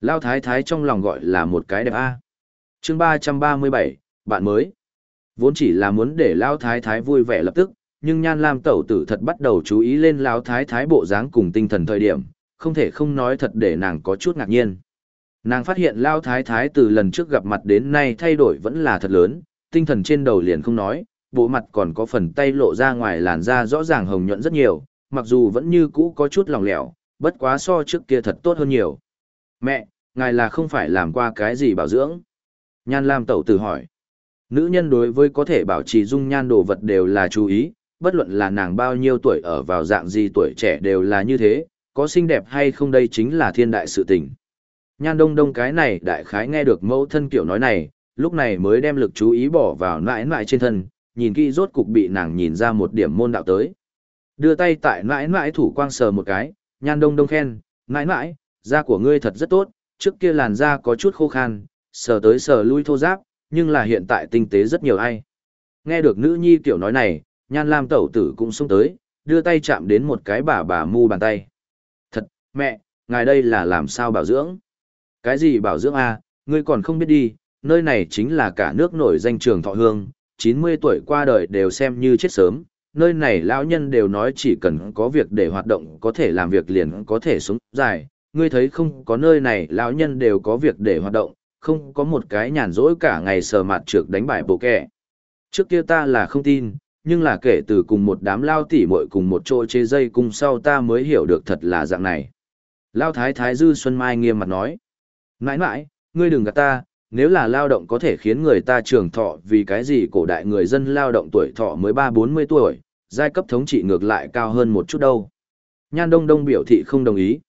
Lao thái thái trong lòng gọi là một cái đẹp A. chương ba trăm ba mươi bảy bạn mới. Vốn chỉ là muốn để Lao thái thái vui vẻ lập tức, nhưng nhan lam tẩu tử thật bắt đầu chú ý lên Lao thái thái bộ dáng cùng tinh thần thời điểm, không thể không nói thật để nàng có chút ngạc nhiên. Nàng phát hiện Lao thái thái từ lần trước gặp mặt đến nay thay đổi vẫn là thật lớn, tinh thần trên đầu liền không nói, bộ mặt còn có phần tay lộ ra ngoài làn da rõ ràng hồng nhuận rất nhiều, mặc dù vẫn như cũ có chút lòng lẻo, bất quá so trước kia thật tốt hơn nhiều. Mẹ, ngài là không phải làm qua cái gì bảo dưỡng? Nhan Lam tẩu tử hỏi. Nữ nhân đối với có thể bảo trì dung nhan đồ vật đều là chú ý, bất luận là nàng bao nhiêu tuổi ở vào dạng gì tuổi trẻ đều là như thế, có xinh đẹp hay không đây chính là thiên đại sự tình. Nhan đông đông cái này đại khái nghe được mẫu thân kiểu nói này, lúc này mới đem lực chú ý bỏ vào nãi nãi trên thân, nhìn kỹ rốt cục bị nàng nhìn ra một điểm môn đạo tới. Đưa tay tại nãi nãi thủ quang sờ một cái, nhan đông đông khen, nãi nãi, da của ngươi thật rất tốt, trước kia làn da có chút khô khan, sờ tới sờ lui thô giáp, nhưng là hiện tại tinh tế rất nhiều ai. Nghe được nữ nhi tiểu nói này, nhan lam tẩu tử cũng xông tới, đưa tay chạm đến một cái bà bà mu bàn tay. Thật, mẹ, ngài đây là làm sao bảo dưỡng? Cái gì bảo dưỡng a ngươi còn không biết đi, nơi này chính là cả nước nổi danh trường thọ hương, 90 tuổi qua đời đều xem như chết sớm, nơi này lão nhân đều nói chỉ cần có việc để hoạt động có thể làm việc liền có thể sống dài, ngươi thấy không có nơi này lão nhân đều có việc để hoạt động, không có một cái nhàn rỗi cả ngày sờ mặt trược đánh bài bộ kẻ. Trước kia ta là không tin, nhưng là kể từ cùng một đám lao tỉ muội cùng một chỗ chế dây cùng sau ta mới hiểu được thật là dạng này. Lao thái thái dư Xuân Mai nghiêm mặt nói. Nãi nãi, ngươi đừng gạt ta, nếu là lao động có thể khiến người ta trường thọ vì cái gì cổ đại người dân lao động tuổi thọ mới ba bốn mươi tuổi, giai cấp thống trị ngược lại cao hơn một chút đâu. Nhan Đông Đông biểu thị không đồng ý.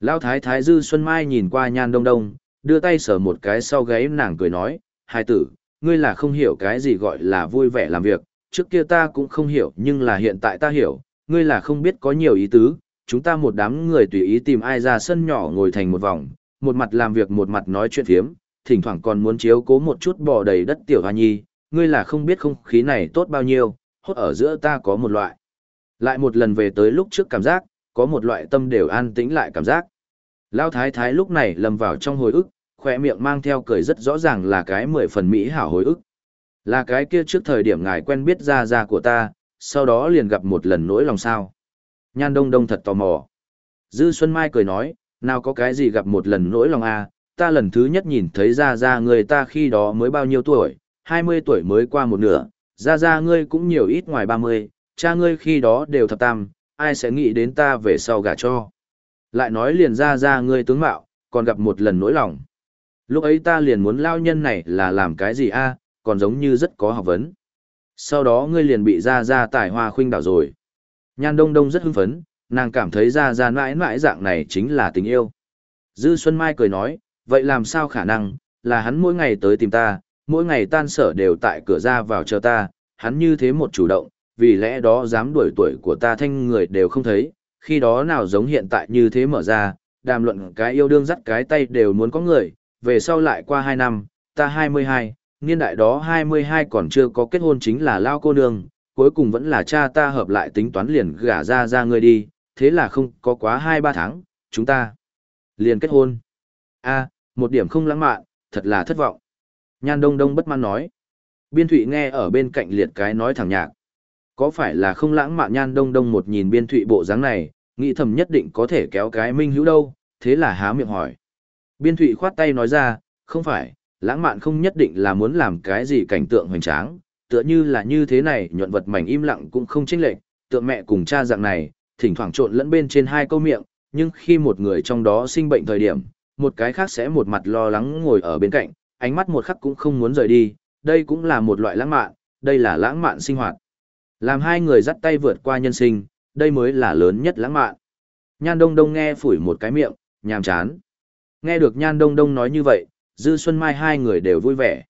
Lao thái thái dư Xuân Mai nhìn qua Nhan Đông Đông, đưa tay sờ một cái sau gáy nàng cười nói, hai tử, ngươi là không hiểu cái gì gọi là vui vẻ làm việc, trước kia ta cũng không hiểu nhưng là hiện tại ta hiểu, ngươi là không biết có nhiều ý tứ, chúng ta một đám người tùy ý tìm ai ra sân nhỏ ngồi thành một vòng, một mặt làm việc một mặt nói chuyện phiếm, thỉnh thoảng còn muốn chiếu cố một chút bò đầy đất tiểu hoa nhi, ngươi là không biết không khí này tốt bao nhiêu, hốt ở giữa ta có một loại. Lại một lần về tới lúc trước cảm giác, có một loại tâm đều an tĩnh lại cảm giác. Lao thái thái lúc này lầm vào trong hồi ức, khỏe miệng mang theo cười rất rõ ràng là cái mười phần mỹ hảo hồi ức. Là cái kia trước thời điểm ngài quen biết ra ra của ta, sau đó liền gặp một lần nỗi lòng sao. Nhan đông đông thật tò mò. Dư Xuân Mai cười nói, nào có cái gì gặp một lần nỗi lòng à, ta lần thứ nhất nhìn thấy ra ra người ta khi đó mới bao nhiêu tuổi, 20 tuổi mới qua một nửa, ra ra ngươi cũng nhiều ít ngoài 30, cha ngươi khi đó đều thập tam, ai sẽ nghĩ đến ta về sau gả cho. Lại nói liền ra ra ngươi tướng mạo, còn gặp một lần nỗi lòng. Lúc ấy ta liền muốn lao nhân này là làm cái gì a còn giống như rất có học vấn. Sau đó ngươi liền bị ra ra tài hoa khuynh đảo rồi. Nhan đông đông rất hưng phấn, nàng cảm thấy ra ra mãi mãi dạng này chính là tình yêu. Dư Xuân Mai cười nói, vậy làm sao khả năng, là hắn mỗi ngày tới tìm ta, mỗi ngày tan sở đều tại cửa ra vào chờ ta, hắn như thế một chủ động, vì lẽ đó dám đuổi tuổi của ta thanh người đều không thấy, khi đó nào giống hiện tại như thế mở ra, đàm luận cái yêu đương dắt cái tay đều muốn có người, về sau lại qua 2 năm, ta 22, niên đại đó 22 còn chưa có kết hôn chính là lao cô nương, cuối cùng vẫn là cha ta hợp lại tính toán liền gả ra ra người đi, thế là không có quá 2-3 tháng, chúng ta liền kết hôn. a một điểm không lãng mạn, thật là thất vọng. Nhan Đông Đông bất mãn nói. Biên Thụy nghe ở bên cạnh liệt cái nói thẳng nhạc. Có phải là không lãng mạn Nhan Đông Đông một nhìn Biên Thụy bộ dáng này, nghĩ thầm nhất định có thể kéo cái minh hữu đâu, thế là há miệng hỏi. Biên Thụy khoát tay nói ra, không phải, lãng mạn không nhất định là muốn làm cái gì cảnh tượng hoành tráng, tựa như là như thế này nhuận vật mảnh im lặng cũng không chênh lệch, tượng mẹ cùng cha dạng này, thỉnh thoảng trộn lẫn bên trên hai câu miệng, nhưng khi một người trong đó sinh bệnh thời điểm, một cái khác sẽ một mặt lo lắng ngồi ở bên cạnh, ánh mắt một khắc cũng không muốn rời đi, đây cũng là một loại lãng mạn, đây là lãng mạn sinh hoạt. Làm hai người dắt tay vượt qua nhân sinh, đây mới là lớn nhất lãng mạn. Nhan Đông Đông nghe phủi một cái miệng, nhàm chán. Nghe được Nhan Đông Đông nói như vậy, Dư Xuân Mai hai người đều vui vẻ.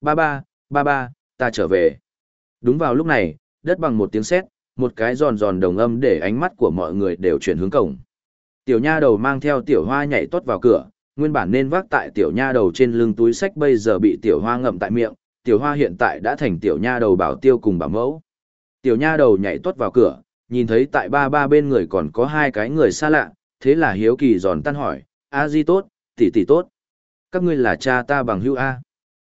Ba ba, ba ba, ta trở về. Đúng vào lúc này, đất bằng một tiếng sét, một cái giòn giòn đồng âm để ánh mắt của mọi người đều chuyển hướng cổng. Tiểu nha đầu mang theo tiểu hoa nhảy tốt vào cửa, nguyên bản nên vác tại tiểu nha đầu trên lưng túi sách bây giờ bị tiểu hoa ngậm tại miệng, tiểu hoa hiện tại đã thành tiểu nha đầu bảo tiêu cùng bảo mẫu. Tiểu nha đầu nhảy tuốt vào cửa, nhìn thấy tại ba ba bên người còn có hai cái người xa lạ, thế là hiếu kỳ giòn tan hỏi, a di tốt, tỷ tỷ tốt. Các ngươi là cha ta bằng hữu A.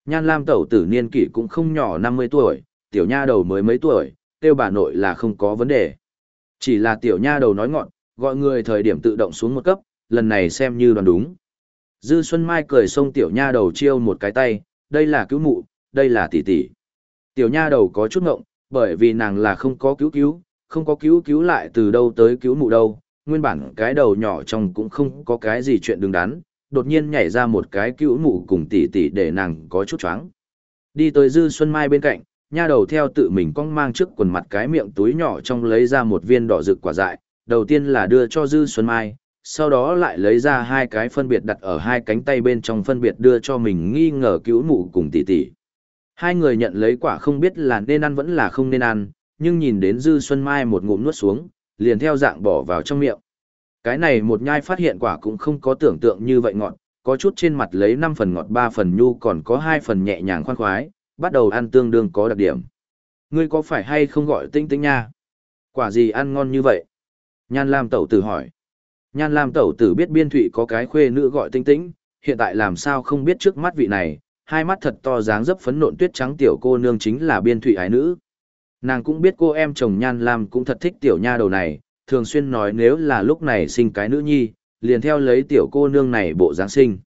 Nhan Lam tẩu tử niên kỷ cũng không nhỏ 50 tuổi, tiểu nha đầu mới mấy tuổi, tiêu bà nội là không có vấn đề. Chỉ là tiểu nha đầu nói ngọn, gọi người thời điểm tự động xuống một cấp, lần này xem như đoán đúng. Dư Xuân Mai cười xông tiểu nha đầu chiêu một cái tay, đây là cứu mụ, đây là tỷ tỷ. Tiểu nha đầu có chút ngộng, bởi vì nàng là không có cứu cứu, không có cứu cứu lại từ đâu tới cứu mụ đâu, nguyên bản cái đầu nhỏ trong cũng không có cái gì chuyện đứng đắn, đột nhiên nhảy ra một cái cứu mụ cùng tỷ tỷ để nàng có chút choáng. Đi tới Dư Xuân Mai bên cạnh, nha đầu theo tự mình cong mang trước quần mặt cái miệng túi nhỏ trong lấy ra một viên đỏ rực quả dại, đầu tiên là đưa cho Dư Xuân Mai, sau đó lại lấy ra hai cái phân biệt đặt ở hai cánh tay bên trong phân biệt đưa cho mình nghi ngờ cứu mụ cùng tỷ tỷ. Hai người nhận lấy quả không biết là nên ăn vẫn là không nên ăn, nhưng nhìn đến Dư Xuân Mai một ngụm nuốt xuống, liền theo dạng bỏ vào trong miệng. Cái này một nhai phát hiện quả cũng không có tưởng tượng như vậy ngọt, có chút trên mặt lấy 5 phần ngọt 3 phần nhu còn có 2 phần nhẹ nhàng khoan khoái, bắt đầu ăn tương đương có đặc điểm. Ngươi có phải hay không gọi tinh tinh nha? Quả gì ăn ngon như vậy? Nhan Lam Tẩu Tử hỏi. Nhan Lam Tẩu Tử biết biên thụy có cái khuê nữ gọi tinh tinh, hiện tại làm sao không biết trước mắt vị này, hai mắt thật to dáng dấp phấn nộn tuyết trắng tiểu cô nương chính là biên thụy ái nữ. Nàng cũng biết cô em chồng Nhan Lam cũng thật thích tiểu nha đầu này, thường xuyên nói nếu là lúc này sinh cái nữ nhi, liền theo lấy tiểu cô nương này bộ dáng sinh.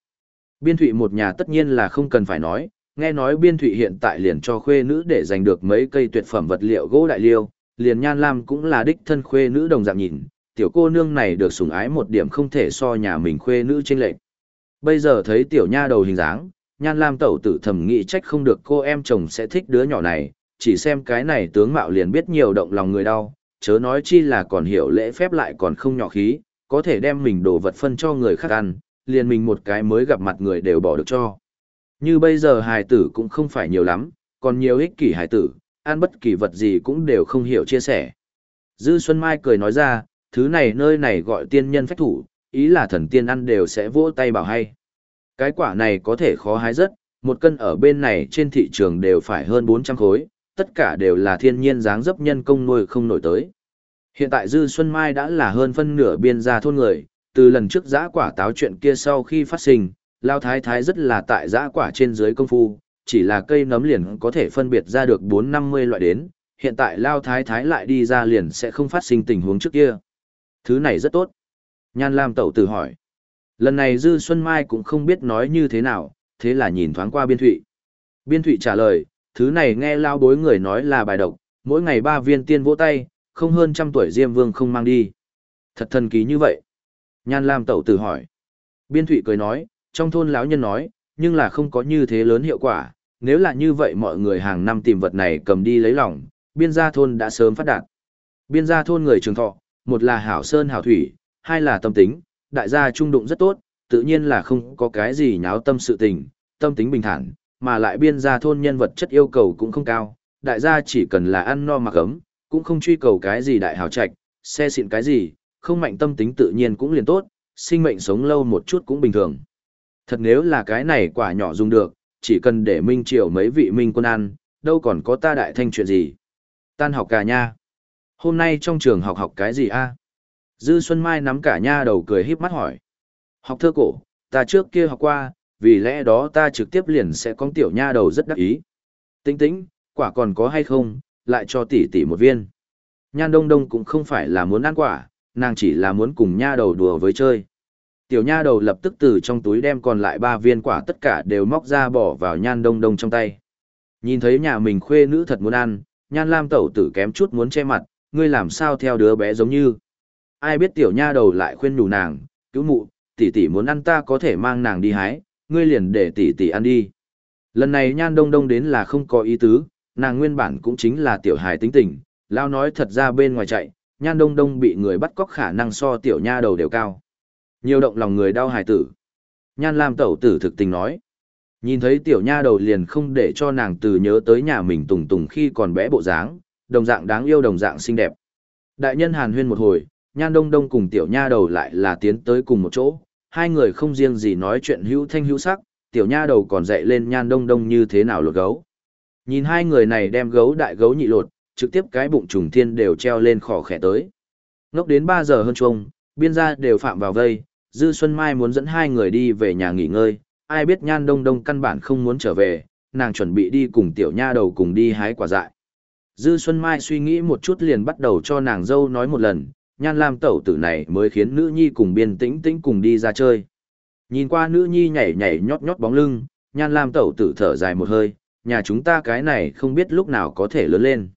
Biên thụy một nhà tất nhiên là không cần phải nói, nghe nói biên thụy hiện tại liền cho khuê nữ để giành được mấy cây tuyệt phẩm vật liệu gỗ đại liêu, liền nhan lam cũng là đích thân khuê nữ đồng dạng nhìn, tiểu cô nương này được sủng ái một điểm không thể so nhà mình khuê nữ chênh lệch. Bây giờ thấy tiểu nha đầu hình dáng, nhan lam tẩu tử thầm nghĩ trách không được cô em chồng sẽ thích đứa nhỏ này, chỉ xem cái này tướng mạo liền biết nhiều động lòng người đau, chớ nói chi là còn hiểu lễ phép lại còn không nhỏ khí, có thể đem mình đồ vật phân cho người khác ăn, liền mình một cái mới gặp mặt người đều bỏ được cho. Như bây giờ hài tử cũng không phải nhiều lắm, còn nhiều ích kỷ hài tử, ăn bất kỳ vật gì cũng đều không hiểu chia sẻ. Dư Xuân Mai cười nói ra, thứ này nơi này gọi tiên nhân phách thủ, ý là thần tiên ăn đều sẽ vỗ tay bảo hay. Cái quả này có thể khó hái rất, một cân ở bên này trên thị trường đều phải hơn 400 khối, tất cả đều là thiên nhiên dáng dấp nhân công nuôi không nổi tới. Hiện tại Dư Xuân Mai đã là hơn phân nửa biên gia thôn người, từ lần trước giã quả táo chuyện kia sau khi phát sinh, Lao Thái Thái rất là tại giã quả trên dưới công phu, chỉ là cây nấm liền có thể phân biệt ra được 4-50 loại đến, hiện tại Lao Thái Thái lại đi ra liền sẽ không phát sinh tình huống trước kia. Thứ này rất tốt. Nhan Lam Tẩu tử hỏi. Lần này Dư Xuân Mai cũng không biết nói như thế nào, thế là nhìn thoáng qua Biên Thụy. Biên Thụy trả lời, thứ này nghe Lao bối người nói là bài độc, mỗi ngày ba viên tiên vỗ tay, không hơn trăm tuổi Diêm Vương không mang đi. Thật thần kỳ như vậy. Nhan Lam Tẩu tử hỏi. Biên Thụy cười nói, trong thôn lão nhân nói, nhưng là không có như thế lớn hiệu quả, nếu là như vậy mọi người hàng năm tìm vật này cầm đi lấy lòng, biên gia thôn đã sớm phát đạt. Biên gia thôn người trường thọ, một là hảo sơn hảo thủy, hai là tâm tính, đại gia trung đụng rất tốt, tự nhiên là không có cái gì nháo tâm sự tình, tâm tính bình thản, mà lại biên gia thôn nhân vật chất yêu cầu cũng không cao, đại gia chỉ cần là ăn no mặc ấm, cũng không truy cầu cái gì đại hào trạch, xe xịn cái gì, không mạnh tâm tính tự nhiên cũng liền tốt, sinh mệnh sống lâu một chút cũng bình thường. Thật nếu là cái này quả nhỏ dùng được, chỉ cần để Minh Triều mấy vị Minh quân ăn, đâu còn có ta đại thanh chuyện gì. Tan học cả nha. Hôm nay trong trường học học cái gì a? Dư Xuân Mai nắm cả nha đầu cười híp mắt hỏi. Học thơ cổ, ta trước kia học qua, vì lẽ đó ta trực tiếp liền sẽ có tiểu nha đầu rất đắc ý. Tính tính, quả còn có hay không, lại cho tỷ tỷ một viên. Nhan đông đông cũng không phải là muốn ăn quả, nàng chỉ là muốn cùng nha đầu đùa với chơi. Tiểu nha đầu lập tức từ trong túi đem còn lại ba viên quả tất cả đều móc ra bỏ vào nhan đông đông trong tay. Nhìn thấy nhà mình khuê nữ thật muốn ăn, nhan lam tẩu tử kém chút muốn che mặt, ngươi làm sao theo đứa bé giống như. Ai biết tiểu nha đầu lại khuyên nhủ nàng, cứu mụ, tỷ tỷ muốn ăn ta có thể mang nàng đi hái, ngươi liền để tỷ tỷ ăn đi. Lần này nhan đông đông đến là không có ý tứ, nàng nguyên bản cũng chính là tiểu hài tính tình, lao nói thật ra bên ngoài chạy, nhan đông đông bị người bắt cóc khả năng so tiểu nha đầu đều cao. Nhiều động lòng người đau hài tử. Nhan Lam tẩu tử thực tình nói. Nhìn thấy tiểu nha đầu liền không để cho nàng từ nhớ tới nhà mình tùng tùng khi còn bé bộ dáng, đồng dạng đáng yêu đồng dạng xinh đẹp. Đại nhân hàn huyên một hồi, nhan đông đông cùng tiểu nha đầu lại là tiến tới cùng một chỗ, hai người không riêng gì nói chuyện hữu thanh hữu sắc, tiểu nha đầu còn dạy lên nhan đông đông như thế nào lột gấu. Nhìn hai người này đem gấu đại gấu nhị lột, trực tiếp cái bụng trùng thiên đều treo lên khỏ khẽ tới. Ngốc đến 3 giờ hơn chung, biên gia đều phạm vào vây, Dư Xuân Mai muốn dẫn hai người đi về nhà nghỉ ngơi, ai biết Nhan Đông Đông căn bản không muốn trở về, nàng chuẩn bị đi cùng tiểu nha đầu cùng đi hái quả dại. Dư Xuân Mai suy nghĩ một chút liền bắt đầu cho nàng dâu nói một lần, Nhan Lam tẩu tử này mới khiến nữ nhi cùng biên tĩnh tĩnh cùng đi ra chơi. Nhìn qua nữ nhi nhảy nhảy nhót nhót bóng lưng, Nhan Lam tẩu tử thở dài một hơi, nhà chúng ta cái này không biết lúc nào có thể lớn lên.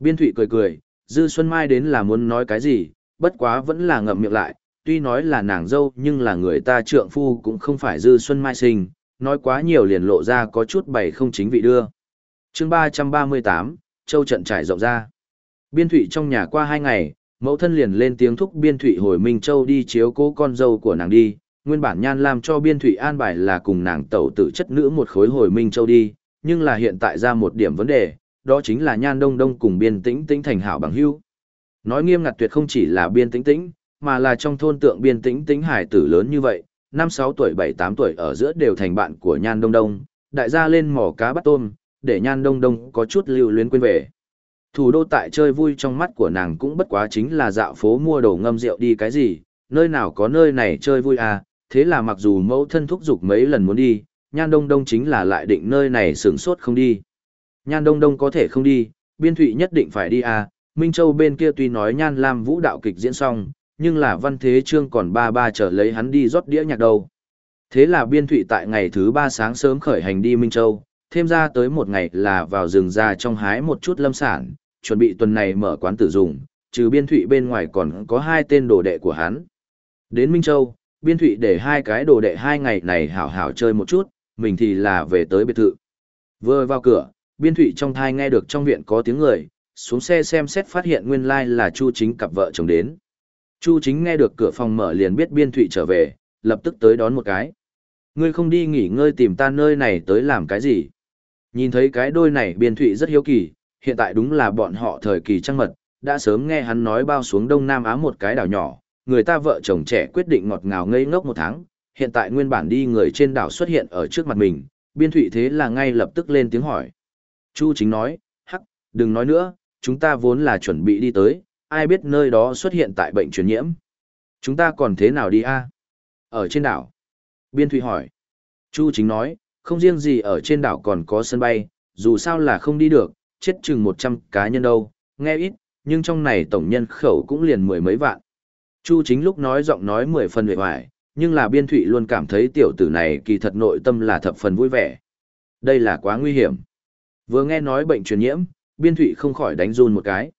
Biên Thụy cười cười, Dư Xuân Mai đến là muốn nói cái gì, bất quá vẫn là ngậm miệng lại, tuy nói là nàng dâu nhưng là người ta trượng phu cũng không phải Dư Xuân Mai sinh, nói quá nhiều liền lộ ra có chút bày không chính vị đưa. chương 338, Châu trận trải rộng ra. Biên Thụy trong nhà qua hai ngày, mẫu thân liền lên tiếng thúc Biên Thụy hồi Minh Châu đi chiếu cố con dâu của nàng đi, nguyên bản nhan làm cho Biên Thụy an bài là cùng nàng tẩu tử chất nữ một khối hồi Minh Châu đi, nhưng là hiện tại ra một điểm vấn đề, đó chính là nhan đông đông cùng biên tĩnh tĩnh thành hảo bằng hữu. Nói nghiêm ngặt tuyệt không chỉ là biên tĩnh tĩnh, mà là trong thôn tượng biên tĩnh tĩnh hải tử lớn như vậy, năm sáu tuổi bảy tám tuổi ở giữa đều thành bạn của nhan đông đông, đại gia lên mỏ cá bắt tôm, để nhan đông đông có chút lưu luyến quên về. Thủ đô tại chơi vui trong mắt của nàng cũng bất quá chính là dạo phố mua đồ ngâm rượu đi cái gì, nơi nào có nơi này chơi vui à, thế là mặc dù mẫu thân thúc giục mấy lần muốn đi, nhan đông đông chính là lại định nơi này sửng sốt không đi. Nhan đông đông có thể không đi, biên thụy nhất định phải đi à, Minh Châu bên kia tuy nói nhan lam vũ đạo kịch diễn xong, nhưng là văn thế trương còn ba ba trở lấy hắn đi rót đĩa nhạc đâu. Thế là biên thụy tại ngày thứ ba sáng sớm khởi hành đi Minh Châu, thêm ra tới một ngày là vào rừng ra trong hái một chút lâm sản, chuẩn bị tuần này mở quán tử dùng, trừ biên thụy bên ngoài còn có hai tên đồ đệ của hắn. Đến Minh Châu, biên thụy để hai cái đồ đệ hai ngày này hảo hảo chơi một chút, mình thì là về tới biệt thự. Vừa vào cửa, biên thụy trong thai nghe được trong viện có tiếng người, xuống xe xem xét phát hiện nguyên lai là Chu Chính cặp vợ chồng đến. Chu Chính nghe được cửa phòng mở liền biết biên thụy trở về, lập tức tới đón một cái. Ngươi không đi nghỉ ngơi tìm ta nơi này tới làm cái gì? Nhìn thấy cái đôi này biên thụy rất hiếu kỳ, hiện tại đúng là bọn họ thời kỳ trăng mật, đã sớm nghe hắn nói bao xuống Đông Nam Á một cái đảo nhỏ, người ta vợ chồng trẻ quyết định ngọt ngào ngây ngốc một tháng, hiện tại nguyên bản đi người trên đảo xuất hiện ở trước mặt mình, biên thụy thế là ngay lập tức lên tiếng hỏi. Chu chính nói, hắc, đừng nói nữa, chúng ta vốn là chuẩn bị đi tới, ai biết nơi đó xuất hiện tại bệnh truyền nhiễm. Chúng ta còn thế nào đi a Ở trên đảo. Biên thụy hỏi. Chu chính nói, không riêng gì ở trên đảo còn có sân bay, dù sao là không đi được, chết chừng 100 cá nhân đâu, nghe ít, nhưng trong này tổng nhân khẩu cũng liền mười mấy vạn. Chu chính lúc nói giọng nói mười phần vệ hoài, nhưng là biên thụy luôn cảm thấy tiểu tử này kỳ thật nội tâm là thập phần vui vẻ. Đây là quá nguy hiểm. Vừa nghe nói bệnh truyền nhiễm, biên thụy không khỏi đánh run một cái.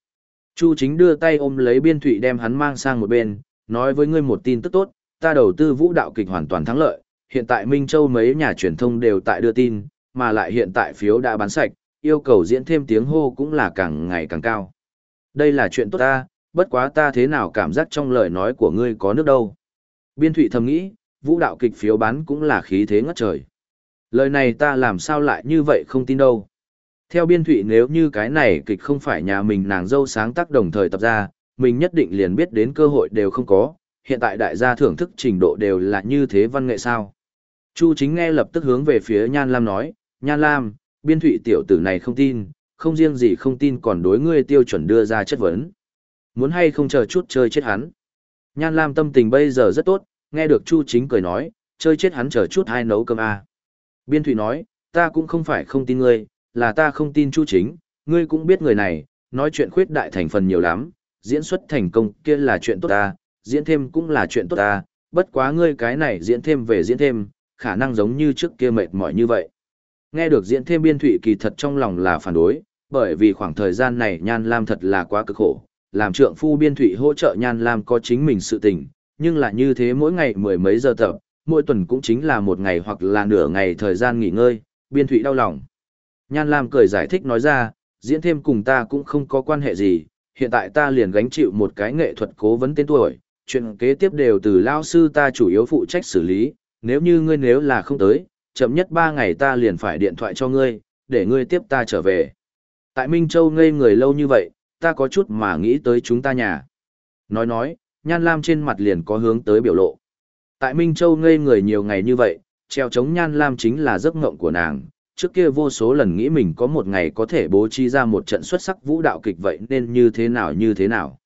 Chu chính đưa tay ôm lấy biên thụy đem hắn mang sang một bên, nói với ngươi một tin tức tốt, ta đầu tư vũ đạo kịch hoàn toàn thắng lợi, hiện tại Minh Châu mấy nhà truyền thông đều tại đưa tin, mà lại hiện tại phiếu đã bán sạch, yêu cầu diễn thêm tiếng hô cũng là càng ngày càng cao. Đây là chuyện tốt ta, bất quá ta thế nào cảm giác trong lời nói của ngươi có nước đâu. Biên thụy thầm nghĩ, vũ đạo kịch phiếu bán cũng là khí thế ngất trời. Lời này ta làm sao lại như vậy không tin đâu. Theo biên thụy nếu như cái này kịch không phải nhà mình nàng dâu sáng tác đồng thời tập ra, mình nhất định liền biết đến cơ hội đều không có, hiện tại đại gia thưởng thức trình độ đều là như thế văn nghệ sao. Chu chính nghe lập tức hướng về phía Nhan Lam nói, Nhan Lam, biên thụy tiểu tử này không tin, không riêng gì không tin còn đối ngươi tiêu chuẩn đưa ra chất vấn. Muốn hay không chờ chút chơi chết hắn. Nhan Lam tâm tình bây giờ rất tốt, nghe được Chu chính cười nói, chơi chết hắn chờ chút hai nấu cơm à. Biên thụy nói, ta cũng không phải không tin ngươi, là ta không tin Chu chính, ngươi cũng biết người này, nói chuyện khuyết đại thành phần nhiều lắm, diễn xuất thành công kia là chuyện tốt ta, diễn thêm cũng là chuyện tốt ta, bất quá ngươi cái này diễn thêm về diễn thêm, khả năng giống như trước kia mệt mỏi như vậy. Nghe được diễn thêm biên thụy kỳ thật trong lòng là phản đối, bởi vì khoảng thời gian này Nhan Lam thật là quá cực khổ, làm trượng phu biên thụy hỗ trợ Nhan Lam có chính mình sự tình, nhưng là như thế mỗi ngày mười mấy giờ tập, mỗi tuần cũng chính là một ngày hoặc là nửa ngày thời gian nghỉ ngơi, biên thụy đau lòng. Nhan Lam cười giải thích nói ra, diễn thêm cùng ta cũng không có quan hệ gì, hiện tại ta liền gánh chịu một cái nghệ thuật cố vấn tên tuổi, chuyện kế tiếp đều từ lao sư ta chủ yếu phụ trách xử lý, nếu như ngươi nếu là không tới, chậm nhất 3 ngày ta liền phải điện thoại cho ngươi, để ngươi tiếp ta trở về. Tại Minh Châu ngây người lâu như vậy, ta có chút mà nghĩ tới chúng ta nhà. Nói nói, Nhan Lam trên mặt liền có hướng tới biểu lộ. Tại Minh Châu ngây người nhiều ngày như vậy, treo chống Nhan Lam chính là giấc mộng của nàng. Trước kia vô số lần nghĩ mình có một ngày có thể bố trí ra một trận xuất sắc vũ đạo kịch vậy nên như thế nào như thế nào.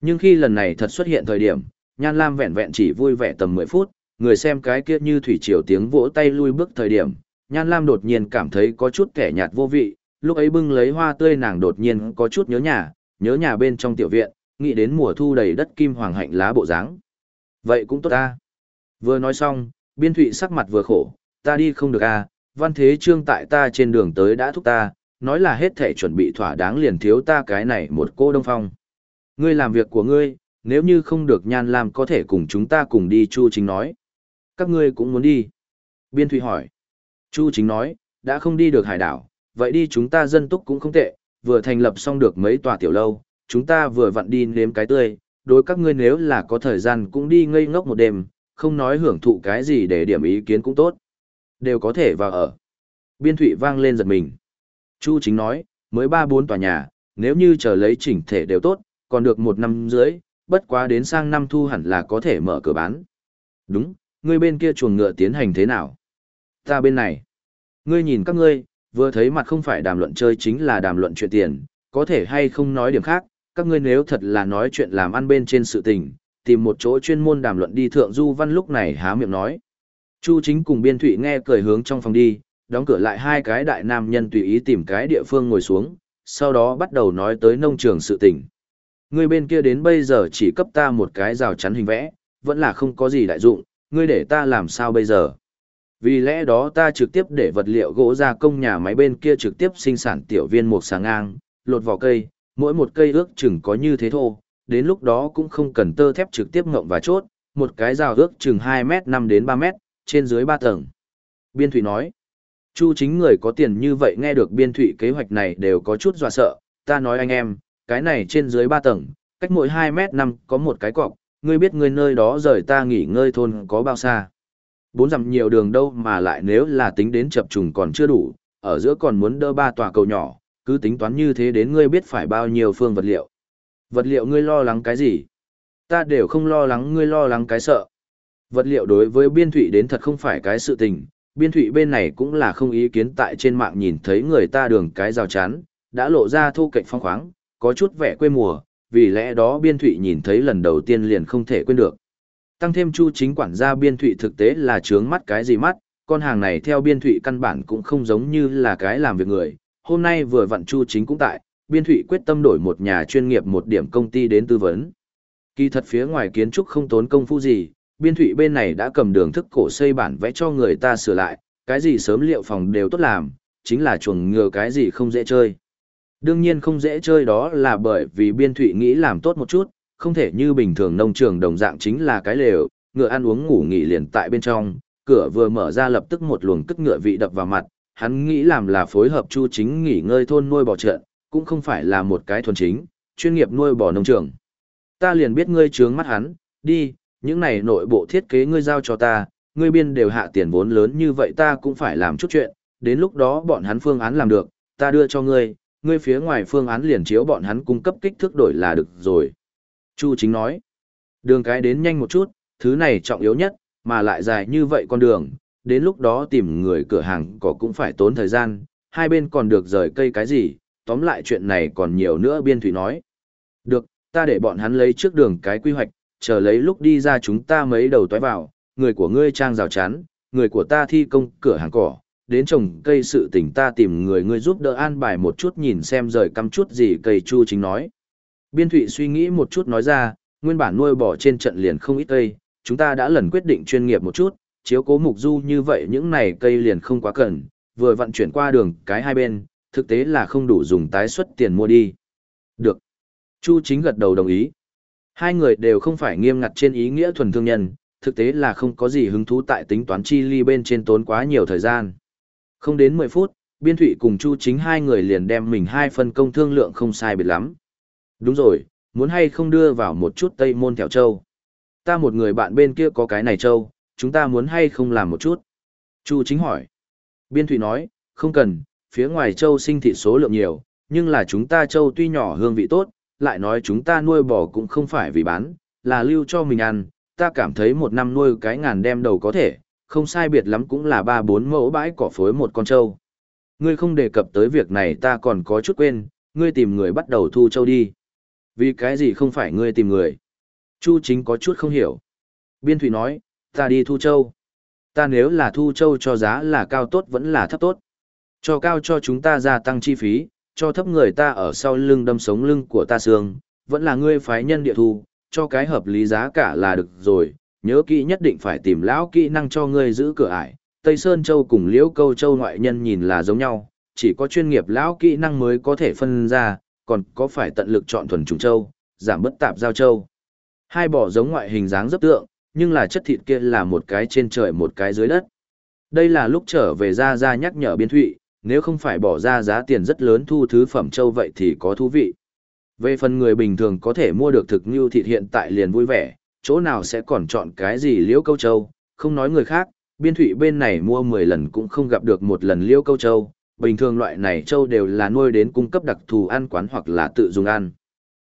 Nhưng khi lần này thật xuất hiện thời điểm, Nhan Lam vẹn vẹn chỉ vui vẻ tầm 10 phút, người xem cái kia như thủy triều tiếng vỗ tay lui bước thời điểm, Nhan Lam đột nhiên cảm thấy có chút kẻ nhạt vô vị, lúc ấy bưng lấy hoa tươi nàng đột nhiên có chút nhớ nhà, nhớ nhà bên trong tiểu viện, nghĩ đến mùa thu đầy đất kim hoàng hạnh lá bộ dáng. Vậy cũng tốt ta. Vừa nói xong, biên thụy sắc mặt vừa khổ, ta đi không được à, văn thế trương tại ta trên đường tới đã thúc ta, nói là hết thể chuẩn bị thỏa đáng liền thiếu ta cái này một cô đông phong. Ngươi làm việc của ngươi, nếu như không được nhan làm có thể cùng chúng ta cùng đi Chu Chính nói. Các ngươi cũng muốn đi. Biên Thụy hỏi. Chu Chính nói, đã không đi được hải đảo, vậy đi chúng ta dân túc cũng không tệ, vừa thành lập xong được mấy tòa tiểu lâu, chúng ta vừa vặn đi nếm cái tươi, đối các ngươi nếu là có thời gian cũng đi ngây ngốc một đêm, không nói hưởng thụ cái gì để điểm ý kiến cũng tốt. Đều có thể vào ở. Biên Thụy vang lên giật mình. Chu Chính nói, mới ba bốn tòa nhà, nếu như chờ lấy chỉnh thể đều tốt, còn được một năm dưới, bất quá đến sang năm thu hẳn là có thể mở cửa bán. Đúng, ngươi bên kia chuồng ngựa tiến hành thế nào? Ta bên này. Ngươi nhìn các ngươi, vừa thấy mặt không phải đàm luận chơi chính là đàm luận chuyện tiền, có thể hay không nói điểm khác, các ngươi nếu thật là nói chuyện làm ăn bên trên sự tình, tìm một chỗ chuyên môn đàm luận đi thượng du văn lúc này há miệng nói. Chu chính cùng biên thụy nghe cười hướng trong phòng đi, đóng cửa lại hai cái đại nam nhân tùy ý tìm cái địa phương ngồi xuống, sau đó bắt đầu nói tới nông trường sự tình. Ngươi bên kia đến bây giờ chỉ cấp ta một cái rào chắn hình vẽ, vẫn là không có gì đại dụng, ngươi để ta làm sao bây giờ? Vì lẽ đó ta trực tiếp để vật liệu gỗ ra công nhà máy bên kia trực tiếp sinh sản tiểu viên một sáng ngang, lột vỏ cây, mỗi một cây ước chừng có như thế thô, đến lúc đó cũng không cần tơ thép trực tiếp ngộng và chốt, một cái rào ước chừng 2 mét 5 đến 3 mét, trên dưới 3 tầng. Biên Thụy nói, Chu chính người có tiền như vậy nghe được Biên Thụy kế hoạch này đều có chút dọa sợ, ta nói anh em, cái này trên dưới 3 tầng, cách mỗi 2 mét 5 có một cái cọc, ngươi biết ngươi nơi đó rời ta nghỉ ngơi thôn có bao xa. Bốn dặm nhiều đường đâu mà lại nếu là tính đến chập trùng còn chưa đủ, ở giữa còn muốn đỡ ba tòa cầu nhỏ, cứ tính toán như thế đến ngươi biết phải bao nhiêu phương vật liệu. Vật liệu ngươi lo lắng cái gì? Ta đều không lo lắng ngươi lo lắng cái sợ. Vật liệu đối với biên thụy đến thật không phải cái sự tình, biên thụy bên này cũng là không ý kiến tại trên mạng nhìn thấy người ta đường cái rào chắn, đã lộ ra thu cạnh phong khoáng, có chút vẻ quê mùa, vì lẽ đó biên thụy nhìn thấy lần đầu tiên liền không thể quên được. Tăng thêm chu chính quản gia biên thụy thực tế là trướng mắt cái gì mắt, con hàng này theo biên thụy căn bản cũng không giống như là cái làm việc người. Hôm nay vừa vặn chu chính cũng tại, biên thụy quyết tâm đổi một nhà chuyên nghiệp một điểm công ty đến tư vấn. Kỳ thật phía ngoài kiến trúc không tốn công phu gì, biên thụy bên này đã cầm đường thức cổ xây bản vẽ cho người ta sửa lại, cái gì sớm liệu phòng đều tốt làm, chính là chuồng ngừa cái gì không dễ chơi. Đương nhiên không dễ chơi đó là bởi vì biên thụy nghĩ làm tốt một chút, không thể như bình thường nông trường đồng dạng chính là cái lều, ngựa ăn uống ngủ nghỉ liền tại bên trong, cửa vừa mở ra lập tức một luồng cất ngựa vị đập vào mặt, hắn nghĩ làm là phối hợp chu chính nghỉ ngơi thôn nuôi bò trợn, cũng không phải là một cái thuần chính, chuyên nghiệp nuôi bò nông trường. Ta liền biết ngươi trướng mắt hắn, đi, những này nội bộ thiết kế ngươi giao cho ta, ngươi biên đều hạ tiền vốn lớn như vậy ta cũng phải làm chút chuyện, đến lúc đó bọn hắn phương án làm được, ta đưa cho ngươi, ngươi phía ngoài phương án liền chiếu bọn hắn cung cấp kích thước đổi là được rồi. Chu chính nói, đường cái đến nhanh một chút, thứ này trọng yếu nhất, mà lại dài như vậy con đường, đến lúc đó tìm người cửa hàng có cũng phải tốn thời gian, hai bên còn được rời cây cái gì, tóm lại chuyện này còn nhiều nữa biên thủy nói. Được, ta để bọn hắn lấy trước đường cái quy hoạch, chờ lấy lúc đi ra chúng ta mấy đầu toái vào, người của ngươi trang rào chắn, người của ta thi công cửa hàng cỏ, đến trồng cây sự tình ta tìm người ngươi giúp đỡ an bài một chút nhìn xem rời căm chút gì cây chu chính nói. Biên thụy suy nghĩ một chút nói ra, nguyên bản nuôi bò trên trận liền không ít cây, chúng ta đã lần quyết định chuyên nghiệp một chút, chiếu cố mục du như vậy những này cây liền không quá cần, vừa vận chuyển qua đường cái hai bên, thực tế là không đủ dùng tái xuất tiền mua đi. Được. Chu chính gật đầu đồng ý. Hai người đều không phải nghiêm ngặt trên ý nghĩa thuần thương nhân, thực tế là không có gì hứng thú tại tính toán chi ly bên trên tốn quá nhiều thời gian. Không đến 10 phút, Biên Thụy cùng Chu Chính hai người liền đem mình hai phân công thương lượng không sai biệt lắm. Đúng rồi, muốn hay không đưa vào một chút Tây Môn Thẻo Châu. Ta một người bạn bên kia có cái này Châu, chúng ta muốn hay không làm một chút. Chu Chính hỏi. Biên Thụy nói, không cần, phía ngoài Châu sinh thị số lượng nhiều, nhưng là chúng ta Châu tuy nhỏ hương vị tốt, lại nói chúng ta nuôi bò cũng không phải vì bán, là lưu cho mình ăn, ta cảm thấy một năm nuôi cái ngàn đem đầu có thể, không sai biệt lắm cũng là ba bốn mẫu bãi cỏ phối một con trâu. Ngươi không đề cập tới việc này ta còn có chút quên, ngươi tìm người bắt đầu thu trâu đi. Vì cái gì không phải ngươi tìm người? Chu chính có chút không hiểu. Biên thủy nói, ta đi Thu trâu. Ta nếu là Thu trâu cho giá là cao tốt vẫn là thấp tốt. Cho cao cho chúng ta gia tăng chi phí, cho thấp người ta ở sau lưng đâm sống lưng của ta xương, vẫn là ngươi phái nhân địa thu, cho cái hợp lý giá cả là được rồi, nhớ kỹ nhất định phải tìm lão kỹ năng cho ngươi giữ cửa ải. Tây Sơn Châu cùng Liễu Câu Châu ngoại nhân nhìn là giống nhau, chỉ có chuyên nghiệp lão kỹ năng mới có thể phân ra, còn có phải tận lực chọn thuần trùng châu, giảm bất tạp giao châu. Hai bỏ giống ngoại hình dáng rất tượng, nhưng là chất thịt kia là một cái trên trời một cái dưới đất. Đây là lúc trở về ra ra nhắc nhở biên thụy, nếu không phải bỏ ra giá tiền rất lớn thu thứ phẩm châu vậy thì có thú vị. Về phần người bình thường có thể mua được thực như thịt hiện tại liền vui vẻ, chỗ nào sẽ còn chọn cái gì liễu câu châu, không nói người khác, biên thụy bên này mua 10 lần cũng không gặp được một lần liễu câu châu, bình thường loại này châu đều là nuôi đến cung cấp đặc thù ăn quán hoặc là tự dùng ăn.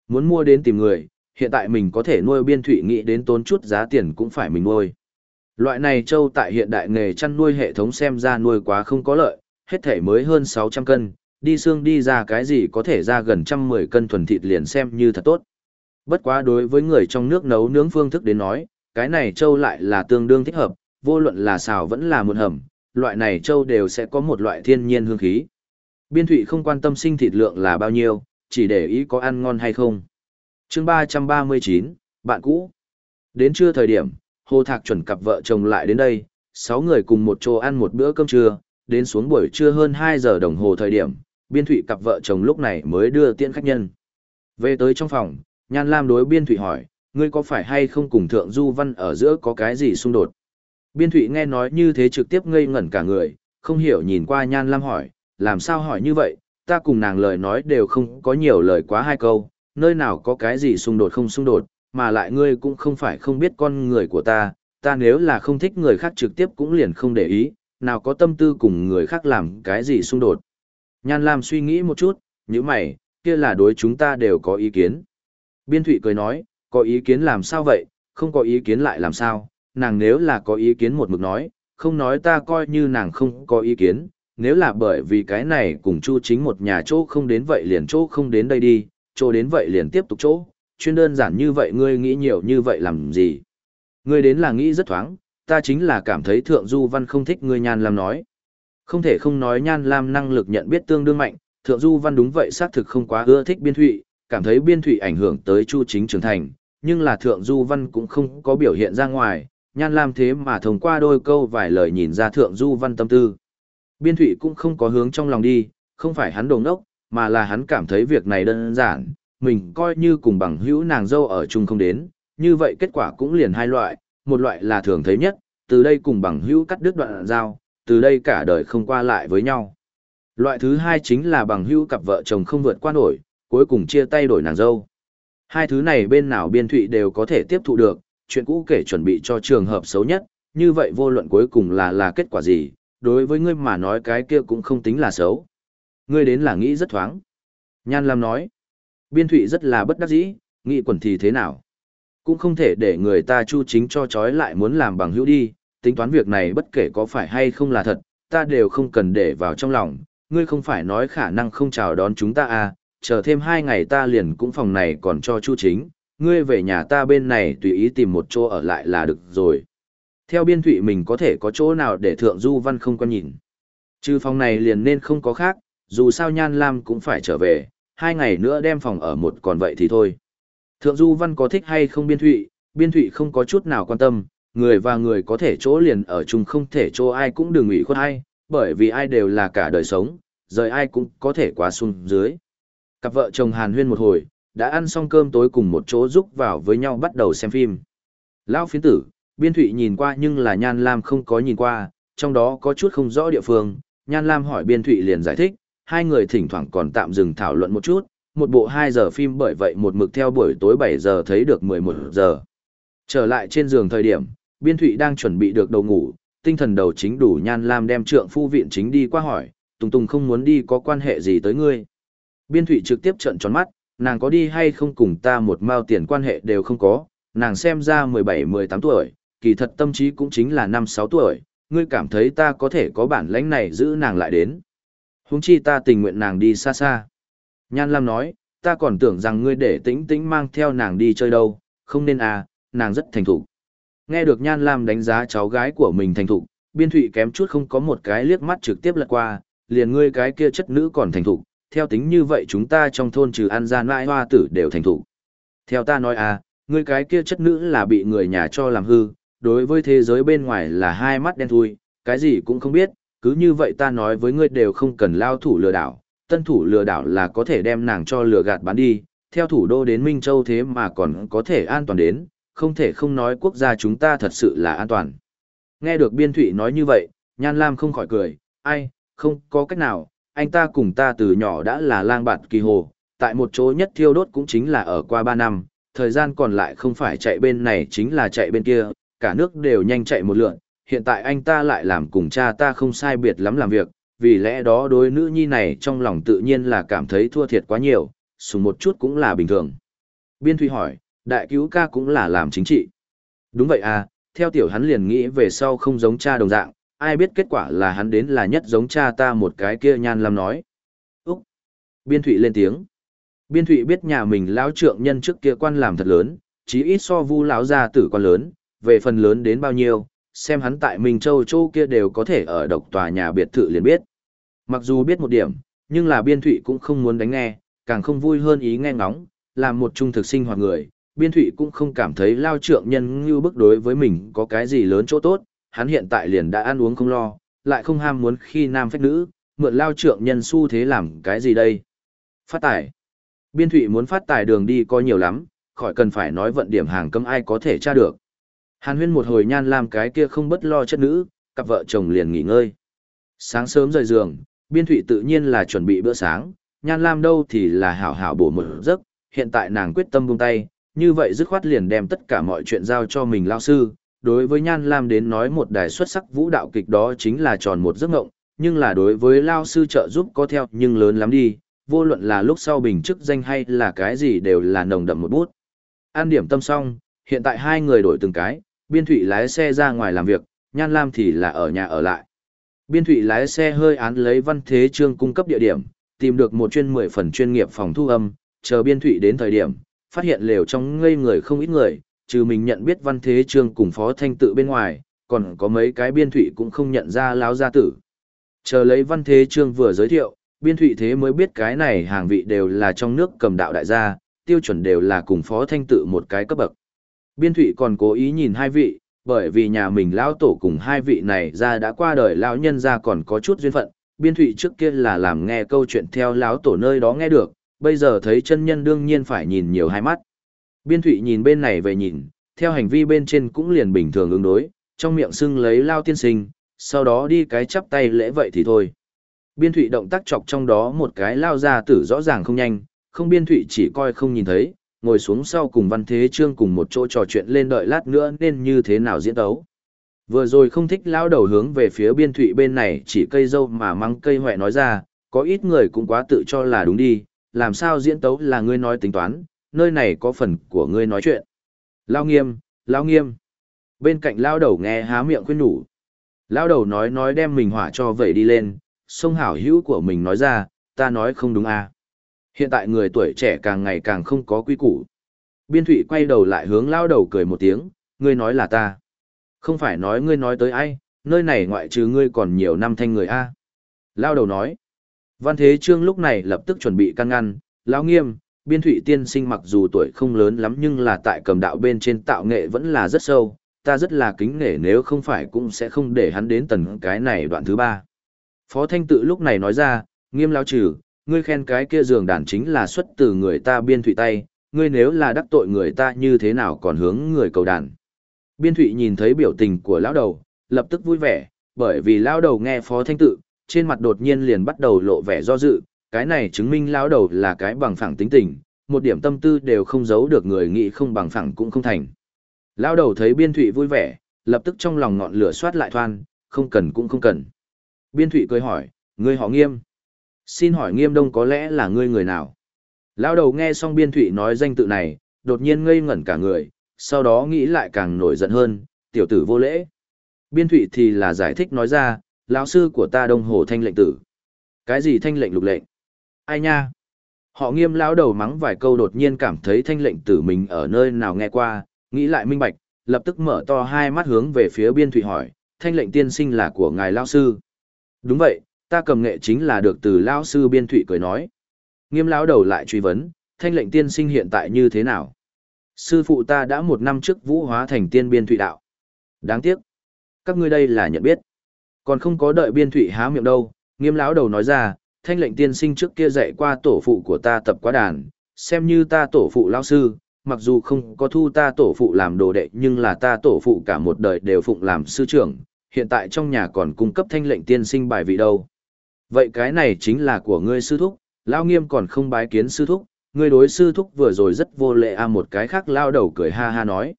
Muốn mua đến tìm người, hiện tại mình có thể nuôi biên thụy nghĩ đến tốn chút giá tiền cũng phải mình nuôi. Loại này châu tại hiện đại nghề chăn nuôi hệ thống xem ra nuôi quá không có lợi, hết thể mới hơn 600 cân, đi xương đi ra cái gì có thể ra gần 110 cân thuần thịt liền xem như thật tốt. Bất quá đối với người trong nước nấu nướng phương thức đến nói, cái này châu lại là tương đương thích hợp, vô luận là xào vẫn là một hầm, loại này châu đều sẽ có một loại thiên nhiên hương khí. Biên thụy không quan tâm sinh thịt lượng là bao nhiêu, chỉ để ý có ăn ngon hay không. chương 339, bạn cũ. Đến trưa thời điểm, Hồ Thạc chuẩn cặp vợ chồng lại đến đây, 6 người cùng một chỗ ăn một bữa cơm trưa, đến xuống buổi trưa hơn 2 giờ đồng hồ thời điểm, biên thụy cặp vợ chồng lúc này mới đưa tiễn khách nhân. Về tới trong phòng, Nhan Lam đối biên thụy hỏi, ngươi có phải hay không cùng thượng du văn ở giữa có cái gì xung đột? Biên thụy nghe nói như thế trực tiếp ngây ngẩn cả người, không hiểu nhìn qua Nhan Lam hỏi, làm sao hỏi như vậy, ta cùng nàng lời nói đều không có nhiều lời quá hai câu, nơi nào có cái gì xung đột không xung đột, mà lại ngươi cũng không phải không biết con người của ta, ta nếu là không thích người khác trực tiếp cũng liền không để ý, nào có tâm tư cùng người khác làm cái gì xung đột. Nhan Lam suy nghĩ một chút, những mày, kia là đối chúng ta đều có ý kiến. Biên Thụy cười nói, có ý kiến làm sao vậy, không có ý kiến lại làm sao, nàng nếu là có ý kiến một mực nói, không nói ta coi như nàng không có ý kiến, nếu là bởi vì cái này cùng Chu chính một nhà chỗ không đến vậy liền chỗ không đến đây đi, chỗ đến vậy liền tiếp tục chỗ, chuyên đơn giản như vậy ngươi nghĩ nhiều như vậy làm gì. Ngươi đến là nghĩ rất thoáng, ta chính là cảm thấy thượng du văn không thích ngươi nhan lam nói. Không thể không nói nhan lam năng lực nhận biết tương đương mạnh, thượng du văn đúng vậy xác thực không quá ưa thích biên thụy, cảm thấy biên thụy ảnh hưởng tới chu chính trưởng thành, nhưng là thượng du văn cũng không có biểu hiện ra ngoài, nhan lam thế mà thông qua đôi câu vài lời nhìn ra thượng du văn tâm tư. Biên thụy cũng không có hướng trong lòng đi, không phải hắn đồng đốc, mà là hắn cảm thấy việc này đơn giản, mình coi như cùng bằng hữu nàng dâu ở chung không đến, như vậy kết quả cũng liền hai loại, một loại là thường thấy nhất, từ đây cùng bằng hữu cắt đứt đoạn giao, từ đây cả đời không qua lại với nhau. Loại thứ hai chính là bằng hữu cặp vợ chồng không vượt qua nổi, cuối cùng chia tay đổi nàng dâu. Hai thứ này bên nào biên thụy đều có thể tiếp thụ được, chuyện cũ kể chuẩn bị cho trường hợp xấu nhất, như vậy vô luận cuối cùng là là kết quả gì, đối với ngươi mà nói cái kia cũng không tính là xấu. Ngươi đến là nghĩ rất thoáng. Nhan Lam nói, biên thụy rất là bất đắc dĩ, nghĩ quần thì thế nào. Cũng không thể để người ta chu chính cho chói lại muốn làm bằng hữu đi, tính toán việc này bất kể có phải hay không là thật, ta đều không cần để vào trong lòng, ngươi không phải nói khả năng không chào đón chúng ta à, chờ thêm hai ngày ta liền cũng phòng này còn cho chu chính, ngươi về nhà ta bên này tùy ý tìm một chỗ ở lại là được rồi. Theo biên thụy mình có thể có chỗ nào để thượng du văn không quan nhìn. Trừ phòng này liền nên không có khác, dù sao Nhan Lam cũng phải trở về, hai ngày nữa đem phòng ở một còn vậy thì thôi. Thượng du văn có thích hay không biên thụy, biên thụy không có chút nào quan tâm, người và người có thể chỗ liền ở chung không thể chỗ ai cũng đừng ủy khuất ai, bởi vì ai đều là cả đời sống, rời ai cũng có thể quá xuống dưới. Cặp vợ chồng hàn huyên một hồi, đã ăn xong cơm tối cùng một chỗ rúc vào với nhau bắt đầu xem phim. Lão phiến tử, biên thụy nhìn qua nhưng là Nhan Lam không có nhìn qua, trong đó có chút không rõ địa phương, Nhan Lam hỏi biên thụy liền giải thích, hai người thỉnh thoảng còn tạm dừng thảo luận một chút, một bộ 2 giờ phim bởi vậy một mực theo buổi tối 7 giờ thấy được 11 giờ. Trở lại trên giường thời điểm, biên thụy đang chuẩn bị được đầu ngủ, tinh thần đầu chính đủ Nhan Lam đem trượng phu viện chính đi qua hỏi, Tùng Tùng không muốn đi có quan hệ gì tới ngươi. Biên thụy trực tiếp trận tròn mắt, nàng có đi hay không cùng ta một mao tiền quan hệ đều không có, nàng xem ra 17-18 tuổi, kỳ thật tâm trí cũng chính là 5-6 tuổi, ngươi cảm thấy ta có thể có bản lãnh này giữ nàng lại đến. Húng chi ta tình nguyện nàng đi xa xa. Nhan Lam nói, ta còn tưởng rằng ngươi để tĩnh tĩnh mang theo nàng đi chơi đâu, không nên à, nàng rất thành thục. Nghe được Nhan Lam đánh giá cháu gái của mình thành thục, biên thụy kém chút không có một cái liếc mắt trực tiếp lật qua, liền ngươi cái kia chất nữ còn thành thục, theo tính như vậy chúng ta trong thôn trừ ăn gian mãi hoa tử đều thành thủ. Theo ta nói à, ngươi cái kia chất nữ là bị người nhà cho làm hư, đối với thế giới bên ngoài là hai mắt đen thui, cái gì cũng không biết, cứ như vậy ta nói với ngươi đều không cần lao thủ lừa đảo, tân thủ lừa đảo là có thể đem nàng cho lừa gạt bán đi, theo thủ đô đến Minh Châu thế mà còn có thể an toàn đến, không thể không nói quốc gia chúng ta thật sự là an toàn. Nghe được biên thụy nói như vậy, Nhan Lam không khỏi cười, ai, không có cách nào, anh ta cùng ta từ nhỏ đã là lang bạt kỳ hồ, tại một chỗ nhất thiêu đốt cũng chính là ở qua 3 năm, thời gian còn lại không phải chạy bên này chính là chạy bên kia, cả nước đều nhanh chạy một lượn, hiện tại anh ta lại làm cùng cha ta không sai biệt lắm làm việc, vì lẽ đó đối nữ nhi này trong lòng tự nhiên là cảm thấy thua thiệt quá nhiều, sùng một chút cũng là bình thường. Biên Thụy hỏi, đại cứu ca cũng là làm chính trị. Đúng vậy à, theo tiểu hắn liền nghĩ về sau không giống cha đồng dạng, ai biết kết quả là hắn đến là nhất giống cha ta một cái kia nhan lam nói. Úc! Biên Thụy lên tiếng. Biên Thụy biết nhà mình lão trượng nhân trước kia quan làm thật lớn, chí ít so vu lão gia tử quan lớn, về phần lớn đến bao nhiêu, xem hắn tại Minh Châu châu kia đều có thể ở độc tòa nhà biệt thự liền biết. Mặc dù biết một điểm, nhưng là biên thụy cũng không muốn đánh nghe, càng không vui hơn ý nghe ngóng, làm một trung thực sinh hoạt người, biên thụy cũng không cảm thấy lao trượng nhân như bức đối với mình có cái gì lớn chỗ tốt, hắn hiện tại liền đã ăn uống không lo, lại không ham muốn khi nam phách nữ, mượn lao trượng nhân su thế làm cái gì đây? Phát tài. Biên thụy muốn phát tài đường đi có nhiều lắm, khỏi cần phải nói vận điểm hàng cấm ai có thể tra được. Hàn huyên một hồi nhan làm cái kia không bất lo chất nữ, cặp vợ chồng liền nghỉ ngơi. Sáng sớm rời giường, biên thụy tự nhiên là chuẩn bị bữa sáng, nhan lam đâu thì là hảo hảo bổ một giấc, hiện tại nàng quyết tâm buông tay, như vậy dứt khoát liền đem tất cả mọi chuyện giao cho mình lao sư. Đối với Nhan Lam đến nói một đài xuất sắc vũ đạo kịch đó chính là tròn một giấc ngộng, nhưng là đối với lao sư trợ giúp có theo nhưng lớn lắm đi, vô luận là lúc sau bình chức danh hay là cái gì đều là nồng đậm một bút. An điểm tâm xong, hiện tại hai người đổi từng cái, biên thụy lái xe ra ngoài làm việc, Nhan Lam thì là ở nhà ở lại. Biên thụy lái xe hơi án lấy văn thế trương cung cấp địa điểm, tìm được một chuyên mười phần chuyên nghiệp phòng thu âm, chờ biên thụy đến thời điểm, phát hiện lều trong ngây người không ít người, trừ mình nhận biết văn thế trương cùng phó thanh tự bên ngoài, còn có mấy cái biên thụy cũng không nhận ra láo gia tử. Chờ lấy văn thế trương vừa giới thiệu, biên thụy thế mới biết cái này hàng vị đều là trong nước cầm đạo đại gia, tiêu chuẩn đều là cùng phó thanh tự một cái cấp bậc. Biên thụy còn cố ý nhìn hai vị, bởi vì nhà mình lão tổ cùng hai vị này ra đã qua đời lão nhân ra còn có chút duyên phận, biên thụy trước kia là làm nghe câu chuyện theo lão tổ nơi đó nghe được, bây giờ thấy chân nhân đương nhiên phải nhìn nhiều hai mắt. Biên thụy nhìn bên này về nhìn, theo hành vi bên trên cũng liền bình thường ứng đối, trong miệng xưng lấy lao tiên sinh, sau đó đi cái chắp tay lễ vậy thì thôi. Biên thụy động tác chọc trong đó một cái lao ra tử rõ ràng không nhanh, không biên thụy chỉ coi không nhìn thấy, ngồi xuống sau cùng văn thế trương cùng một chỗ trò chuyện lên đợi lát nữa nên như thế nào diễn tấu. Vừa rồi không thích lao đầu hướng về phía biên thụy bên này chỉ cây dâu mà măng cây hoẹ nói ra, có ít người cũng quá tự cho là đúng đi, làm sao diễn tấu là ngươi nói tính toán, nơi này có phần của ngươi nói chuyện. Lao nghiêm, lao nghiêm. Bên cạnh lao đầu nghe há miệng khuyên nhủ. Lao đầu nói nói đem mình hỏa cho vậy đi lên, sông hảo hữu của mình nói ra, ta nói không đúng à. Hiện tại người tuổi trẻ càng ngày càng không có quy củ. Biên thụy quay đầu lại hướng lao đầu cười một tiếng, ngươi nói là ta. Không phải nói ngươi nói tới ai, nơi này ngoại trừ ngươi còn nhiều năm thanh người a Lao đầu nói. Văn Thế Trương lúc này lập tức chuẩn bị căn ngăn, lão nghiêm, biên thụy tiên sinh mặc dù tuổi không lớn lắm nhưng là tại cầm đạo bên trên tạo nghệ vẫn là rất sâu, ta rất là kính nể nếu không phải cũng sẽ không để hắn đến tầng cái này đoạn thứ ba. Phó Thanh tự lúc này nói ra, nghiêm lão trừ, ngươi khen cái kia giường đàn chính là xuất từ người ta biên thụy tay, ngươi nếu là đắc tội người ta như thế nào còn hướng người cầu đàn. Biên thụy nhìn thấy biểu tình của lão đầu, lập tức vui vẻ, bởi vì lão đầu nghe phó thanh tự, trên mặt đột nhiên liền bắt đầu lộ vẻ do dự, cái này chứng minh lão đầu là cái bằng phẳng tính tình, một điểm tâm tư đều không giấu được người nghĩ không bằng phẳng cũng không thành. Lão đầu thấy biên thụy vui vẻ, lập tức trong lòng ngọn lửa soát lại thoan, không cần cũng không cần. Biên thụy cười hỏi, ngươi họ nghiêm. Xin hỏi nghiêm đông có lẽ là ngươi người nào? Lão đầu nghe xong biên thụy nói danh tự này, đột nhiên ngây ngẩn cả người, sau đó nghĩ lại càng nổi giận hơn, tiểu tử vô lễ. Biên thụy thì là giải thích nói ra, lão sư của ta đông hồ thanh lệnh tử. Cái gì thanh lệnh lục lệnh? Ai nha? Họ nghiêm lão đầu mắng vài câu đột nhiên cảm thấy thanh lệnh tử mình ở nơi nào nghe qua, nghĩ lại minh bạch, lập tức mở to hai mắt hướng về phía biên thụy hỏi, thanh lệnh tiên sinh là của ngài lao sư. Đúng vậy, ta cầm nghệ chính là được từ lao sư biên thụy cười nói. Nghiêm lão đầu lại truy vấn, thanh lệnh tiên sinh hiện tại như thế nào? Sư phụ ta đã một năm trước vũ hóa thành tiên biên thụy đạo. Đáng tiếc. Các ngươi đây là nhận biết. Còn không có đợi biên thụy há miệng đâu, nghiêm lão đầu nói ra, thanh lệnh tiên sinh trước kia dạy qua tổ phụ của ta tập quá đàn, xem như ta tổ phụ lao sư, mặc dù không có thu ta tổ phụ làm đồ đệ nhưng là ta tổ phụ cả một đời đều phụng làm sư trưởng, hiện tại trong nhà còn cung cấp thanh lệnh tiên sinh bài vị đâu. Vậy cái này chính là của ngươi sư thúc, lao nghiêm còn không bái kiến sư thúc, ngươi đối sư thúc vừa rồi rất vô lệ a một cái khác lao đầu cười ha ha nói.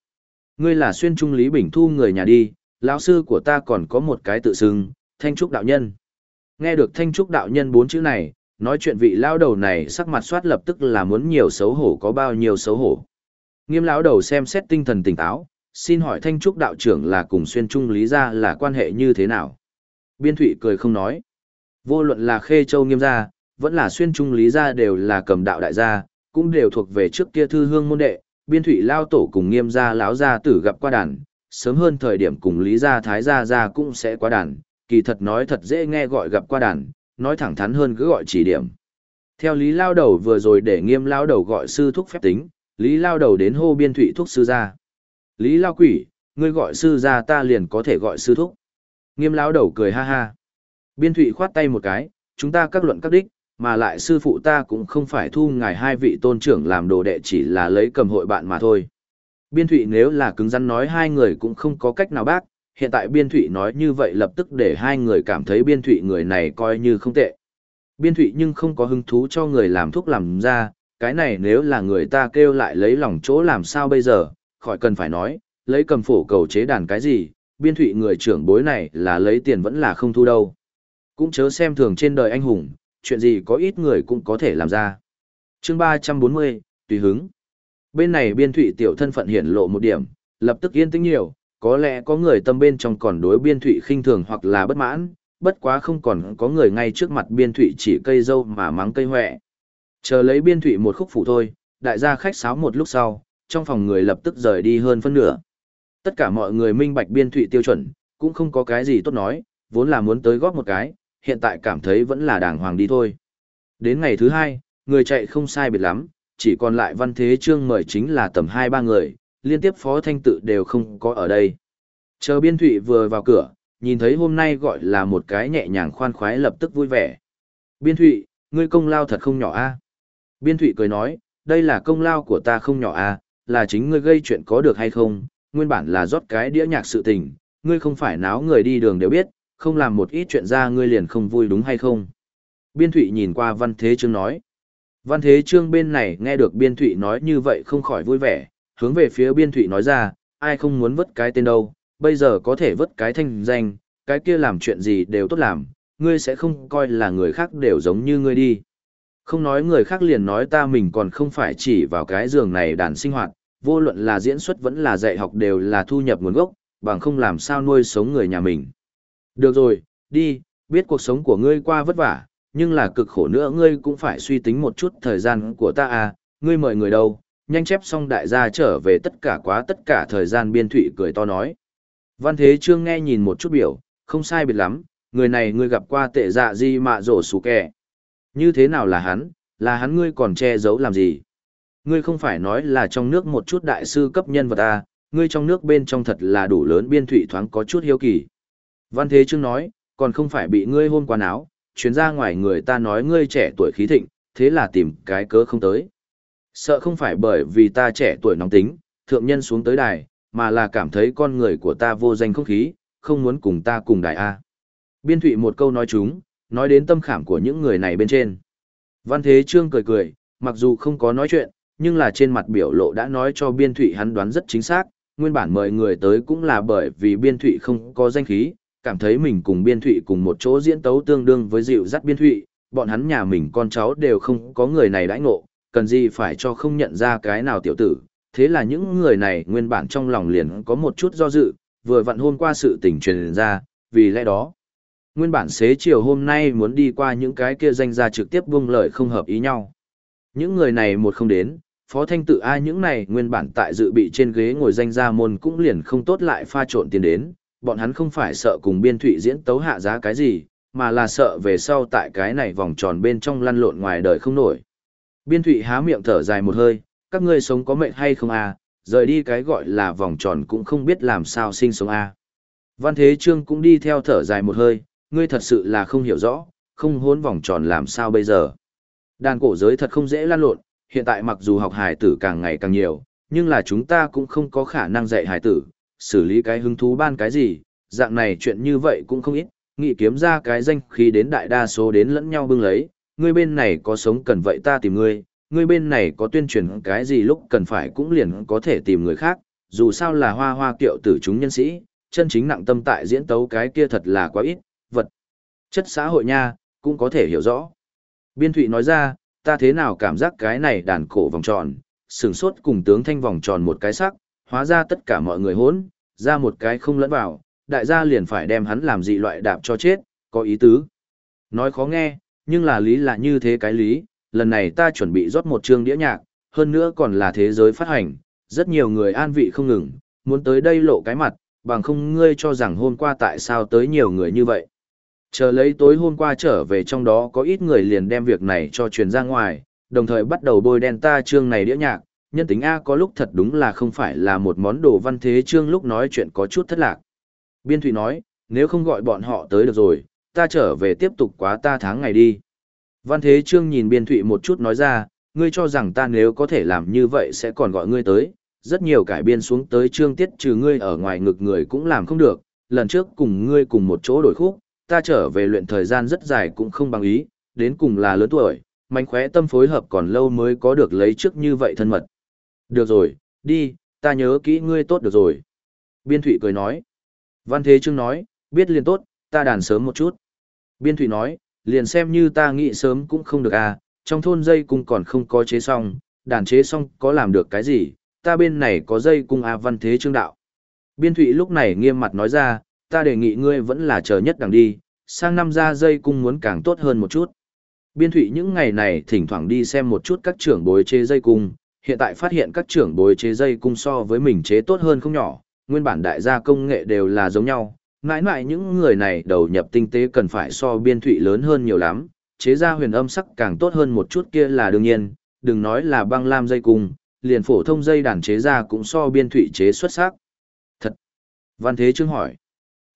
Ngươi là xuyên trung lý bình thu người nhà đi, lão sư của ta còn có một cái tự xưng, thanh trúc đạo nhân. Nghe được thanh trúc đạo nhân bốn chữ này, nói chuyện vị lao đầu này sắc mặt soát lập tức là muốn nhiều xấu hổ có bao nhiêu xấu hổ. Nghiêm lão đầu xem xét tinh thần tỉnh táo, xin hỏi thanh trúc đạo trưởng là cùng xuyên trung lý gia là quan hệ như thế nào? Biên thụy cười không nói. Vô luận là khê châu nghiêm gia, vẫn là xuyên trung lý gia đều là cầm đạo đại gia, cũng đều thuộc về trước kia thư hương môn đệ, biên thụy lao tổ cùng nghiêm gia lão gia tử gặp qua đàn, sớm hơn thời điểm cùng lý gia thái gia gia cũng sẽ qua đàn, kỳ thật nói thật dễ nghe gọi gặp qua đàn, nói thẳng thắn hơn cứ gọi chỉ điểm. Theo lý lao đầu vừa rồi để nghiêm lao đầu gọi sư thúc phép tính, lý lao đầu đến hô biên thụy thúc sư ra Lý lao quỷ, ngươi gọi sư ra ta liền có thể gọi sư thúc. Nghiêm lao đầu cười ha ha. Biên thụy khoát tay một cái, chúng ta các luận các đích, mà lại sư phụ ta cũng không phải thu ngài hai vị tôn trưởng làm đồ đệ chỉ là lấy cầm hội bạn mà thôi. Biên thụy nếu là cứng rắn nói hai người cũng không có cách nào bác, hiện tại biên thụy nói như vậy lập tức để hai người cảm thấy biên thụy người này coi như không tệ. Biên thụy nhưng không có hứng thú cho người làm thuốc làm ra, cái này nếu là người ta kêu lại lấy lòng chỗ làm sao bây giờ, khỏi cần phải nói, lấy cầm phổ cầu chế đàn cái gì, biên thụy người trưởng bối này là lấy tiền vẫn là không thu đâu. Cũng chớ xem thường trên đời anh hùng, chuyện gì có ít người cũng có thể làm ra. chương 340, tùy hứng. Bên này biên thụy tiểu thân phận hiển lộ một điểm, lập tức yên tĩnh nhiều, có lẽ có người tâm bên trong còn đối biên thụy khinh thường hoặc là bất mãn, bất quá không còn có người ngay trước mặt biên thụy chỉ cây dâu mà mắng cây hoẹ. Chờ lấy biên thụy một khúc phụ thôi, đại gia khách sáo một lúc sau, trong phòng người lập tức rời đi hơn phân nửa. Tất cả mọi người minh bạch biên thụy tiêu chuẩn, cũng không có cái gì tốt nói, vốn là muốn tới góp một cái, hiện tại cảm thấy vẫn là đàng hoàng đi thôi. Đến ngày thứ hai, người chạy không sai biệt lắm, chỉ còn lại văn thế trương mời chính là tầm hai ba người, liên tiếp phó thanh tự đều không có ở đây. Chờ biên thụy vừa vào cửa, nhìn thấy hôm nay gọi là một cái nhẹ nhàng khoan khoái lập tức vui vẻ. Biên thụy, ngươi công lao thật không nhỏ a Biên thụy cười nói, đây là công lao của ta không nhỏ a là chính ngươi gây chuyện có được hay không, nguyên bản là rót cái đĩa nhạc sự tình, ngươi không phải náo người đi đường đều biết, không làm một ít chuyện ra ngươi liền không vui đúng hay không. Biên thụy nhìn qua văn thế trương nói. Văn thế trương bên này nghe được biên thụy nói như vậy không khỏi vui vẻ, hướng về phía biên thụy nói ra, ai không muốn vứt cái tên đâu, bây giờ có thể vứt cái thanh danh, cái kia làm chuyện gì đều tốt làm, ngươi sẽ không coi là người khác đều giống như ngươi đi. Không nói người khác liền nói ta mình còn không phải chỉ vào cái giường này đàn sinh hoạt, vô luận là diễn xuất vẫn là dạy học đều là thu nhập nguồn gốc, bằng không làm sao nuôi sống người nhà mình. Được rồi, đi, biết cuộc sống của ngươi qua vất vả, nhưng là cực khổ nữa ngươi cũng phải suy tính một chút thời gian của ta à, ngươi mời người đâu, nhanh chép xong đại gia trở về tất cả quá tất cả thời gian biên thụy cười to nói. Văn Thế Trương nghe nhìn một chút biểu, không sai biệt lắm, người này ngươi gặp qua tệ dạ gì mạ rổ xù kẻ. Như thế nào là hắn, là hắn ngươi còn che giấu làm gì? Ngươi không phải nói là trong nước một chút đại sư cấp nhân vật à, ngươi trong nước bên trong thật là đủ lớn biên thụy thoáng có chút hiếu kỳ. Văn Thế Trương nói, còn không phải bị ngươi hôn quán áo, chuyến ra ngoài người ta nói ngươi trẻ tuổi khí thịnh, thế là tìm cái cớ không tới. Sợ không phải bởi vì ta trẻ tuổi nóng tính, thượng nhân xuống tới đài, mà là cảm thấy con người của ta vô danh không khí, không muốn cùng ta cùng đài A. Biên thụy một câu nói chúng, nói đến tâm khảm của những người này bên trên. Văn Thế Trương cười cười, mặc dù không có nói chuyện, nhưng là trên mặt biểu lộ đã nói cho biên thụy hắn đoán rất chính xác, nguyên bản mời người tới cũng là bởi vì biên thụy không có danh khí, cảm thấy mình cùng biên thụy cùng một chỗ diễn tấu tương đương với dịu dắt biên thụy, bọn hắn nhà mình con cháu đều không có người này đãi ngộ, cần gì phải cho không nhận ra cái nào tiểu tử. Thế là những người này nguyên bản trong lòng liền có một chút do dự, vừa vặn hôm qua sự tình truyền ra, vì lẽ đó. Nguyên bản xế chiều hôm nay muốn đi qua những cái kia danh ra trực tiếp buông lời không hợp ý nhau. Những người này một không đến, Phó Thanh tự ai những này nguyên bản tại dự bị trên ghế ngồi danh gia môn cũng liền không tốt lại pha trộn tiền đến, bọn hắn không phải sợ cùng biên thụy diễn tấu hạ giá cái gì, mà là sợ về sau tại cái này vòng tròn bên trong lăn lộn ngoài đời không nổi. Biên thụy há miệng thở dài một hơi, các ngươi sống có mệnh hay không à, rời đi cái gọi là vòng tròn cũng không biết làm sao sinh sống à. Văn Thế Trương cũng đi theo thở dài một hơi, ngươi thật sự là không hiểu rõ, không hốn vòng tròn làm sao bây giờ. Đàn cổ giới thật không dễ lan lộn, hiện tại mặc dù học hài tử càng ngày càng nhiều, nhưng là chúng ta cũng không có khả năng dạy hài tử, xử lý cái hứng thú ban cái gì, dạng này chuyện như vậy cũng không ít, nghị kiếm ra cái danh khi đến đại đa số đến lẫn nhau bưng lấy, ngươi bên này có sống cần vậy ta tìm ngươi, ngươi bên này có tuyên truyền cái gì lúc cần phải cũng liền có thể tìm người khác, dù sao là hoa hoa kiệu tử chúng nhân sĩ, chân chính nặng tâm tại diễn tấu cái kia thật là quá ít, vật. Chất xã hội nha, cũng có thể hiểu rõ. Biên Thụy nói ra, ta thế nào cảm giác cái này đàn cổ vòng tròn, sừng sốt cùng tướng thanh vòng tròn một cái sắc, hóa ra tất cả mọi người hỗn, ra một cái không lẫn vào, đại gia liền phải đem hắn làm dị loại đạp cho chết, có ý tứ. Nói khó nghe, nhưng là lý là như thế cái lý, lần này ta chuẩn bị rót một chương đĩa nhạc, hơn nữa còn là thế giới phát hành, rất nhiều người an vị không ngừng, muốn tới đây lộ cái mặt, bằng không ngươi cho rằng hôm qua tại sao tới nhiều người như vậy. Chờ lấy tối hôm qua trở về trong đó có ít người liền đem việc này cho truyền ra ngoài, đồng thời bắt đầu bôi đen ta chương này đĩa nhạc, nhân tính A có lúc thật đúng là không phải là một món đồ văn thế chương lúc nói chuyện có chút thất lạc. Biên Thụy nói, nếu không gọi bọn họ tới được rồi, ta trở về tiếp tục quá ta tháng ngày đi. Văn Thế Trương nhìn Biên Thụy một chút nói ra, ngươi cho rằng ta nếu có thể làm như vậy sẽ còn gọi ngươi tới, rất nhiều cải biên xuống tới trương tiết trừ ngươi ở ngoài ngực người cũng làm không được, lần trước cùng ngươi cùng một chỗ đổi khúc, ta trở về luyện thời gian rất dài cũng không bằng ý, đến cùng là lớn tuổi, mánh khóe tâm phối hợp còn lâu mới có được lấy trước như vậy thân mật. Được rồi, đi, ta nhớ kỹ ngươi tốt được rồi. Biên Thụy cười nói. Văn Thế Trương nói, biết liền tốt, ta đàn sớm một chút. Biên Thụy nói, liền xem như ta nghĩ sớm cũng không được à, trong thôn dây cung còn không có chế xong, đàn chế xong có làm được cái gì, ta bên này có dây cung à Văn Thế Trương đạo. Biên Thụy lúc này nghiêm mặt nói ra, ta đề nghị ngươi vẫn là chờ nhất đằng đi, sang năm ra dây cung muốn càng tốt hơn một chút. Biên Thụy những ngày này thỉnh thoảng đi xem một chút các trưởng bối chế dây cung, hiện tại phát hiện các trưởng bối chế dây cung so với mình chế tốt hơn không nhỏ, nguyên bản đại gia công nghệ đều là giống nhau, mãi mãi những người này đầu nhập tinh tế cần phải so biên thụy lớn hơn nhiều lắm, chế ra huyền âm sắc càng tốt hơn một chút kia là đương nhiên, đừng nói là băng lam dây cung, liền phổ thông dây đàn chế ra cũng so biên thụy chế xuất sắc. Thật! Văn Thế Trương hỏi.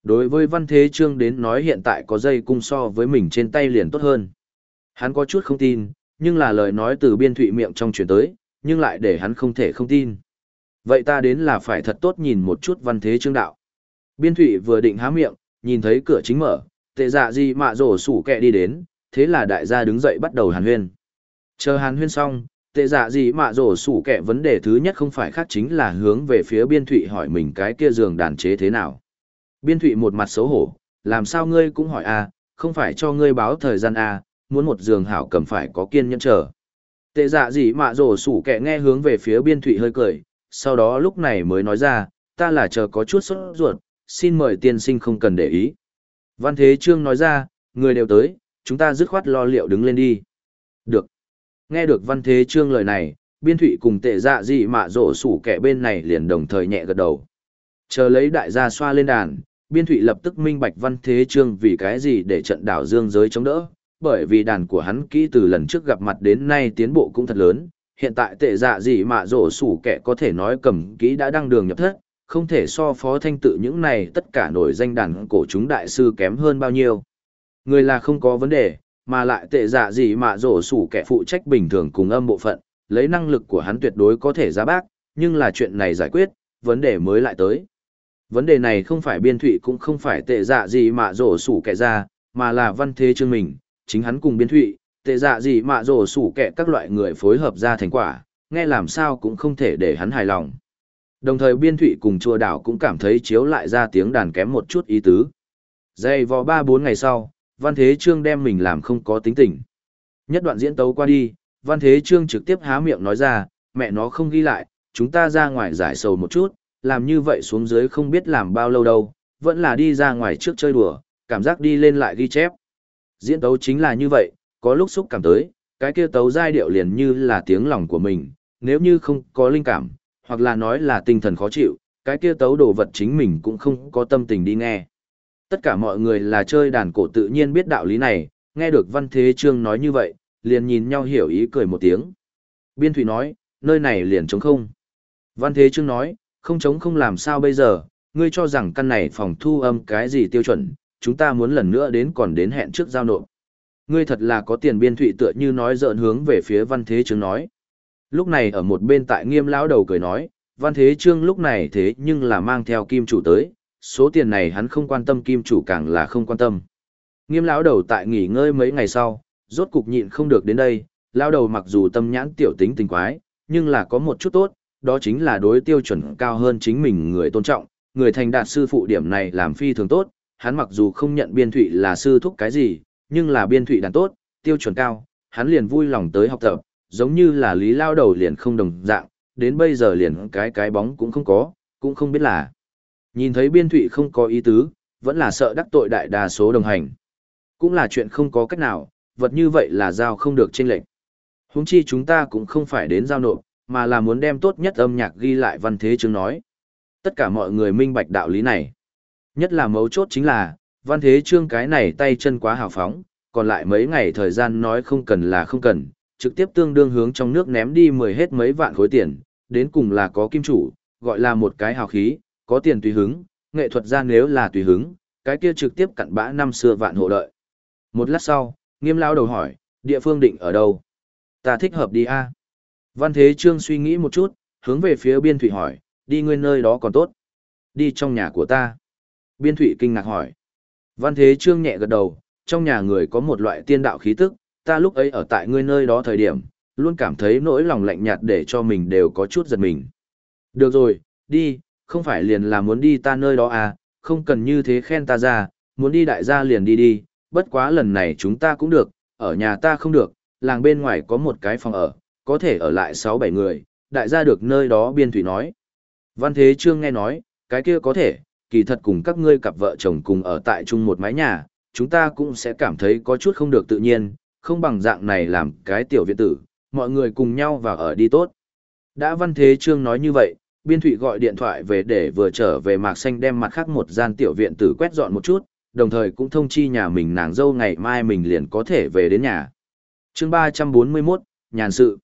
Đối với Văn Thế Trương đến nói hiện tại có dây cung so với mình trên tay liền tốt hơn. Hắn có chút không tin, nhưng là lời nói từ biên thụy miệng trong chuyển tới, nhưng lại để hắn không thể không tin. Vậy ta đến là phải thật tốt nhìn một chút văn thế trương đạo. Biên thủy vừa định há miệng, nhìn thấy cửa chính mở, tệ dạ gì mạ rổ sủ kẹ đi đến, thế là đại gia đứng dậy bắt đầu hàn huyên. Chờ hàn huyên xong, tệ dạ gì mạ rổ sủ kẹ vấn đề thứ nhất không phải khác chính là hướng về phía biên thụy hỏi mình cái kia giường đàn chế thế nào. Biên thụy một mặt xấu hổ, làm sao ngươi cũng hỏi a không phải cho ngươi báo thời gian a muốn một giường hảo cầm phải có kiên nhẫn chờ. Tệ dạ gì mạ rổ sủ kẹ nghe hướng về phía biên thụy hơi cười, sau đó lúc này mới nói ra, ta là chờ có chút sốt ruột, xin mời tiên sinh không cần để ý. Văn Thế Trương nói ra, người đều tới, chúng ta dứt khoát lo liệu đứng lên đi. Được. Nghe được Văn Thế Trương lời này, biên thụy cùng tệ dạ gì mạ rổ sủ kẻ bên này liền đồng thời nhẹ gật đầu. Chờ lấy đại gia xoa lên đàn, biên thụy lập tức minh bạch Văn Thế Trương vì cái gì để trận đảo dương giới chống đỡ, bởi vì đàn của hắn kỹ từ lần trước gặp mặt đến nay tiến bộ cũng thật lớn, hiện tại tệ dạ gì mà rổ sủ kẻ có thể nói cầm kỹ đã đăng đường nhập thất, không thể so phó thanh tự những này tất cả nổi danh đàn cổ chúng đại sư kém hơn bao nhiêu. Người là không có vấn đề, mà lại tệ dạ gì mà rổ sủ kẻ phụ trách bình thường cùng âm bộ phận, lấy năng lực của hắn tuyệt đối có thể ra bác, nhưng là chuyện này giải quyết, vấn đề mới lại tới. Vấn đề này không phải biên thụy cũng không phải tệ dạ gì mà rổ sủ kẻ ra, mà là văn thế chương mình, chính hắn cùng biên thụy, tệ dạ gì mà rổ sủ kẻ các loại người phối hợp ra thành quả, nghe làm sao cũng không thể để hắn hài lòng. Đồng thời biên thụy cùng chùa đảo cũng cảm thấy chiếu lại ra tiếng đàn kém một chút ý tứ. Dày vò ba bốn ngày sau, Văn Thế Trương đem mình làm không có tính tình. Nhất đoạn diễn tấu qua đi, Văn Thế Trương trực tiếp há miệng nói ra, mẹ nó không ghi lại, chúng ta ra ngoài giải sầu một chút, làm như vậy xuống dưới không biết làm bao lâu đâu, vẫn là đi ra ngoài trước chơi đùa, cảm giác đi lên lại ghi chép. Diễn tấu chính là như vậy, có lúc xúc cảm tới, cái kia tấu giai điệu liền như là tiếng lòng của mình, nếu như không có linh cảm, hoặc là nói là tinh thần khó chịu, cái kia tấu đồ vật chính mình cũng không có tâm tình đi nghe. Tất cả mọi người là chơi đàn cổ tự nhiên biết đạo lý này, nghe được Văn Thế Trương nói như vậy, liền nhìn nhau hiểu ý cười một tiếng. Biên Thụy nói, nơi này liền trống không. Văn Thế Trương nói, không trống không làm sao bây giờ, ngươi cho rằng căn này phòng thu âm cái gì tiêu chuẩn, chúng ta muốn lần nữa đến còn đến hẹn trước giao nộp. Ngươi thật là có tiền biên thụy tựa như nói dợn hướng về phía Văn Thế Trương nói. Lúc này ở một bên tại nghiêm lão đầu cười nói, Văn Thế Trương lúc này thế nhưng là mang theo kim chủ tới, số tiền này hắn không quan tâm kim chủ càng là không quan tâm. Nghiêm lão đầu tại nghỉ ngơi mấy ngày sau, rốt cục nhịn không được đến đây, lão đầu mặc dù tâm nhãn tiểu tính tình quái, nhưng là có một chút tốt, đó chính là đối tiêu chuẩn cao hơn chính mình người tôn trọng, người thành đạt sư phụ điểm này làm phi thường tốt, hắn mặc dù không nhận biên thụy là sư thúc cái gì, nhưng là biên thụy đàn tốt, tiêu chuẩn cao, hắn liền vui lòng tới học tập, giống như là lý lao đầu liền không đồng dạng, đến bây giờ liền cái cái bóng cũng không có, cũng không biết là. Nhìn thấy biên thụy không có ý tứ, vẫn là sợ đắc tội đại đa số đồng hành. Cũng là chuyện không có cách nào, vật như vậy là giao không được chênh lệnh. Huống chi chúng ta cũng không phải đến giao nộp, mà là muốn đem tốt nhất âm nhạc ghi lại văn thế chương nói. Tất cả mọi người minh bạch đạo lý này. Nhất là mấu chốt chính là, văn thế trương cái này tay chân quá hào phóng, còn lại mấy ngày thời gian nói không cần là không cần, trực tiếp tương đương hướng trong nước ném đi mười hết mấy vạn khối tiền, đến cùng là có kim chủ, gọi là một cái hào khí, có tiền tùy hứng, nghệ thuật ra nếu là tùy hứng, cái kia trực tiếp cặn bã năm xưa vạn hộ lợi. Một lát sau, nghiêm lao đầu hỏi, địa phương định ở đâu? Ta thích hợp đi a Văn Thế Trương suy nghĩ một chút, hướng về phía biên thủy hỏi, đi nguyên nơi đó còn tốt. Đi trong nhà của ta. Biên thủy kinh ngạc hỏi. Văn Thế Trương nhẹ gật đầu, trong nhà người có một loại tiên đạo khí tức, ta lúc ấy ở tại ngươi nơi đó thời điểm, luôn cảm thấy nỗi lòng lạnh nhạt để cho mình đều có chút giật mình. Được rồi, đi, không phải liền là muốn đi ta nơi đó à, không cần như thế khen ta ra, muốn đi đại gia liền đi đi, bất quá lần này chúng ta cũng được, ở nhà ta không được, làng bên ngoài có một cái phòng ở, có thể ở lại 6-7 người, đại gia được nơi đó biên thủy nói. Văn Thế Trương nghe nói, cái kia có thể, kỳ thật cùng các ngươi cặp vợ chồng cùng ở tại chung một mái nhà, chúng ta cũng sẽ cảm thấy có chút không được tự nhiên, không bằng dạng này làm cái tiểu viện tử, mọi người cùng nhau vào ở đi tốt. Đã Văn Thế Trương nói như vậy, Biên Thụy gọi điện thoại về để vừa trở về Mạc Xanh đem mặt khác một gian tiểu viện tử quét dọn một chút, đồng thời cũng thông chi nhà mình nàng dâu ngày mai mình liền có thể về đến nhà. chương 341, Nhàn sự.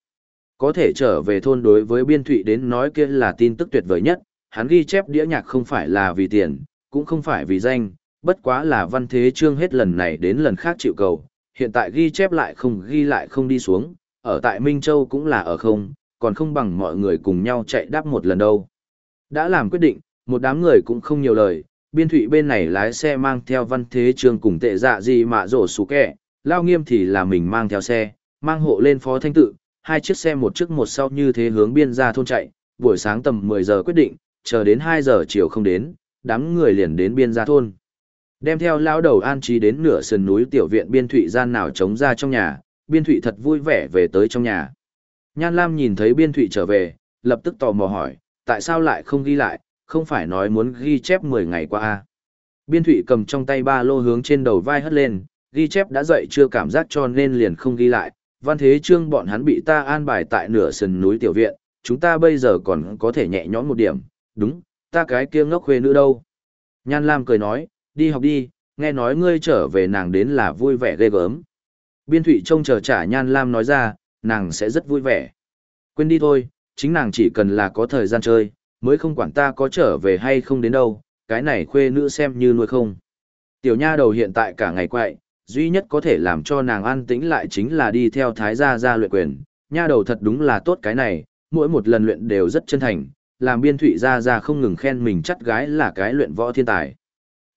Có thể trở về thôn đối với Biên Thụy đến nói kia là tin tức tuyệt vời nhất, hắn ghi chép đĩa nhạc không phải là vì tiền, cũng không phải vì danh, bất quá là văn thế trương hết lần này đến lần khác chịu cầu, hiện tại ghi chép lại không ghi lại không đi xuống, ở tại Minh Châu cũng là ở không, còn không bằng mọi người cùng nhau chạy đáp một lần đâu. Đã làm quyết định, một đám người cũng không nhiều lời, biên thụy bên này lái xe mang theo văn thế trường cùng tệ dạ gì mà rổ xú kẹ, lao nghiêm thì là mình mang theo xe, mang hộ lên phó thanh tự, hai chiếc xe một trước một sau như thế hướng biên ra thôn chạy, buổi sáng tầm 10 giờ quyết định, chờ đến 2 giờ chiều không đến, đám người liền đến biên ra thôn. Đem theo lao đầu an trí đến nửa sườn núi tiểu viện biên thụy gian nào chống ra trong nhà, biên thụy thật vui vẻ về tới trong nhà. Nhan Lam nhìn thấy biên thụy trở về, lập tức tò mò hỏi, tại sao lại không ghi lại, không phải nói muốn ghi chép 10 ngày qua à? Biên thụy cầm trong tay ba lô hướng trên đầu vai hất lên, ghi chép đã dậy chưa cảm giác cho nên liền không ghi lại, văn thế trương bọn hắn bị ta an bài tại nửa sườn núi tiểu viện, chúng ta bây giờ còn có thể nhẹ nhõm một điểm, đúng, ta cái kia ngốc khuê nữ đâu. Nhan Lam cười nói, đi học đi, nghe nói ngươi trở về nàng đến là vui vẻ ghê gớm. Biên Thụy trông chờ trả Nhan Lam nói ra, nàng sẽ rất vui vẻ. Quên đi thôi, chính nàng chỉ cần là có thời gian chơi, mới không quản ta có trở về hay không đến đâu, cái này khuê nữ xem như nuôi không. Tiểu nha đầu hiện tại cả ngày quậy, duy nhất có thể làm cho nàng an tĩnh lại chính là đi theo thái gia gia luyện quyền. Nha đầu thật đúng là tốt cái này, mỗi một lần luyện đều rất chân thành, làm biên thụy gia gia không ngừng khen mình chắt gái là cái luyện võ thiên tài.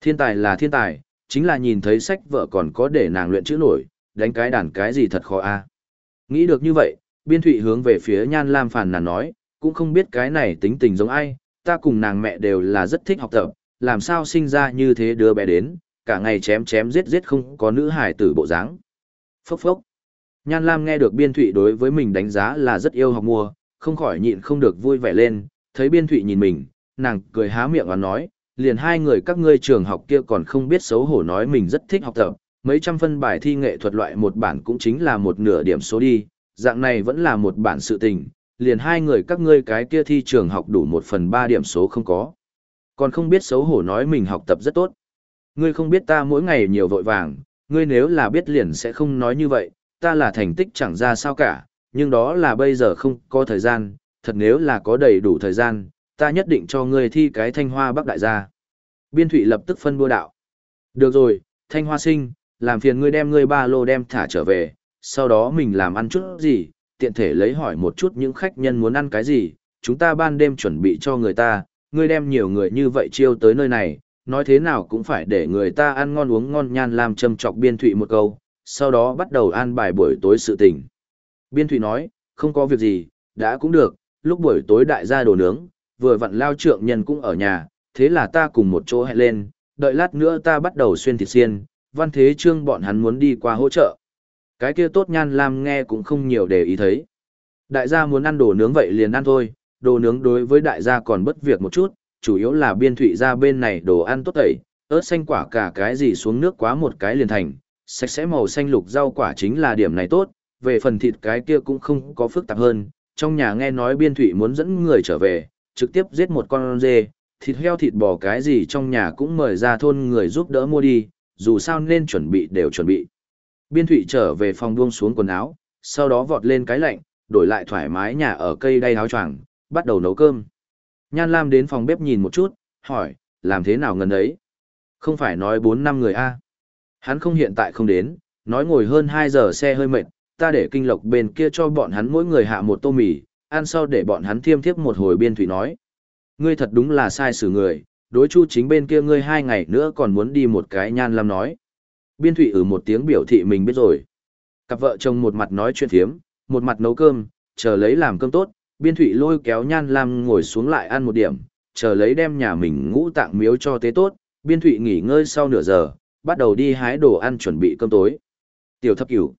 Thiên tài là thiên tài, chính là nhìn thấy sách vợ còn có để nàng luyện chữ nổi, đánh cái đàn cái gì thật khó a. Nghĩ được như vậy, biên thụy hướng về phía Nhan Lam phàn nàn nói, cũng không biết cái này tính tình giống ai, ta cùng nàng mẹ đều là rất thích học tập, làm sao sinh ra như thế đứa bé đến, cả ngày chém chém giết giết không có nữ hải tử bộ dáng. Phốc phốc. Nhan Lam nghe được biên thụy đối với mình đánh giá là rất yêu học mua, không khỏi nhịn không được vui vẻ lên, thấy biên thụy nhìn mình, nàng cười há miệng và nói, liền hai người các ngươi trường học kia còn không biết xấu hổ nói mình rất thích học tập, Mấy trăm phân bài thi nghệ thuật loại một bản cũng chính là một nửa điểm số đi, dạng này vẫn là một bản sự tình, liền hai người các ngươi cái kia thi trường học đủ một phần ba điểm số không có. Còn không biết xấu hổ nói mình học tập rất tốt. Ngươi không biết ta mỗi ngày nhiều vội vàng, ngươi nếu là biết liền sẽ không nói như vậy, ta là thành tích chẳng ra sao cả, nhưng đó là bây giờ không có thời gian, thật nếu là có đầy đủ thời gian, ta nhất định cho ngươi thi cái thanh hoa bắc đại gia. Biên thủy lập tức phân bua đạo. Được rồi, thanh hoa sinh, làm phiền ngươi đem ngươi ba lô đem thả trở về, sau đó mình làm ăn chút gì, tiện thể lấy hỏi một chút những khách nhân muốn ăn cái gì, chúng ta ban đêm chuẩn bị cho người ta, ngươi đem nhiều người như vậy chiêu tới nơi này, nói thế nào cũng phải để người ta ăn ngon uống ngon nhan làm châm chọc biên thụy một câu, sau đó bắt đầu ăn bài buổi tối sự tình. Biên thụy nói, không có việc gì, đã cũng được, lúc buổi tối đại gia đồ nướng, vừa vặn lao trượng nhân cũng ở nhà, thế là ta cùng một chỗ hẹn lên, đợi lát nữa ta bắt đầu xuyên thịt xiên, văn thế trương bọn hắn muốn đi qua hỗ trợ. Cái kia tốt nhan lam nghe cũng không nhiều để ý thấy. Đại gia muốn ăn đồ nướng vậy liền ăn thôi, đồ nướng đối với đại gia còn bất việc một chút, chủ yếu là biên thụy ra bên này đồ ăn tốt tẩy, ớt xanh quả cả cái gì xuống nước quá một cái liền thành, sạch sẽ màu xanh lục rau quả chính là điểm này tốt, về phần thịt cái kia cũng không có phức tạp hơn, trong nhà nghe nói biên thụy muốn dẫn người trở về, trực tiếp giết một con dê, thịt heo thịt bò cái gì trong nhà cũng mời ra thôn người giúp đỡ mua đi, dù sao nên chuẩn bị đều chuẩn bị. Biên thụy trở về phòng buông xuống quần áo, sau đó vọt lên cái lạnh, đổi lại thoải mái nhà ở cây đay áo choàng bắt đầu nấu cơm. Nhan Lam đến phòng bếp nhìn một chút, hỏi, làm thế nào ngần ấy? Không phải nói 4 năm người a Hắn không hiện tại không đến, nói ngồi hơn 2 giờ xe hơi mệt, ta để kinh lộc bên kia cho bọn hắn mỗi người hạ một tô mì, ăn sau để bọn hắn thiêm thiếp một hồi biên thủy nói. Ngươi thật đúng là sai xử người, đối chu chính bên kia ngươi hai ngày nữa còn muốn đi một cái nhan lam nói. Biên thủy ở một tiếng biểu thị mình biết rồi. Cặp vợ chồng một mặt nói chuyện thiếm, một mặt nấu cơm, chờ lấy làm cơm tốt, biên thủy lôi kéo nhan lam ngồi xuống lại ăn một điểm, chờ lấy đem nhà mình ngũ tạng miếu cho tế tốt, biên thủy nghỉ ngơi sau nửa giờ, bắt đầu đi hái đồ ăn chuẩn bị cơm tối. Tiểu thập cửu.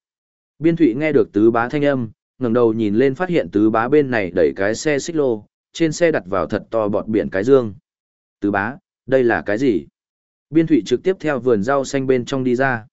Biên thủy nghe được tứ bá thanh âm, ngẩng đầu nhìn lên phát hiện tứ bá bên này đẩy cái xe xích lô, trên xe đặt vào thật to bọt biển cái dương. Tứ bá, đây là cái gì? Biên thủy trực tiếp theo vườn rau xanh bên trong đi ra.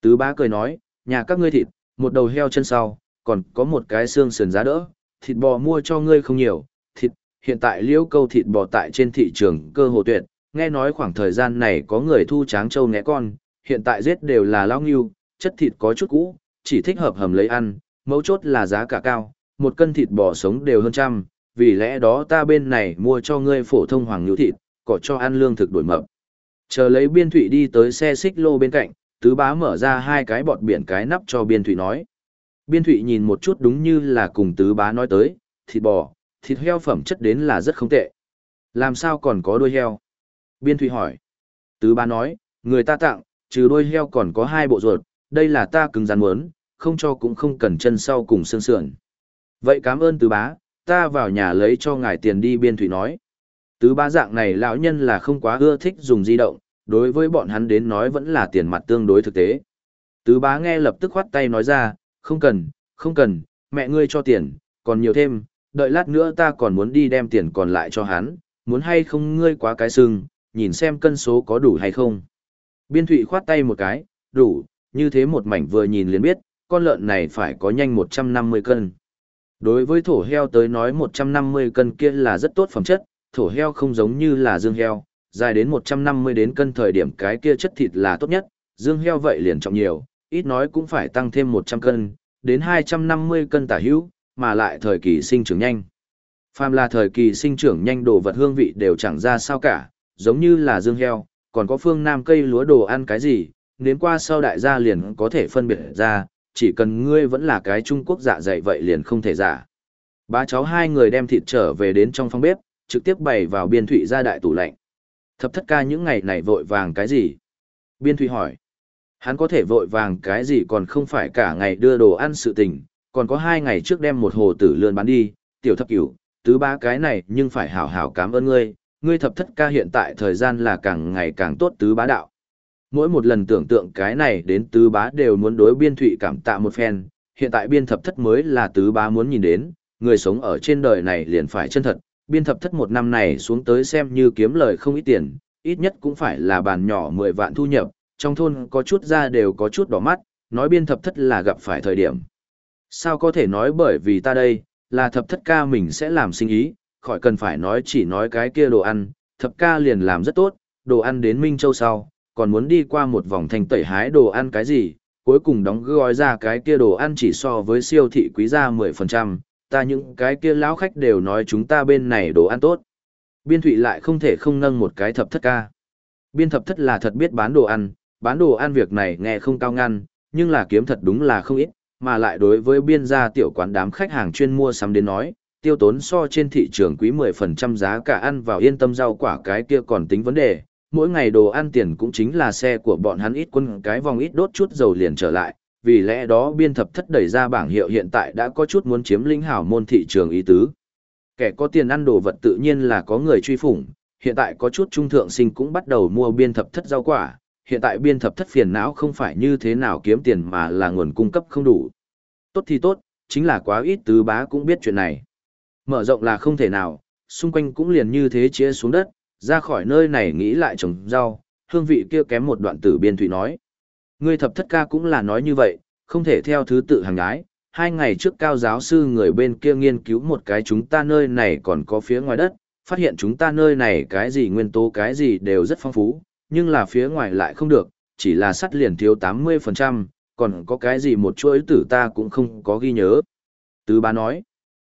Tứ bá cười nói, nhà các ngươi thịt, một đầu heo chân sau, còn có một cái xương sườn giá đỡ, thịt bò mua cho ngươi không nhiều, thịt, hiện tại liễu câu thịt bò tại trên thị trường cơ hồ tuyệt, nghe nói khoảng thời gian này có người thu tráng trâu né con, hiện tại giết đều là lao nghiêu, chất thịt có chút cũ, chỉ thích hợp hầm lấy ăn, mấu chốt là giá cả cao, một cân thịt bò sống đều hơn trăm, vì lẽ đó ta bên này mua cho ngươi phổ thông hoàng nhũ thịt, cỏ cho ăn lương thực đổi mập. Chờ lấy biên thủy đi tới xe xích lô bên cạnh, tứ bá mở ra hai cái bọt biển cái nắp cho biên thủy nói. Biên thủy nhìn một chút đúng như là cùng tứ bá nói tới, thịt bò, thịt heo phẩm chất đến là rất không tệ. Làm sao còn có đuôi heo? Biên thủy hỏi. Tứ bá nói, người ta tặng, trừ đuôi heo còn có hai bộ ruột, đây là ta cứng rắn muốn, không cho cũng không cần chân sau cùng xương sườn. Vậy cảm ơn tứ bá, ta vào nhà lấy cho ngài tiền đi biên thủy nói. Tứ bá dạng này lão nhân là không quá ưa thích dùng di động, đối với bọn hắn đến nói vẫn là tiền mặt tương đối thực tế. Tứ bá nghe lập tức khoát tay nói ra, không cần, không cần, mẹ ngươi cho tiền, còn nhiều thêm, đợi lát nữa ta còn muốn đi đem tiền còn lại cho hắn, muốn hay không ngươi quá cái sưng, nhìn xem cân số có đủ hay không. Biên thụy khoát tay một cái, đủ, như thế một mảnh vừa nhìn liền biết, con lợn này phải có nhanh 150 cân. Đối với thổ heo tới nói 150 cân kia là rất tốt phẩm chất, thổ heo không giống như là dương heo, dài đến 150 đến cân thời điểm cái kia chất thịt là tốt nhất, dương heo vậy liền trọng nhiều, ít nói cũng phải tăng thêm 100 cân, đến 250 cân tả hữu, mà lại thời kỳ sinh trưởng nhanh. Phàm là thời kỳ sinh trưởng nhanh đồ vật hương vị đều chẳng ra sao cả, giống như là dương heo, còn có phương nam cây lúa đồ ăn cái gì, đến qua sau đại gia liền có thể phân biệt ra, chỉ cần ngươi vẫn là cái Trung Quốc dạ dày vậy liền không thể giả. Ba cháu hai người đem thịt trở về đến trong phòng bếp, trực tiếp bày vào biên thụy ra đại tủ lạnh. Thập thất ca những ngày này vội vàng cái gì? Biên thụy hỏi. Hắn có thể vội vàng cái gì còn không phải cả ngày đưa đồ ăn sự tình, còn có hai ngày trước đem một hồ tử lươn bán đi, tiểu thập cửu, tứ ba cái này nhưng phải hảo hảo cảm ơn ngươi, ngươi thập thất ca hiện tại thời gian là càng ngày càng tốt tứ bá đạo. Mỗi một lần tưởng tượng cái này đến tứ bá đều muốn đối biên thụy cảm tạ một phen, hiện tại biên thập thất mới là tứ bá muốn nhìn đến, người sống ở trên đời này liền phải chân thật, biên thập thất một năm này xuống tới xem như kiếm lời không ít tiền, ít nhất cũng phải là bàn nhỏ 10 vạn thu nhập, trong thôn có chút ra đều có chút đỏ mắt, nói biên thập thất là gặp phải thời điểm. Sao có thể nói bởi vì ta đây, là thập thất ca mình sẽ làm sinh ý, khỏi cần phải nói chỉ nói cái kia đồ ăn, thập ca liền làm rất tốt, đồ ăn đến Minh Châu sau, còn muốn đi qua một vòng thành tẩy hái đồ ăn cái gì, cuối cùng đóng gói ra cái kia đồ ăn chỉ so với siêu thị quý ra 10%, ta những cái kia lão khách đều nói chúng ta bên này đồ ăn tốt. Biên thụy lại không thể không nâng một cái thập thất ca. Biên thập thất là thật biết bán đồ ăn, bán đồ ăn việc này nghe không cao ngăn, nhưng là kiếm thật đúng là không ít, mà lại đối với biên gia tiểu quán đám khách hàng chuyên mua sắm đến nói, tiêu tốn so trên thị trường quý 10% giá cả ăn vào yên tâm rau quả cái kia còn tính vấn đề, mỗi ngày đồ ăn tiền cũng chính là xe của bọn hắn ít quân cái vòng ít đốt chút dầu liền trở lại, vì lẽ đó biên thập thất đẩy ra bảng hiệu hiện tại đã có chút muốn chiếm lĩnh hảo môn thị trường ý tứ. Kẻ có tiền ăn đồ vật tự nhiên là có người truy phủng, hiện tại có chút trung thượng sinh cũng bắt đầu mua biên thập thất rau quả, hiện tại biên thập thất phiền não không phải như thế nào kiếm tiền mà là nguồn cung cấp không đủ. Tốt thì tốt, chính là quá ít tứ bá cũng biết chuyện này. Mở rộng là không thể nào, xung quanh cũng liền như thế chia xuống đất, ra khỏi nơi này nghĩ lại trồng rau, hương vị kia kém một đoạn tử biên thủy nói. Ngươi thập thất ca cũng là nói như vậy, không thể theo thứ tự hàng ái. Hai ngày trước cao giáo sư người bên kia nghiên cứu một cái chúng ta nơi này còn có phía ngoài đất, phát hiện chúng ta nơi này cái gì nguyên tố cái gì đều rất phong phú, nhưng là phía ngoài lại không được, chỉ là sắt liền thiếu 80%, còn có cái gì một chuỗi tử ta cũng không có ghi nhớ. Tứ bá nói,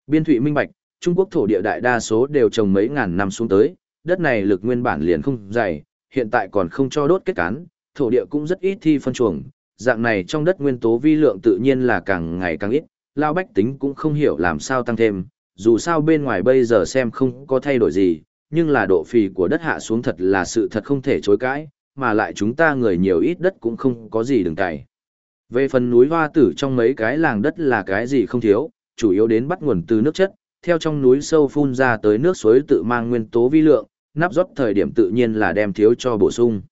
biên thụy minh bạch, Trung Quốc thổ địa đại đa số đều trồng mấy ngàn năm xuống tới, đất này lực nguyên bản liền không dày, hiện tại còn không cho đốt kết cán, thổ địa cũng rất ít thi phân chuồng, dạng này trong đất nguyên tố vi lượng tự nhiên là càng ngày càng ít, lao bách tính cũng không hiểu làm sao tăng thêm, dù sao bên ngoài bây giờ xem không có thay đổi gì, nhưng là độ phì của đất hạ xuống thật là sự thật không thể chối cãi, mà lại chúng ta người nhiều ít đất cũng không có gì đừng cày. Về phần núi hoa tử trong mấy cái làng đất là cái gì không thiếu, chủ yếu đến bắt nguồn từ nước chất, theo trong núi sâu phun ra tới nước suối tự mang nguyên tố vi lượng, nắp rót thời điểm tự nhiên là đem thiếu cho bổ sung.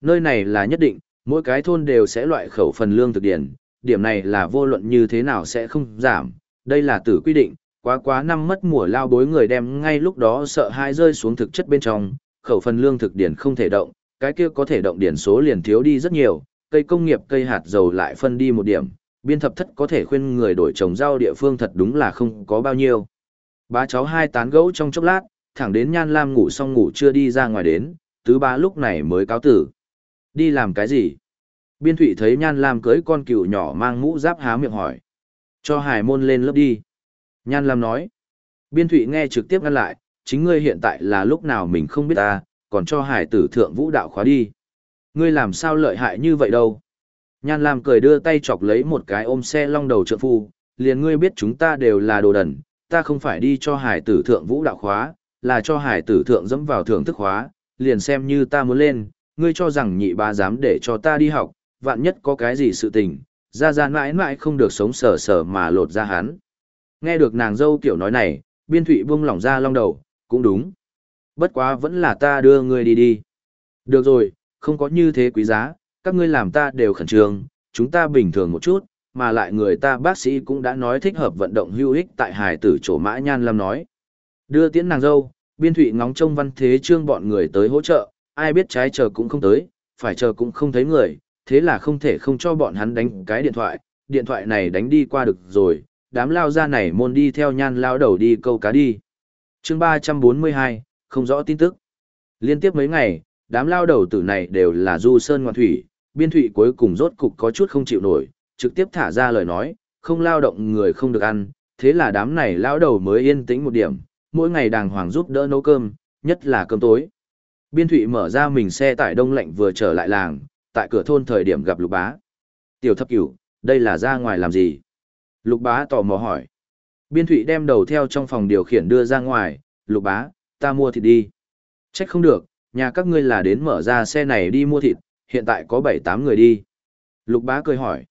Nơi này là nhất định, mỗi cái thôn đều sẽ loại khẩu phần lương thực điển, điểm này là vô luận như thế nào sẽ không giảm, đây là tử quy định, quá quá năm mất mùa lao bối người đem ngay lúc đó sợ hai rơi xuống thực chất bên trong, khẩu phần lương thực điển không thể động, cái kia có thể động điển số liền thiếu đi rất nhiều, cây công nghiệp cây hạt dầu lại phân đi một điểm, biên thập thất có thể khuyên người đổi trồng rau địa phương thật đúng là không có bao nhiêu. Bá cháu hai tán gẫu trong chốc lát, thẳng đến Nhan Lam ngủ xong ngủ chưa đi ra ngoài đến, tứ bá lúc này mới cáo tử. Đi làm cái gì? Biên Thụy thấy Nhan Lam cưới con cừu nhỏ mang mũ giáp há miệng hỏi. Cho hải môn lên lớp đi. Nhan Lam nói. Biên Thụy nghe trực tiếp ngăn lại, chính ngươi hiện tại là lúc nào mình không biết ta, còn cho hải tử thượng vũ đạo khóa đi. Ngươi làm sao lợi hại như vậy đâu? Nhan Lam cười đưa tay chọc lấy một cái ôm xe long đầu trợ phu, liền ngươi biết chúng ta đều là đồ đần, ta không phải đi cho hải tử thượng vũ đạo khóa, là cho hải tử thượng dẫm vào thượng thức khóa, liền xem như ta muốn lên, ngươi cho rằng nhị ba dám để cho ta đi học, vạn nhất có cái gì sự tình, ra ra mãi mãi không được sống sờ sờ mà lột ra hắn. Nghe được nàng dâu kiểu nói này, biên thụy buông lỏng ra long đầu, cũng đúng. Bất quá vẫn là ta đưa ngươi đi đi. Được rồi, không có như thế quý giá, các ngươi làm ta đều khẩn trương, chúng ta bình thường một chút, mà lại người ta bác sĩ cũng đã nói thích hợp vận động hữu ích tại hải tử chỗ mã nhan lâm nói. Đưa tiễn nàng dâu, biên thụy ngóng trông văn thế trương bọn người tới hỗ trợ, ai biết trái chờ cũng không tới, phải chờ cũng không thấy người, thế là không thể không cho bọn hắn đánh cái điện thoại, điện thoại này đánh đi qua được rồi, đám lao ra này môn đi theo nhan lao đầu đi câu cá đi. chương 342, không rõ tin tức. Liên tiếp mấy ngày, đám lao đầu tử này đều là du sơn ngoan thủy, biên thụy cuối cùng rốt cục có chút không chịu nổi, trực tiếp thả ra lời nói, không lao động người không được ăn, thế là đám này lão đầu mới yên tĩnh một điểm, mỗi ngày đàng hoàng giúp đỡ nấu cơm, nhất là cơm tối. Biên Thụy mở ra mình xe tải đông lạnh vừa trở lại làng, tại cửa thôn thời điểm gặp Lục Bá. Tiểu thấp cửu, đây là ra ngoài làm gì? Lục Bá tò mò hỏi. Biên Thụy đem đầu theo trong phòng điều khiển đưa ra ngoài, Lục Bá, ta mua thịt đi. Trách không được, nhà các ngươi là đến mở ra xe này đi mua thịt, hiện tại có 7-8 người đi. Lục Bá cười hỏi.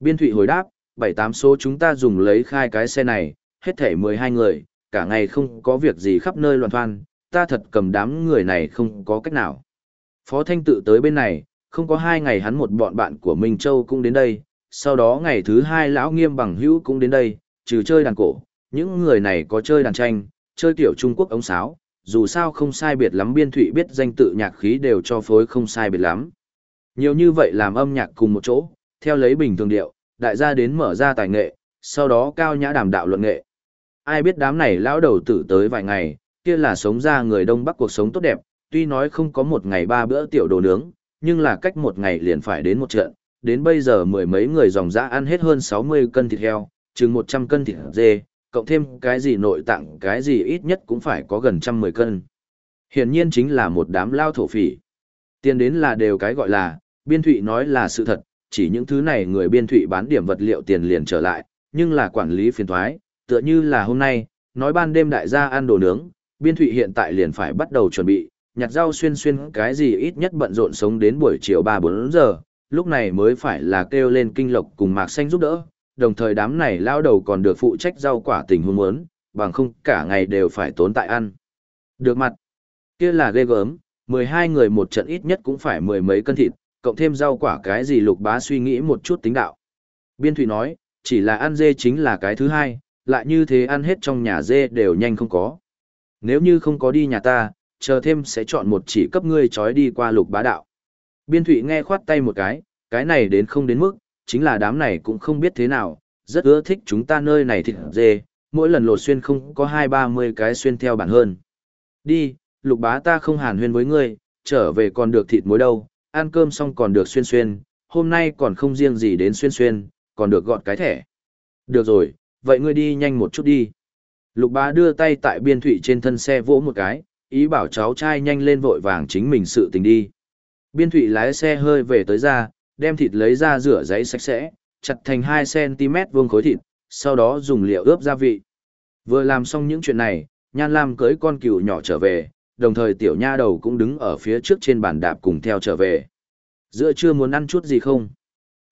Biên Thụy hồi đáp, 7-8 số chúng ta dùng lấy khai cái xe này, hết thể 12 người, cả ngày không có việc gì khắp nơi loạn thoan, ta thật cầm đám người này không có cách nào. Phó Thanh tự tới bên này, không có hai ngày hắn một bọn bạn của Minh Châu cũng đến đây, sau đó ngày thứ hai lão nghiêm bằng hữu cũng đến đây, trừ chơi đàn cổ, những người này có chơi đàn tranh, chơi tiểu Trung Quốc ống sáo, dù sao không sai biệt lắm biên thụy biết danh tự nhạc khí đều cho phối không sai biệt lắm. Nhiều như vậy làm âm nhạc cùng một chỗ, theo lấy bình thường điệu, đại gia đến mở ra tài nghệ, sau đó cao nhã đàm đạo luận nghệ. Ai biết đám này lão đầu tử tới vài ngày, kia là sống ra người Đông Bắc cuộc sống tốt đẹp, tuy nói không có một ngày ba bữa tiểu đồ nướng, nhưng là cách một ngày liền phải đến một trận, đến bây giờ mười mấy người dòng dã ăn hết hơn 60 cân thịt heo, chừng 100 cân thịt dê, cộng thêm cái gì nội tạng cái gì ít nhất cũng phải có gần trăm mười cân. Hiển nhiên chính là một đám lao thổ phỉ. Tiền đến là đều cái gọi là, biên thụy nói là sự thật, chỉ những thứ này người biên thụy bán điểm vật liệu tiền liền trở lại, nhưng là quản lý phiền thoái, tựa như là hôm nay, nói ban đêm đại gia ăn đồ nướng, biên thụy hiện tại liền phải bắt đầu chuẩn bị, nhặt rau xuyên xuyên cái gì ít nhất bận rộn sống đến buổi chiều 3-4 giờ, lúc này mới phải là kêu lên kinh lộc cùng mạc xanh giúp đỡ, đồng thời đám này lao đầu còn được phụ trách rau quả tình huống muốn, bằng không cả ngày đều phải tốn tại ăn. Được mặt, kia là ghê gớm, 12 người một trận ít nhất cũng phải mười mấy cân thịt, cộng thêm rau quả cái gì lục bá suy nghĩ một chút tính đạo. Biên Thụy nói, chỉ là ăn dê chính là cái thứ hai, lại như thế ăn hết trong nhà dê đều nhanh không có. Nếu như không có đi nhà ta, chờ thêm sẽ chọn một chỉ cấp ngươi trói đi qua lục bá đạo. Biên Thụy nghe khoát tay một cái, cái này đến không đến mức, chính là đám này cũng không biết thế nào, rất ưa thích chúng ta nơi này thịt dê, mỗi lần lột xuyên không có hai ba mươi cái xuyên theo bản hơn. Đi, lục bá ta không hàn huyên với ngươi, trở về còn được thịt muối đâu, ăn cơm xong còn được xuyên xuyên, hôm nay còn không riêng gì đến xuyên xuyên, còn được gọt cái thẻ. Được rồi, vậy ngươi đi nhanh một chút đi. Lục bá đưa tay tại biên thủy trên thân xe vỗ một cái, ý bảo cháu trai nhanh lên vội vàng chính mình sự tình đi. Biên thủy lái xe hơi về tới ra, đem thịt lấy ra rửa giấy sạch sẽ, chặt thành 2cm vuông khối thịt, sau đó dùng liệu ướp gia vị. Vừa làm xong những chuyện này, Nhan Lam cưới con cừu nhỏ trở về, đồng thời tiểu nha đầu cũng đứng ở phía trước trên bàn đạp cùng theo trở về. Giữa trưa muốn ăn chút gì không?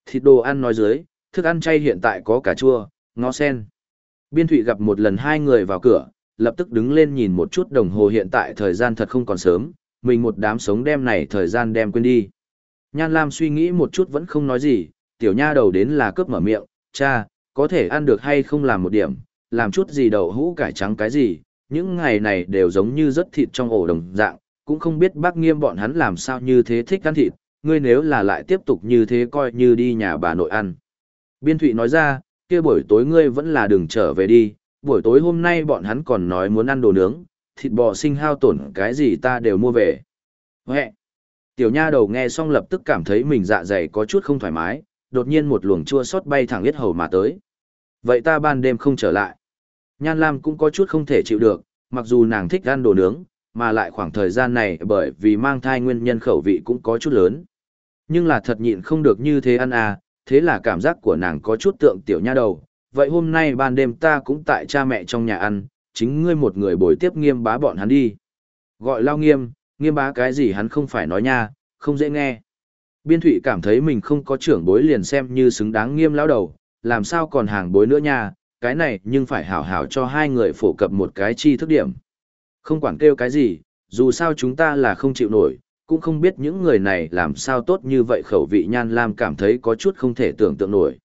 Thịt đồ ăn nói dưới, thức ăn chay hiện tại có cà chua, ngó sen. Biên Thụy gặp một lần hai người vào cửa, lập tức đứng lên nhìn một chút đồng hồ hiện tại thời gian thật không còn sớm, mình một đám sống đem này thời gian đem quên đi. Nhan Lam suy nghĩ một chút vẫn không nói gì, tiểu nha đầu đến là cướp mở miệng, cha, có thể ăn được hay không làm một điểm, làm chút gì đậu hũ cải trắng cái gì, những ngày này đều giống như rất thịt trong ổ đồng dạng, cũng không biết bác nghiêm bọn hắn làm sao như thế thích ăn thịt, ngươi nếu là lại tiếp tục như thế coi như đi nhà bà nội ăn. Biên Thụy nói ra, kia buổi tối ngươi vẫn là đừng trở về đi, buổi tối hôm nay bọn hắn còn nói muốn ăn đồ nướng, thịt bò sinh hao tổn cái gì ta đều mua về. Huệ! Tiểu nha đầu nghe xong lập tức cảm thấy mình dạ dày có chút không thoải mái, đột nhiên một luồng chua xót bay thẳng liết hầu mà tới. Vậy ta ban đêm không trở lại. Nhan Lam cũng có chút không thể chịu được, mặc dù nàng thích ăn đồ nướng, mà lại khoảng thời gian này bởi vì mang thai nguyên nhân khẩu vị cũng có chút lớn. Nhưng là thật nhịn không được như thế ăn à, thế là cảm giác của nàng có chút tượng tiểu nha đầu. Vậy hôm nay ban đêm ta cũng tại cha mẹ trong nhà ăn, chính ngươi một người bồi tiếp nghiêm bá bọn hắn đi. Gọi lao nghiêm, nghiêm bá cái gì hắn không phải nói nha, không dễ nghe. Biên thụy cảm thấy mình không có trưởng bối liền xem như xứng đáng nghiêm lão đầu, làm sao còn hàng bối nữa nha, cái này nhưng phải hảo hảo cho hai người phổ cập một cái chi thức điểm. Không quản kêu cái gì, dù sao chúng ta là không chịu nổi, cũng không biết những người này làm sao tốt như vậy khẩu vị Nhan Lam cảm thấy có chút không thể tưởng tượng nổi.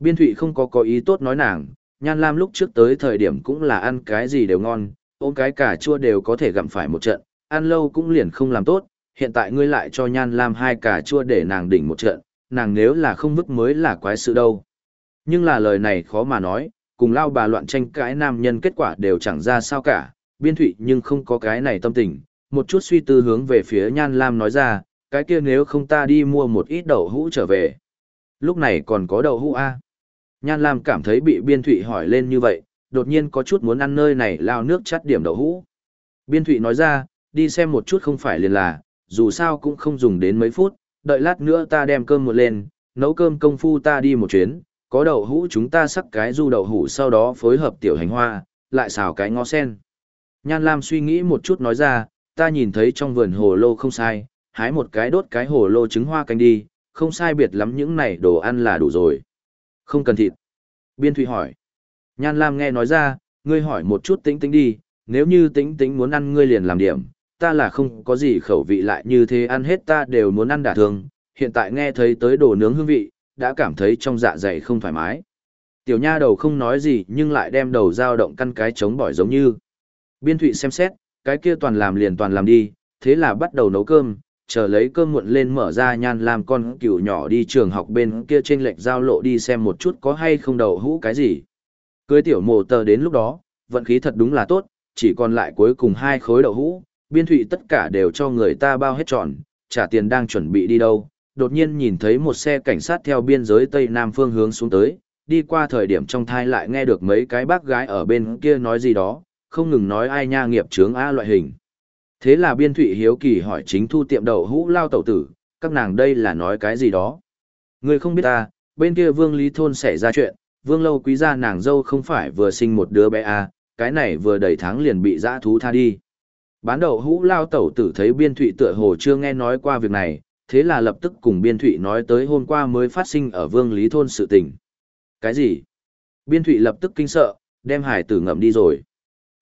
Biên Thụy không có có ý tốt nói nàng, Nhan Lam lúc trước tới thời điểm cũng là ăn cái gì đều ngon, ôm cái cà chua đều có thể gặm phải một trận, ăn lâu cũng liền không làm tốt, hiện tại ngươi lại cho Nhan Lam hai cà chua để nàng đỉnh một trận, nàng nếu là không vứt mới là quái sự đâu. Nhưng là lời này khó mà nói, cùng lao bà loạn tranh cãi nam nhân kết quả đều chẳng ra sao cả, biên thụy nhưng không có cái này tâm tình, một chút suy tư hướng về phía Nhan Lam nói ra, cái kia nếu không ta đi mua một ít đậu hũ trở về. Lúc này còn có đậu hũ A. Nhan Lam cảm thấy bị biên thụy hỏi lên như vậy, đột nhiên có chút muốn ăn nơi này lao nước chắt điểm đậu hũ. Biên thụy nói ra, đi xem một chút không phải liền là, dù sao cũng không dùng đến mấy phút, đợi lát nữa ta đem cơm một lên, nấu cơm công phu ta đi một chuyến, có đậu hũ chúng ta sắc cái du đậu hũ sau đó phối hợp tiểu hành hoa, lại xào cái ngó sen. Nhan Lam suy nghĩ một chút nói ra, ta nhìn thấy trong vườn hồ lô không sai, hái một cái đốt cái hồ lô trứng hoa canh đi, không sai biệt lắm những này đồ ăn là đủ rồi. Không cần thịt. Biên Thụy hỏi. Nhan Lam nghe nói ra, ngươi hỏi một chút tính tính đi, nếu như tính tính muốn ăn ngươi liền làm điểm, ta là không có gì khẩu vị lại như thế ăn hết ta đều muốn ăn đả Thường, hiện tại nghe thấy tới đồ nướng hương vị, đã cảm thấy trong dạ dày không thoải mái. Tiểu nha đầu không nói gì nhưng lại đem đầu dao động căn cái chống bỏi giống như. Biên thụy xem xét, cái kia toàn làm liền toàn làm đi, thế là bắt đầu nấu cơm, chờ lấy cơm muộn lên mở ra nhan làm con cừu nhỏ đi trường học bên kia trên lệch giao lộ đi xem một chút có hay không đầu hũ cái gì. Cưới tiểu mồ tờ đến lúc đó, vận khí thật đúng là tốt, chỉ còn lại cuối cùng hai khối đậu hũ, biên thụy tất cả đều cho người ta bao hết trọn, trả tiền đang chuẩn bị đi đâu. Đột nhiên nhìn thấy một xe cảnh sát theo biên giới Tây Nam phương hướng xuống tới, đi qua thời điểm trong thai lại nghe được mấy cái bác gái ở bên kia nói gì đó, không ngừng nói ai nha nghiệp chướng A loại hình. Thế là biên thụy hiếu kỳ hỏi chính thu tiệm đậu hũ lao tẩu tử, các nàng đây là nói cái gì đó. Người không biết ta, bên kia vương lý thôn xảy ra chuyện, vương lâu quý gia nàng dâu không phải vừa sinh một đứa bé a, cái này vừa đầy tháng liền bị dã thú tha đi. Bán đậu hũ lao tẩu tử thấy biên thụy tựa hồ chưa nghe nói qua việc này, thế là lập tức cùng biên thụy nói tới hôm qua mới phát sinh ở vương lý thôn sự tình. Cái gì? Biên thụy lập tức kinh sợ, đem hải tử ngậm đi rồi.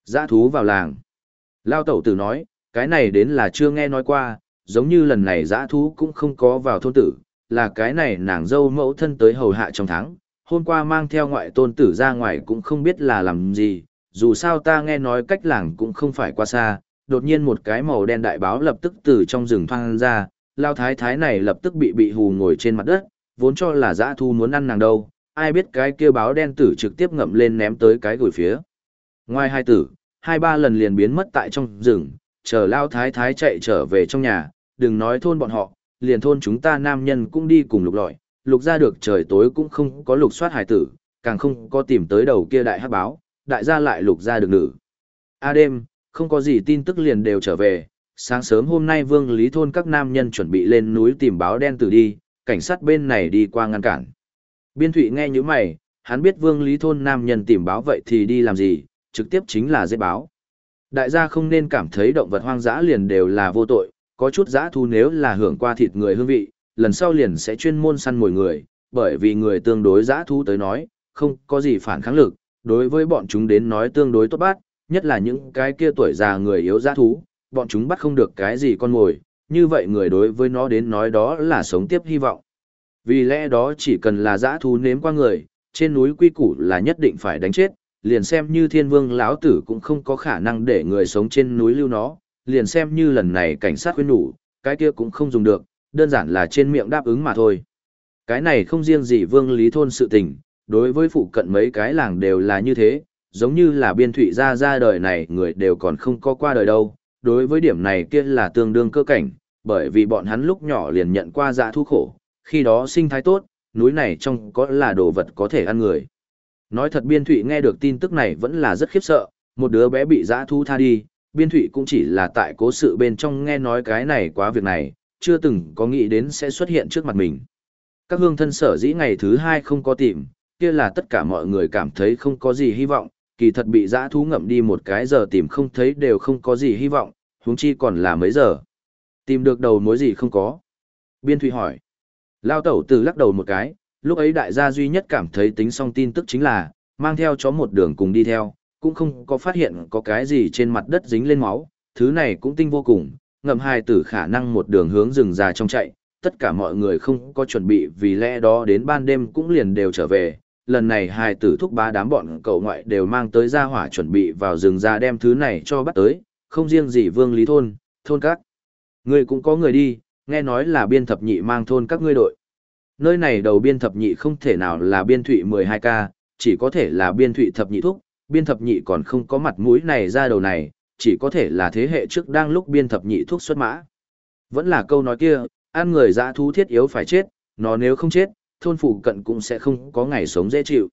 giã thú vào làng. Lao tẩu tử nói, cái này đến là chưa nghe nói qua, giống như lần này giã thú cũng không có vào thôn tử, là cái này nàng dâu mẫu thân tới hầu hạ trong tháng, hôm qua mang theo ngoại tôn tử ra ngoài cũng không biết là làm gì, dù sao ta nghe nói cách làng cũng không phải qua xa, đột nhiên một cái màu đen đại báo lập tức từ trong rừng thoang ra, lao thái thái này lập tức bị bị hù ngồi trên mặt đất, vốn cho là dã thu muốn ăn nàng đâu, ai biết cái kia báo đen tử trực tiếp ngậm lên ném tới cái gửi phía. Ngoài hai tử, hai ba lần liền biến mất tại trong rừng, chờ lao thái thái chạy trở về trong nhà, đừng nói thôn bọn họ, liền thôn chúng ta nam nhân cũng đi cùng lục lọi, lục ra được trời tối cũng không có lục soát hải tử, càng không có tìm tới đầu kia đại hắc báo, đại gia lại lục ra được nữ. A đêm, không có gì tin tức liền đều trở về, sáng sớm hôm nay vương lý thôn các nam nhân chuẩn bị lên núi tìm báo đen tử đi, cảnh sát bên này đi qua ngăn cản. Biên thụy nghe như mày, hắn biết vương lý thôn nam nhân tìm báo vậy thì đi làm gì, trực tiếp chính là giết báo. Đại gia không nên cảm thấy động vật hoang dã liền đều là vô tội, có chút dã thu nếu là hưởng qua thịt người hương vị, lần sau liền sẽ chuyên môn săn mồi người, bởi vì người tương đối dã thu tới nói, không có gì phản kháng lực, đối với bọn chúng đến nói tương đối tốt bát, nhất là những cái kia tuổi già người yếu dã thú, bọn chúng bắt không được cái gì con mồi, như vậy người đối với nó đến nói đó là sống tiếp hy vọng. Vì lẽ đó chỉ cần là dã thú nếm qua người, trên núi quy củ là nhất định phải đánh chết, liền xem như thiên vương lão tử cũng không có khả năng để người sống trên núi lưu nó, liền xem như lần này cảnh sát khuyên đủ cái kia cũng không dùng được, đơn giản là trên miệng đáp ứng mà thôi. Cái này không riêng gì vương lý thôn sự tình, đối với phụ cận mấy cái làng đều là như thế, giống như là biên thụy ra ra đời này người đều còn không có qua đời đâu, đối với điểm này kia là tương đương cơ cảnh, bởi vì bọn hắn lúc nhỏ liền nhận qua dạ thu khổ, khi đó sinh thái tốt, núi này trong có là đồ vật có thể ăn người. Nói thật biên thụy nghe được tin tức này vẫn là rất khiếp sợ, một đứa bé bị dã thu tha đi, biên thụy cũng chỉ là tại cố sự bên trong nghe nói cái này quá việc này, chưa từng có nghĩ đến sẽ xuất hiện trước mặt mình. Các hương thân sở dĩ ngày thứ hai không có tìm, kia là tất cả mọi người cảm thấy không có gì hy vọng, kỳ thật bị dã thú ngậm đi một cái giờ tìm không thấy đều không có gì hy vọng, huống chi còn là mấy giờ. Tìm được đầu mối gì không có. Biên Thụy hỏi. Lao tẩu từ lắc đầu một cái, lúc ấy đại gia duy nhất cảm thấy tính song tin tức chính là, mang theo chó một đường cùng đi theo, cũng không có phát hiện có cái gì trên mặt đất dính lên máu, thứ này cũng tinh vô cùng, ngậm hai tử khả năng một đường hướng rừng già trong chạy, tất cả mọi người không có chuẩn bị vì lẽ đó đến ban đêm cũng liền đều trở về. Lần này hai tử thúc ba đám bọn cậu ngoại đều mang tới gia hỏa chuẩn bị vào rừng ra đem thứ này cho bắt tới, không riêng gì vương lý thôn, thôn các. Người cũng có người đi, nghe nói là biên thập nhị mang thôn các ngươi đội. Nơi này đầu biên thập nhị không thể nào là biên thụy 12K, chỉ có thể là biên thụy thập nhị thúc, biên thập nhị còn không có mặt mũi này ra đầu này, chỉ có thể là thế hệ trước đang lúc biên thập nhị thuốc xuất mã. Vẫn là câu nói kia, ăn người dã thú thiết yếu phải chết, nó nếu không chết, thôn phụ cận cũng sẽ không có ngày sống dễ chịu.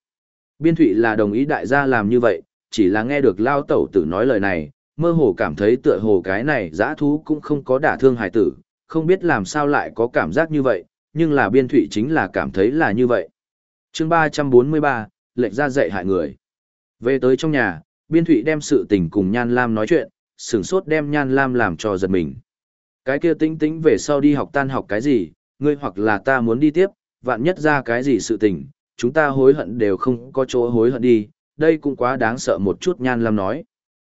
Biên thụy là đồng ý đại gia làm như vậy, chỉ là nghe được lao tẩu tử nói lời này, mơ hồ cảm thấy tựa hồ cái này giã thú cũng không có đả thương hải tử, không biết làm sao lại có cảm giác như vậy, nhưng là biên thụy chính là cảm thấy là như vậy. chương 343, lệnh ra dạy hại người. Về tới trong nhà, biên thụy đem sự tình cùng Nhan Lam nói chuyện, sửng sốt đem Nhan Lam làm cho giật mình. Cái kia tính tính về sau đi học tan học cái gì, ngươi hoặc là ta muốn đi tiếp, vạn nhất ra cái gì sự tình, chúng ta hối hận đều không có chỗ hối hận đi, đây cũng quá đáng sợ một chút Nhan Lam nói.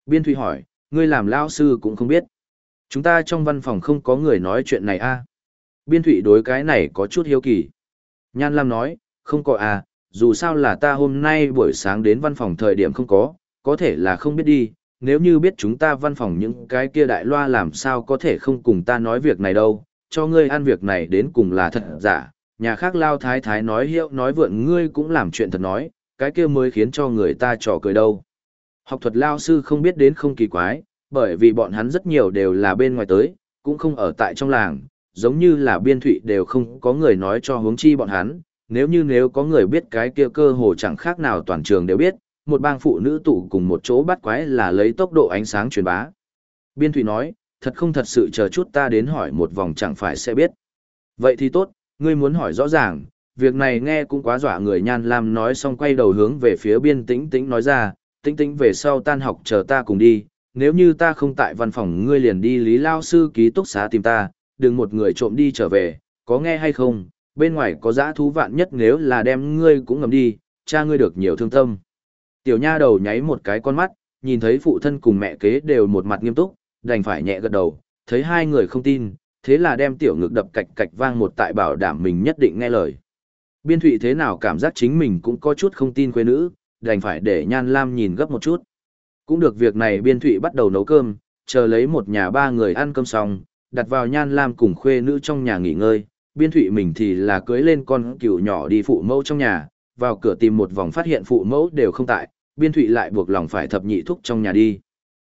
Biên thụy hỏi, ngươi làm lao sư cũng không biết. Chúng ta trong văn phòng không có người nói chuyện này a à? Biên thụy đối cái này có chút hiếu kỳ. Nhan Lam nói, không có à, dù sao là ta hôm nay buổi sáng đến văn phòng thời điểm không có, có thể là không biết đi, nếu như biết chúng ta văn phòng những cái kia đại loa làm sao có thể không cùng ta nói việc này đâu, cho ngươi ăn việc này đến cùng là thật giả, nhà khác lao thái thái nói hiệu nói vượn ngươi cũng làm chuyện thật nói, cái kia mới khiến cho người ta trò cười đâu. Học thuật lao sư không biết đến không kỳ quái, bởi vì bọn hắn rất nhiều đều là bên ngoài tới, cũng không ở tại trong làng, giống như là biên thụy đều không có người nói cho hướng chi bọn hắn, nếu như nếu có người biết cái kia cơ hồ chẳng khác nào toàn trường đều biết, một bang phụ nữ tụ cùng một chỗ bắt quái là lấy tốc độ ánh sáng truyền bá. Biên thụy nói, thật không thật sự chờ chút ta đến hỏi một vòng chẳng phải sẽ biết. Vậy thì tốt, ngươi muốn hỏi rõ ràng, việc này nghe cũng quá dọa người nhan lam nói xong quay đầu hướng về phía biên tĩnh tĩnh nói ra, tĩnh tĩnh về sau tan học chờ ta cùng đi, nếu như ta không tại văn phòng ngươi liền đi lý lao sư ký túc xá tìm ta, đừng một người trộm đi trở về, có nghe hay không, bên ngoài có dã thú vạn nhất nếu là đem ngươi cũng ngầm đi, cha ngươi được nhiều thương tâm. Tiểu nha đầu nháy một cái con mắt, nhìn thấy phụ thân cùng mẹ kế đều một mặt nghiêm túc, đành phải nhẹ gật đầu, thấy hai người không tin, thế là đem tiểu ngực đập cạch cạch vang một tại bảo đảm mình nhất định nghe lời. Biên thụy thế nào cảm giác chính mình cũng có chút không tin quê nữ, đành phải để nhan lam nhìn gấp một chút. Cũng được việc này biên thụy bắt đầu nấu cơm, chờ lấy một nhà ba người ăn cơm xong, đặt vào nhan lam cùng khuê nữ trong nhà nghỉ ngơi, biên thụy mình thì là cưới lên con cừu nhỏ đi phụ mẫu trong nhà, vào cửa tìm một vòng phát hiện phụ mẫu đều không tại, biên thụy lại buộc lòng phải thập nhị thúc trong nhà đi.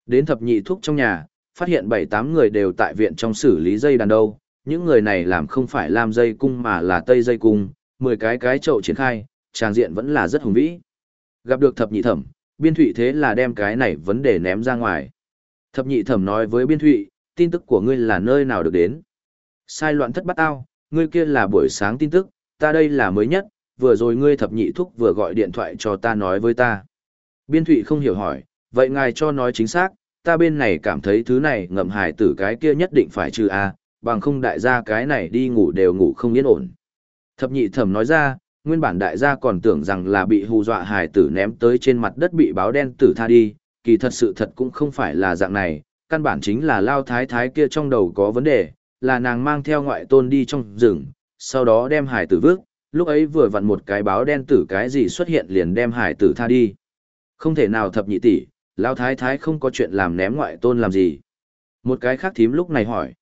Đến thập nhị thúc trong nhà, phát hiện bảy tám người đều tại viện trong xử lý dây đàn đâu, những người này làm không phải làm dây cung mà là tây dây cung, mười cái cái chậu triển khai, tràng diện vẫn là rất hùng vĩ. Gặp được thập nhị thẩm, biên thụy thế là đem cái này vấn đề ném ra ngoài. Thập nhị thẩm nói với biên thụy, tin tức của ngươi là nơi nào được đến. Sai loạn thất bắt ao ngươi kia là buổi sáng tin tức, ta đây là mới nhất, vừa rồi ngươi thập nhị thúc vừa gọi điện thoại cho ta nói với ta. Biên thụy không hiểu hỏi, vậy ngài cho nói chính xác, ta bên này cảm thấy thứ này ngậm hải tử cái kia nhất định phải trừ a bằng không đại gia cái này đi ngủ đều ngủ không yên ổn. Thập nhị thẩm nói ra, nguyên bản đại gia còn tưởng rằng là bị hù dọa hải tử ném tới trên mặt đất bị báo đen tử tha đi, kỳ thật sự thật cũng không phải là dạng này, căn bản chính là lao thái thái kia trong đầu có vấn đề, là nàng mang theo ngoại tôn đi trong rừng, sau đó đem hải tử vước, lúc ấy vừa vặn một cái báo đen tử cái gì xuất hiện liền đem hải tử tha đi. Không thể nào thập nhị tỷ, lao thái thái không có chuyện làm ném ngoại tôn làm gì. Một cái khác thím lúc này hỏi.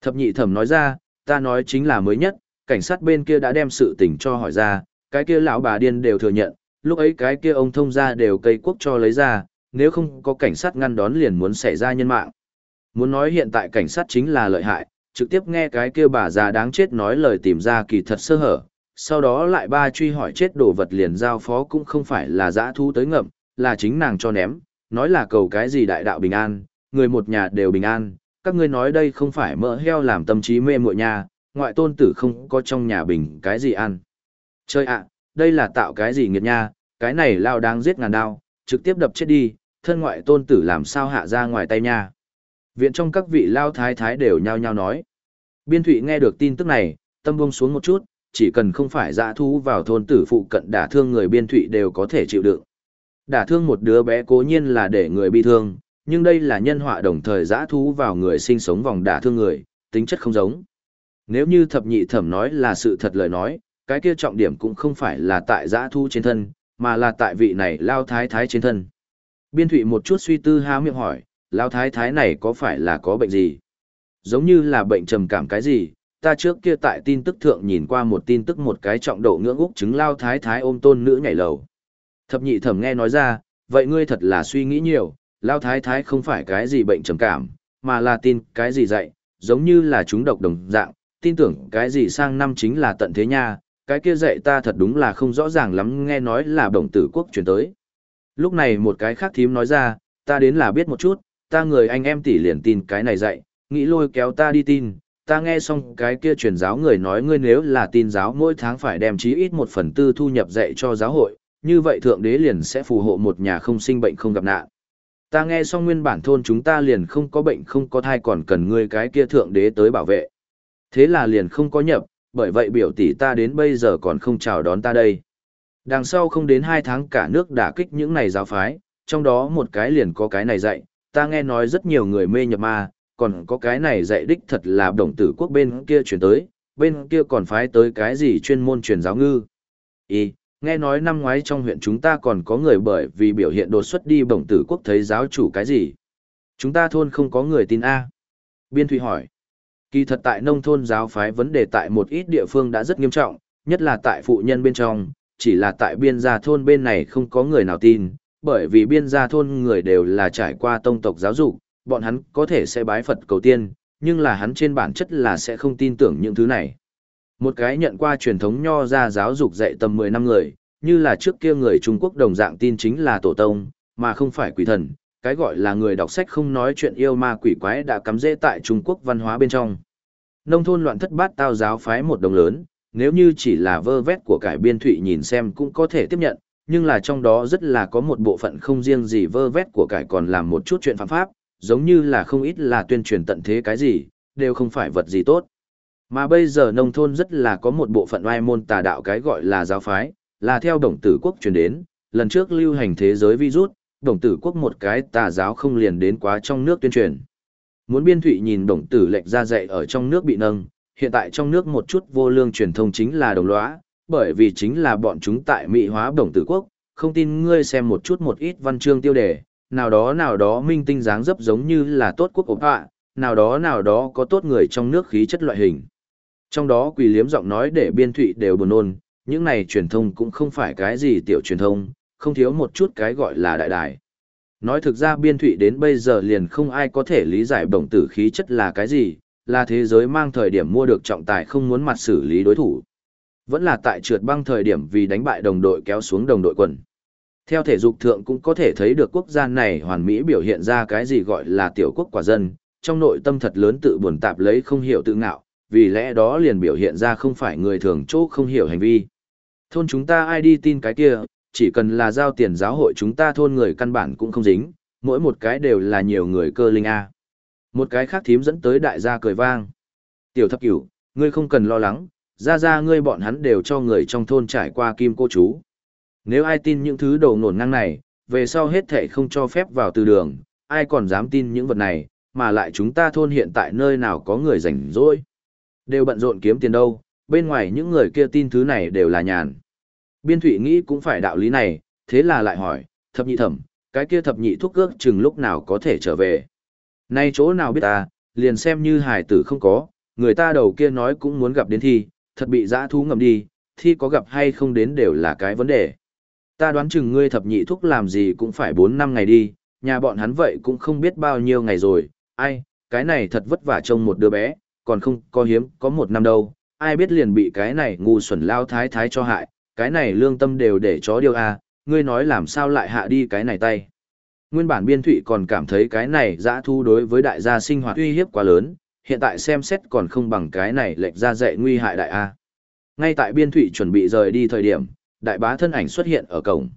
Thập nhị thẩm nói ra, ta nói chính là mới nhất, cảnh sát bên kia đã đem sự tình cho hỏi ra, cái kia lão bà điên đều thừa nhận, lúc ấy cái kia ông thông ra đều cây quốc cho lấy ra, nếu không có cảnh sát ngăn đón liền muốn xảy ra nhân mạng. Muốn nói hiện tại cảnh sát chính là lợi hại, trực tiếp nghe cái kia bà già đáng chết nói lời tìm ra kỳ thật sơ hở, sau đó lại ba truy hỏi chết đồ vật liền giao phó cũng không phải là dã thu tới ngậm, là chính nàng cho ném, nói là cầu cái gì đại đạo bình an, người một nhà đều bình an, các ngươi nói đây không phải mỡ heo làm tâm trí mê muội nhà, ngoại tôn tử không có trong nhà bình cái gì ăn. Chơi ạ, đây là tạo cái gì nghiệt nha, cái này lao đang giết ngàn đao, trực tiếp đập chết đi, thân ngoại tôn tử làm sao hạ ra ngoài tay nha. Viện trong các vị lao thái thái đều nhao nhao nói. Biên thụy nghe được tin tức này, tâm bông xuống một chút, chỉ cần không phải dã thú vào thôn tử phụ cận đả thương người biên thụy đều có thể chịu đựng. Đả thương một đứa bé cố nhiên là để người bị thương, nhưng đây là nhân họa đồng thời giã thú vào người sinh sống vòng đả thương người, tính chất không giống. Nếu như thập nhị thẩm nói là sự thật lời nói, cái kia trọng điểm cũng không phải là tại giã thú trên thân, mà là tại vị này lao thái thái trên thân. Biên thụy một chút suy tư há miệng hỏi, lao thái thái này có phải là có bệnh gì? Giống như là bệnh trầm cảm cái gì, ta trước kia tại tin tức thượng nhìn qua một tin tức một cái trọng độ ngưỡng úc chứng lao thái thái ôm tôn nữ nhảy lầu. Thập nhị thẩm nghe nói ra, vậy ngươi thật là suy nghĩ nhiều, lao thái thái không phải cái gì bệnh trầm cảm, mà là tin cái gì dạy, giống như là chúng độc đồng dạng, tin tưởng cái gì sang năm chính là tận thế nha, cái kia dạy ta thật đúng là không rõ ràng lắm nghe nói là đồng tử quốc chuyển tới. Lúc này một cái khác thím nói ra, ta đến là biết một chút, ta người anh em tỷ liền tin cái này dạy, nghĩ lôi kéo ta đi tin, ta nghe xong cái kia truyền giáo người nói ngươi nếu là tin giáo mỗi tháng phải đem chí ít một phần tư thu nhập dạy cho giáo hội, như vậy thượng đế liền sẽ phù hộ một nhà không sinh bệnh không gặp nạn. Ta nghe xong nguyên bản thôn chúng ta liền không có bệnh không có thai còn cần ngươi cái kia thượng đế tới bảo vệ. Thế là liền không có nhập, bởi vậy biểu tỷ ta đến bây giờ còn không chào đón ta đây. Đằng sau không đến hai tháng cả nước đã kích những này giáo phái, trong đó một cái liền có cái này dạy, ta nghe nói rất nhiều người mê nhập ma, còn có cái này dạy đích thật là đồng tử quốc bên kia chuyển tới, bên kia còn phái tới cái gì chuyên môn truyền giáo ngư. Ý, Nghe nói năm ngoái trong huyện chúng ta còn có người bởi vì biểu hiện đột xuất đi bổng tử quốc thấy giáo chủ cái gì. Chúng ta thôn không có người tin A. Biên Thụy hỏi. Kỳ thật tại nông thôn giáo phái vấn đề tại một ít địa phương đã rất nghiêm trọng, nhất là tại phụ nhân bên trong, chỉ là tại biên gia thôn bên này không có người nào tin, bởi vì biên gia thôn người đều là trải qua tông tộc giáo dục, bọn hắn có thể sẽ bái Phật cầu tiên, nhưng là hắn trên bản chất là sẽ không tin tưởng những thứ này. Một cái nhận qua truyền thống nho ra giáo dục dạy tầm 10 năm người, như là trước kia người Trung Quốc đồng dạng tin chính là tổ tông, mà không phải quỷ thần, cái gọi là người đọc sách không nói chuyện yêu ma quỷ quái đã cắm rễ tại Trung Quốc văn hóa bên trong. Nông thôn loạn thất bát tao giáo phái một đồng lớn, nếu như chỉ là vơ vét của cải biên thụy nhìn xem cũng có thể tiếp nhận, nhưng là trong đó rất là có một bộ phận không riêng gì vơ vét của cải còn làm một chút chuyện phạm pháp, giống như là không ít là tuyên truyền tận thế cái gì, đều không phải vật gì tốt. Mà bây giờ nông thôn rất là có một bộ phận oai môn tà đạo cái gọi là giáo phái, là theo đồng tử quốc truyền đến, lần trước lưu hành thế giới virus, đồng tử quốc một cái tà giáo không liền đến quá trong nước tuyên truyền. Muốn biên thụy nhìn đồng tử lệnh ra dạy ở trong nước bị nâng, hiện tại trong nước một chút vô lương truyền thông chính là đồng lõa, bởi vì chính là bọn chúng tại mỹ hóa đồng tử quốc, không tin ngươi xem một chút một ít văn chương tiêu đề, nào đó nào đó minh tinh dáng dấp giống như là tốt quốc ổn họa, nào đó nào đó có tốt người trong nước khí chất loại hình. Trong đó quỳ liếm giọng nói để biên thụy đều buồn nôn, những này truyền thông cũng không phải cái gì tiểu truyền thông, không thiếu một chút cái gọi là đại đài. Nói thực ra biên thụy đến bây giờ liền không ai có thể lý giải bổng tử khí chất là cái gì, là thế giới mang thời điểm mua được trọng tài không muốn mặt xử lý đối thủ. Vẫn là tại trượt băng thời điểm vì đánh bại đồng đội kéo xuống đồng đội quần. Theo thể dục thượng cũng có thể thấy được quốc gia này hoàn mỹ biểu hiện ra cái gì gọi là tiểu quốc quả dân, trong nội tâm thật lớn tự buồn tạp lấy không hiểu tự ngạo, vì lẽ đó liền biểu hiện ra không phải người thường chỗ không hiểu hành vi. Thôn chúng ta ai đi tin cái kia, chỉ cần là giao tiền giáo hội chúng ta thôn người căn bản cũng không dính, mỗi một cái đều là nhiều người cơ linh A. Một cái khác thím dẫn tới đại gia cười vang. Tiểu thập cửu, ngươi không cần lo lắng, ra ra ngươi bọn hắn đều cho người trong thôn trải qua kim cô chú. Nếu ai tin những thứ đầu nổn ngang này, về sau hết thể không cho phép vào từ đường, ai còn dám tin những vật này, mà lại chúng ta thôn hiện tại nơi nào có người rảnh rỗi. Đều bận rộn kiếm tiền đâu, bên ngoài những người kia tin thứ này đều là nhàn. Biên thủy nghĩ cũng phải đạo lý này, thế là lại hỏi, thập nhị thẩm, cái kia thập nhị thuốc ước chừng lúc nào có thể trở về. Nay chỗ nào biết ta, liền xem như hải tử không có, người ta đầu kia nói cũng muốn gặp đến thi, thật bị dã thú ngầm đi, thi có gặp hay không đến đều là cái vấn đề. Ta đoán chừng ngươi thập nhị thuốc làm gì cũng phải 4 năm ngày đi, nhà bọn hắn vậy cũng không biết bao nhiêu ngày rồi, ai, cái này thật vất vả trông một đứa bé, còn không có hiếm, có một năm đâu, ai biết liền bị cái này ngu xuẩn lao thái thái cho hại, cái này lương tâm đều để chó điều à, ngươi nói làm sao lại hạ đi cái này tay. Nguyên bản biên thụy còn cảm thấy cái này dã thu đối với đại gia sinh hoạt uy hiếp quá lớn, hiện tại xem xét còn không bằng cái này lệch ra dạy nguy hại đại A. Ngay tại biên thụy chuẩn bị rời đi thời điểm, đại bá thân ảnh xuất hiện ở cổng.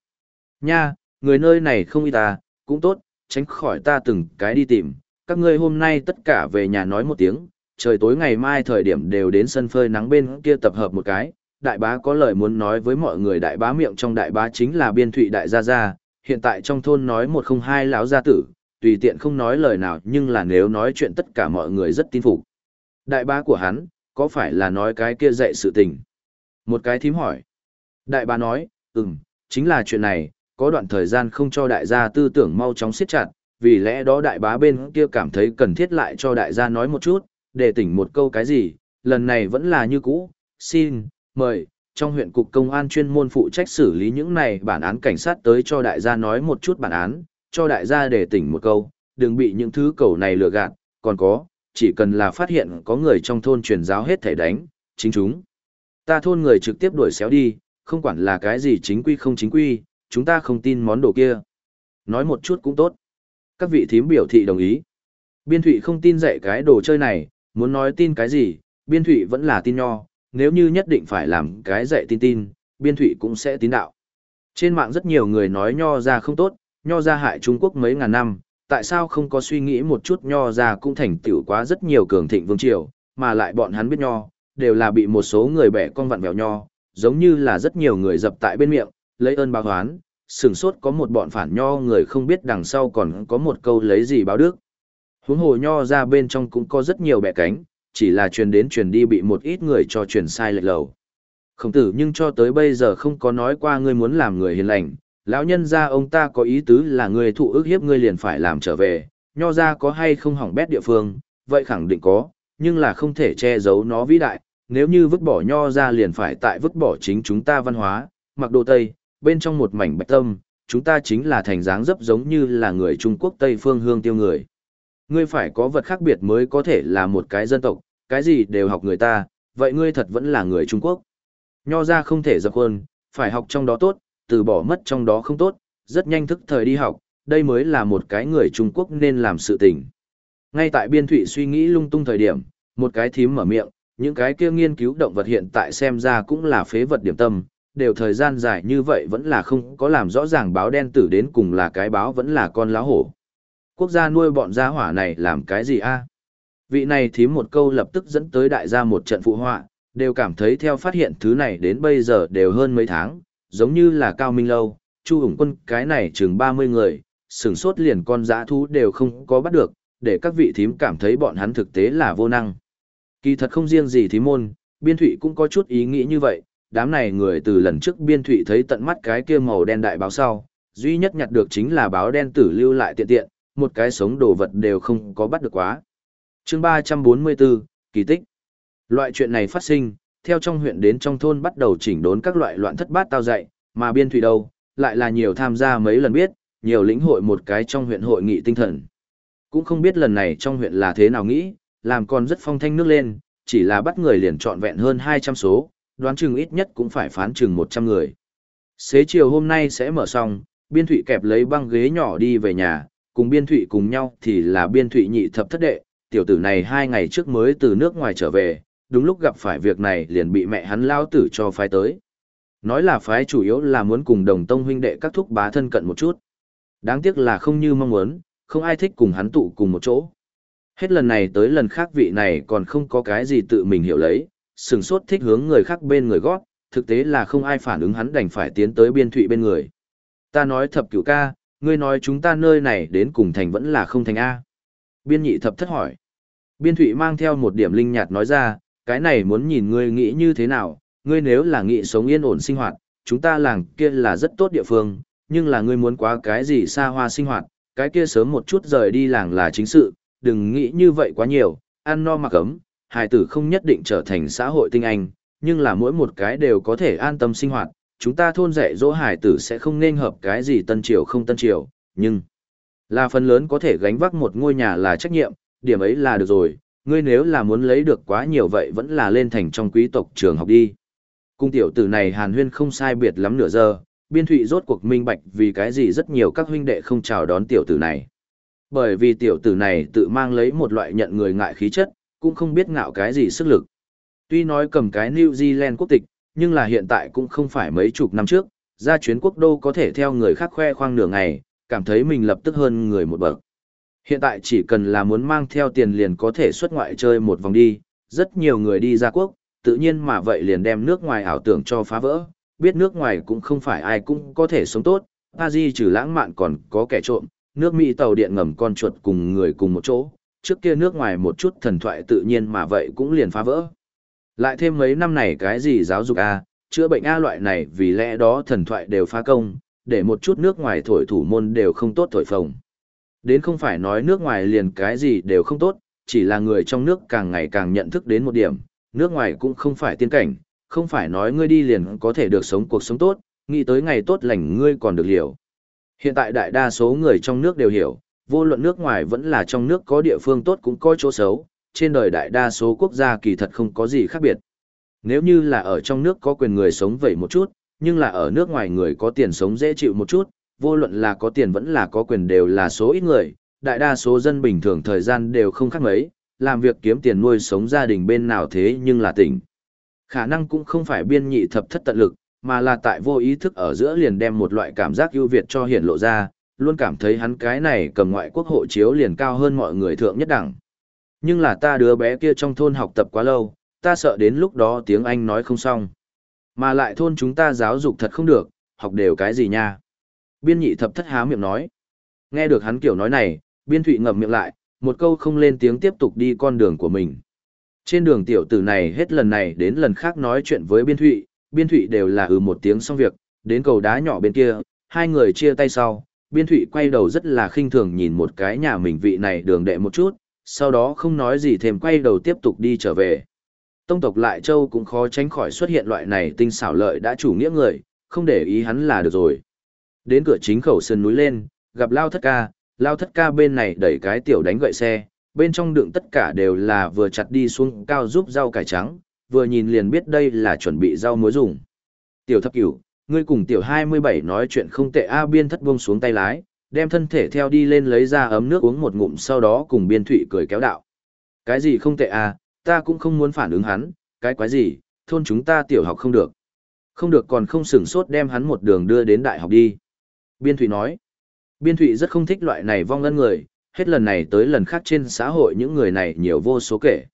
Nha, người nơi này không y ta, cũng tốt, tránh khỏi ta từng cái đi tìm, các ngươi hôm nay tất cả về nhà nói một tiếng, trời tối ngày mai thời điểm đều đến sân phơi nắng bên kia tập hợp một cái. Đại bá có lời muốn nói với mọi người đại bá miệng trong đại bá chính là biên thụy đại gia gia, hiện tại trong thôn nói một không hai lão gia tử, tùy tiện không nói lời nào nhưng là nếu nói chuyện tất cả mọi người rất tin phục. Đại bá của hắn, có phải là nói cái kia dạy sự tình? Một cái thím hỏi. Đại bá nói, ừm, chính là chuyện này, có đoạn thời gian không cho đại gia tư tưởng mau chóng siết chặt, vì lẽ đó đại bá bên kia cảm thấy cần thiết lại cho đại gia nói một chút, để tỉnh một câu cái gì, lần này vẫn là như cũ, xin, mời, trong huyện cục công an chuyên môn phụ trách xử lý những này bản án cảnh sát tới cho đại gia nói một chút bản án, cho đại gia để tỉnh một câu, đừng bị những thứ cầu này lừa gạt, còn có, chỉ cần là phát hiện có người trong thôn truyền giáo hết thể đánh, chính chúng. Ta thôn người trực tiếp đuổi xéo đi, không quản là cái gì chính quy không chính quy, chúng ta không tin món đồ kia. Nói một chút cũng tốt. Các vị thím biểu thị đồng ý. Biên thụy không tin dạy cái đồ chơi này, muốn nói tin cái gì, biên thụy vẫn là tin nho, nếu như nhất định phải làm cái dạy tin tin, biên thụy cũng sẽ tín đạo. Trên mạng rất nhiều người nói nho ra không tốt, nho ra hại Trung Quốc mấy ngàn năm, tại sao không có suy nghĩ một chút nho ra cũng thành tựu quá rất nhiều cường thịnh vương triều, mà lại bọn hắn biết nho, đều là bị một số người bẻ con vặn vẹo nho, giống như là rất nhiều người dập tại bên miệng, lấy ơn báo hoán, sừng sốt có một bọn phản nho người không biết đằng sau còn có một câu lấy gì báo đức. Huống hồ nho ra bên trong cũng có rất nhiều bẻ cánh, chỉ là truyền đến truyền đi bị một ít người cho truyền sai lệch lầu. Khổng tử nhưng cho tới bây giờ không có nói qua ngươi muốn làm người hiền lành, lão nhân gia ông ta có ý tứ là ngươi thụ ức hiếp ngươi liền phải làm trở về, nho ra có hay không hỏng bét địa phương, vậy khẳng định có, nhưng là không thể che giấu nó vĩ đại, nếu như vứt bỏ nho ra liền phải tại vứt bỏ chính chúng ta văn hóa, mặc đồ Tây, bên trong một mảnh bạch tâm, chúng ta chính là thành dáng dấp giống như là người Trung Quốc Tây phương hương tiêu người. Ngươi phải có vật khác biệt mới có thể là một cái dân tộc, cái gì đều học người ta, vậy ngươi thật vẫn là người Trung Quốc. Nho ra không thể dập khuôn, phải học trong đó tốt, từ bỏ mất trong đó không tốt, rất nhanh thức thời đi học, đây mới là một cái người Trung Quốc nên làm sự tình. Ngay tại biên thụy suy nghĩ lung tung thời điểm, một cái thím mở miệng, những cái kia nghiên cứu động vật hiện tại xem ra cũng là phế vật điểm tâm, đều thời gian dài như vậy vẫn là không có làm rõ ràng báo đen tử đến cùng là cái báo vẫn là con lá hổ. Quốc gia nuôi bọn gia hỏa này làm cái gì a? Vị này thím một câu lập tức dẫn tới đại gia một trận phụ họa, đều cảm thấy theo phát hiện thứ này đến bây giờ đều hơn mấy tháng, giống như là cao minh lâu, chu hùng quân cái này chừng 30 người, sửng sốt liền con dã thú đều không có bắt được, để các vị thím cảm thấy bọn hắn thực tế là vô năng. Kỳ thật không riêng gì thím môn, biên thụy cũng có chút ý nghĩ như vậy, đám này người từ lần trước biên thụy thấy tận mắt cái kia màu đen đại báo sau, duy nhất nhặt được chính là báo đen tử lưu lại tiện tiện, một cái sống đồ vật đều không có bắt được quá. chương 344, kỳ tích. Loại chuyện này phát sinh, theo trong huyện đến trong thôn bắt đầu chỉnh đốn các loại loạn thất bát tao dạy, mà biên thủy đâu, lại là nhiều tham gia mấy lần biết, nhiều lĩnh hội một cái trong huyện hội nghị tinh thần. Cũng không biết lần này trong huyện là thế nào nghĩ, làm còn rất phong thanh nước lên, chỉ là bắt người liền trọn vẹn hơn 200 số, đoán chừng ít nhất cũng phải phán chừng 100 người. Xế chiều hôm nay sẽ mở xong, biên thủy kẹp lấy băng ghế nhỏ đi về nhà, cùng biên thụy cùng nhau thì là biên thụy nhị thập thất đệ, tiểu tử này hai ngày trước mới từ nước ngoài trở về, đúng lúc gặp phải việc này liền bị mẹ hắn lao tử cho phái tới. Nói là phái chủ yếu là muốn cùng đồng tông huynh đệ các thúc bá thân cận một chút. Đáng tiếc là không như mong muốn, không ai thích cùng hắn tụ cùng một chỗ. Hết lần này tới lần khác vị này còn không có cái gì tự mình hiểu lấy, sừng sốt thích hướng người khác bên người gót, thực tế là không ai phản ứng hắn đành phải tiến tới biên thụy bên người. Ta nói thập cửu ca, ngươi nói chúng ta nơi này đến cùng thành vẫn là không thành A. Biên nhị thập thất hỏi. Biên thụy mang theo một điểm linh nhạt nói ra, cái này muốn nhìn ngươi nghĩ như thế nào, ngươi nếu là nghĩ sống yên ổn sinh hoạt, chúng ta làng kia là rất tốt địa phương, nhưng là ngươi muốn quá cái gì xa hoa sinh hoạt, cái kia sớm một chút rời đi làng là chính sự, đừng nghĩ như vậy quá nhiều, ăn no mặc ấm, hài tử không nhất định trở thành xã hội tinh anh, nhưng là mỗi một cái đều có thể an tâm sinh hoạt, chúng ta thôn dạy dỗ hải tử sẽ không nên hợp cái gì tân triều không tân triều, nhưng là phần lớn có thể gánh vác một ngôi nhà là trách nhiệm, điểm ấy là được rồi, ngươi nếu là muốn lấy được quá nhiều vậy vẫn là lên thành trong quý tộc trường học đi. Cung tiểu tử này hàn huyên không sai biệt lắm nửa giờ, biên thụy rốt cuộc minh bạch vì cái gì rất nhiều các huynh đệ không chào đón tiểu tử này. Bởi vì tiểu tử này tự mang lấy một loại nhận người ngại khí chất, cũng không biết ngạo cái gì sức lực. Tuy nói cầm cái New Zealand quốc tịch, nhưng là hiện tại cũng không phải mấy chục năm trước, ra chuyến quốc đô có thể theo người khác khoe khoang nửa ngày, cảm thấy mình lập tức hơn người một bậc. Hiện tại chỉ cần là muốn mang theo tiền liền có thể xuất ngoại chơi một vòng đi, rất nhiều người đi ra quốc, tự nhiên mà vậy liền đem nước ngoài ảo tưởng cho phá vỡ, biết nước ngoài cũng không phải ai cũng có thể sống tốt, Paris trừ lãng mạn còn có kẻ trộm, nước Mỹ tàu điện ngầm con chuột cùng người cùng một chỗ, trước kia nước ngoài một chút thần thoại tự nhiên mà vậy cũng liền phá vỡ. Lại thêm mấy năm này cái gì giáo dục A, chữa bệnh A loại này vì lẽ đó thần thoại đều phá công, để một chút nước ngoài thổi thủ môn đều không tốt thổi phồng. Đến không phải nói nước ngoài liền cái gì đều không tốt, chỉ là người trong nước càng ngày càng nhận thức đến một điểm, nước ngoài cũng không phải tiên cảnh, không phải nói ngươi đi liền có thể được sống cuộc sống tốt, nghĩ tới ngày tốt lành ngươi còn được hiểu. Hiện tại đại đa số người trong nước đều hiểu, vô luận nước ngoài vẫn là trong nước có địa phương tốt cũng có chỗ xấu, trên đời đại đa số quốc gia kỳ thật không có gì khác biệt. Nếu như là ở trong nước có quyền người sống vậy một chút, nhưng là ở nước ngoài người có tiền sống dễ chịu một chút, vô luận là có tiền vẫn là có quyền đều là số ít người, đại đa số dân bình thường thời gian đều không khác mấy, làm việc kiếm tiền nuôi sống gia đình bên nào thế nhưng là tỉnh. Khả năng cũng không phải biên nhị thập thất tận lực, mà là tại vô ý thức ở giữa liền đem một loại cảm giác ưu việt cho hiển lộ ra, luôn cảm thấy hắn cái này cầm ngoại quốc hộ chiếu liền cao hơn mọi người thượng nhất đẳng. Nhưng là ta đứa bé kia trong thôn học tập quá lâu, ta sợ đến lúc đó tiếng Anh nói không xong. Mà lại thôn chúng ta giáo dục thật không được, học đều cái gì nha. Biên nhị thập thất há miệng nói. Nghe được hắn kiểu nói này, biên thụy ngậm miệng lại, một câu không lên tiếng tiếp tục đi con đường của mình. Trên đường tiểu tử này hết lần này đến lần khác nói chuyện với biên thụy, Biên thụy đều là ừ một tiếng xong việc, đến cầu đá nhỏ bên kia, hai người chia tay sau, biên thụy quay đầu rất là khinh thường nhìn một cái nhà mình vị này đường đệ một chút, sau đó không nói gì thêm quay đầu tiếp tục đi trở về. Tông tộc Lại Châu cũng khó tránh khỏi xuất hiện loại này tinh xảo lợi đã chủ nghĩa người, không để ý hắn là được rồi. Đến cửa chính khẩu sơn núi lên, gặp Lao Thất Ca, Lao Thất Ca bên này đẩy cái tiểu đánh gậy xe, bên trong đựng tất cả đều là vừa chặt đi xuống cao giúp rau cải trắng, vừa nhìn liền biết đây là chuẩn bị rau muối dùng. Tiểu thập cửu, ngươi cùng tiểu 27 nói chuyện không tệ A biên thất buông xuống tay lái, đem thân thể theo đi lên lấy ra ấm nước uống một ngụm sau đó cùng biên thụy cười kéo đạo. Cái gì không tệ à ta cũng không muốn phản ứng hắn, cái quái gì, thôn chúng ta tiểu học không được. Không được còn không sửng sốt đem hắn một đường đưa đến đại học đi. Biên thụy nói, biên thụy rất không thích loại này vong ân người, hết lần này tới lần khác trên xã hội những người này nhiều vô số kể.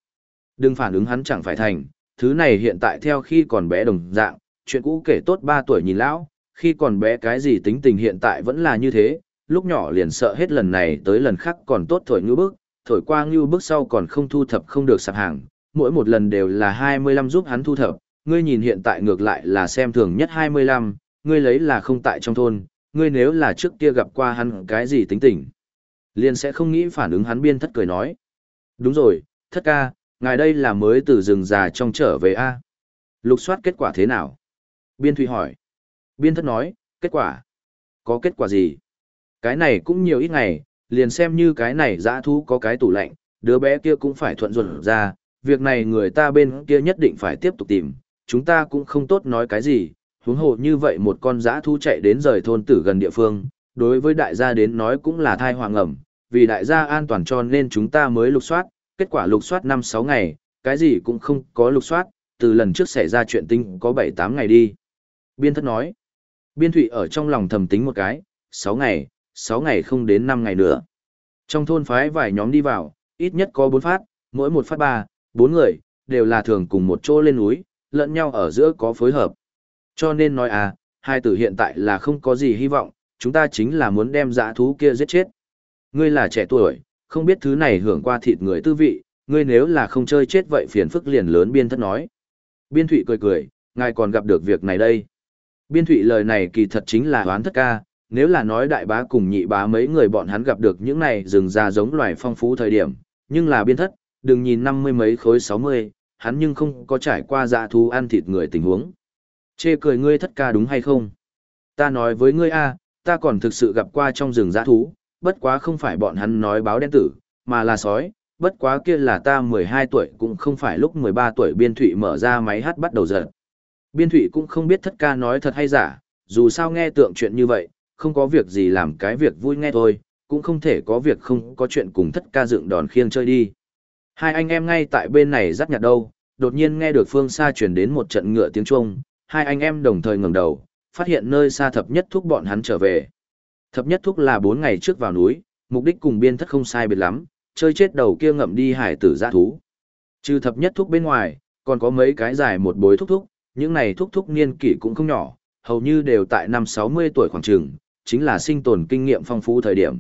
Đừng phản ứng hắn chẳng phải thành, thứ này hiện tại theo khi còn bé đồng dạng, chuyện cũ kể tốt 3 tuổi nhìn lão, khi còn bé cái gì tính tình hiện tại vẫn là như thế, lúc nhỏ liền sợ hết lần này tới lần khác còn tốt thổi ngưu bức, thổi qua ngưu bức sau còn không thu thập không được sạp hàng, mỗi một lần đều là 25 giúp hắn thu thập, ngươi nhìn hiện tại ngược lại là xem thường nhất 25, ngươi lấy là không tại trong thôn, ngươi nếu là trước kia gặp qua hắn cái gì tính tình. Liền sẽ không nghĩ phản ứng hắn biên thất cười nói. Đúng rồi, thất ca, ngài đây là mới từ rừng già trong trở về A. Lục soát kết quả thế nào? Biên Thụy hỏi. Biên thất nói, kết quả. Có kết quả gì? Cái này cũng nhiều ít ngày, liền xem như cái này dã thú có cái tủ lạnh, đứa bé kia cũng phải thuận ruột ra, việc này người ta bên kia nhất định phải tiếp tục tìm, chúng ta cũng không tốt nói cái gì, huống hồ như vậy một con dã thú chạy đến rời thôn tử gần địa phương, đối với đại gia đến nói cũng là thai hoàng ẩm, vì đại gia an toàn cho nên chúng ta mới lục soát, kết quả lục soát 5-6 ngày, cái gì cũng không có lục soát, từ lần trước xảy ra chuyện tinh có 7-8 ngày đi. Biên thất nói. Biên thụy ở trong lòng thầm tính một cái, 6 ngày, 6 ngày không đến 5 ngày nữa. Trong thôn phái vài nhóm đi vào, ít nhất có 4 phát, mỗi một phát 3, 4 người, đều là thường cùng một chỗ lên núi, lẫn nhau ở giữa có phối hợp. Cho nên nói à, hai tử hiện tại là không có gì hy vọng, chúng ta chính là muốn đem dã thú kia giết chết. Ngươi là trẻ tuổi, không biết thứ này hưởng qua thịt người tư vị, ngươi nếu là không chơi chết vậy phiền phức liền lớn biên thất nói. Biên thụy cười cười, ngài còn gặp được việc này đây. Biên thụy lời này kỳ thật chính là hoán thất ca, nếu là nói đại bá cùng nhị bá mấy người bọn hắn gặp được những này rừng già giống loài phong phú thời điểm, nhưng là biên thất, đừng nhìn năm mươi mấy khối sáu mươi, hắn nhưng không có trải qua dạ thú ăn thịt người tình huống. Chê cười ngươi thất ca đúng hay không? Ta nói với ngươi a, ta còn thực sự gặp qua trong rừng dã thú, bất quá không phải bọn hắn nói báo đen tử, mà là sói, bất quá kia là ta 12 tuổi cũng không phải lúc 13 tuổi biên thụy mở ra máy hát bắt đầu giật. Biên thụy cũng không biết thất ca nói thật hay giả, dù sao nghe tượng chuyện như vậy, không có việc gì làm cái việc vui nghe thôi, cũng không thể có việc không có chuyện cùng thất ca dựng đòn khiêng chơi đi. Hai anh em ngay tại bên này rắc nhặt đâu, đột nhiên nghe được phương xa chuyển đến một trận ngựa tiếng chuông, hai anh em đồng thời ngẩng đầu, phát hiện nơi xa thập nhất thúc bọn hắn trở về. Thập nhất thúc là bốn ngày trước vào núi, mục đích cùng biên thất không sai biệt lắm, chơi chết đầu kia ngậm đi hải tử giã thú. Trừ thập nhất thúc bên ngoài, còn có mấy cái dài một bối thúc thúc, những này thúc thúc niên kỷ cũng không nhỏ, hầu như đều tại năm 60 tuổi khoảng trường, chính là sinh tồn kinh nghiệm phong phú thời điểm.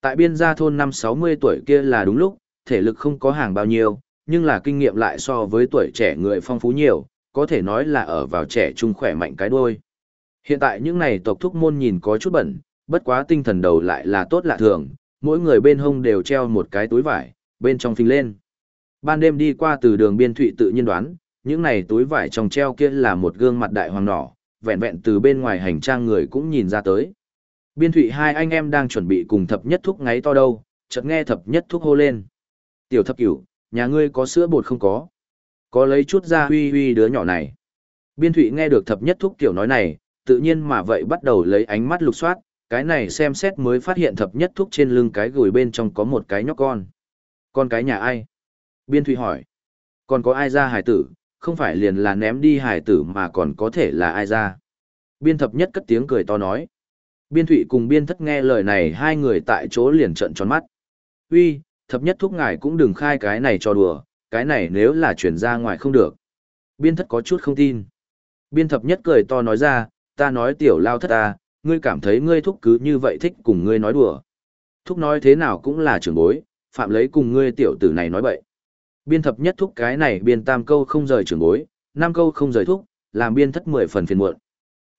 Tại biên gia thôn năm 60 tuổi kia là đúng lúc, thể lực không có hàng bao nhiêu, nhưng là kinh nghiệm lại so với tuổi trẻ người phong phú nhiều, có thể nói là ở vào trẻ trung khỏe mạnh cái đuôi. Hiện tại những này tộc thúc môn nhìn có chút bẩn, bất quá tinh thần đầu lại là tốt lạ thường, mỗi người bên hông đều treo một cái túi vải, bên trong phình lên. Ban đêm đi qua từ đường biên thụy tự nhiên đoán, những này túi vải trong treo kia là một gương mặt đại hoàng nỏ, vẹn vẹn từ bên ngoài hành trang người cũng nhìn ra tới. Biên thụy hai anh em đang chuẩn bị cùng thập nhất thúc ngáy to đâu, chợt nghe thập nhất thúc hô lên. Tiểu thập cửu, nhà ngươi có sữa bột không có? Có lấy chút ra huy huy đứa nhỏ này. Biên thụy nghe được thập nhất thúc tiểu nói này, tự nhiên mà vậy bắt đầu lấy ánh mắt lục soát, cái này xem xét mới phát hiện thập nhất thúc trên lưng cái gửi bên trong có một cái nhóc con. Con cái nhà ai? Biên thụy hỏi. Còn có ai ra hải tử, không phải liền là ném đi hải tử mà còn có thể là ai ra. Biên thập nhất cất tiếng cười to nói. Biên thụy cùng biên thất nghe lời này hai người tại chỗ liền trận tròn mắt. Uy, thập nhất thúc ngài cũng đừng khai cái này cho đùa, cái này nếu là chuyển ra ngoài không được. Biên thất có chút không tin. Biên thập nhất cười to nói ra, ta nói tiểu lao thất ta, ngươi cảm thấy ngươi thúc cứ như vậy thích cùng ngươi nói đùa. Thúc nói thế nào cũng là trưởng bối, phạm lấy cùng ngươi tiểu tử này nói bậy. Biên thập nhất thúc cái này biên tam câu không rời trưởng bối, năm câu không rời thúc, làm biên thất mười phần phiền muộn.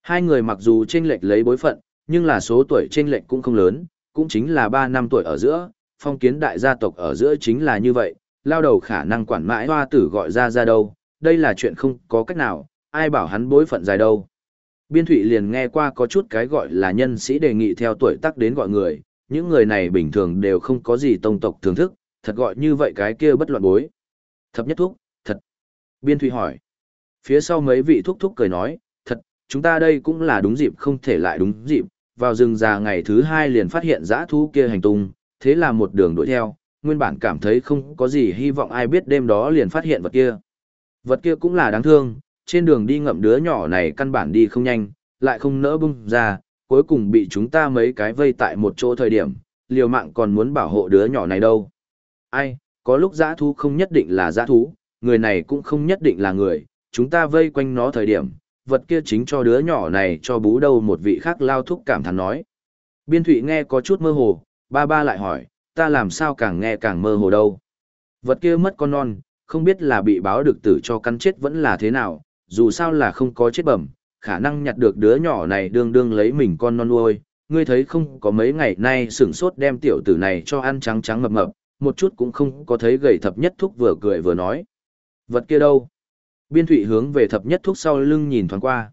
Hai người mặc dù chênh lệch lấy bối phận, nhưng là số tuổi chênh lệch cũng không lớn, cũng chính là ba năm tuổi ở giữa, phong kiến đại gia tộc ở giữa chính là như vậy, lao đầu khả năng quản mãi hoa tử gọi ra ra đâu, đây là chuyện không có cách nào, ai bảo hắn bối phận dài đâu. Biên thụy liền nghe qua có chút cái gọi là nhân sĩ đề nghị theo tuổi tác đến gọi người, những người này bình thường đều không có gì tông tộc thưởng thức, thật gọi như vậy cái kia bất loạn bối. Thập nhất thúc, thật. Biên thụy hỏi. Phía sau mấy vị thúc thúc cười nói, thật, chúng ta đây cũng là đúng dịp không thể lại đúng dịp, vào rừng già ngày thứ hai liền phát hiện dã thú kia hành tung, thế là một đường đuổi theo, nguyên bản cảm thấy không có gì hy vọng ai biết đêm đó liền phát hiện vật kia. Vật kia cũng là đáng thương, trên đường đi ngậm đứa nhỏ này căn bản đi không nhanh, lại không nỡ bung ra, cuối cùng bị chúng ta mấy cái vây tại một chỗ thời điểm, liều mạng còn muốn bảo hộ đứa nhỏ này đâu. Ai, có lúc giã thú không nhất định là giã thú, người này cũng không nhất định là người, chúng ta vây quanh nó thời điểm, vật kia chính cho đứa nhỏ này cho bú đâu một vị khác lao thúc cảm thán nói. Biên thụy nghe có chút mơ hồ, ba ba lại hỏi, ta làm sao càng nghe càng mơ hồ đâu. Vật kia mất con non, không biết là bị báo được tử cho cắn chết vẫn là thế nào, dù sao là không có chết bẩm, khả năng nhặt được đứa nhỏ này đương đương lấy mình con non nuôi. Ngươi thấy không có mấy ngày nay sửng sốt đem tiểu tử này cho ăn trắng trắng mập mập, một chút cũng không có thấy gầy thập nhất thúc vừa cười vừa nói. Vật kia đâu? Biên thụy hướng về thập nhất thúc sau lưng nhìn thoáng qua.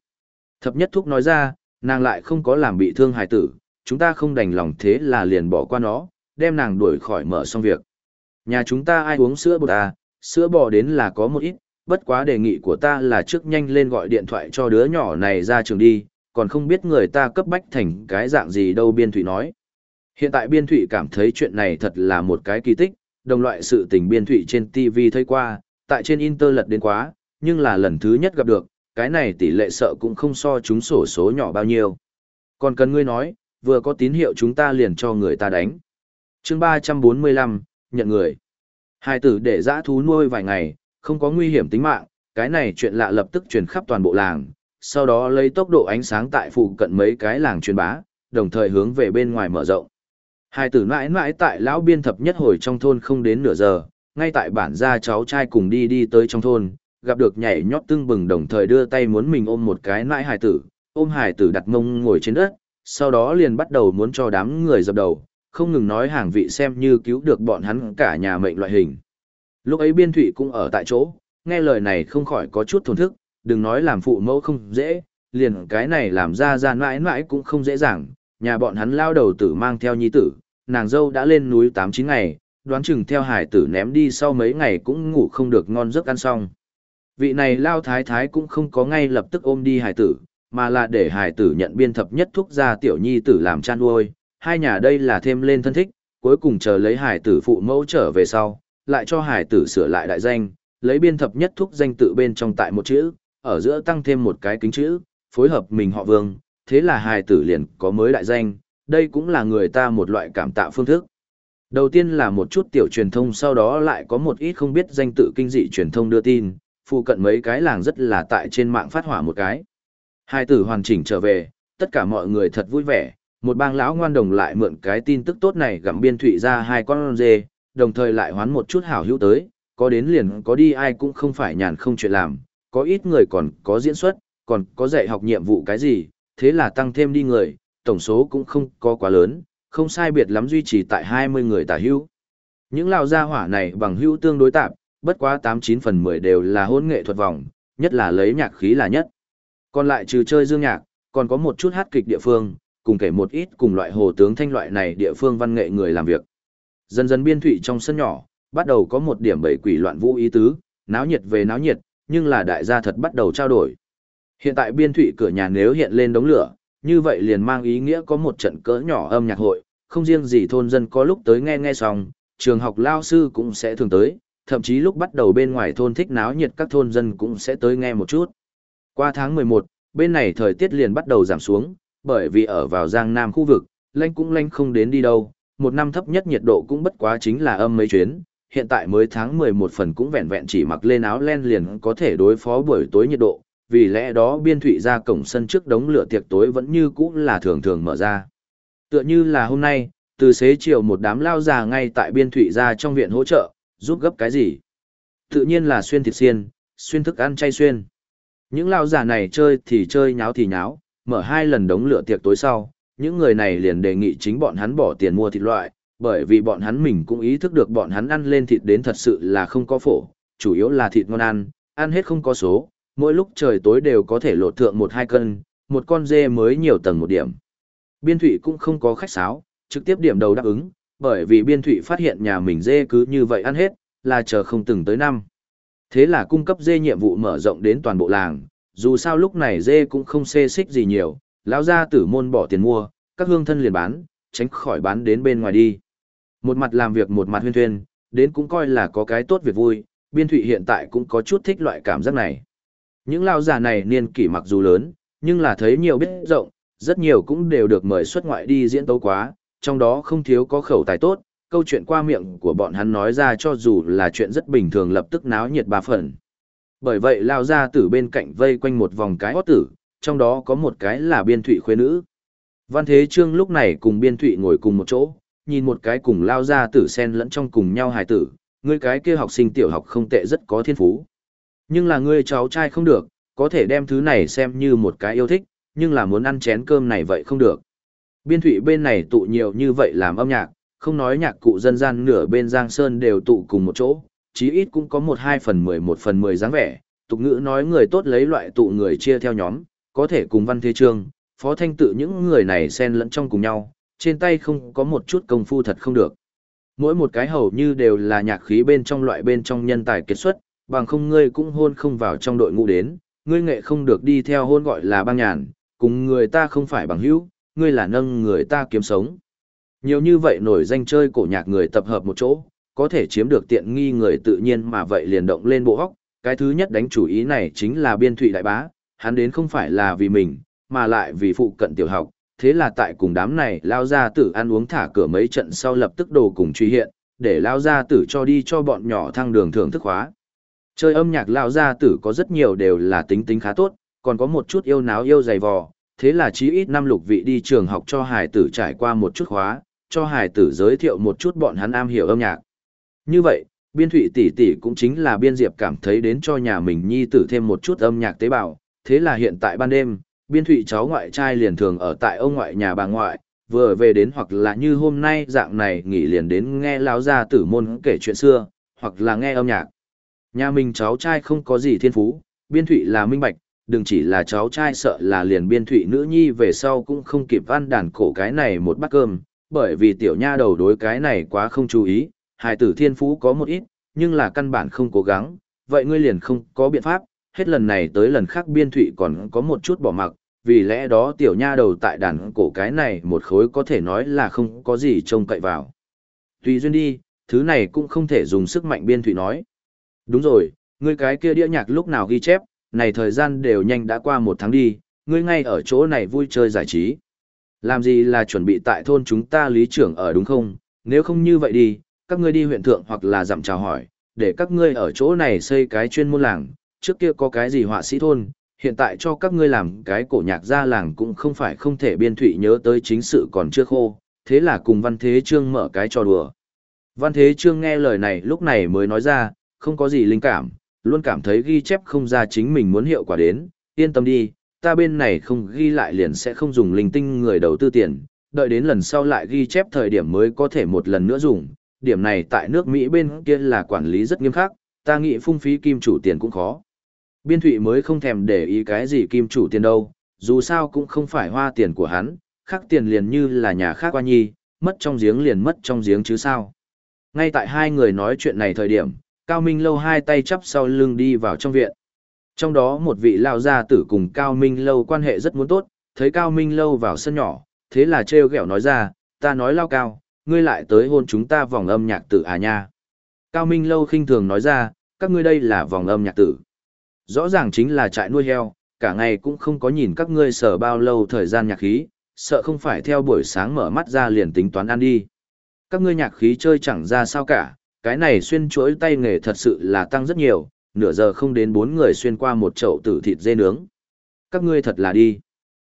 Thập nhất thúc nói ra, nàng lại không có làm bị thương hài tử, chúng ta không đành lòng thế là liền bỏ qua nó, đem nàng đuổi khỏi mở xong việc. Nhà chúng ta ai uống sữa bột à, sữa bò đến là có một ít, bất quá đề nghị của ta là trước nhanh lên gọi điện thoại cho đứa nhỏ này ra trường đi, còn không biết người ta cấp bách thành cái dạng gì đâu Biên Thụy nói. Hiện tại Biên Thụy cảm thấy chuyện này thật là một cái kỳ tích, đồng loại sự tình Biên Thụy trên TV thấy qua, tại trên Inter lật đến quá, nhưng là lần thứ nhất gặp được, cái này tỷ lệ sợ cũng không so chúng sổ số nhỏ bao nhiêu. Còn cần ngươi nói, vừa có tín hiệu chúng ta liền cho người ta đánh. chương 345, nhận người. Hai tử để dã thú nuôi vài ngày, không có nguy hiểm tính mạng, cái này chuyện lạ lập tức truyền khắp toàn bộ làng, sau đó lấy tốc độ ánh sáng tại phụ cận mấy cái làng truyền bá, đồng thời hướng về bên ngoài mở rộng. Hai tử mãi mãi tại lão biên thập nhất hồi trong thôn không đến nửa giờ, ngay tại bản gia cháu trai cùng đi đi tới trong thôn, gặp được nhảy nhót tưng bừng đồng thời đưa tay muốn mình ôm một cái nãi hài tử, ôm hài tử đặt mông ngồi trên đất, sau đó liền bắt đầu muốn cho đám người dập đầu, không ngừng nói hàng vị xem như cứu được bọn hắn cả nhà mệnh loại hình. Lúc ấy biên thụy cũng ở tại chỗ, nghe lời này không khỏi có chút thổn thức, đừng nói làm phụ mẫu không dễ, liền cái này làm ra ra mãi mãi cũng không dễ dàng, nhà bọn hắn lao đầu tử mang theo nhi tử, nàng dâu đã lên núi 8-9 ngày, đoán chừng theo hải tử ném đi sau mấy ngày cũng ngủ không được ngon giấc ăn xong. Vị này lao thái thái cũng không có ngay lập tức ôm đi hải tử, mà là để hải tử nhận biên thập nhất thúc ra tiểu nhi tử làm chăn nuôi, hai nhà đây là thêm lên thân thích, cuối cùng chờ lấy hải tử phụ mẫu trở về sau, lại cho hải tử sửa lại đại danh, lấy biên thập nhất thúc danh tự bên trong tại một chữ, ở giữa tăng thêm một cái kính chữ, phối hợp mình họ vương, thế là hải tử liền có mới đại danh, đây cũng là người ta một loại cảm tạ phương thức. Đầu tiên là một chút tiểu truyền thông sau đó lại có một ít không biết danh tự kinh dị truyền thông đưa tin, phụ cận mấy cái làng rất là tại trên mạng phát hỏa một cái. Hai tử hoàn chỉnh trở về, tất cả mọi người thật vui vẻ, một bang lão ngoan đồng lại mượn cái tin tức tốt này gặm biên thụy ra hai con dê, đồng thời lại hoán một chút hảo hữu tới, có đến liền có đi ai cũng không phải nhàn không chuyện làm, có ít người còn có diễn xuất, còn có dạy học nhiệm vụ cái gì, thế là tăng thêm đi người, tổng số cũng không có quá lớn, không sai biệt lắm duy trì tại 20 người tả hữu. Những lao gia hỏa này bằng hữu tương đối tạp, bất quá 89 phần 10 đều là hôn nghệ thuật vòng, nhất là lấy nhạc khí là nhất. Còn lại trừ chơi dương nhạc, còn có một chút hát kịch địa phương, cùng kể một ít cùng loại hồ tướng thanh loại này địa phương văn nghệ người làm việc. Dần dần biên thủy trong sân nhỏ, bắt đầu có một điểm bảy quỷ loạn vũ ý tứ, náo nhiệt về náo nhiệt, nhưng là đại gia thật bắt đầu trao đổi. Hiện tại biên thủy cửa nhà nếu hiện lên đống lửa, như vậy liền mang ý nghĩa có một trận cỡ nhỏ âm nhạc hội, không riêng gì thôn dân có lúc tới nghe nghe xong, trường học lao sư cũng sẽ thường tới, thậm chí lúc bắt đầu bên ngoài thôn thích náo nhiệt các thôn dân cũng sẽ tới nghe một chút. Qua tháng 11, bên này thời tiết liền bắt đầu giảm xuống, bởi vì ở vào giang nam khu vực, lanh cũng lanh không đến đi đâu, một năm thấp nhất nhiệt độ cũng bất quá chính là âm mấy chuyến, hiện tại mới tháng 11 phần cũng vẹn vẹn chỉ mặc lên áo len liền có thể đối phó buổi tối nhiệt độ, vì lẽ đó biên thủy ra cổng sân trước đống lửa tiệc tối vẫn như cũ là thường thường mở ra. Tựa như là hôm nay, từ xế chiều một đám lao già ngay tại biên thủy ra trong viện hỗ trợ, giúp gấp cái gì? Tự nhiên là xuyên thịt xiên, xuyên thức ăn chay xuyên. Những lao già này chơi thì chơi nháo thì nháo, mở hai lần đống lửa tiệc tối sau, những người này liền đề nghị chính bọn hắn bỏ tiền mua thịt loại, bởi vì bọn hắn mình cũng ý thức được bọn hắn ăn lên thịt đến thật sự là không có phổ, chủ yếu là thịt ngon ăn, ăn hết không có số, mỗi lúc trời tối đều có thể lột thượng một hai cân, một con dê mới nhiều tầng một điểm. Biên thủy cũng không có khách sáo, trực tiếp điểm đầu đáp ứng, bởi vì biên thủy phát hiện nhà mình dê cứ như vậy ăn hết, là chờ không từng tới năm. Thế là cung cấp dê nhiệm vụ mở rộng đến toàn bộ làng, dù sao lúc này dê cũng không xê xích gì nhiều, lão gia tử môn bỏ tiền mua, các hương thân liền bán, tránh khỏi bán đến bên ngoài đi. Một mặt làm việc một mặt huyên thuyên, đến cũng coi là có cái tốt việc vui, biên thụy hiện tại cũng có chút thích loại cảm giác này. Những lao già này niên kỷ mặc dù lớn, nhưng là thấy nhiều biết rộng, rất nhiều cũng đều được mời xuất ngoại đi diễn tấu quá, trong đó không thiếu có khẩu tài tốt, câu chuyện qua miệng của bọn hắn nói ra cho dù là chuyện rất bình thường lập tức náo nhiệt ba phần. Bởi vậy lao ra từ bên cạnh vây quanh một vòng cái hót tử, trong đó có một cái là biên thụy khuê nữ. Văn Thế Trương lúc này cùng biên thụy ngồi cùng một chỗ, nhìn một cái cùng lao ra tử sen lẫn trong cùng nhau hài tử, ngươi cái kia học sinh tiểu học không tệ rất có thiên phú. Nhưng là ngươi cháu trai không được, có thể đem thứ này xem như một cái yêu thích, nhưng là muốn ăn chén cơm này vậy không được. Biên thủy bên này tụ nhiều như vậy làm âm nhạc, không nói nhạc cụ dân gian nửa bên Giang Sơn đều tụ cùng một chỗ, chí ít cũng có một hai phần mười một phần mười dáng vẻ, tục ngữ nói người tốt lấy loại tụ người chia theo nhóm, có thể cùng văn thế trương, phó thanh tự những người này xen lẫn trong cùng nhau, trên tay không có một chút công phu thật không được. Mỗi một cái hầu như đều là nhạc khí bên trong loại bên trong nhân tài kết xuất, bằng không ngươi cũng hôn không vào trong đội ngũ đến, ngươi nghệ không được đi theo hôn gọi là băng nhàn, cùng người ta không phải bằng hữu, ngươi là nâng người ta kiếm sống. Nhiều như vậy nổi danh chơi cổ nhạc người tập hợp một chỗ, có thể chiếm được tiện nghi người tự nhiên mà vậy liền động lên bộ hóc. Cái thứ nhất đánh chủ ý này chính là biên thụy đại bá, hắn đến không phải là vì mình, mà lại vì phụ cận tiểu học. Thế là tại cùng đám này lao ra tử ăn uống thả cửa mấy trận sau lập tức đồ cùng truy hiện, để lao ra tử cho đi cho bọn nhỏ thăng đường thưởng thức hóa. Chơi âm nhạc lao ra tử có rất nhiều đều là tính tính khá tốt, còn có một chút yêu náo yêu dày vò, thế là chí ít năm lục vị đi trường học cho hải tử trải qua một chút khóa, cho hải tử giới thiệu một chút bọn hắn am hiểu âm nhạc. Như vậy, biên thụy tỷ tỷ cũng chính là biên diệp cảm thấy đến cho nhà mình nhi tử thêm một chút âm nhạc tế bào, thế là hiện tại ban đêm, biên thụy cháu ngoại trai liền thường ở tại ông ngoại nhà bà ngoại, vừa về đến hoặc là như hôm nay dạng này nghỉ liền đến nghe láo gia tử môn kể chuyện xưa, hoặc là nghe âm nhạc. Nhà mình cháu trai không có gì thiên phú, biên thụy là minh bạch, đừng chỉ là cháu trai sợ là liền biên thụy nữ nhi về sau cũng không kịp ăn đàn cổ cái này một bát cơm, bởi vì tiểu nha đầu đối cái này quá không chú ý, hài tử thiên phú có một ít, nhưng là căn bản không cố gắng, vậy ngươi liền không có biện pháp, hết lần này tới lần khác biên thụy còn có một chút bỏ mặc, vì lẽ đó tiểu nha đầu tại đàn cổ cái này một khối có thể nói là không có gì trông cậy vào. Tùy duyên đi, thứ này cũng không thể dùng sức mạnh biên thụy nói. Đúng rồi, ngươi cái kia đĩa nhạc lúc nào ghi chép, này thời gian đều nhanh đã qua một tháng đi, ngươi ngay ở chỗ này vui chơi giải trí. Làm gì là chuẩn bị tại thôn chúng ta lý trưởng ở đúng không, nếu không như vậy đi, các ngươi đi huyện thượng hoặc là dặm chào hỏi, để các ngươi ở chỗ này xây cái chuyên môn làng, trước kia có cái gì họa sĩ thôn, hiện tại cho các ngươi làm cái cổ nhạc ra làng cũng không phải không thể biên thụy nhớ tới chính sự còn chưa khô, thế là cùng Văn Thế Trương mở cái trò đùa. Văn Thế Trương nghe lời này lúc này mới nói ra, không có gì linh cảm, luôn cảm thấy ghi chép không ra chính mình muốn hiệu quả đến, yên tâm đi, ta bên này không ghi lại liền sẽ không dùng linh tinh người đầu tư tiền, đợi đến lần sau lại ghi chép thời điểm mới có thể một lần nữa dùng, điểm này tại nước Mỹ bên kia là quản lý rất nghiêm khắc, ta nghĩ phung phí kim chủ tiền cũng khó. Biên thụy mới không thèm để ý cái gì kim chủ tiền đâu, dù sao cũng không phải hoa tiền của hắn, khác tiền liền như là nhà khác qua nhi, mất trong giếng liền mất trong giếng chứ sao. Ngay tại hai người nói chuyện này thời điểm, Cao Minh Lâu hai tay chắp sau lưng đi vào trong viện. Trong đó một vị lao gia tử cùng Cao Minh Lâu quan hệ rất muốn tốt, thấy Cao Minh Lâu vào sân nhỏ, thế là trêu ghẹo nói ra, ta nói lao cao, ngươi lại tới hôn chúng ta vòng âm nhạc tử à nha. Cao Minh Lâu khinh thường nói ra, các ngươi đây là vòng âm nhạc tử. Rõ ràng chính là trại nuôi heo, cả ngày cũng không có nhìn các ngươi sở bao lâu thời gian nhạc khí, sợ không phải theo buổi sáng mở mắt ra liền tính toán ăn đi. Các ngươi nhạc khí chơi chẳng ra sao cả, cái này xuyên chuỗi tay nghề thật sự là tăng rất nhiều, nửa giờ không đến bốn người xuyên qua một chậu tử thịt dê nướng. Các ngươi thật là đi.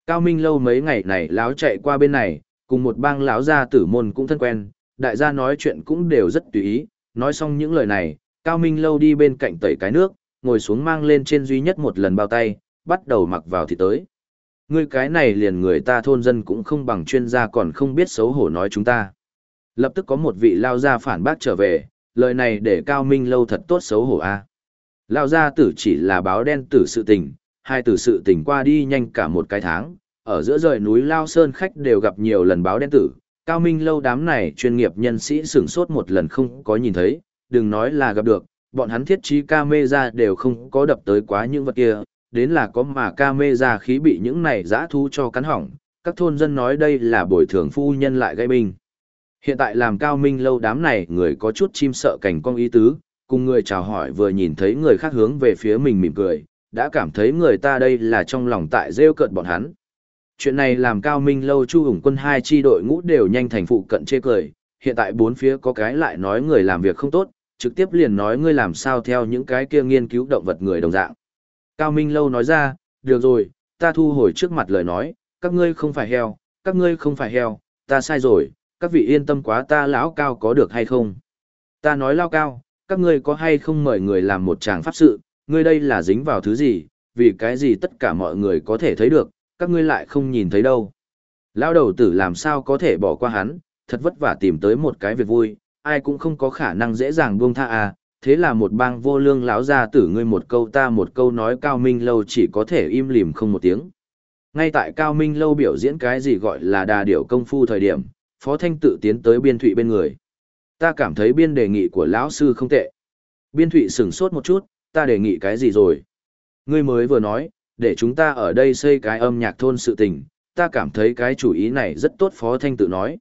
Cao Minh lâu mấy ngày này láo chạy qua bên này, cùng một bang láo gia tử môn cũng thân quen, đại gia nói chuyện cũng đều rất tùy ý, nói xong những lời này, Cao Minh lâu đi bên cạnh tẩy cái nước, ngồi xuống mang lên trên duy nhất một lần bao tay, bắt đầu mặc vào thì tới. Ngươi cái này liền người ta thôn dân cũng không bằng chuyên gia còn không biết xấu hổ nói chúng ta. Lập tức có một vị lao gia phản bác trở về, lời này để cao minh lâu thật tốt xấu hổ a. Lao gia tử chỉ là báo đen tử sự tình, hai tử sự tình qua đi nhanh cả một cái tháng, ở giữa rời núi Lao Sơn khách đều gặp nhiều lần báo đen tử, cao minh lâu đám này chuyên nghiệp nhân sĩ sửng sốt một lần không có nhìn thấy, đừng nói là gặp được, bọn hắn thiết trí camera đều không có đập tới quá những vật kia, đến là có mà camera khí bị những này giã thu cho cắn hỏng, các thôn dân nói đây là bồi thường phu nhân lại gây binh. Hiện tại làm cao minh lâu đám này người có chút chim sợ cảnh con ý tứ, cùng người chào hỏi vừa nhìn thấy người khác hướng về phía mình mỉm cười, đã cảm thấy người ta đây là trong lòng tại rêu cợt bọn hắn. Chuyện này làm cao minh lâu chu hùng quân hai chi đội ngũ đều nhanh thành phụ cận chê cười, hiện tại bốn phía có cái lại nói người làm việc không tốt, trực tiếp liền nói ngươi làm sao theo những cái kia nghiên cứu động vật người đồng dạng. Cao Minh Lâu nói ra, được rồi, ta thu hồi trước mặt lời nói, các ngươi không phải heo, các ngươi không phải heo, ta sai rồi, các vị yên tâm quá ta lão cao có được hay không. Ta nói lao cao, các ngươi có hay không mời người làm một tràng pháp sự, ngươi đây là dính vào thứ gì, vì cái gì tất cả mọi người có thể thấy được, các ngươi lại không nhìn thấy đâu. Lao đầu tử làm sao có thể bỏ qua hắn, thật vất vả tìm tới một cái việc vui, ai cũng không có khả năng dễ dàng buông tha à, thế là một bang vô lương lão ra tử ngươi một câu ta một câu nói cao minh lâu chỉ có thể im lìm không một tiếng. Ngay tại cao minh lâu biểu diễn cái gì gọi là đà điểu công phu thời điểm, phó thanh tự tiến tới biên thụy bên người. Ta cảm thấy biên đề nghị của lão sư không tệ. Biên thụy sửng sốt một chút, ta đề nghị cái gì rồi? Ngươi mới vừa nói, để chúng ta ở đây xây cái âm nhạc thôn sự tình, ta cảm thấy cái chủ ý này rất tốt phó thanh tự nói.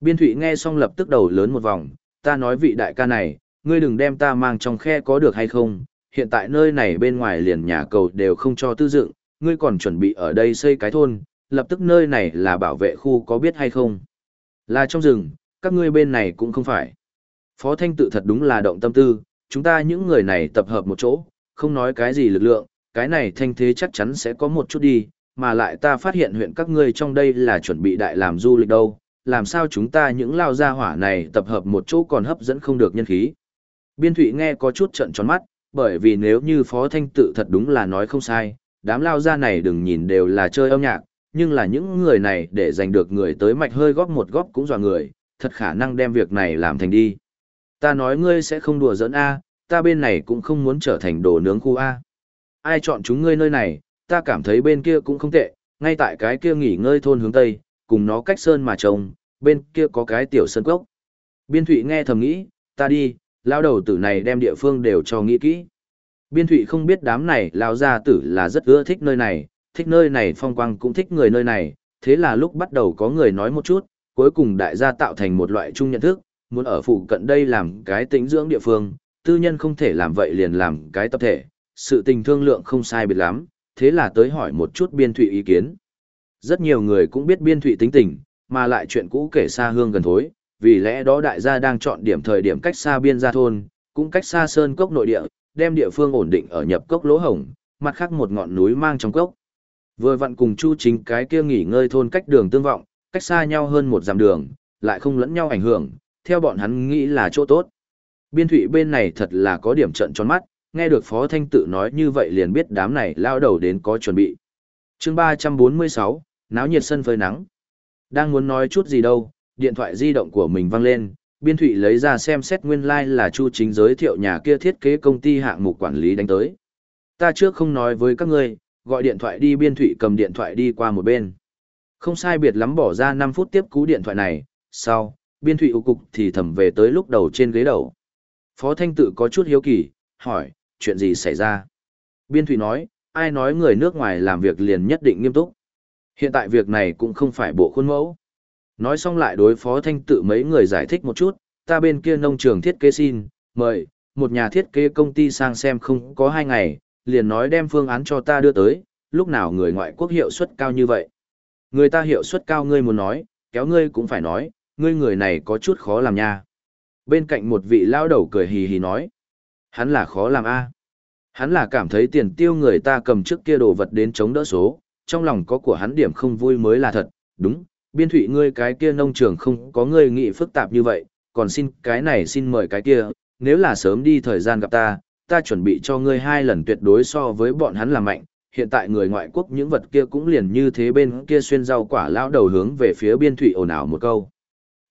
Biên thụy nghe xong lập tức đầu lớn một vòng, ta nói vị đại ca này, ngươi đừng đem ta mang trong khe có được hay không, hiện tại nơi này bên ngoài liền nhà cầu đều không cho tư dựng, ngươi còn chuẩn bị ở đây xây cái thôn, lập tức nơi này là bảo vệ khu có biết hay không. Là trong rừng, các ngươi bên này cũng không phải. Phó Thanh tự thật đúng là động tâm tư, chúng ta những người này tập hợp một chỗ, không nói cái gì lực lượng, cái này thanh thế chắc chắn sẽ có một chút đi, mà lại ta phát hiện huyện các ngươi trong đây là chuẩn bị đại làm du lịch đâu, làm sao chúng ta những lao gia hỏa này tập hợp một chỗ còn hấp dẫn không được nhân khí. Biên Thụy nghe có chút trận tròn mắt, bởi vì nếu như Phó Thanh tự thật đúng là nói không sai, đám lao gia này đừng nhìn đều là chơi âm nhạc, nhưng là những người này để giành được người tới mạch hơi góp một góp cũng dọa người, thật khả năng đem việc này làm thành đi. Ta nói ngươi sẽ không đùa giỡn A, ta bên này cũng không muốn trở thành đồ nướng khu A. Ai chọn chúng ngươi nơi này, ta cảm thấy bên kia cũng không tệ, ngay tại cái kia nghỉ ngơi thôn hướng Tây, cùng nó cách sơn mà trồng bên kia có cái tiểu sơn cốc. Biên Thụy nghe thầm nghĩ, ta đi, lao đầu tử này đem địa phương đều cho nghĩ kỹ. Biên Thụy không biết đám này lao gia tử là rất ưa thích nơi này, thích nơi này phong quang cũng thích người nơi này, thế là lúc bắt đầu có người nói một chút, cuối cùng đại gia tạo thành một loại chung nhận thức, muốn ở phụ cận đây làm cái tính dưỡng địa phương, tư nhân không thể làm vậy liền làm cái tập thể, sự tình thương lượng không sai biệt lắm, thế là tới hỏi một chút biên thụy ý kiến. Rất nhiều người cũng biết biên thụy tính tình, mà lại chuyện cũ kể xa hương gần thối, vì lẽ đó đại gia đang chọn điểm thời điểm cách xa biên gia thôn, cũng cách xa sơn cốc nội địa, đem địa phương ổn định ở nhập cốc lỗ hồng mặt khác một ngọn núi mang trong cốc. Vừa vặn cùng Chu Chính cái kia nghỉ ngơi thôn cách đường tương vọng, cách xa nhau hơn một dặm đường, lại không lẫn nhau ảnh hưởng, theo bọn hắn nghĩ là chỗ tốt. Biên thủy bên này thật là có điểm trận tròn mắt, nghe được Phó Thanh tự nói như vậy liền biết đám này lao đầu đến có chuẩn bị. chương 346, náo nhiệt sân phơi nắng. Đang muốn nói chút gì đâu, điện thoại di động của mình văng lên, biên thủy lấy ra xem xét nguyên lai like là Chu Chính giới thiệu nhà kia thiết kế công ty hạng mục quản lý đánh tới. Ta trước không nói với các ngươi, gọi điện thoại đi biên thủy cầm điện thoại đi qua một bên. Không sai biệt lắm bỏ ra 5 phút tiếp cú điện thoại này, sau, biên thủy ưu cục thì thầm về tới lúc đầu trên ghế đầu. Phó Thanh tự có chút hiếu kỳ, hỏi, chuyện gì xảy ra? Biên thủy nói, ai nói người nước ngoài làm việc liền nhất định nghiêm túc. Hiện tại việc này cũng không phải bộ khuôn mẫu. Nói xong lại đối phó thanh tự mấy người giải thích một chút, ta bên kia nông trường thiết kế xin, mời, một nhà thiết kế công ty sang xem không có hai ngày, liền nói đem phương án cho ta đưa tới, lúc nào người ngoại quốc hiệu suất cao như vậy. Người ta hiệu suất cao ngươi muốn nói, kéo ngươi cũng phải nói, ngươi người này có chút khó làm nha. Bên cạnh một vị lao đầu cười hì hì nói, hắn là khó làm a Hắn là cảm thấy tiền tiêu người ta cầm trước kia đồ vật đến chống đỡ số, trong lòng có của hắn điểm không vui mới là thật, đúng, biên thủy ngươi cái kia nông trường không có ngươi nghĩ phức tạp như vậy, còn xin cái này xin mời cái kia, nếu là sớm đi thời gian gặp ta, ta chuẩn bị cho ngươi hai lần tuyệt đối so với bọn hắn là mạnh, hiện tại người ngoại quốc những vật kia cũng liền như thế bên kia xuyên rau quả lão đầu hướng về phía biên thụy ồn ào một câu.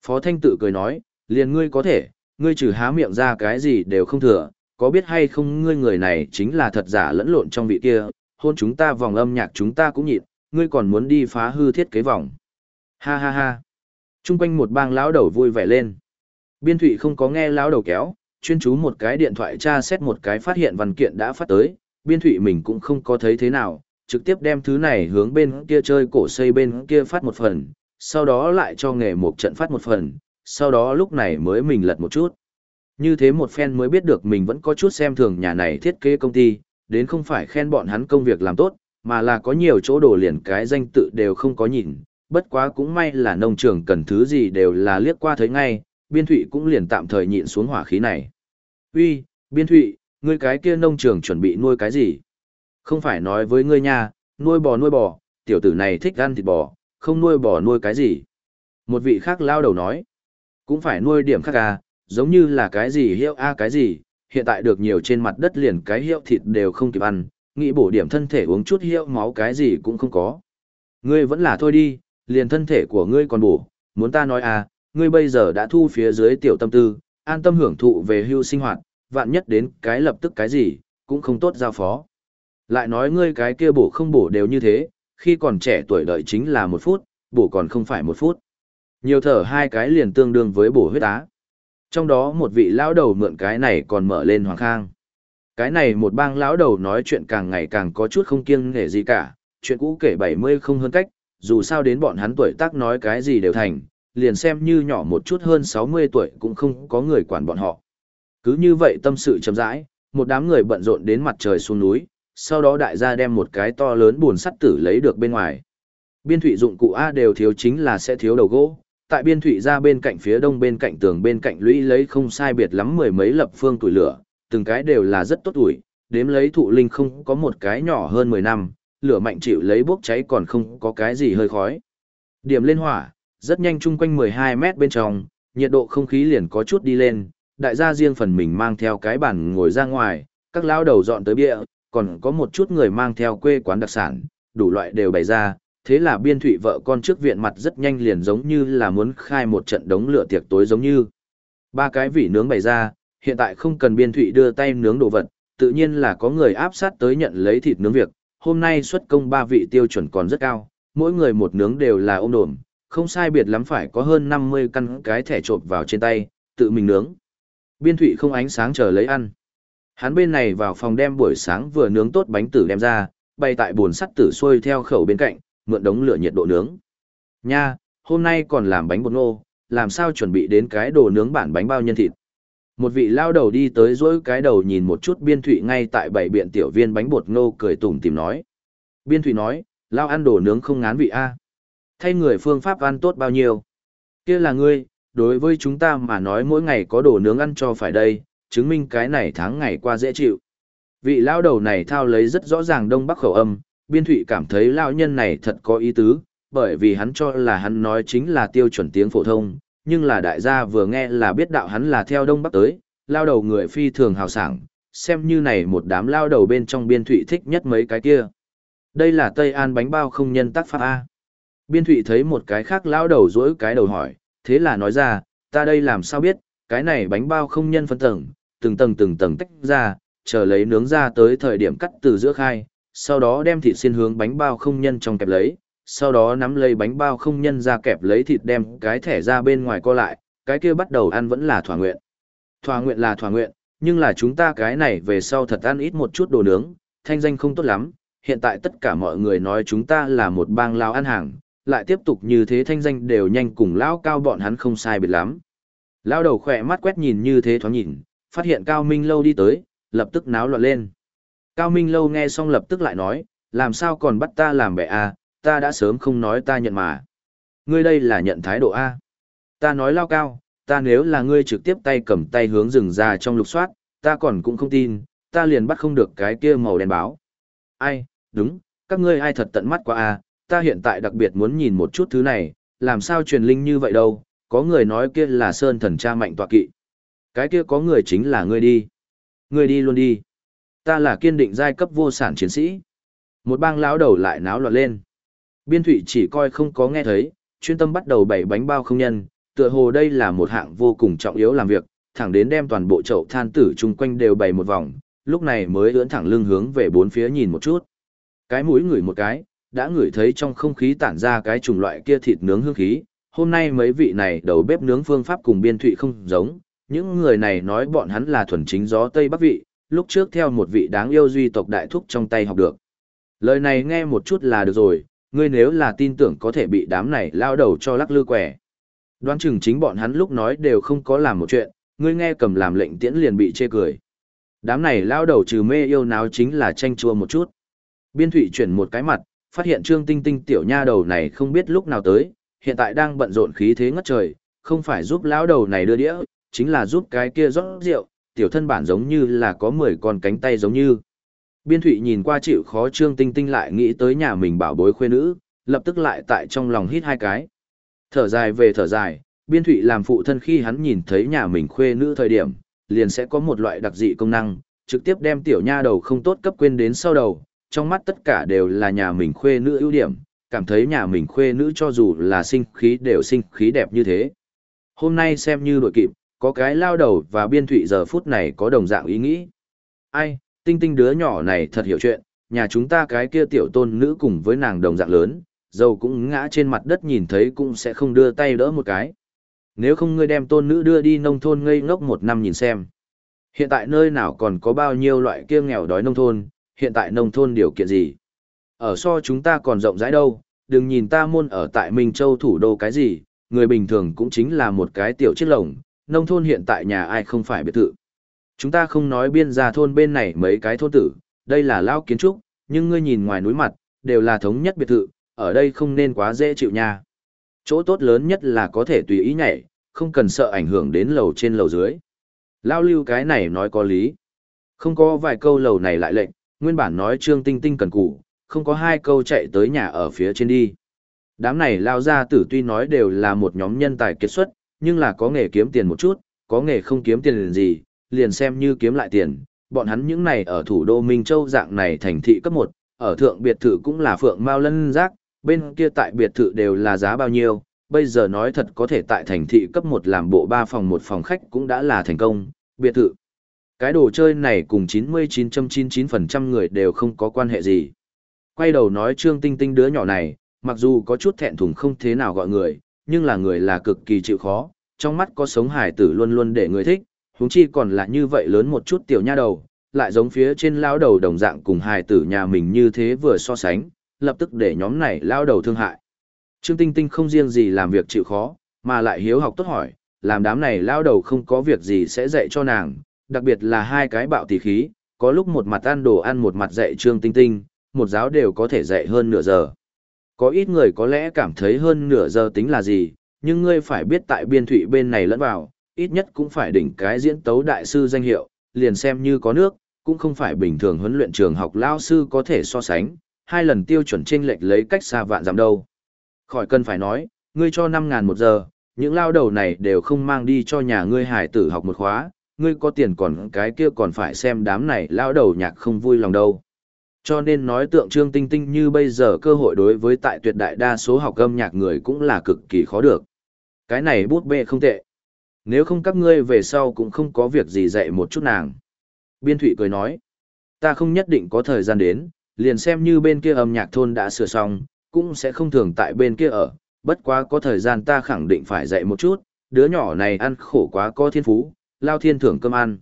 Phó Thanh tự cười nói, liền ngươi có thể, ngươi trừ há miệng ra cái gì đều không thừa, có biết hay không ngươi người này chính là thật giả lẫn lộn trong vị kia, hôn chúng ta vòng âm nhạc chúng ta cũng nhịn, ngươi còn muốn đi phá hư thiết kế vòng. Ha ha ha. Trung quanh một bang lão đầu vui vẻ lên. Biên thụy không có nghe lão đầu kéo, chuyên chú một cái điện thoại tra xét một cái phát hiện văn kiện đã phát tới, biên thụy mình cũng không có thấy thế nào, trực tiếp đem thứ này hướng bên kia chơi cổ xây bên kia phát một phần, sau đó lại cho nghề một trận phát một phần, sau đó lúc này mới mình lật một chút. Như thế một phen mới biết được mình vẫn có chút xem thường nhà này thiết kế công ty, đến không phải khen bọn hắn công việc làm tốt, mà là có nhiều chỗ đổ liền cái danh tự đều không có nhìn, bất quá cũng may là nông trường cần thứ gì đều là liếc qua thấy ngay, biên thụy cũng liền tạm thời nhịn xuống hỏa khí này. Uy, biên thụy, ngươi cái kia nông trường chuẩn bị nuôi cái gì? Không phải nói với ngươi nha, nuôi bò nuôi bò, tiểu tử này thích ăn thịt bò, không nuôi bò nuôi cái gì? Một vị khác lao đầu nói, cũng phải nuôi điểm khác à, giống như là cái gì hiệu a cái gì, hiện tại được nhiều trên mặt đất liền cái hiệu thịt đều không kịp ăn, nghĩ bổ điểm thân thể uống chút hiệu máu cái gì cũng không có. Ngươi vẫn là thôi đi, liền thân thể của ngươi còn bổ, muốn ta nói à, ngươi bây giờ đã thu phía dưới tiểu tâm tư, an tâm hưởng thụ về hưu sinh hoạt, vạn nhất đến cái lập tức cái gì, cũng không tốt giao phó. Lại nói ngươi cái kia bổ không bổ đều như thế, khi còn trẻ tuổi đợi chính là một phút, bổ còn không phải một phút. Nhiều thở hai cái liền tương đương với bổ huyết á. Trong đó một vị lão đầu mượn cái này còn mở lên hoàng khang. Cái này một bang lão đầu nói chuyện càng ngày càng có chút không kiêng nể gì cả, chuyện cũ kể 70 không hơn cách, dù sao đến bọn hắn tuổi tác nói cái gì đều thành, liền xem như nhỏ một chút hơn 60 tuổi cũng không có người quản bọn họ. Cứ như vậy tâm sự chậm rãi, một đám người bận rộn đến mặt trời xuống núi, sau đó đại gia đem một cái to lớn buồn sắt tử lấy được bên ngoài. Biên thủy dụng cụ A đều thiếu chính là sẽ thiếu đầu gỗ, tại biên thủy ra bên cạnh phía đông bên cạnh tường bên cạnh lũy lấy không sai biệt lắm mười mấy lập phương tuổi lửa, từng cái đều là rất tốt tuổi, đếm lấy thụ linh không có một cái nhỏ hơn 10 năm, lửa mạnh chịu lấy bốc cháy còn không có cái gì hơi khói. Điểm lên hỏa, rất nhanh chung quanh 12 mét bên trong, nhiệt độ không khí liền có chút đi lên, đại gia riêng phần mình mang theo cái bàn ngồi ra ngoài, các lão đầu dọn tới bia, còn có một chút người mang theo quê quán đặc sản, đủ loại đều bày ra, thế là biên thụy vợ con trước viện mặt rất nhanh liền giống như là muốn khai một trận đống lửa tiệc tối giống như. Ba cái vỉ nướng bày ra, hiện tại không cần biên thụy đưa tay nướng đồ vật, tự nhiên là có người áp sát tới nhận lấy thịt nướng việc, hôm nay xuất công ba vị tiêu chuẩn còn rất cao, mỗi người một nướng đều là ôm đồm, không sai biệt lắm phải có hơn 50 căn cái thẻ trộp vào trên tay, tự mình nướng. Biên thụy không ánh sáng chờ lấy ăn. Hắn bên này vào phòng đem buổi sáng vừa nướng tốt bánh tử đem ra, bay tại buồn sắt tử xuôi theo khẩu bên cạnh, mượn đống lửa nhiệt độ nướng. Nha, hôm nay còn làm bánh bột nô, làm sao chuẩn bị đến cái đồ nướng bản bánh bao nhân thịt. Một vị lao đầu đi tới dỗi cái đầu nhìn một chút biên thụy ngay tại bảy biện tiểu viên bánh bột nô cười tủm tìm nói. Biên thụy nói, lao ăn đồ nướng không ngán vị a Thay người phương pháp ăn tốt bao nhiêu? kia là ngươi, đối với chúng ta mà nói mỗi ngày có đồ nướng ăn cho phải đây, chứng minh cái này tháng ngày qua dễ chịu. Vị lao đầu này thao lấy rất rõ ràng đông bắc khẩu âm, biên thụy cảm thấy lao nhân này thật có ý tứ, bởi vì hắn cho là hắn nói chính là tiêu chuẩn tiếng phổ thông, nhưng là đại gia vừa nghe là biết đạo hắn là theo đông bắc tới, lao đầu người phi thường hào sảng, xem như này một đám lao đầu bên trong biên thụy thích nhất mấy cái kia. Đây là Tây An bánh bao không nhân tác pháp A. Biên thụy thấy một cái khác lao đầu dỗi cái đầu hỏi, thế là nói ra, ta đây làm sao biết, cái này bánh bao không nhân phân tầng, từng tầng từng tầng tách ra, chờ lấy nướng ra tới thời điểm cắt từ giữa khai, sau đó đem thịt xiên hướng bánh bao không nhân trong kẹp lấy, sau đó nắm lấy bánh bao không nhân ra kẹp lấy thịt đem cái thẻ ra bên ngoài co lại, cái kia bắt đầu ăn vẫn là thỏa nguyện. Thỏa nguyện là thỏa nguyện, nhưng là chúng ta cái này về sau thật ăn ít một chút đồ nướng, thanh danh không tốt lắm, hiện tại tất cả mọi người nói chúng ta là một bang lao ăn hàng, lại tiếp tục như thế thanh danh đều nhanh cùng lão cao bọn hắn không sai biệt lắm. Lao đầu khỏe mắt quét nhìn như thế thoáng nhìn, phát hiện Cao Minh Lâu đi tới, lập tức náo loạn lên. Cao Minh Lâu nghe xong lập tức lại nói, làm sao còn bắt ta làm bẻ à, ta đã sớm không nói ta nhận mà. Ngươi đây là nhận thái độ A. Ta nói lao cao, ta nếu là ngươi trực tiếp tay cầm tay hướng rừng ra trong lục soát, ta còn cũng không tin, ta liền bắt không được cái kia màu đen báo. Ai, đúng, các ngươi ai thật tận mắt quá A, ta hiện tại đặc biệt muốn nhìn một chút thứ này, làm sao truyền linh như vậy đâu, có người nói kia là sơn thần cha mạnh tọa kỵ. Cái kia có người chính là ngươi đi. Ngươi đi luôn đi. Ta là kiên định giai cấp vô sản chiến sĩ. Một bang lão đầu lại náo loạn lên. Biên thủy chỉ coi không có nghe thấy, chuyên tâm bắt đầu bày bánh bao không nhân, tựa hồ đây là một hạng vô cùng trọng yếu làm việc, thẳng đến đem toàn bộ chậu than tử chung quanh đều bày một vòng, lúc này mới ưỡn thẳng lưng hướng về bốn phía nhìn một chút. Cái mũi ngửi một cái, đã ngửi thấy trong không khí tản ra cái chủng loại kia thịt nướng hương khí. Hôm nay mấy vị này đầu bếp nướng phương pháp cùng biên thụy không giống, những người này nói bọn hắn là thuần chính gió Tây Bắc vị, lúc trước theo một vị đáng yêu duy tộc đại thúc trong tay học được. Lời này nghe một chút là được rồi, ngươi nếu là tin tưởng có thể bị đám này lao đầu cho lắc lư quẻ. Đoán chừng chính bọn hắn lúc nói đều không có làm một chuyện, ngươi nghe cầm làm lệnh tiễn liền bị chê cười. Đám này lao đầu trừ mê yêu náo chính là tranh chua một chút. Biên thủy chuyển một cái mặt, phát hiện trương tinh tinh tiểu nha đầu này không biết lúc nào tới, hiện tại đang bận rộn khí thế ngất trời, không phải giúp lão đầu này đưa đĩa, chính là giúp cái kia rót rượu, tiểu thân bản giống như là có 10 con cánh tay giống như. Biên thụy nhìn qua chịu khó trương tinh tinh lại nghĩ tới nhà mình bảo bối khuê nữ, lập tức lại tại trong lòng hít hai cái. Thở dài về thở dài, biên thụy làm phụ thân khi hắn nhìn thấy nhà mình khuê nữ thời điểm, liền sẽ có một loại đặc dị công năng, trực tiếp đem tiểu nha đầu không tốt cấp quên đến sau đầu, trong mắt tất cả đều là nhà mình khuê nữ ưu điểm, cảm thấy nhà mình khuê nữ cho dù là sinh khí đều sinh khí đẹp như thế. Hôm nay xem như đội kịp, có cái lao đầu và biên thụy giờ phút này có đồng dạng ý nghĩ. Ai, tinh tinh đứa nhỏ này thật hiểu chuyện, nhà chúng ta cái kia tiểu tôn nữ cùng với nàng đồng dạng lớn, dầu cũng ngã trên mặt đất nhìn thấy cũng sẽ không đưa tay đỡ một cái. Nếu không ngươi đem tôn nữ đưa đi nông thôn ngây ngốc một năm nhìn xem. Hiện tại nơi nào còn có bao nhiêu loại kia nghèo đói nông thôn, hiện tại nông thôn điều kiện gì? Ở so chúng ta còn rộng rãi đâu, đừng nhìn ta môn ở tại Minh Châu thủ đô cái gì, người bình thường cũng chính là một cái tiểu chiếc lồng, nông thôn hiện tại nhà ai không phải biệt thự. Chúng ta không nói biên gia thôn bên này mấy cái thôn tử, đây là lao kiến trúc, nhưng ngươi nhìn ngoài núi mặt, đều là thống nhất biệt thự, ở đây không nên quá dễ chịu nha. Chỗ tốt lớn nhất là có thể tùy ý nhảy, không cần sợ ảnh hưởng đến lầu trên lầu dưới. Lao lưu cái này nói có lý. Không có vài câu lầu này lại lệnh, nguyên bản nói trương tinh tinh cần cù, không có hai câu chạy tới nhà ở phía trên đi. Đám này lao ra tử tuy nói đều là một nhóm nhân tài kết xuất, nhưng là có nghề kiếm tiền một chút, có nghề không kiếm tiền liền gì, liền xem như kiếm lại tiền. Bọn hắn những này ở thủ đô Minh Châu dạng này thành thị cấp một, ở thượng biệt thự cũng là phượng mao lân giác, bên kia tại biệt thự đều là giá bao nhiêu, bây giờ nói thật có thể tại thành thị cấp một làm bộ ba phòng một phòng khách cũng đã là thành công, biệt thự. Cái đồ chơi này cùng 99.99% người đều không có quan hệ gì. Quay đầu nói Trương Tinh Tinh đứa nhỏ này, mặc dù có chút thẹn thùng không thế nào gọi người, nhưng là người là cực kỳ chịu khó, trong mắt có sống hài tử luôn luôn để người thích, huống chi còn là như vậy lớn một chút tiểu nha đầu, lại giống phía trên lao đầu đồng dạng cùng hài tử nhà mình như thế vừa so sánh, lập tức để nhóm này lao đầu thương hại. Trương Tinh Tinh không riêng gì làm việc chịu khó, mà lại hiếu học tốt hỏi, làm đám này lao đầu không có việc gì sẽ dạy cho nàng, đặc biệt là hai cái bạo tỷ khí, có lúc một mặt ăn đồ ăn một mặt dạy Trương Tinh Tinh, một giáo đều có thể dạy hơn nửa giờ. Có ít người có lẽ cảm thấy hơn nửa giờ tính là gì, nhưng ngươi phải biết tại biên thủy bên này lẫn vào, ít nhất cũng phải đỉnh cái diễn tấu đại sư danh hiệu, liền xem như có nước, cũng không phải bình thường huấn luyện trường học lao sư có thể so sánh, hai lần tiêu chuẩn chênh lệch lấy cách xa vạn giảm đâu. Khỏi cần phải nói, ngươi cho 5.000 một giờ, những lao đầu này đều không mang đi cho nhà ngươi hải tử học một khóa, ngươi có tiền còn cái kia còn phải xem đám này lao đầu nhạc không vui lòng đâu. Cho nên nói tượng trương tinh tinh như bây giờ cơ hội đối với tại tuyệt đại đa số học âm nhạc người cũng là cực kỳ khó được. Cái này bút bê không tệ. Nếu không các ngươi về sau cũng không có việc gì dạy một chút nàng. Biên Thụy cười nói, ta không nhất định có thời gian đến, liền xem như bên kia âm nhạc thôn đã sửa xong, cũng sẽ không thường tại bên kia ở, bất quá có thời gian ta khẳng định phải dạy một chút, đứa nhỏ này ăn khổ quá có thiên phú, lao thiên thưởng cơm ăn.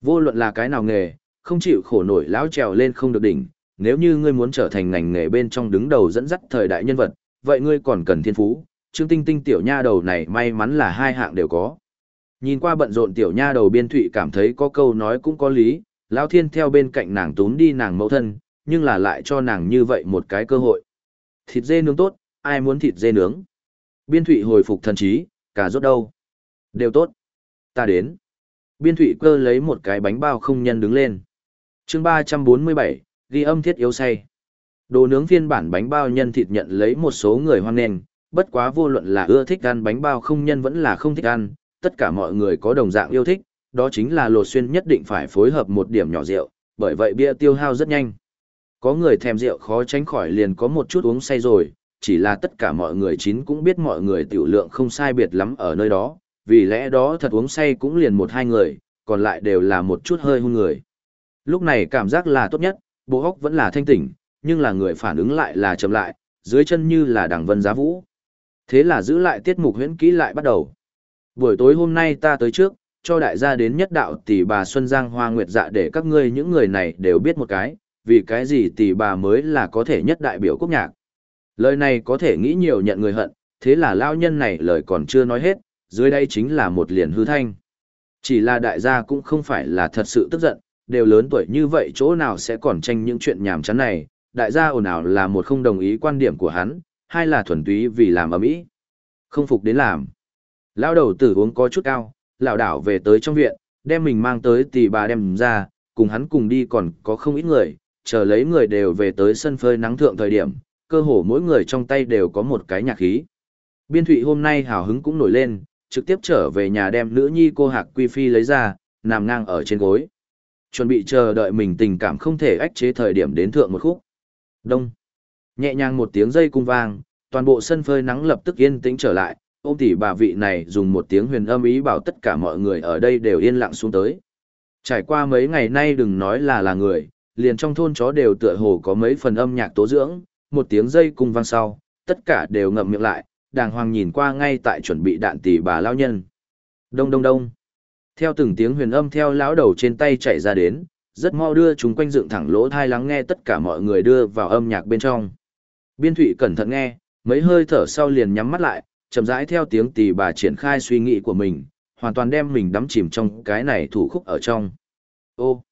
Vô luận là cái nào nghề, không chịu khổ nổi lão trèo lên không được đỉnh, nếu như ngươi muốn trở thành ngành nghề bên trong đứng đầu dẫn dắt thời đại nhân vật, vậy ngươi còn cần thiên phú, Trương Tinh Tinh tiểu nha đầu này may mắn là hai hạng đều có. Nhìn qua bận rộn tiểu nha đầu biên thụy cảm thấy có câu nói cũng có lý, lão thiên theo bên cạnh nàng tún đi nàng mẫu thân, nhưng là lại cho nàng như vậy một cái cơ hội. Thịt dê nướng tốt, ai muốn thịt dê nướng? Biên thụy hồi phục thần trí, cả rốt đâu? Đều tốt. Ta đến. Biên thụy cơ lấy một cái bánh bao không nhân đứng lên. chương 347, ghi âm thiết yếu say. Đồ nướng phiên bản bánh bao nhân thịt nhận lấy một số người hoan nền, bất quá vô luận là ưa thích ăn bánh bao không nhân vẫn là không thích ăn, tất cả mọi người có đồng dạng yêu thích, đó chính là lột xuyên nhất định phải phối hợp một điểm nhỏ rượu, bởi vậy bia tiêu hao rất nhanh. Có người thèm rượu khó tránh khỏi liền có một chút uống say rồi, chỉ là tất cả mọi người chín cũng biết mọi người tiểu lượng không sai biệt lắm ở nơi đó, vì lẽ đó thật uống say cũng liền một hai người, còn lại đều là một chút hơi hung người. Lúc này cảm giác là tốt nhất, bộ hốc vẫn là thanh tỉnh, nhưng là người phản ứng lại là chậm lại, dưới chân như là đằng vân giá vũ. Thế là giữ lại tiết mục huyễn kỹ lại bắt đầu. Buổi tối hôm nay ta tới trước, cho đại gia đến nhất đạo tỷ bà Xuân Giang Hoa Nguyệt dạ để các ngươi những người này đều biết một cái, vì cái gì tỷ bà mới là có thể nhất đại biểu quốc nhạc. Lời này có thể nghĩ nhiều nhận người hận, thế là lao nhân này lời còn chưa nói hết, dưới đây chính là một liền hư thanh. Chỉ là đại gia cũng không phải là thật sự tức giận, đều lớn tuổi như vậy chỗ nào sẽ còn tranh những chuyện nhảm chán này, đại gia ồn ào là một không đồng ý quan điểm của hắn, hay là thuần túy vì làm ầm ĩ. Không phục đến làm. Lao đầu tử uống có chút cao, lão đảo về tới trong viện, đem mình mang tới tỷ bà đem ra, cùng hắn cùng đi còn có không ít người, chờ lấy người đều về tới sân phơi nắng thượng thời điểm, cơ hồ mỗi người trong tay đều có một cái nhạc khí. Biên thụy hôm nay hào hứng cũng nổi lên, trực tiếp trở về nhà đem nữ nhi cô hạc quy phi lấy ra, nằm ngang ở trên gối. Chuẩn bị chờ đợi mình tình cảm không thể ách chế thời điểm đến thượng một khúc. Đông. Nhẹ nhàng một tiếng dây cung vang, toàn bộ sân phơi nắng lập tức yên tĩnh trở lại, ôm tỷ bà vị này dùng một tiếng huyền âm ý bảo tất cả mọi người ở đây đều yên lặng xuống tới. Trải qua mấy ngày nay đừng nói là là người, liền trong thôn chó đều tựa hồ có mấy phần âm nhạc tố dưỡng, một tiếng dây cung vang sau, tất cả đều ngậm miệng lại, đàng hoàng nhìn qua ngay tại chuẩn bị đạn tỷ bà lao nhân. Đông đông đông. Theo từng tiếng huyền âm theo lão đầu trên tay chạy ra đến, rất mau đưa chúng quanh dựng thẳng lỗ thai lắng nghe tất cả mọi người đưa vào âm nhạc bên trong. Biên thụy cẩn thận nghe, mấy hơi thở sau liền nhắm mắt lại, chậm rãi theo tiếng tỷ bà triển khai suy nghĩ của mình, hoàn toàn đem mình đắm chìm trong cái này thủ khúc ở trong. Ô,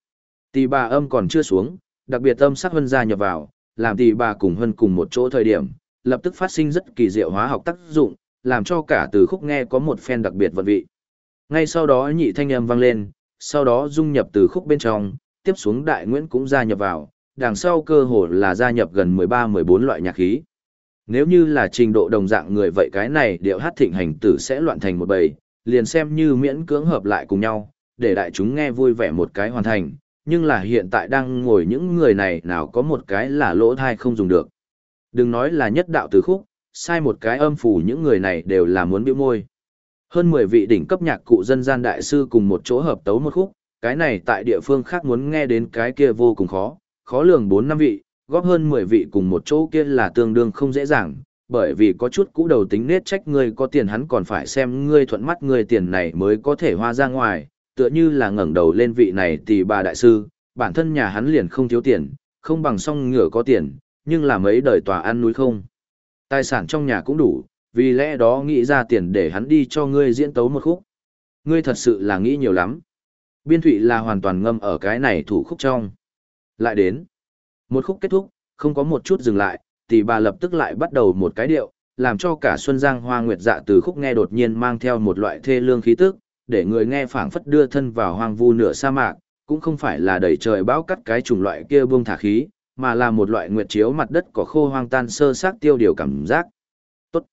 tỷ bà âm còn chưa xuống, đặc biệt âm sắc hân gia nhập vào, làm tỷ bà cùng hân cùng một chỗ thời điểm, lập tức phát sinh rất kỳ diệu hóa học tác dụng, làm cho cả từ khúc nghe có một phen đặc biệt vận vị. Ngay sau đó nhị thanh âm vang lên, sau đó dung nhập từ khúc bên trong, tiếp xuống đại nguyễn cũng gia nhập vào, đằng sau cơ hồ là gia nhập gần 13-14 loại nhạc khí. Nếu như là trình độ đồng dạng người vậy cái này điệu hát thịnh hành tử sẽ loạn thành một bầy, liền xem như miễn cưỡng hợp lại cùng nhau, để đại chúng nghe vui vẻ một cái hoàn thành, nhưng là hiện tại đang ngồi những người này nào có một cái là lỗ thai không dùng được. Đừng nói là nhất đạo từ khúc, sai một cái âm phủ những người này đều là muốn biểu môi. Hơn 10 vị đỉnh cấp nhạc cụ dân gian đại sư cùng một chỗ hợp tấu một khúc, cái này tại địa phương khác muốn nghe đến cái kia vô cùng khó, khó lường 4 năm vị, góp hơn 10 vị cùng một chỗ kia là tương đương không dễ dàng, bởi vì có chút cũ đầu tính nết trách ngươi có tiền hắn còn phải xem ngươi thuận mắt ngươi tiền này mới có thể hoa ra ngoài, tựa như là ngẩng đầu lên vị này thì bà đại sư, bản thân nhà hắn liền không thiếu tiền, không bằng song ngựa có tiền, nhưng là mấy đời tòa ăn núi không. Tài sản trong nhà cũng đủ, vì lẽ đó nghĩ ra tiền để hắn đi cho ngươi diễn tấu một khúc. Ngươi thật sự là nghĩ nhiều lắm. Biên thụy là hoàn toàn ngâm ở cái này thủ khúc trong. Lại đến. Một khúc kết thúc, không có một chút dừng lại, thì bà lập tức lại bắt đầu một cái điệu, làm cho cả Xuân Giang Hoa Nguyệt Dạ từ khúc nghe đột nhiên mang theo một loại thê lương khí tức, để người nghe phảng phất đưa thân vào hoang vu nửa sa mạc, cũng không phải là đẩy trời bão cắt cái chủng loại kia buông thả khí, mà là một loại nguyệt chiếu mặt đất có khô hoang tan sơ xác tiêu điều cảm giác. Tốt.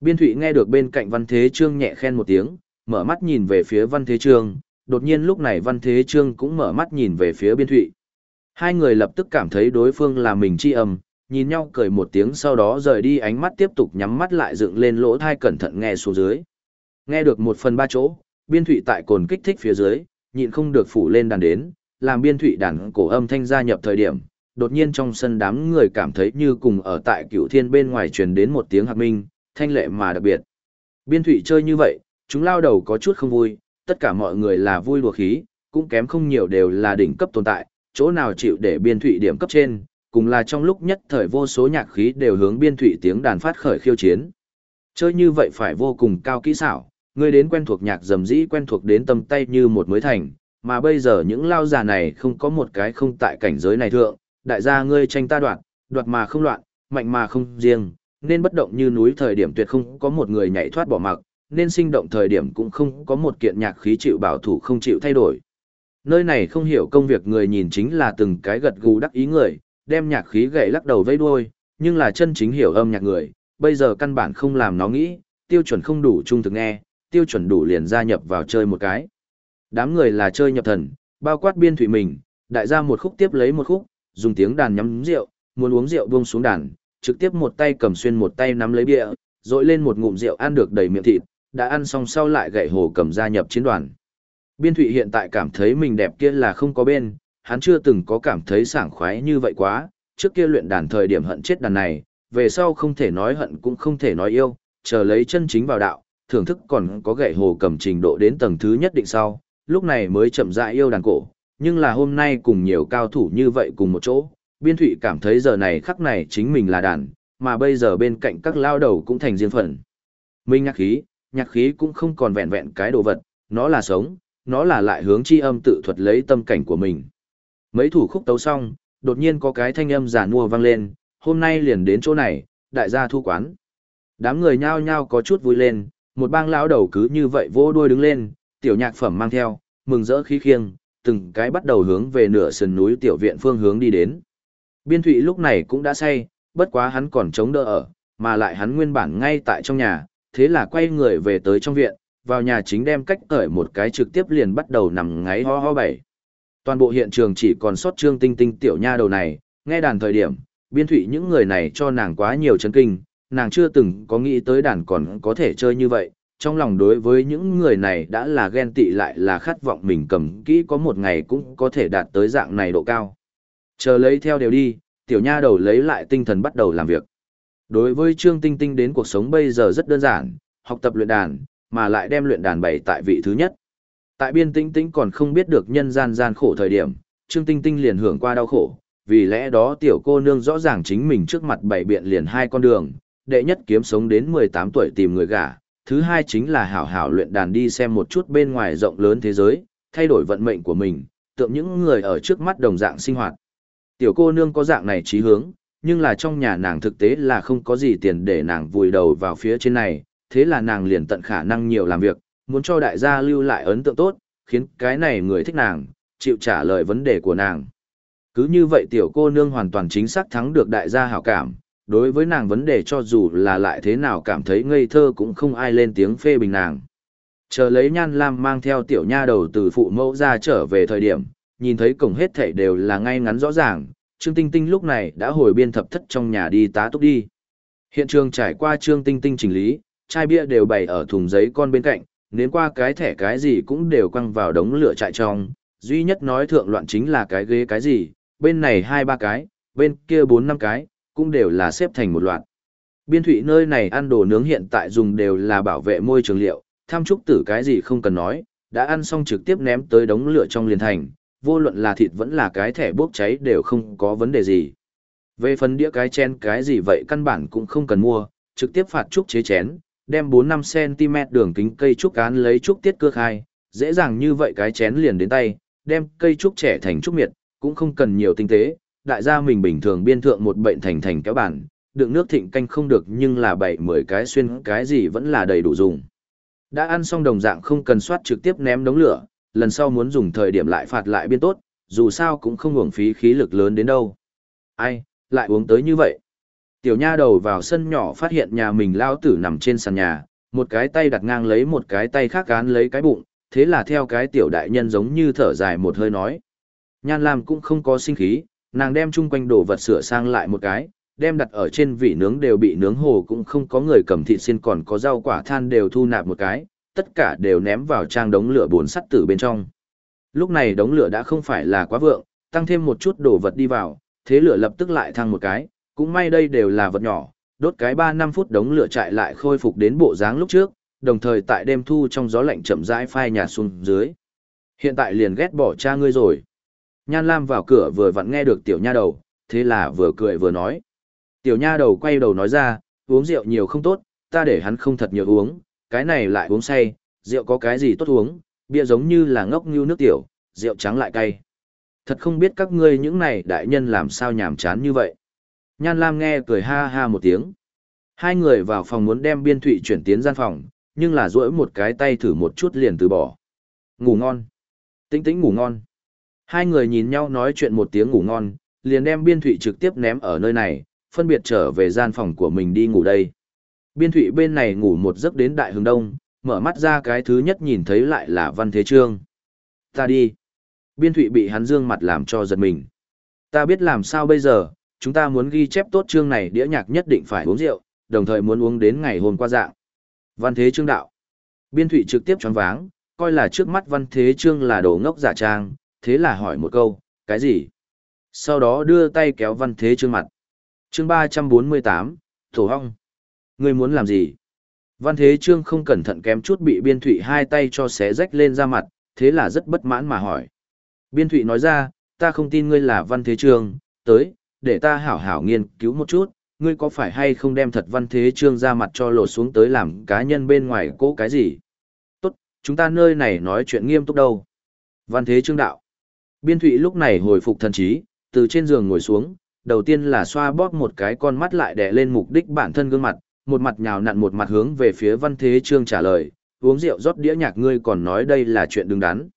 Biên Thụy nghe được bên cạnh Văn Thế Trương nhẹ khen một tiếng, mở mắt nhìn về phía Văn Thế Trương, đột nhiên lúc này Văn Thế Trương cũng mở mắt nhìn về phía Biên Thụy. Hai người lập tức cảm thấy đối phương là mình chi âm, nhìn nhau cười một tiếng sau đó rời đi ánh mắt tiếp tục nhắm mắt lại dựng lên lỗ thai cẩn thận nghe xuống dưới. Nghe được một phần ba chỗ, biên thụy tại cồn kích thích phía dưới, nhịn không được phủ lên đàn đến, làm biên thụy đàn cổ âm thanh gia nhập thời điểm. Đột nhiên trong sân đám người cảm thấy như cùng ở tại cựu thiên bên ngoài truyền đến một tiếng hạc minh, thanh lệ mà đặc biệt. Biên thụy chơi như vậy, chúng lao đầu có chút không vui, tất cả mọi người là vui đùa khí, cũng kém không nhiều đều là đỉnh cấp tồn tại, chỗ nào chịu để biên thụy điểm cấp trên, cùng là trong lúc nhất thời vô số nhạc khí đều hướng biên thụy tiếng đàn phát khởi khiêu chiến. Chơi như vậy phải vô cùng cao kỹ xảo, người đến quen thuộc nhạc dầm dĩ quen thuộc đến tâm tay như một mới thành, mà bây giờ những lao già này không có một cái không tại cảnh giới này thượng, đại gia ngươi tranh ta đoạt, đoạt mà không loạn, mạnh mà không riêng, nên bất động như núi thời điểm tuyệt không có một người nhảy thoát bỏ mặc, nên sinh động thời điểm cũng không có một kiện nhạc khí chịu bảo thủ không chịu thay đổi. Nơi này không hiểu công việc người nhìn chính là từng cái gật gù đắc ý người, đem nhạc khí gậy lắc đầu vây đuôi, nhưng là chân chính hiểu âm nhạc người, bây giờ căn bản không làm nó nghĩ, tiêu chuẩn không đủ trung thực nghe, tiêu chuẩn đủ liền gia nhập vào chơi một cái. Đám người là chơi nhập thần, bao quát biên thủy mình, đại gia một khúc tiếp lấy một khúc, dùng tiếng đàn nhắm rượu, muốn uống rượu buông xuống đàn, trực tiếp một tay cầm xuyên một tay nắm lấy bia, rồi lên một ngụm rượu ăn được đầy miệng thịt, đã ăn xong sau lại gậy hồ cầm gia nhập chiến đoàn. Biên Thụy hiện tại cảm thấy mình đẹp kia là không có bên, hắn chưa từng có cảm thấy sảng khoái như vậy quá, trước kia luyện đàn thời điểm hận chết đàn này, về sau không thể nói hận cũng không thể nói yêu, chờ lấy chân chính vào đạo, thưởng thức còn có gậy hồ cầm trình độ đến tầng thứ nhất định sau, lúc này mới chậm rãi yêu đàn cổ, nhưng là hôm nay cùng nhiều cao thủ như vậy cùng một chỗ, biên thụy cảm thấy giờ này khắc này chính mình là đàn, mà bây giờ bên cạnh các lao đầu cũng thành riêng phần. Minh nhạc khí, nhạc khí cũng không còn vẹn vẹn cái đồ vật, nó là sống, nó là lại hướng chi âm tự thuật lấy tâm cảnh của mình. Mấy thủ khúc tấu xong, đột nhiên có cái thanh âm giả mua vang lên, hôm nay liền đến chỗ này, đại gia thu quán. Đám người nhao nhao có chút vui lên, một bang lão đầu cứ như vậy vô đuôi đứng lên, tiểu nhạc phẩm mang theo, mừng rỡ khí khiêng, từng cái bắt đầu hướng về nửa sườn núi tiểu viện phương hướng đi đến. Biên Thụy lúc này cũng đã say, bất quá hắn còn chống đỡ ở, mà lại hắn nguyên bản ngay tại trong nhà, thế là quay người về tới trong viện, vào nhà chính đem cách cởi một cái trực tiếp liền bắt đầu nằm ngáy ho ho bảy. Toàn bộ hiện trường chỉ còn sót Trương Tinh Tinh tiểu nha đầu này, nghe đàn thời điểm, biên thụy những người này cho nàng quá nhiều chấn kinh, nàng chưa từng có nghĩ tới đàn còn có thể chơi như vậy, trong lòng đối với những người này đã là ghen tị lại là khát vọng mình cầm kỹ có một ngày cũng có thể đạt tới dạng này độ cao. Chờ lấy theo đều đi, tiểu nha đầu lấy lại tinh thần bắt đầu làm việc. Đối với Trương Tinh Tinh đến cuộc sống bây giờ rất đơn giản, học tập luyện đàn, mà lại đem luyện đàn bày tại vị thứ nhất. Tại biên tinh tinh còn không biết được nhân gian gian khổ thời điểm, Trương Tinh Tinh liền hưởng qua đau khổ, vì lẽ đó tiểu cô nương rõ ràng chính mình trước mặt bảy biện liền hai con đường, đệ nhất kiếm sống đến 18 tuổi tìm người gả, thứ hai chính là hảo hảo luyện đàn đi xem một chút bên ngoài rộng lớn thế giới, thay đổi vận mệnh của mình, tượng những người ở trước mắt đồng dạng sinh hoạt. Tiểu cô nương có dạng này trí hướng, nhưng là trong nhà nàng thực tế là không có gì tiền để nàng vùi đầu vào phía trên này, thế là nàng liền tận khả năng nhiều làm việc, muốn cho đại gia lưu lại ấn tượng tốt, khiến cái này người thích nàng, chịu trả lời vấn đề của nàng. Cứ như vậy tiểu cô nương hoàn toàn chính xác thắng được đại gia hảo cảm, đối với nàng vấn đề cho dù là lại thế nào cảm thấy ngây thơ cũng không ai lên tiếng phê bình nàng. Chờ lấy nhan lam mang theo tiểu nha đầu từ phụ mẫu ra trở về thời điểm, nhìn thấy cổng hết thảy đều là ngay ngắn rõ ràng, Trương Tinh Tinh lúc này đã hồi biên thập thất trong nhà đi tá túc đi. Hiện trường trải qua Trương Tinh Tinh chỉnh lý, chai bia đều bày ở thùng giấy con bên cạnh, nến qua cái thẻ cái gì cũng đều quăng vào đống lửa trại trong, duy nhất nói thượng loạn chính là cái ghế cái gì, bên này hai ba cái, bên kia bốn năm cái, cũng đều là xếp thành một loạt. Biên thủy nơi này ăn đồ nướng hiện tại dùng đều là bảo vệ môi trường liệu, tham trúc tử cái gì không cần nói, đã ăn xong trực tiếp ném tới đống lửa trong liền thành, vô luận là thịt vẫn là cái thẻ bốc cháy đều không có vấn đề gì. Về phần đĩa cái chén cái gì vậy căn bản cũng không cần mua, trực tiếp phạt trúc chế chén, đem 4-5 cm đường kính cây trúc cán lấy trúc tiết cưa khai, dễ dàng như vậy cái chén liền đến tay, đem cây trúc trẻ thành trúc miệt, cũng không cần nhiều tinh tế, đại gia mình bình thường biên thượng một bệnh thành thành kéo bản, đựng nước thịnh canh không được nhưng là bảy mười cái xuyên cái gì vẫn là đầy đủ dùng. Đã ăn xong đồng dạng không cần soát trực tiếp ném đống lửa, lần sau muốn dùng thời điểm lại phạt lại biên tốt, dù sao cũng không hưởng phí khí lực lớn đến đâu. Ai, lại uống tới như vậy. Tiểu nha đầu vào sân nhỏ phát hiện nhà mình lao tử nằm trên sàn nhà, một cái tay đặt ngang lấy một cái tay khác gán lấy cái bụng, thế là theo cái tiểu đại nhân giống như thở dài một hơi nói. Nhan Lam cũng không có sinh khí, nàng đem chung quanh đồ vật sửa sang lại một cái, đem đặt ở trên vị nướng đều bị nướng hồ cũng không có người cầm thịt xin còn có rau quả than đều thu nạp một cái, tất cả đều ném vào trang đống lửa buồn sắt tử bên trong. Lúc này đống lửa đã không phải là quá vượng, tăng thêm một chút đồ vật đi vào, thế lửa lập tức lại thăng một cái, cũng may đây đều là vật nhỏ, đốt cái 3-5 phút đống lửa chạy lại khôi phục đến bộ dáng lúc trước, đồng thời tại đêm thu trong gió lạnh chậm rãi phai nhạt xuống dưới. Hiện tại liền ghét bỏ cha ngươi rồi. Nhan Lam vào cửa vừa vặn nghe được tiểu nha đầu, thế là vừa cười vừa nói. Tiểu nha đầu quay đầu nói ra, uống rượu nhiều không tốt, ta để hắn không thật nhiều uống, cái này lại uống say, rượu có cái gì tốt uống, bia giống như là ngốc như nước tiểu, rượu trắng lại cay. Thật không biết các ngươi những này đại nhân làm sao nhàm chán như vậy. Nhan Lam nghe cười ha ha một tiếng. Hai người vào phòng muốn đem biên thụy chuyển tiến gian phòng, nhưng là duỗi một cái tay thử một chút liền từ bỏ. Ngủ ngon. Tĩnh tĩnh ngủ ngon. Hai người nhìn nhau nói chuyện một tiếng ngủ ngon, liền đem biên thụy trực tiếp ném ở nơi này, phân biệt trở về gian phòng của mình đi ngủ đây. Biên thụy bên này ngủ một giấc đến đại hướng đông, mở mắt ra cái thứ nhất nhìn thấy lại là văn thế trương. Ta đi. Biên thụy bị hắn dương mặt làm cho giật mình. Ta biết làm sao bây giờ, chúng ta muốn ghi chép tốt chương này đĩa nhạc nhất định phải uống rượu, đồng thời muốn uống đến ngày hôm qua dạng. Văn Thế Trương đạo. Biên Thụy trực tiếp choáng váng, coi là trước mắt Văn Thế Trương là đồ ngốc giả trang, thế là hỏi một câu, cái gì? Sau đó đưa tay kéo Văn Thế Trương mặt. chương 348, Thổ Hong. Ngươi muốn làm gì? Văn Thế Trương không cẩn thận kém chút bị Biên Thụy hai tay cho xé rách lên ra mặt, thế là rất bất mãn mà hỏi. Biên Thụy nói ra, ta không tin ngươi là Văn Thế Trương, tới, để ta hảo hảo nghiên cứu một chút, ngươi có phải hay không đem thật Văn Thế Trương ra mặt cho lột xuống tới làm cá nhân bên ngoài cố cái gì? Tốt, chúng ta nơi này nói chuyện nghiêm túc đâu. Văn Thế Trương đạo. Biên Thụy lúc này hồi phục thần trí, từ trên giường ngồi xuống, đầu tiên là xoa bóp một cái con mắt lại đè lên mục đích bản thân gương mặt, một mặt nhào nặn một mặt hướng về phía Văn Thế Trương trả lời, uống rượu rót đĩa nhạc ngươi còn nói đây là chuyện đứng đắn.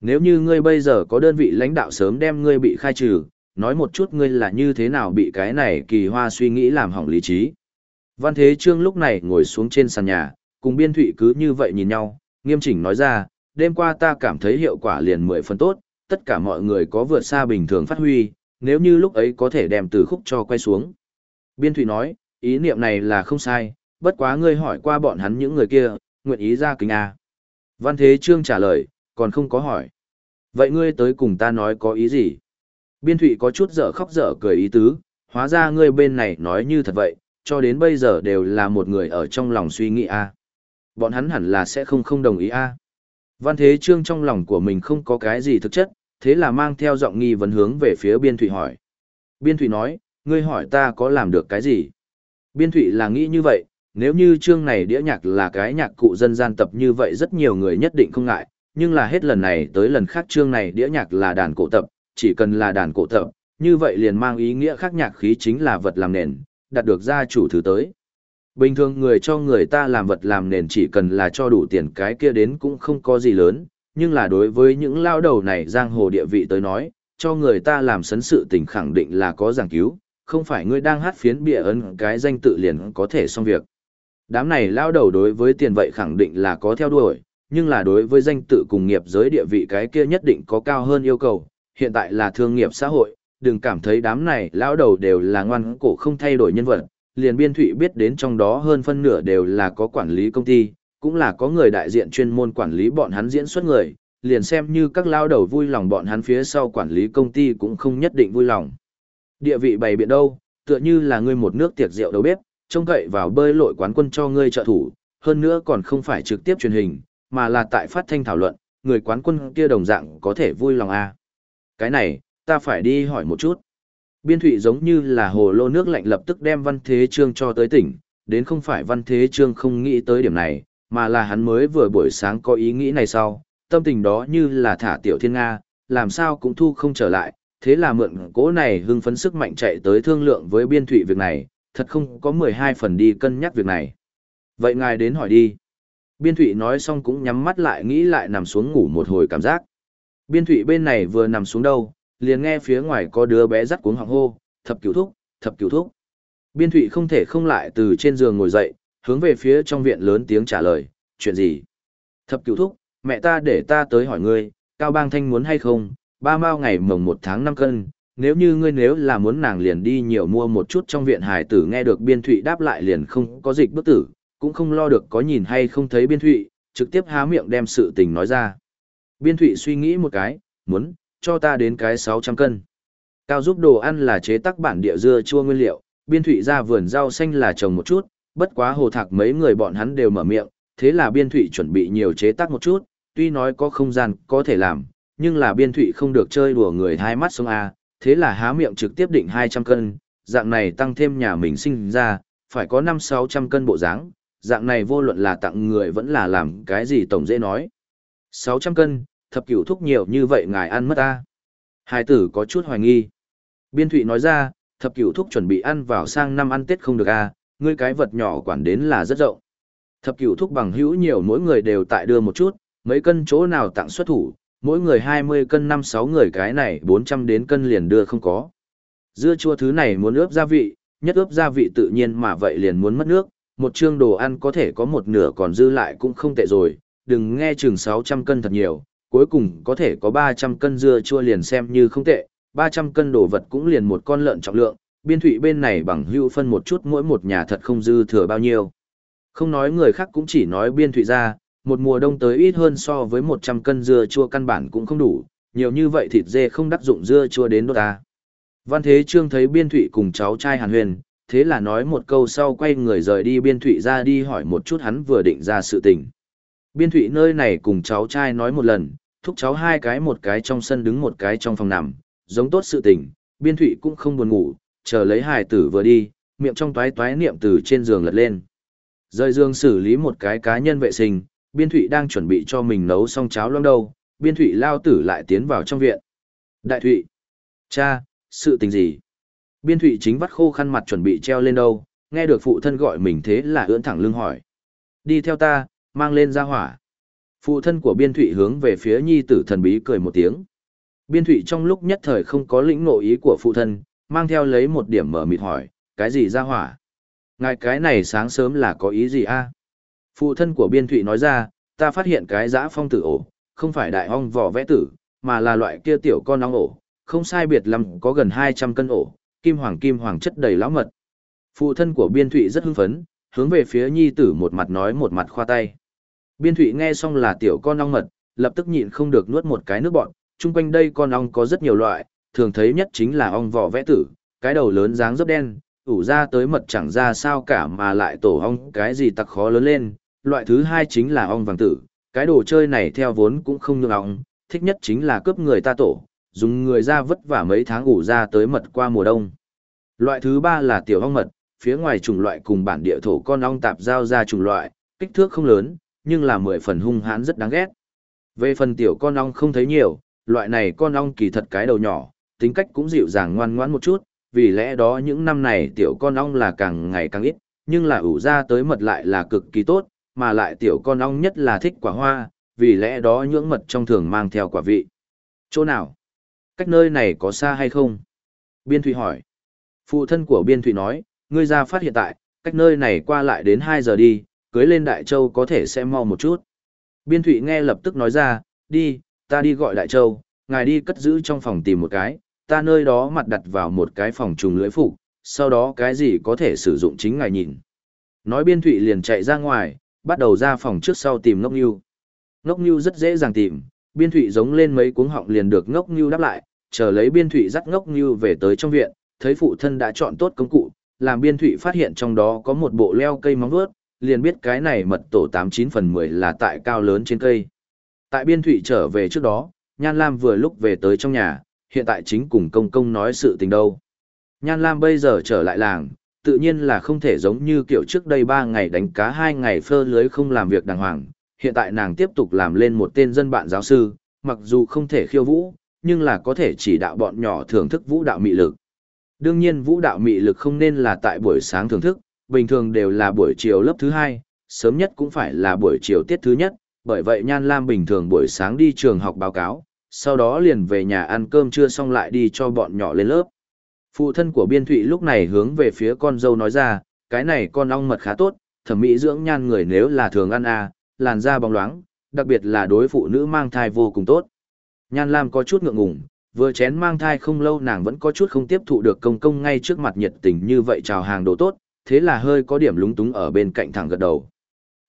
Nếu như ngươi bây giờ có đơn vị lãnh đạo sớm đem ngươi bị khai trừ, nói một chút ngươi là như thế nào bị cái này kỳ hoa suy nghĩ làm hỏng lý trí. Văn Thế Trương lúc này ngồi xuống trên sàn nhà, cùng biên thụy cứ như vậy nhìn nhau, nghiêm chỉnh nói ra, đêm qua ta cảm thấy hiệu quả liền mười phần tốt, tất cả mọi người có vượt xa bình thường phát huy, nếu như lúc ấy có thể đem từ khúc cho quay xuống. Biên thụy nói, ý niệm này là không sai, bất quá ngươi hỏi qua bọn hắn những người kia, nguyện ý ra kính A. Văn Thế Trương trả lời, còn không có hỏi. Vậy ngươi tới cùng ta nói có ý gì? Biên Thụy có chút dở khóc dở cười ý tứ, hóa ra ngươi bên này nói như thật vậy, cho đến bây giờ đều là một người ở trong lòng suy nghĩ A. Bọn hắn hẳn là sẽ không không đồng ý A. Văn Thế Trương trong lòng của mình không có cái gì thực chất, thế là mang theo giọng nghi vấn hướng về phía Biên Thụy hỏi. Biên Thụy nói, ngươi hỏi ta có làm được cái gì? Biên Thụy là nghĩ như vậy, nếu như chương này đĩa nhạc là cái nhạc cụ dân gian tập như vậy rất nhiều người nhất định không ngại, nhưng là hết lần này tới lần khác chương này đĩa nhạc là đàn cổ tập, chỉ cần là đàn cổ tập, như vậy liền mang ý nghĩa khác nhạc khí chính là vật làm nền, đạt được gia chủ thứ tới. Bình thường người cho người ta làm vật làm nền chỉ cần là cho đủ tiền cái kia đến cũng không có gì lớn, nhưng là đối với những lao đầu này giang hồ địa vị tới nói, cho người ta làm sấn sự tình khẳng định là có giảng cứu, không phải ngươi đang hát phiến bịa ấn cái danh tự liền có thể xong việc. Đám này lao đầu đối với tiền vậy khẳng định là có theo đuổi, nhưng là đối với danh tự cùng nghiệp giới địa vị cái kia nhất định có cao hơn yêu cầu, hiện tại là thương nghiệp xã hội, đừng cảm thấy đám này lao đầu đều là ngoan cổ không thay đổi nhân vật, liền biên thụy biết đến trong đó hơn phân nửa đều là có quản lý công ty, cũng là có người đại diện chuyên môn quản lý bọn hắn diễn xuất người, liền xem như các lao đầu vui lòng bọn hắn phía sau quản lý công ty cũng không nhất định vui lòng. Địa vị bày biện đâu, tựa như là ngươi một nước tiệc rượu đầu bếp, trông cậy vào bơi lội quán quân cho ngươi trợ thủ, hơn nữa còn không phải trực tiếp truyền hình, mà là tại phát thanh thảo luận, người quán quân kia đồng dạng có thể vui lòng à. Cái này, ta phải đi hỏi một chút. Biên thủy giống như là hồ lô nước lạnh lập tức đem văn thế trương cho tới tỉnh, đến không phải văn thế trương không nghĩ tới điểm này, mà là hắn mới vừa buổi sáng có ý nghĩ này sau, tâm tình đó như là thả tiểu thiên Nga, làm sao cũng thu không trở lại, thế là mượn cố này hưng phấn sức mạnh chạy tới thương lượng với biên thụy việc này, thật không có 12 phần đi cân nhắc việc này. Vậy ngài đến hỏi đi. Biên thụy nói xong cũng nhắm mắt lại nghĩ lại nằm xuống ngủ một hồi cảm giác. Biên thụy bên này vừa nằm xuống đâu, liền nghe phía ngoài có đứa bé dắt cuống họng hô, thập cứu thúc, thập cứu thúc. Biên thụy không thể không lại từ trên giường ngồi dậy, hướng về phía trong viện lớn tiếng trả lời, chuyện gì? Thập cửu thúc, mẹ ta để ta tới hỏi ngươi, Cao Bang Thanh muốn hay không, ba mao ngày mồng một tháng năm cân, nếu như ngươi nếu là muốn nàng liền đi nhiều mua một chút trong viện hải tử nghe được biên thụy đáp lại liền không có dịch bức tử, cũng không lo được có nhìn hay không thấy biên thụy, trực tiếp há miệng đem sự tình nói ra. Biên thụy suy nghĩ một cái, muốn, cho ta đến cái 600 cân. Cao giúp đồ ăn là chế tác bản địa dưa chua nguyên liệu, biên thụy ra vườn rau xanh là trồng một chút, bất quá hồ thạc mấy người bọn hắn đều mở miệng, thế là biên thụy chuẩn bị nhiều chế tác một chút, tuy nói có không gian có thể làm, nhưng là biên thụy không được chơi đùa người hai mắt sông A, thế là há miệng trực tiếp định 200 cân, dạng này tăng thêm nhà mình sinh ra, phải có 5-600 cân bộ dáng, dạng này vô luận là tặng người vẫn là làm cái gì tổng dễ nói. 600 cân, thập cửu thúc nhiều như vậy ngài ăn mất ta. Hai tử có chút hoài nghi. Biên thụy nói ra, thập cửu thúc chuẩn bị ăn vào sang năm ăn tết không được a ngươi cái vật nhỏ quản đến là rất rộng. Thập cửu thúc bằng hữu nhiều mỗi người đều tại đưa một chút, mấy cân chỗ nào tặng xuất thủ, mỗi người 20 cân 5-6 người cái này 400 đến cân liền đưa không có. Dưa chua thứ này muốn ướp gia vị, nhất ướp gia vị tự nhiên mà vậy liền muốn mất nước, một chương đồ ăn có thể có một nửa còn dư lại cũng không tệ rồi, đừng nghe chừng 600 cân thật nhiều, cuối cùng có thể có 300 cân dưa chua liền xem như không tệ, 300 cân đồ vật cũng liền một con lợn trọng lượng, biên thụy bên này bằng hưu phân một chút mỗi một nhà thật không dư thừa bao nhiêu. Không nói người khác cũng chỉ nói biên thụy ra, một mùa đông tới ít hơn so với 100 cân dưa chua căn bản cũng không đủ, nhiều như vậy thịt dê không đắc dụng dưa chua đến đốt ta. Văn Thế Trương thấy biên thụy cùng cháu trai Hàn Huyền, thế là nói một câu sau quay người rời đi biên thụy ra đi hỏi một chút hắn vừa định ra sự tình. Biên thụy nơi này cùng cháu trai nói một lần, thúc cháu hai cái một cái trong sân đứng một cái trong phòng nằm, giống tốt sự tình, biên thụy cũng không buồn ngủ, chờ lấy hài tử vừa đi, miệng trong toái toái niệm từ trên giường lật lên. Rời giường xử lý một cái cá nhân vệ sinh, biên thụy đang chuẩn bị cho mình nấu xong cháo loang đâu, biên thụy lao tử lại tiến vào trong viện. Đại thụy, cha, sự tình gì? Biên thụy chính vắt khô khăn mặt chuẩn bị treo lên đâu, nghe được phụ thân gọi mình thế là ưỡn thẳng lưng hỏi. Đi theo ta, mang lên ra hỏa. Phụ thân của biên thụy hướng về phía nhi tử thần bí cười một tiếng. Biên thụy trong lúc nhất thời không có lĩnh ngộ ý của phụ thân, mang theo lấy một điểm mở mịt hỏi, cái gì ra hỏa? Ngài cái này sáng sớm là có ý gì a Phụ thân của biên thụy nói ra, ta phát hiện cái giã phong tử ổ, không phải đại ong vỏ vẽ tử, mà là loại kia tiểu con ong ổ, không sai biệt lắm có gần 200 cân ổ, kim hoàng kim hoàng chất đầy lão mật. Phụ thân của biên thụy rất hưng phấn, hướng về phía nhi tử một mặt nói một mặt khoa tay. Biên thụy nghe xong là tiểu con ong mật, lập tức nhịn không được nuốt một cái nước bọn, chung quanh đây con ong có rất nhiều loại, thường thấy nhất chính là ong vỏ vẽ tử, cái đầu lớn dáng dấp đen, ủ ra tới mật chẳng ra sao cả mà lại tổ ong cái gì tặc khó lớn lên. Loại thứ hai chính là ong vàng tử, cái đồ chơi này theo vốn cũng không nhường ong, thích nhất chính là cướp người ta tổ, dùng người ra vất vả mấy tháng ủ ra tới mật qua mùa đông. Loại thứ ba là tiểu ong mật, phía ngoài chủng loại cùng bản địa thổ con ong tạp giao ra chủng loại, kích thước không lớn, nhưng là mười phần hung hãn rất đáng ghét. Về phần tiểu con ong không thấy nhiều, loại này con ong kỳ thật cái đầu nhỏ, tính cách cũng dịu dàng ngoan ngoãn một chút, vì lẽ đó những năm này tiểu con ong là càng ngày càng ít, nhưng là ủ ra tới mật lại là cực kỳ tốt, mà lại tiểu con ong nhất là thích quả hoa, vì lẽ đó nhưỡng mật trong thường mang theo quả vị. Chỗ nào? Cách nơi này có xa hay không? Biên Thụy hỏi. Phụ thân của Biên Thụy nói, ngươi ra phát hiện tại, cách nơi này qua lại đến 2 giờ đi, cưới lên Đại Châu có thể sẽ mau một chút. Biên Thụy nghe lập tức nói ra, đi, ta đi gọi Đại Châu, ngài đi cất giữ trong phòng tìm một cái, ta nơi đó mặt đặt vào một cái phòng trùng lưỡi phục, sau đó cái gì có thể sử dụng chính ngài nhìn. Nói Biên Thụy liền chạy ra ngoài, bắt đầu ra phòng trước sau tìm Ngốc Nhu. Ngốc Nhu rất dễ dàng tìm, Biên Thụy giống lên mấy cuống họng liền được Ngốc Nhu đáp lại, chờ lấy Biên Thụy dắt Ngốc Nhu về tới trong viện, thấy phụ thân đã chọn tốt công cụ, làm Biên Thụy phát hiện trong đó có một bộ leo cây móng vuốt, liền biết cái này mật tổ 89 phần 10 là tại cao lớn trên cây. Tại Biên Thụy trở về trước đó, Nhan Lam vừa lúc về tới trong nhà, hiện tại chính cùng công công nói sự tình đâu. Nhan Lam bây giờ trở lại làng, tự nhiên là không thể giống như kiểu trước đây 3 ngày đánh cá 2 ngày phơ lưới không làm việc đàng hoàng. Hiện tại nàng tiếp tục làm lên một tên dân bạn giáo sư, mặc dù không thể khiêu vũ, nhưng là có thể chỉ đạo bọn nhỏ thưởng thức vũ đạo mị lực. Đương nhiên vũ đạo mị lực không nên là tại buổi sáng thưởng thức, bình thường đều là buổi chiều lớp thứ hai, sớm nhất cũng phải là buổi chiều tiết thứ nhất, bởi vậy Nhan Lam bình thường buổi sáng đi trường học báo cáo, sau đó liền về nhà ăn cơm trưa xong lại đi cho bọn nhỏ lên lớp. Phụ thân của Biên Thụy lúc này hướng về phía con dâu nói ra, cái này con ong mật khá tốt, thẩm mỹ dưỡng nhan người nếu là thường ăn à, làn da bóng loáng, đặc biệt là đối phụ nữ mang thai vô cùng tốt. Nhan Lam có chút ngượng ngùng, vừa chén mang thai không lâu nàng vẫn có chút không tiếp thụ được công công ngay trước mặt nhiệt tình như vậy chào hàng đồ tốt, thế là hơi có điểm lúng túng ở bên cạnh thẳng gật đầu.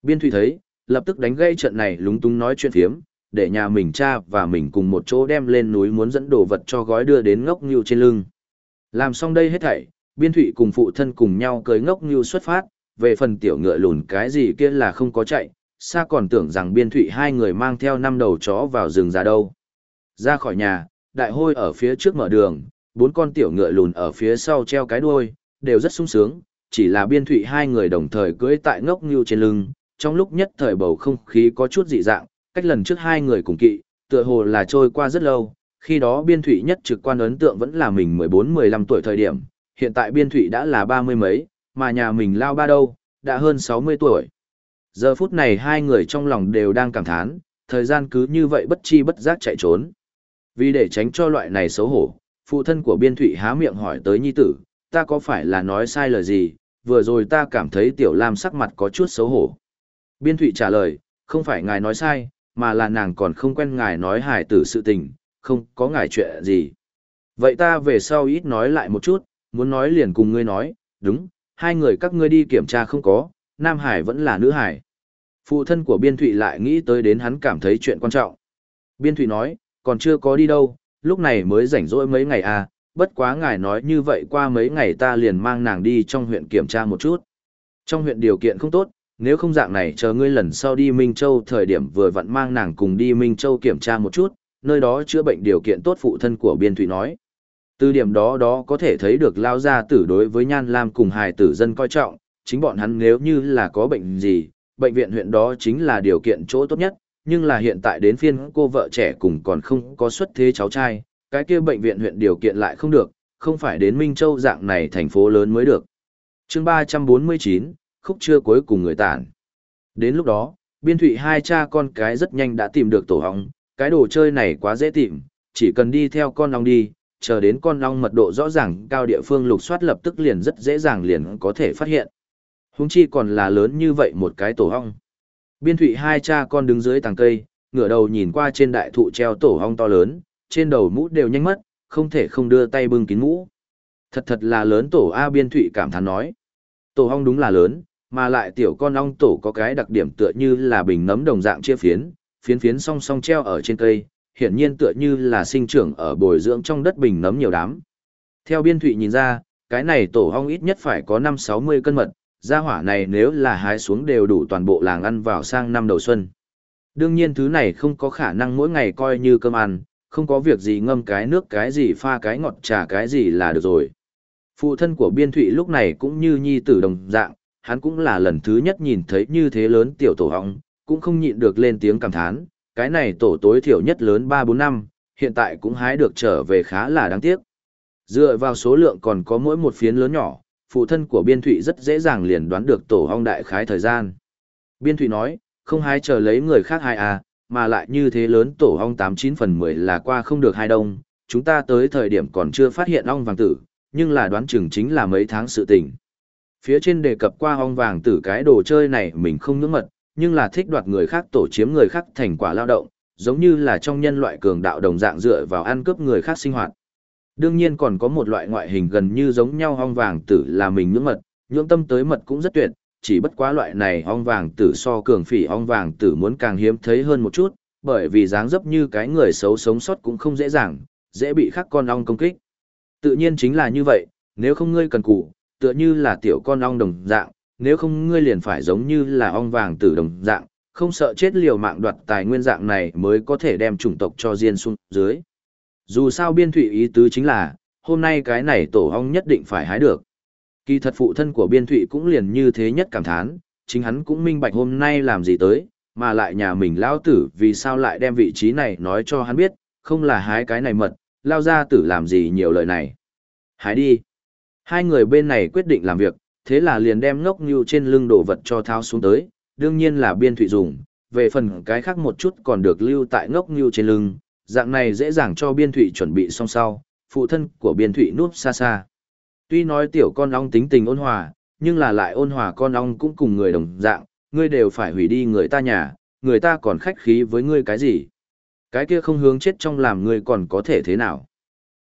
Biên Thụy thấy, lập tức đánh gây trận này lúng túng nói chuyện phiếm, để nhà mình cha và mình cùng một chỗ đem lên núi muốn dẫn đồ vật cho gói đưa đến ngốc ngưu trên lưng. Làm xong đây hết thảy, biên thụy cùng phụ thân cùng nhau cưới ngốc ngưu xuất phát, về phần tiểu ngựa lùn cái gì kia là không có chạy, xa còn tưởng rằng biên thụy hai người mang theo năm đầu chó vào rừng ra đâu. Ra khỏi nhà, đại hôi ở phía trước mở đường, bốn con tiểu ngựa lùn ở phía sau treo cái đuôi, đều rất sung sướng, chỉ là biên thụy hai người đồng thời cưới tại ngốc ngưu trên lưng, trong lúc nhất thời bầu không khí có chút dị dạng, cách lần trước hai người cùng kỵ, tựa hồ là trôi qua rất lâu, khi đó biên thủy nhất trực quan ấn tượng vẫn là mình 14-15 tuổi thời điểm, hiện tại biên thủy đã là ba mươi mấy, mà nhà mình lao ba đâu, đã hơn 60 tuổi. Giờ phút này hai người trong lòng đều đang cảm thán, thời gian cứ như vậy bất chi bất giác chạy trốn. Vì để tránh cho loại này xấu hổ, phụ thân của biên thủy há miệng hỏi tới nhi tử, ta có phải là nói sai lời gì, vừa rồi ta cảm thấy tiểu lam sắc mặt có chút xấu hổ. Biên thủy trả lời, không phải ngài nói sai, mà là nàng còn không quen ngài nói hài tử sự tình, không có ngài chuyện gì. Vậy ta về sau ít nói lại một chút, muốn nói liền cùng ngươi nói, đúng, hai người các ngươi đi kiểm tra không có, Nam Hải vẫn là nữ Hải. Phụ thân của Biên Thụy lại nghĩ tới đến hắn cảm thấy chuyện quan trọng. Biên Thụy nói, còn chưa có đi đâu, lúc này mới rảnh rỗi mấy ngày à, bất quá ngài nói như vậy qua mấy ngày ta liền mang nàng đi trong huyện kiểm tra một chút. Trong huyện điều kiện không tốt, nếu không dạng này chờ ngươi lần sau đi Minh Châu thời điểm vừa vặn mang nàng cùng đi Minh Châu kiểm tra một chút, nơi đó chữa bệnh điều kiện tốt phụ thân của Biên Thụy nói. Từ điểm đó đó có thể thấy được lao gia tử đối với Nhan Lam cùng hài tử dân coi trọng, chính bọn hắn nếu như là có bệnh gì, bệnh viện huyện đó chính là điều kiện chỗ tốt nhất, nhưng là hiện tại đến phiên cô vợ trẻ cùng còn không có xuất thế cháu trai, cái kia bệnh viện huyện điều kiện lại không được, không phải đến Minh Châu dạng này thành phố lớn mới được. chương 349, khúc trưa cuối cùng người tản. Đến lúc đó, biên thụy hai cha con cái rất nhanh đã tìm được tổ hóng, cái đồ chơi này quá dễ tìm, chỉ cần đi theo con ong đi, chờ đến con ong mật độ rõ ràng cao địa phương lục soát lập tức liền rất dễ dàng liền có thể phát hiện. Húng chi còn là lớn như vậy một cái tổ hong. Biên thụy hai cha con đứng dưới tàng cây, ngửa đầu nhìn qua trên đại thụ treo tổ hong to lớn, trên đầu mũ đều nhanh mất, không thể không đưa tay bưng kín mũ. Thật thật là lớn tổ A biên thụy cảm thán nói. Tổ hong đúng là lớn, mà lại tiểu con ong tổ có cái đặc điểm tựa như là bình nấm đồng dạng chia phiến, phiến phiến song song treo ở trên cây, hiển nhiên tựa như là sinh trưởng ở bồi dưỡng trong đất bình nấm nhiều đám. Theo biên thụy nhìn ra, cái này tổ ong ít nhất phải có 5-60 cân mật, gia hỏa này nếu là hái xuống đều đủ toàn bộ làng ăn vào sang năm đầu xuân. Đương nhiên thứ này không có khả năng mỗi ngày coi như cơm ăn, không có việc gì ngâm cái nước cái gì pha cái ngọt trà cái gì là được rồi. Phụ thân của biên thụy lúc này cũng như nhi tử đồng dạng, hắn cũng là lần thứ nhất nhìn thấy như thế lớn tiểu tổ hong, cũng không nhịn được lên tiếng cảm thán, cái này tổ tối thiểu nhất lớn 3-4 năm, hiện tại cũng hái được trở về khá là đáng tiếc. Dựa vào số lượng còn có mỗi một phiến lớn nhỏ, phụ thân của biên thụy rất dễ dàng liền đoán được tổ hong đại khái thời gian. Biên thụy nói, không hái chờ lấy người khác hai à, mà lại như thế lớn tổ hong 89 phần 10 là qua không được hai đông, chúng ta tới thời điểm còn chưa phát hiện ong vàng tử, nhưng là đoán chừng chính là mấy tháng sự tình. Phía trên đề cập qua ong vàng tử cái đồ chơi này mình không ngưỡng mật, nhưng là thích đoạt người khác tổ chiếm người khác thành quả lao động, giống như là trong nhân loại cường đạo đồng dạng dựa vào ăn cướp người khác sinh hoạt. Đương nhiên còn có một loại ngoại hình gần như giống nhau ong vàng tử là mình nhưỡng mật, nhưỡng tâm tới mật cũng rất tuyệt, chỉ bất quá loại này ong vàng tử so cường phỉ ong vàng tử muốn càng hiếm thấy hơn một chút, bởi vì dáng dấp như cái người xấu sống sót cũng không dễ dàng, dễ bị khắc con ong công kích. Tự nhiên chính là như vậy, nếu không ngươi cần cù tựa như là tiểu con ong đồng dạng, nếu không ngươi liền phải giống như là ong vàng tử đồng dạng, không sợ chết liều mạng đoạt tài nguyên dạng này mới có thể đem chủng tộc cho riêng xuống dưới. Dù sao biên thủy ý tứ chính là, hôm nay cái này tổ ong nhất định phải hái được. Kỳ thật phụ thân của biên thủy cũng liền như thế nhất cảm thán, chính hắn cũng minh bạch hôm nay làm gì tới, mà lại nhà mình lao tử vì sao lại đem vị trí này nói cho hắn biết, không là hái cái này mật, lao ra tử làm gì nhiều lời này. Hái đi. Hai người bên này quyết định làm việc, thế là liền đem ngốc như trên lưng đồ vật cho tháo xuống tới, đương nhiên là biên thụy dùng, về phần cái khác một chút còn được lưu tại ngốc như trên lưng, dạng này dễ dàng cho biên thụy chuẩn bị xong sau, phụ thân của biên thụy núp xa xa. Tuy nói tiểu con ong tính tình ôn hòa, nhưng là lại ôn hòa con ong cũng cùng người đồng dạng, ngươi đều phải hủy đi người ta nhà, người ta còn khách khí với ngươi cái gì. Cái kia không hướng chết trong làm ngươi còn có thể thế nào.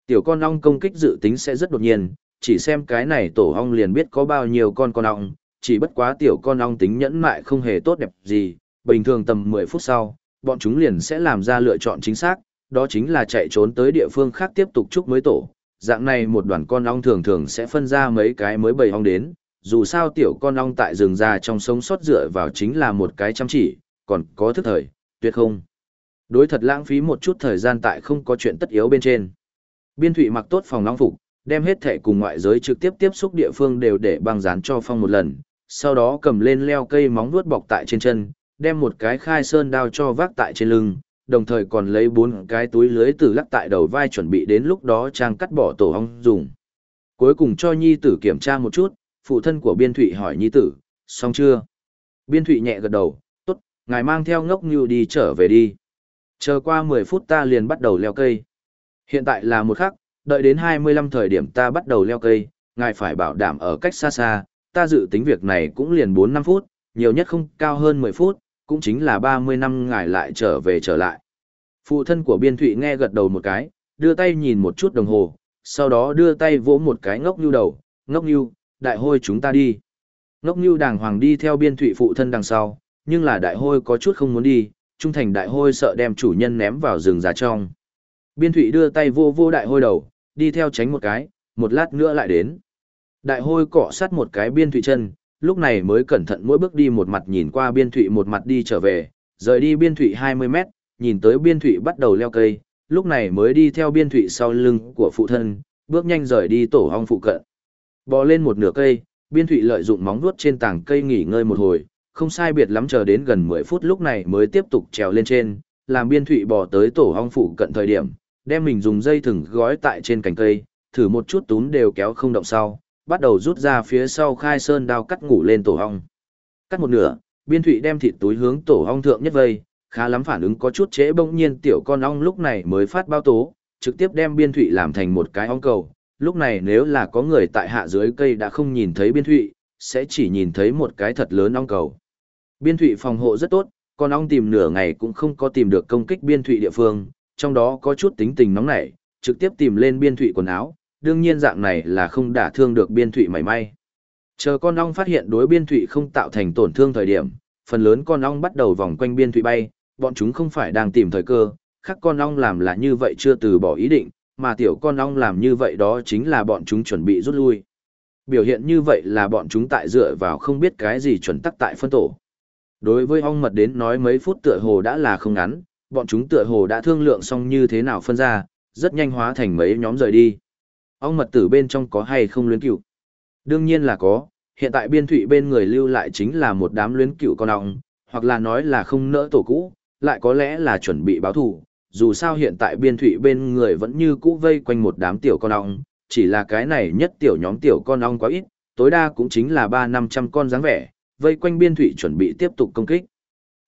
Tiểu con ong công kích dự tính sẽ rất đột nhiên, chỉ xem cái này tổ ong liền biết có bao nhiêu con con ong, chỉ bất quá tiểu con ong tính nhẫn mại không hề tốt đẹp gì, bình thường tầm 10 phút sau, bọn chúng liền sẽ làm ra lựa chọn chính xác, đó chính là chạy trốn tới địa phương khác tiếp tục chúc mới tổ. Dạng này một đoàn con ong thường thường sẽ phân ra mấy cái mới bầy ong đến, dù sao tiểu con ong tại rừng già trong sống sót dựa vào chính là một cái chăm chỉ, còn có thức thời, tuyệt không. Đối thật lãng phí một chút thời gian tại không có chuyện tất yếu bên trên. Biên thủy mặc tốt phòng long phục, đem hết thể cùng ngoại giới trực tiếp tiếp xúc địa phương đều để băng dán cho phong một lần, sau đó cầm lên leo cây móng vuốt bọc tại trên chân, đem một cái khai sơn đao cho vác tại trên lưng, đồng thời còn lấy bốn cái túi lưới từ lắc tại đầu vai chuẩn bị đến lúc đó trang cắt bỏ tổ ong dùng. Cuối cùng cho nhi tử kiểm tra một chút, phụ thân của biên thụy hỏi nhi tử, xong chưa? Biên thụy nhẹ gật đầu, tốt, ngài mang theo ngốc như đi trở về đi. Chờ qua 10 phút ta liền bắt đầu leo cây. Hiện tại là một khắc, đợi đến 25 thời điểm ta bắt đầu leo cây, ngài phải bảo đảm ở cách xa xa, ta dự tính việc này cũng liền 4-5 phút, nhiều nhất không cao hơn 10 phút, cũng chính là 30 năm ngài lại trở về trở lại. Phụ thân của biên thụy nghe gật đầu một cái, đưa tay nhìn một chút đồng hồ, sau đó đưa tay vỗ một cái ngốc như đầu, ngốc như, đại hôi chúng ta đi. Ngốc như đàng hoàng đi theo biên thụy phụ thân đằng sau, nhưng là đại hôi có chút không muốn đi, trung thành đại hôi sợ đem chủ nhân ném vào rừng già trong. Biên thụy đưa tay vô vô đại hôi đầu, đi theo tránh một cái, một lát nữa lại đến. Đại hôi cọ sát một cái biên thụy chân, lúc này mới cẩn thận mỗi bước đi một mặt nhìn qua biên thụy một mặt đi trở về, rời đi biên thụy 20 mét, nhìn tới biên thụy bắt đầu leo cây, lúc này mới đi theo biên thụy sau lưng của phụ thân, bước nhanh rời đi tổ hong phụ cận. Bò lên một nửa cây, biên thụy lợi dụng móng vuốt trên tảng cây nghỉ ngơi một hồi, không sai biệt lắm chờ đến gần 10 phút lúc này mới tiếp tục trèo lên trên, làm biên thụy bò tới tổ hong phụ cận thời điểm, đem mình dùng dây thừng gói tại trên cành cây, thử một chút túm đều kéo không động sau, bắt đầu rút ra phía sau khai sơn đao cắt ngủ lên tổ hong. Cắt một nửa, biên thụy đem thịt túi hướng tổ hong thượng nhất vây, khá lắm phản ứng có chút trễ bỗng nhiên tiểu con ong lúc này mới phát bao tố, trực tiếp đem biên thụy làm thành một cái ong cầu. Lúc này nếu là có người tại hạ dưới cây đã không nhìn thấy biên thụy, sẽ chỉ nhìn thấy một cái thật lớn ong cầu. Biên thụy phòng hộ rất tốt, con ong tìm nửa ngày cũng không có tìm được công kích biên thụy địa phương, trong đó có chút tính tình nóng nảy, trực tiếp tìm lên biên thụy quần áo, đương nhiên dạng này là không đả thương được biên thụy mảy may. Chờ con ong phát hiện đối biên thụy không tạo thành tổn thương thời điểm, phần lớn con ong bắt đầu vòng quanh biên thụy bay, bọn chúng không phải đang tìm thời cơ, khác con ong làm là như vậy chưa từ bỏ ý định, mà tiểu con ong làm như vậy đó chính là bọn chúng chuẩn bị rút lui. Biểu hiện như vậy là bọn chúng tại dựa vào không biết cái gì chuẩn tắc tại phân tổ. Đối với ong mật đến nói mấy phút tựa hồ đã là không ngắn, bọn chúng tựa hồ đã thương lượng xong như thế nào phân ra, rất nhanh hóa thành mấy nhóm rời đi. Ong mật tử bên trong có hay không luyến cựu? Đương nhiên là có, hiện tại biên thụy bên người lưu lại chính là một đám luyến cựu con ong, hoặc là nói là không nỡ tổ cũ, lại có lẽ là chuẩn bị báo thù. Dù sao hiện tại biên thụy bên người vẫn như cũ vây quanh một đám tiểu con ong, chỉ là cái này nhất tiểu nhóm tiểu con ong quá ít, tối đa cũng chính là ba năm trăm con dáng vẻ, vây quanh biên thụy chuẩn bị tiếp tục công kích.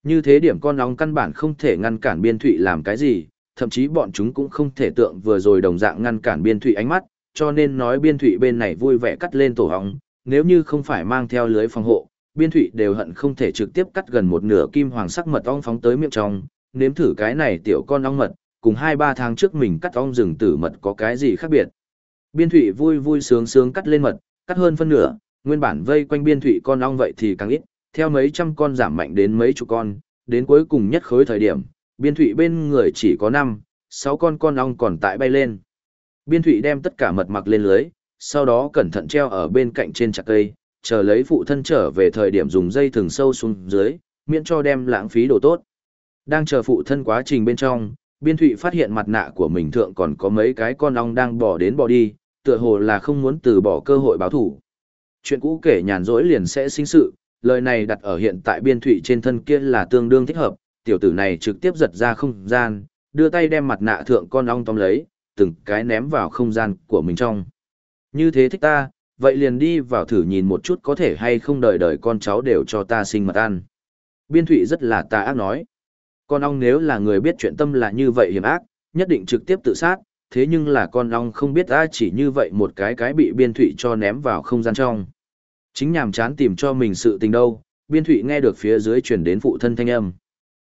Như thế điểm con ong căn bản không thể ngăn cản biên thụy làm cái gì, thậm chí bọn chúng cũng không thể tượng vừa rồi đồng dạng ngăn cản biên thụy ánh mắt, cho nên nói biên thụy bên này vui vẻ cắt lên tổ ong, nếu như không phải mang theo lưới phòng hộ, biên thụy đều hận không thể trực tiếp cắt gần một nửa kim hoàng sắc mật ong phóng tới miệng trong, nếm thử cái này tiểu con ong mật, cùng 2-3 tháng trước mình cắt ong rừng tử mật có cái gì khác biệt. Biên thụy vui vui sướng sướng cắt lên mật, cắt hơn phân nửa, nguyên bản vây quanh biên thụy con ong vậy thì càng ít, theo mấy trăm con giảm mạnh đến mấy chục con, đến cuối cùng nhất khối thời điểm, biên thụy bên người chỉ có 5, 6 con con ong còn tại bay lên. Biên thụy đem tất cả mật mặc lên lưới, sau đó cẩn thận treo ở bên cạnh trên chặt cây, chờ lấy phụ thân trở về thời điểm dùng dây thừng sâu xuống dưới, miễn cho đem lãng phí đồ tốt. Đang chờ phụ thân quá trình bên trong, biên thụy phát hiện mặt nạ của mình thượng còn có mấy cái con ong đang bỏ đến bỏ đi, tựa hồ là không muốn từ bỏ cơ hội báo thủ. Chuyện cũ kể nhàn rỗi liền sẽ sinh sự, lời này đặt ở hiện tại biên thụy trên thân kia là tương đương thích hợp, tiểu tử này trực tiếp giật ra không gian, đưa tay đem mặt nạ thượng con ong tóm lấy, từng cái ném vào không gian của mình trong. Như thế thích ta, vậy liền đi vào thử nhìn một chút có thể hay không đời đời con cháu đều cho ta sinh mật ăn. Biên thụy rất là tà ác nói. Con ong nếu là người biết chuyện tâm là như vậy hiểm ác, nhất định trực tiếp tự sát, thế nhưng là con ong không biết ai chỉ như vậy một cái cái bị biên thụy cho ném vào không gian trong. Chính nhàm chán tìm cho mình sự tình đâu, biên thụy nghe được phía dưới chuyển đến phụ thân thanh âm.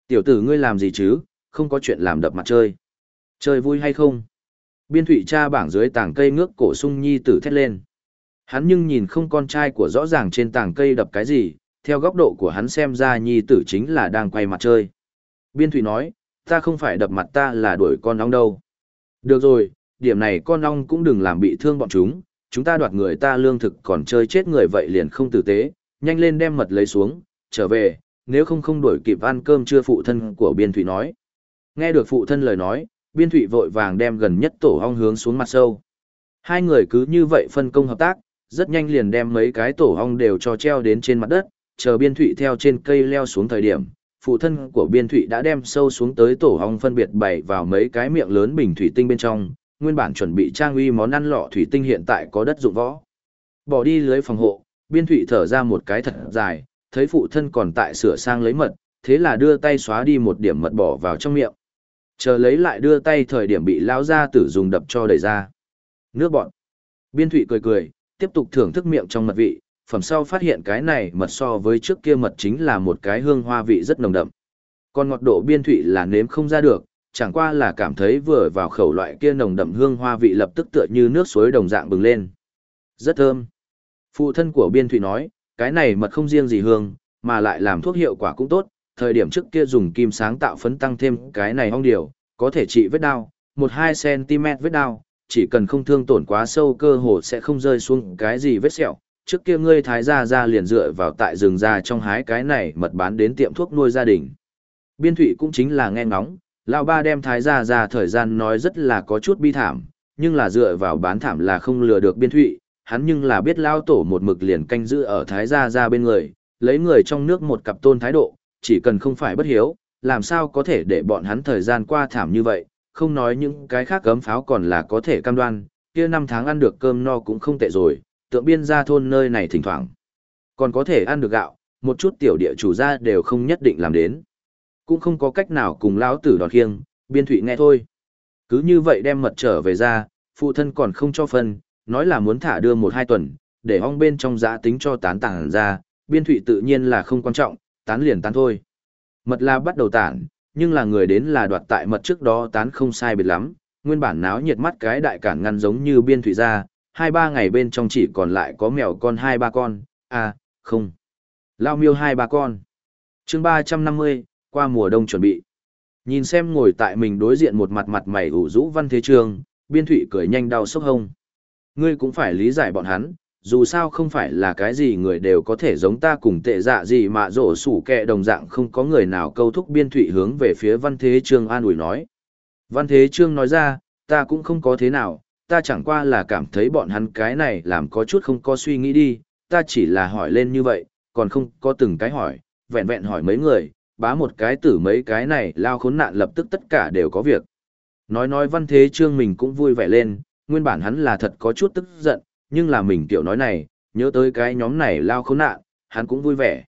Tiểu tử ngươi làm gì chứ, không có chuyện làm đập mặt chơi. Chơi vui hay không? Biên thụy cha bảng dưới tảng cây ngước cổ sung nhi tử thét lên. Hắn nhưng nhìn không con trai của rõ ràng trên tảng cây đập cái gì, theo góc độ của hắn xem ra nhi tử chính là đang quay mặt chơi. Biên thụy nói, ta không phải đập mặt ta là đuổi con ong đâu. Được rồi, điểm này con ong cũng đừng làm bị thương bọn chúng, chúng ta đoạt người ta lương thực còn chơi chết người vậy liền không tử tế, nhanh lên đem mật lấy xuống, trở về, nếu không không đuổi kịp ăn cơm chưa phụ thân của biên thụy nói. Nghe được phụ thân lời nói, biên thụy vội vàng đem gần nhất tổ ong hướng xuống mặt sâu. Hai người cứ như vậy phân công hợp tác, rất nhanh liền đem mấy cái tổ ong đều cho treo đến trên mặt đất, chờ biên thụy theo trên cây leo xuống thời điểm. Phụ thân của biên thụy đã đem sâu xuống tới tổ ong phân biệt bày vào mấy cái miệng lớn bình thủy tinh bên trong, nguyên bản chuẩn bị trang uy món ăn lọ thủy tinh hiện tại có đất dụng võ. Bỏ đi lưới phòng hộ, biên thủy thở ra một cái thật dài, thấy phụ thân còn tại sửa sang lấy mật, thế là đưa tay xóa đi một điểm mật bỏ vào trong miệng. Chờ lấy lại đưa tay thời điểm bị lão gia tử dùng đập cho đẩy ra. Nước bọn. Biên thủy cười cười, tiếp tục thưởng thức miệng trong mật vị, phẩm sau phát hiện cái này mật so với trước kia mật chính là một cái hương hoa vị rất nồng đậm. Còn ngọt độ biên thủy là nếm không ra được, chẳng qua là cảm thấy vừa vào khẩu loại kia nồng đậm hương hoa vị lập tức tựa như nước suối đồng dạng bừng lên. Rất thơm. Phụ thân của Biên Thụy nói, cái này mật không riêng gì hương, mà lại làm thuốc hiệu quả cũng tốt, thời điểm trước kia dùng kim sáng tạo phấn tăng thêm cái này hong điều, có thể trị vết đau, 1-2 cm vết đau, chỉ cần không thương tổn quá sâu cơ hồ sẽ không rơi xuống cái gì vết sẹo. Trước kia ngươi thái gia ra liền dựa vào tại rừng ra trong hái cái này mật bán đến tiệm thuốc nuôi gia đình. Biên thủy cũng chính là nghe ngóng, lão ba đem thái gia ra thời gian nói rất là có chút bi thảm, nhưng là dựa vào bán thảm là không lừa được biên thụy, hắn nhưng là biết lao tổ một mực liền canh giữ ở thái gia ra bên người, lấy người trong nước một cặp tôn thái độ, chỉ cần không phải bất hiếu, làm sao có thể để bọn hắn thời gian qua thảm như vậy, không nói những cái khác cấm pháo còn là có thể cam đoan, kia năm tháng ăn được cơm no cũng không tệ rồi, tượng biên gia thôn nơi này thỉnh thoảng. Còn có thể ăn được gạo, một chút tiểu địa chủ gia đều không nhất định làm đến. Cũng không có cách nào cùng lão tử đòn khiêng, biên thụy nghe thôi. Cứ như vậy đem mật trở về ra, phụ thân còn không cho phân, nói là muốn thả đưa một hai tuần, để ong bên trong giã tính cho tán tảng ra, biên thụy tự nhiên là không quan trọng, tán liền tán thôi. Mật la bắt đầu tản, nhưng là người đến là đoạt tại mật trước đó tán không sai biệt lắm, nguyên bản náo nhiệt mắt cái đại cản ngăn giống như biên thủy ra, hai ba ngày bên trong chỉ còn lại có mèo con hai ba con, à, không, lao miêu hai ba con. chương ba trăm năm mươi qua mùa đông chuẩn bị. Nhìn xem ngồi tại mình đối diện một mặt mặt mày ủ rũ văn thế trường, biên thụy cười nhanh đau sốc hông. Ngươi cũng phải lý giải bọn hắn, dù sao không phải là cái gì người đều có thể giống ta cùng tệ dạ gì mà rổ sủ kẹ đồng dạng không có người nào câu thúc biên thụy hướng về phía văn thế trương an ủi nói. Văn thế trương nói ra, ta cũng không có thế nào, ta chẳng qua là cảm thấy bọn hắn cái này làm có chút không có suy nghĩ đi, ta chỉ là hỏi lên như vậy, còn không có từng cái hỏi, vẹn vẹn hỏi mấy người, bá một cái tử mấy cái này lao khốn nạn lập tức tất cả đều có việc. Nói nói văn thế trương mình cũng vui vẻ lên, nguyên bản hắn là thật có chút tức giận, nhưng là mình kiểu nói này, nhớ tới cái nhóm này lao khốn nạn, hắn cũng vui vẻ.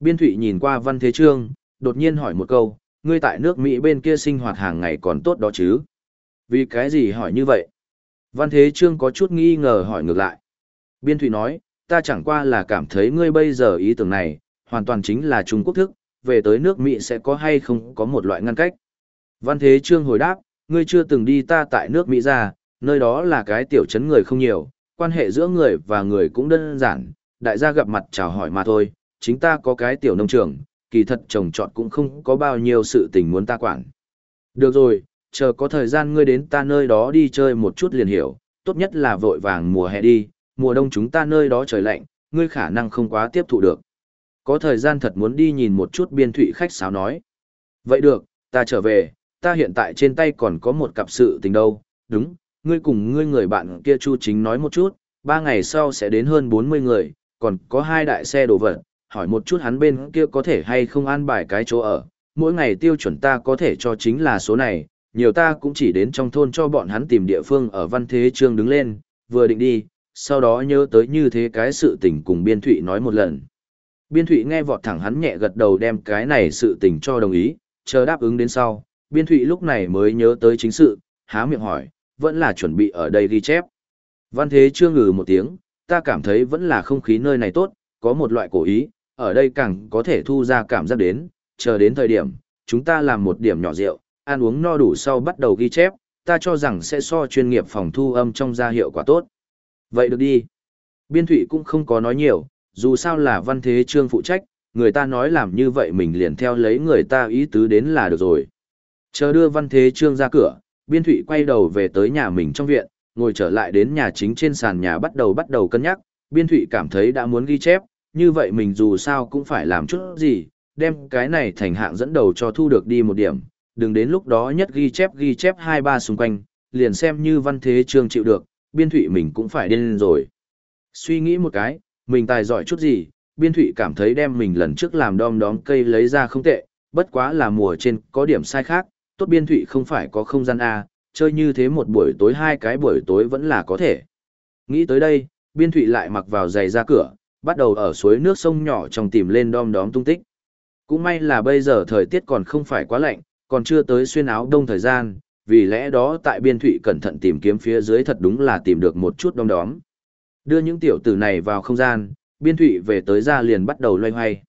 Biên Thụy nhìn qua Văn Thế Trương, đột nhiên hỏi một câu, ngươi tại nước Mỹ bên kia sinh hoạt hàng ngày còn tốt đó chứ? Vì cái gì hỏi như vậy? Văn Thế Trương có chút nghi ngờ hỏi ngược lại. Biên Thụy nói, ta chẳng qua là cảm thấy ngươi bây giờ ý tưởng này, hoàn toàn chính là Trung Quốc thức, về tới nước Mỹ sẽ có hay không có một loại ngăn cách. Văn Thế Trương hồi đáp, ngươi chưa từng đi ta tại nước Mỹ ra, nơi đó là cái tiểu trấn người không nhiều, quan hệ giữa người và người cũng đơn giản, đại gia gặp mặt chào hỏi mà thôi, chính ta có cái tiểu nông trường, kỳ thật trồng trọt cũng không có bao nhiêu sự tình muốn ta quản. Được rồi, chờ có thời gian ngươi đến ta nơi đó đi chơi một chút liền hiểu, tốt nhất là vội vàng mùa hè đi, mùa đông chúng ta nơi đó trời lạnh, ngươi khả năng không quá tiếp thụ được. Có thời gian thật muốn đi nhìn một chút biên thụy khách sáo nói. Vậy được, ta trở về, ta hiện tại trên tay còn có một cặp sự tình đâu, đúng, ngươi cùng ngươi người bạn kia Chu Chính nói một chút, ba ngày sau sẽ đến hơn 40 người, còn có hai đại xe đồ vật, hỏi một chút hắn bên kia có thể hay không an bài cái chỗ ở, mỗi ngày tiêu chuẩn ta có thể cho chính là số này, nhiều ta cũng chỉ đến trong thôn cho bọn hắn tìm địa phương ở văn thế trương đứng lên, vừa định đi, sau đó nhớ tới như thế cái sự tình cùng Biên Thụy nói một lần. Biên Thụy nghe vọt thẳng hắn nhẹ gật đầu đem cái này sự tình cho đồng ý, chờ đáp ứng đến sau, Biên Thụy lúc này mới nhớ tới chính sự, há miệng hỏi, vẫn là chuẩn bị ở đây ghi chép. Văn thế chưa ngừ một tiếng, ta cảm thấy vẫn là không khí nơi này tốt, có một loại cổ ý, ở đây càng có thể thu ra cảm giác đến, chờ đến thời điểm, chúng ta làm một điểm nhỏ rượu, ăn uống no đủ sau bắt đầu ghi chép, ta cho rằng sẽ so chuyên nghiệp phòng thu âm trong gia hiệu quả tốt. Vậy được đi. Biên Thụy cũng không có nói nhiều, dù sao là văn thế trương phụ trách, người ta nói làm như vậy mình liền theo lấy người ta ý tứ đến là được rồi. Chờ đưa văn thế trương ra cửa, Biên Thụy quay đầu về tới nhà mình trong viện, ngồi trở lại đến nhà chính trên sàn nhà bắt đầu bắt đầu cân nhắc, Biên Thụy cảm thấy đã muốn ghi chép, như vậy mình dù sao cũng phải làm chút gì, đem cái này thành hạng dẫn đầu cho thu được đi một điểm, đừng đến lúc đó nhất ghi chép ghi chép hai ba xung quanh, liền xem như văn thế trương chịu được, Biên Thụy mình cũng phải điên rồi. Suy nghĩ một cái, mình tài giỏi chút gì, Biên Thụy cảm thấy đem mình lần trước làm đom đóm cây lấy ra không tệ, bất quá là mùa trên có điểm sai khác, tốt biên thụy không phải có không gian A, chơi như thế một buổi tối hai cái buổi tối vẫn là có thể. Nghĩ tới đây, biên thụy lại mặc vào giày ra cửa, bắt đầu ở suối nước sông nhỏ trong tìm lên đom đóm tung tích. Cũng may là bây giờ thời tiết còn không phải quá lạnh, còn chưa tới xuyên áo đông thời gian, vì lẽ đó tại biên thụy cẩn thận tìm kiếm phía dưới thật đúng là tìm được một chút đom đóm. Đưa những tiểu tử này vào không gian, biên thụy về tới ra liền bắt đầu loay hoay.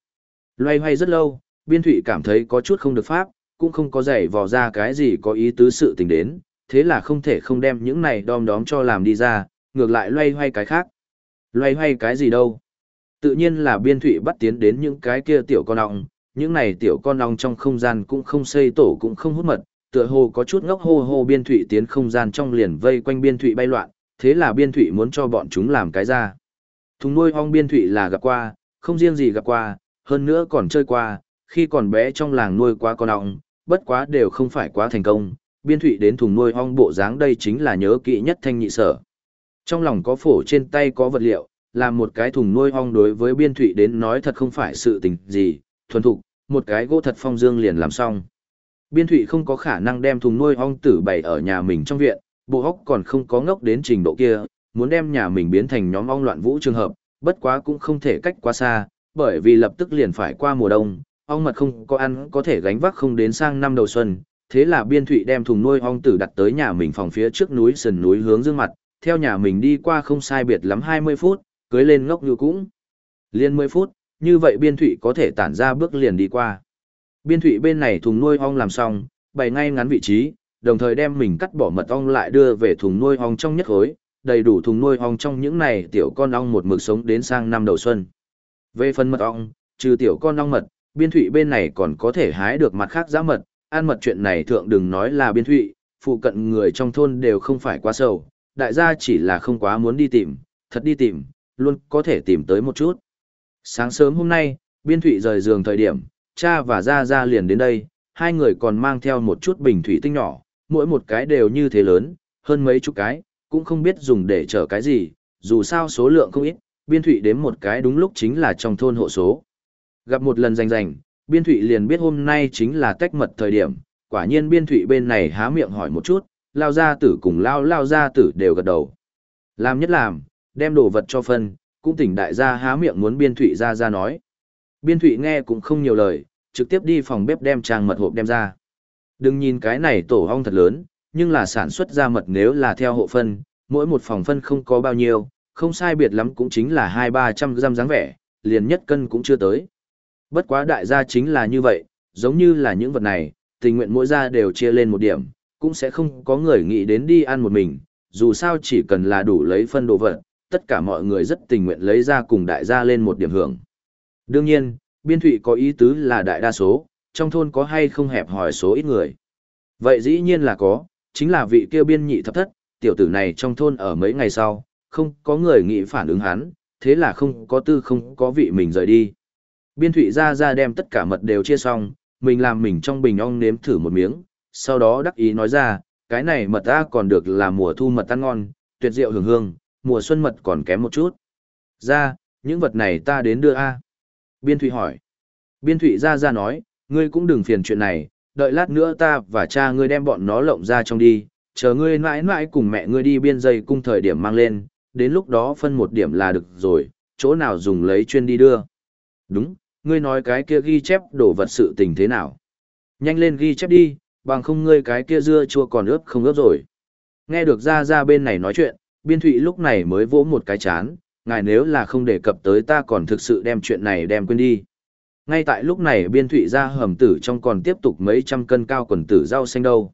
Loay hoay rất lâu, biên thụy cảm thấy có chút không được pháp, cũng không có dạy vò ra cái gì có ý tứ sự tình đến, thế là không thể không đem những này đom đóm cho làm đi ra, ngược lại loay hoay cái khác. Loay hoay cái gì đâu? Tự nhiên là biên thụy bắt tiến đến những cái kia tiểu con ong, những này tiểu con ong trong không gian cũng không xây tổ cũng không hút mật, tựa hồ có chút ngốc hô hô biên thụy tiến không gian trong liền vây quanh biên thụy bay loạn, thế là biên thụy muốn cho bọn chúng làm cái ra. Thùng nuôi ong biên thụy là gặp qua, không riêng gì gặp qua, hơn nữa còn chơi qua, khi còn bé trong làng nuôi quá con ong, bất quá đều không phải quá thành công, biên thụy đến thùng nuôi ong bộ dáng đây chính là nhớ kỹ nhất thanh nhị sở. Trong lòng có phổ trên tay có vật liệu, làm một cái thùng nuôi ong đối với biên thụy đến nói thật không phải sự tình gì, thuần thục, một cái gỗ thật phong dương liền làm xong. Biên thụy không có khả năng đem thùng nuôi ong tử bày ở nhà mình trong viện, bộ hóc còn không có ngốc đến trình độ kia, muốn đem nhà mình biến thành nhóm ong loạn vũ trường hợp, bất quá cũng không thể cách quá xa, bởi vì lập tức liền phải qua mùa đông, ong mật không có ăn có thể gánh vác không đến sang năm đầu xuân, thế là biên thụy đem thùng nuôi ong tử đặt tới nhà mình phòng phía trước núi sườn núi hướng dương mặt, theo nhà mình đi qua không sai biệt lắm 20 phút, cưới lên ngốc như cũng. Liên 10 phút, như vậy biên thụy có thể tản ra bước liền đi qua. Biên thụy bên này thùng nuôi ong làm xong, bày ngay ngắn vị trí, đồng thời đem mình cắt bỏ mật ong lại đưa về thùng nuôi ong trong nhất khối, đầy đủ thùng nuôi ong trong những này tiểu con ong một mực sống đến sang năm đầu xuân. Về phần mật ong, trừ tiểu con ong mật, biên thụy bên này còn có thể hái được mặt khác giá mật, ăn mật chuyện này thượng đừng nói là biên thụy, phụ cận người trong thôn đều không phải quá sâu, đại gia chỉ là không quá muốn đi tìm, thật đi tìm, luôn có thể tìm tới một chút. Sáng sớm hôm nay, biên thụy rời giường thời điểm, cha và Gia Gia liền đến đây, hai người còn mang theo một chút bình thủy tinh nhỏ, mỗi một cái đều như thế lớn, hơn mấy chục cái, cũng không biết dùng để chở cái gì, dù sao số lượng không ít, biên thủy đếm một cái đúng lúc chính là trong thôn hộ số. Gặp một lần rành rành, biên thủy liền biết hôm nay chính là tách mật thời điểm, quả nhiên biên thủy bên này há miệng hỏi một chút, lao gia tử cùng lao lao gia tử đều gật đầu. Làm nhất làm, đem đồ vật cho phân, cũng tỉnh đại gia há miệng muốn biên thủy ra ra nói. Biên thủy nghe cũng không nhiều lời, trực tiếp đi phòng bếp đem trang mật hộp đem ra. Đừng nhìn cái này tổ ong thật lớn, nhưng là sản xuất ra mật nếu là theo hộ phân, mỗi một phòng phân không có bao nhiêu, không sai biệt lắm cũng chính là hai ba trăm gram dáng vẻ, liền nhất cân cũng chưa tới. Bất quá đại gia chính là như vậy, giống như là những vật này, tình nguyện mỗi gia đều chia lên một điểm, cũng sẽ không có người nghĩ đến đi ăn một mình, dù sao chỉ cần là đủ lấy phân đồ vật, tất cả mọi người rất tình nguyện lấy ra cùng đại gia lên một điểm hưởng. Đương nhiên, biên thụy có ý tứ là đại đa số, trong thôn có hay không hẹp hỏi số ít người. Vậy dĩ nhiên là có, chính là vị kia biên nhị thập thất, tiểu tử này trong thôn ở mấy ngày sau, không có người nghĩ phản ứng hắn, thế là không có tư không có vị mình rời đi. Biên thụy ra ra đem tất cả mật đều chia xong, mình làm mình trong bình ong nếm thử một miếng, sau đó đắc ý nói ra, cái này mật ta còn được là mùa thu mật ăn ngon, tuyệt diệu hưởng hương, mùa xuân mật còn kém một chút. Ra, những vật này ta đến đưa A. Biên Thụy hỏi. Biên Thụy ra ra nói, ngươi cũng đừng phiền chuyện này, đợi lát nữa ta và cha ngươi đem bọn nó lộng ra trong đi, chờ ngươi mãi mãi cùng mẹ ngươi đi biên dây cung thời điểm mang lên, đến lúc đó phân một điểm là được rồi, chỗ nào dùng lấy chuyên đi đưa. Đúng, ngươi nói cái kia ghi chép đổ vật sự tình thế nào. Nhanh lên ghi chép đi, bằng không ngươi cái kia dưa chua còn ướp không ướp rồi. Nghe được ra ra bên này nói chuyện, biên thụy lúc này mới vỗ một cái chán, ngài nếu là không đề cập tới ta còn thực sự đem chuyện này đem quên đi. Ngay tại lúc này biên thụy ra hầm tử trong còn tiếp tục mấy trăm cân cao quần tử rau xanh đâu.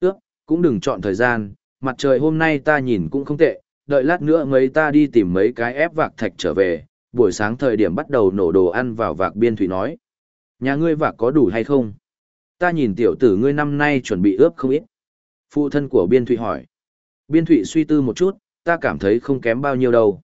Ước, cũng đừng chọn thời gian, mặt trời hôm nay ta nhìn cũng không tệ, đợi lát nữa mấy ta đi tìm mấy cái ép vạc thạch trở về, buổi sáng thời điểm bắt đầu nổ đồ ăn vào vạc biên thụy nói. Nhà ngươi vạc có đủ hay không? Ta nhìn tiểu tử ngươi năm nay chuẩn bị ướp không ít. Phụ thân của biên thụy hỏi. Biên thụy suy tư một chút, ta cảm thấy không kém bao nhiêu đâu.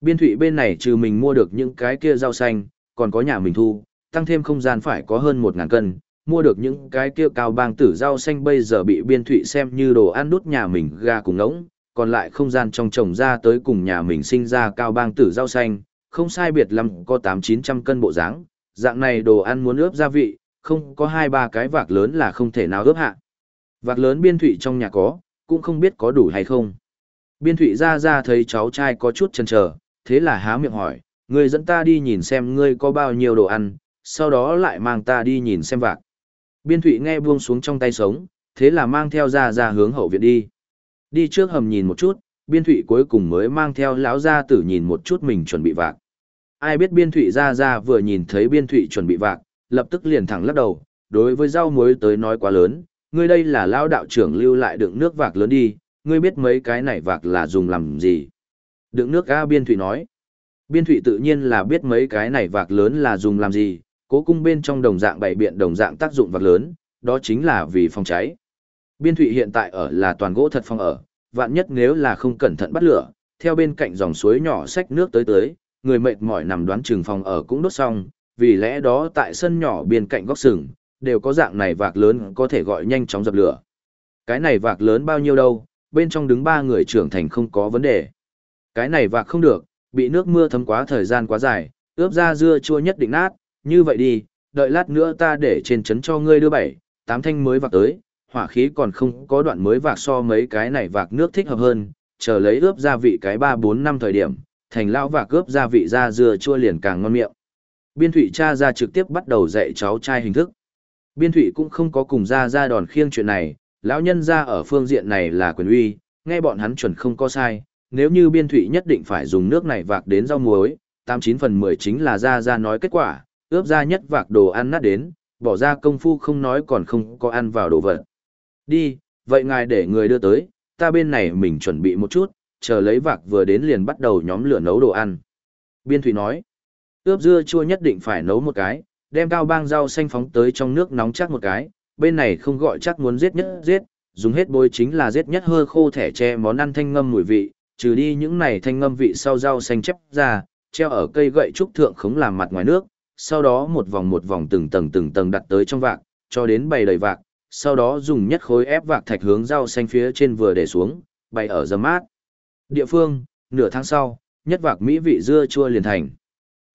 Biên thụy bên này trừ mình mua được những cái kia rau xanh, còn có nhà mình thu, tăng thêm không gian phải có hơn 1.000 cân, mua được những cái kia cao bang tử rau xanh bây giờ bị biên thụy xem như đồ ăn đút nhà mình gà cùng ngỗng, còn lại không gian trong trồng ra tới cùng nhà mình sinh ra cao bang tử rau xanh, không sai biệt lắm có 8-900 cân bộ dáng dạng này đồ ăn muốn ướp gia vị, không có hai ba cái vạc lớn là không thể nào ướp hạ. Vạc lớn biên thụy trong nhà có, cũng không biết có đủ hay không. Biên thụy ra ra thấy cháu trai có chút chần chờ thế là há miệng hỏi, ngươi dẫn ta đi nhìn xem ngươi có bao nhiêu đồ ăn, sau đó lại mang ta đi nhìn xem vạc. Biên thụy nghe buông xuống trong tay sống, thế là mang theo ra ra hướng hậu viện đi. Đi trước hầm nhìn một chút, biên thụy cuối cùng mới mang theo lão ra tử nhìn một chút mình chuẩn bị vạc. Ai biết biên thụy ra ra vừa nhìn thấy biên thụy chuẩn bị vạc, lập tức liền thẳng lắc đầu, đối với rau muối tới nói quá lớn, ngươi đây là lao đạo trưởng lưu lại đựng nước vạc lớn đi, ngươi biết mấy cái này vạc là dùng làm gì. Đựng nước A Biên Thụy nói. Biên thủy tự nhiên là biết mấy cái này vạc lớn là dùng làm gì, cố cung bên trong đồng dạng bảy biện đồng dạng tác dụng vạc lớn, đó chính là vì phòng cháy. Biên thủy hiện tại ở là toàn gỗ thật phòng ở, vạn nhất nếu là không cẩn thận bắt lửa, theo bên cạnh dòng suối nhỏ xách nước tới tới, người mệt mỏi nằm đoán trường phòng ở cũng đốt xong, vì lẽ đó tại sân nhỏ bên cạnh góc sừng, đều có dạng này vạc lớn có thể gọi nhanh chóng dập lửa. Cái này vạc lớn bao nhiêu đâu, bên trong đứng ba người trưởng thành không có vấn đề. Cái này vạc không được, bị nước mưa thấm quá thời gian quá dài, ướp ra dưa chua nhất định nát, như vậy đi, đợi lát nữa ta để trên chấn cho ngươi đưa bảy, tám thanh mới vạc tới, hỏa khí còn không có đoạn mới vạc so mấy cái này vạc nước thích hợp hơn, chờ lấy ướp gia vị cái 3-4 năm thời điểm, thành lão vạc ướp gia vị ra dưa chua liền càng ngon miệng. Biên thủy cha ra trực tiếp bắt đầu dạy cháu trai hình thức. Biên thủy cũng không có cùng ra ra đòn khiêng chuyện này, lão nhân ra ở phương diện này là quyền uy, nghe bọn hắn chuẩn không có sai, nếu như biên thủy nhất định phải dùng nước này vạc đến rau muối, 89 phần 10 chính là ra ra nói kết quả, ướp ra nhất vạc đồ ăn nát đến, bỏ ra công phu không nói còn không có ăn vào đồ vật. Đi, vậy ngài để người đưa tới, ta bên này mình chuẩn bị một chút, chờ lấy vạc vừa đến liền bắt đầu nhóm lửa nấu đồ ăn. Biên thủy nói, ướp dưa chua nhất định phải nấu một cái, đem cao bang rau xanh phóng tới trong nước nóng chắc một cái, bên này không gọi chắc muốn giết nhất giết, dùng hết bôi chính là giết nhất hơ khô thẻ che món ăn thanh ngâm mùi vị, trừ đi những này thanh ngâm vị sau rau xanh chép ra, treo ở cây gậy trúc thượng khống làm mặt ngoài nước, sau đó một vòng một vòng từng tầng từng tầng đặt tới trong vạc, cho đến bày đầy vạc, sau đó dùng nhất khối ép vạc thạch hướng rau xanh phía trên vừa để xuống, bày ở dầm mát. Địa phương, nửa tháng sau, nhất vạc mỹ vị dưa chua liền thành.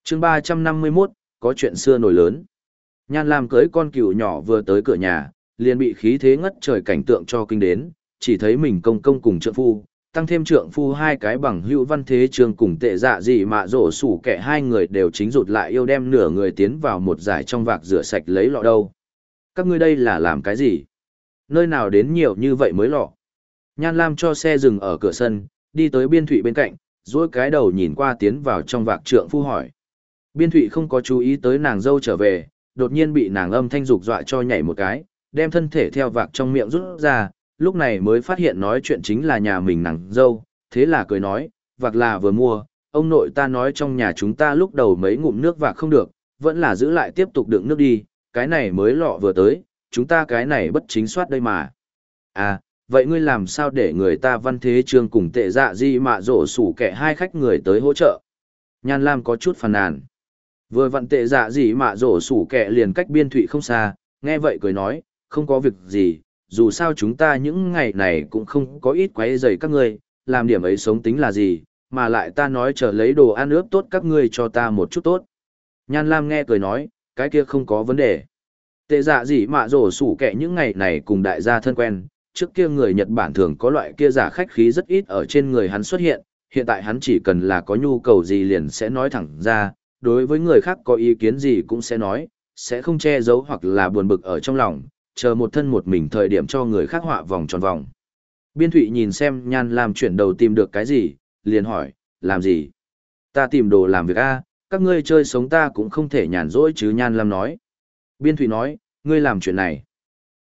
chương 351, có chuyện xưa nổi lớn. Nhan Lam cưới con cừu nhỏ vừa tới cửa nhà, liền bị khí thế ngất trời cảnh tượng cho kinh đến, chỉ thấy mình công công cùng trợ phu, tăng thêm trượng phu hai cái bằng hữu văn thế trường cùng tệ dạ gì mà rổ sủ kẻ hai người đều chính rụt lại yêu đem nửa người tiến vào một giải trong vạc rửa sạch lấy lọ đâu. Các ngươi đây là làm cái gì? Nơi nào đến nhiều như vậy mới lọ? Nhan Lam cho xe dừng ở cửa sân, đi tới biên thụy bên cạnh, dối cái đầu nhìn qua tiến vào trong vạc trượng phu hỏi. Biên thụy không có chú ý tới nàng dâu trở về, đột nhiên bị nàng âm thanh dục dọa cho nhảy một cái, đem thân thể theo vạc trong miệng rút ra, lúc này mới phát hiện nói chuyện chính là nhà mình nàng dâu, thế là cười nói, vạc là vừa mua, ông nội ta nói trong nhà chúng ta lúc đầu mấy ngụm nước vạc không được, vẫn là giữ lại tiếp tục đựng nước đi, cái này mới lọ vừa tới, chúng ta cái này bất chính soát đây mà. À, vậy ngươi làm sao để người ta văn thế trương cùng tệ dạ di mạ rổ sủ kẻ hai khách người tới hỗ trợ? Nhan Lam có chút phàn nàn. Vừa vặn tệ dạ gì mạ rổ sủ kẻ liền cách biên thụy không xa, nghe vậy cười nói, không có việc gì, dù sao chúng ta những ngày này cũng không có ít quấy rầy các ngươi, làm điểm ấy sống tính là gì, mà lại ta nói chờ lấy đồ ăn ướp tốt các ngươi cho ta một chút tốt. Nhan Lam nghe cười nói, cái kia không có vấn đề. Tệ dạ gì mà rổ sủ kẻ những ngày này cùng đại gia thân quen, trước kia người Nhật Bản thường có loại kia giả khách khí rất ít ở trên người hắn xuất hiện, hiện tại hắn chỉ cần là có nhu cầu gì liền sẽ nói thẳng ra, đối với người khác có ý kiến gì cũng sẽ nói, sẽ không che giấu hoặc là buồn bực ở trong lòng, chờ một thân một mình thời điểm cho người khác họa vòng tròn vòng. Biên Thụy nhìn xem Nhan Lam chuyển đầu tìm được cái gì, liền hỏi, làm gì? Ta tìm đồ làm việc a các ngươi chơi sống ta cũng không thể nhàn rỗi chứ Nhan Lam nói. Biên Thụy nói, ngươi làm chuyện này.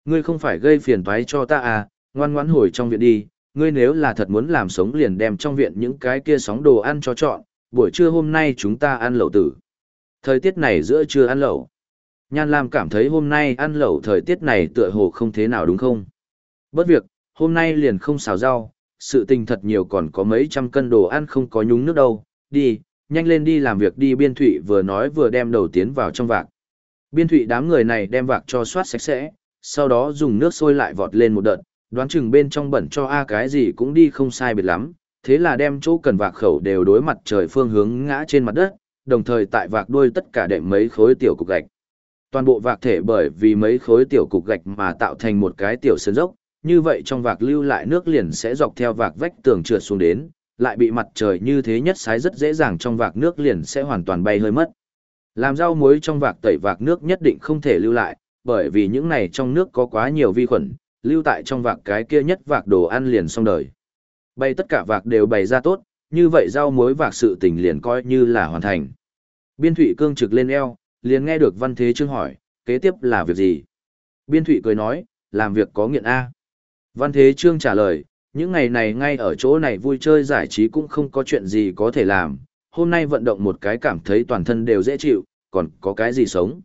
Ngươi không phải gây phiền toái cho ta à, ngoan ngoãn hồi trong viện đi, ngươi nếu là thật muốn làm sống liền đem trong viện những cái kia sóng đồ ăn cho chọn, buổi trưa hôm nay chúng ta ăn lẩu tử. Thời tiết này giữa trưa ăn lẩu. Nhan Lam cảm thấy hôm nay ăn lẩu thời tiết này tựa hồ không thế nào đúng không? Bất việc, hôm nay liền không xào rau, sự tình thật nhiều còn có mấy trăm cân đồ ăn không có nhúng nước đâu, đi, nhanh lên đi làm việc đi biên thụy vừa nói vừa đem đầu tiến vào trong vạc. Biên thụy đám người này đem vạc cho soát sạch sẽ, sau đó dùng nước sôi lại vọt lên một đợt, đoán chừng bên trong bẩn cho a cái gì cũng đi không sai biệt lắm, thế là đem chỗ cần vạc khẩu đều đối mặt trời phương hướng ngã trên mặt đất, đồng thời tại vạc đuôi tất cả đệm mấy khối tiểu cục gạch. Toàn bộ vạc thể bởi vì mấy khối tiểu cục gạch mà tạo thành một cái tiểu sơn dốc, như vậy trong vạc lưu lại nước liền sẽ dọc theo vạc vách tường trượt xuống đến, lại bị mặt trời như thế nhất sái rất dễ dàng trong vạc nước liền sẽ hoàn toàn bay hơi mất. Làm rau muối trong vạc tẩy vạc nước nhất định không thể lưu lại, bởi vì những này trong nước có quá nhiều vi khuẩn, lưu tại trong vạc cái kia nhất vạc đồ ăn liền xong đời. bay tất cả vạc đều bày ra tốt, như vậy rau muối vạc sự tình liền coi như là hoàn thành. Biên thủy cương trực lên eo, liền nghe được văn thế chương hỏi, kế tiếp là việc gì? Biên Thụy cười nói, làm việc có nghiện A. Văn Thế Trương trả lời, những ngày này ngay ở chỗ này vui chơi giải trí cũng không có chuyện gì có thể làm, hôm nay vận động một cái cảm thấy toàn thân đều dễ chịu, còn có cái gì sống.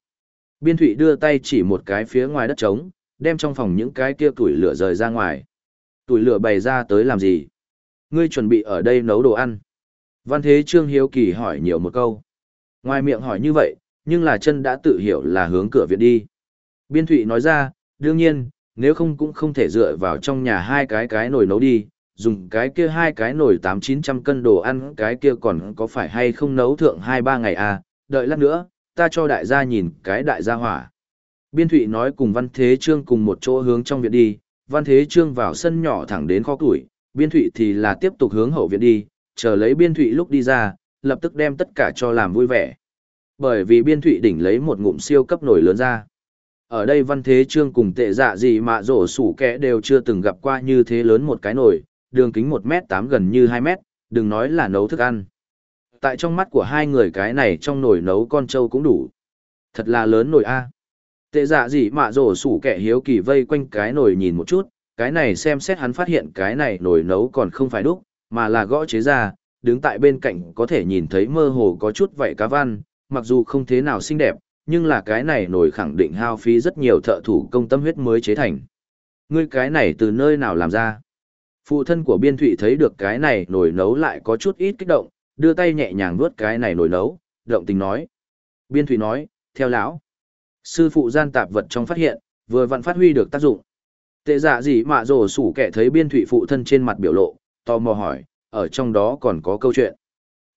Biên Thụy đưa tay chỉ một cái phía ngoài đất trống, đem trong phòng những cái kia tuổi lửa rời ra ngoài. Tuổi lửa bày ra tới làm gì? Ngươi chuẩn bị ở đây nấu đồ ăn. Văn Thế Trương Hiếu Kỳ hỏi nhiều một câu. Ngoài miệng hỏi như vậy, nhưng là chân đã tự hiểu là hướng cửa viện đi. Biên Thụy nói ra, đương nhiên, nếu không cũng không thể dựa vào trong nhà hai cái cái nồi nấu đi, dùng cái kia hai cái nồi tám chín trăm cân đồ ăn cái kia còn có phải hay không nấu thượng hai ba ngày à, đợi lát nữa, ta cho đại gia nhìn cái đại gia hỏa. Biên Thụy nói cùng Văn Thế Trương cùng một chỗ hướng trong viện đi, Văn Thế Trương vào sân nhỏ thẳng đến kho củi, Biên Thụy thì là tiếp tục hướng hậu viện đi, chờ lấy Biên Thụy lúc đi ra, lập tức đem tất cả cho làm vui vẻ. Bởi vì Biên Thụy đỉnh lấy một ngụm siêu cấp nổi lớn ra. Ở đây Văn Thế Trương cùng tệ dạ gì mà rổ sủ kẻ đều chưa từng gặp qua như thế lớn một cái nồi, đường kính 1m8 gần như 2m, đừng nói là nấu thức ăn. Tại trong mắt của hai người cái này trong nồi nấu con trâu cũng đủ. Thật là lớn nồi A. Tệ dạ gì mà rổ sủ kẻ hiếu kỳ vây quanh cái nồi nhìn một chút, cái này xem xét hắn phát hiện cái này nồi nấu còn không phải đúc, mà là gõ chế ra, đứng tại bên cạnh có thể nhìn thấy mơ hồ có chút vậy cá văn, mặc dù không thế nào xinh đẹp, nhưng là cái này nổi khẳng định hao phí rất nhiều thợ thủ công tâm huyết mới chế thành. Ngươi cái này từ nơi nào làm ra? Phụ thân của biên thụy thấy được cái này nổi nấu lại có chút ít kích động, đưa tay nhẹ nhàng vuốt cái này nổi nấu, động tình nói. Biên thụy nói, theo lão Sư phụ gian tạp vật trong phát hiện, vừa vặn phát huy được tác dụng. Tệ dạ gì mà rổ sủ kẻ thấy biên thụy phụ thân trên mặt biểu lộ, tò mò hỏi, ở trong đó còn có câu chuyện.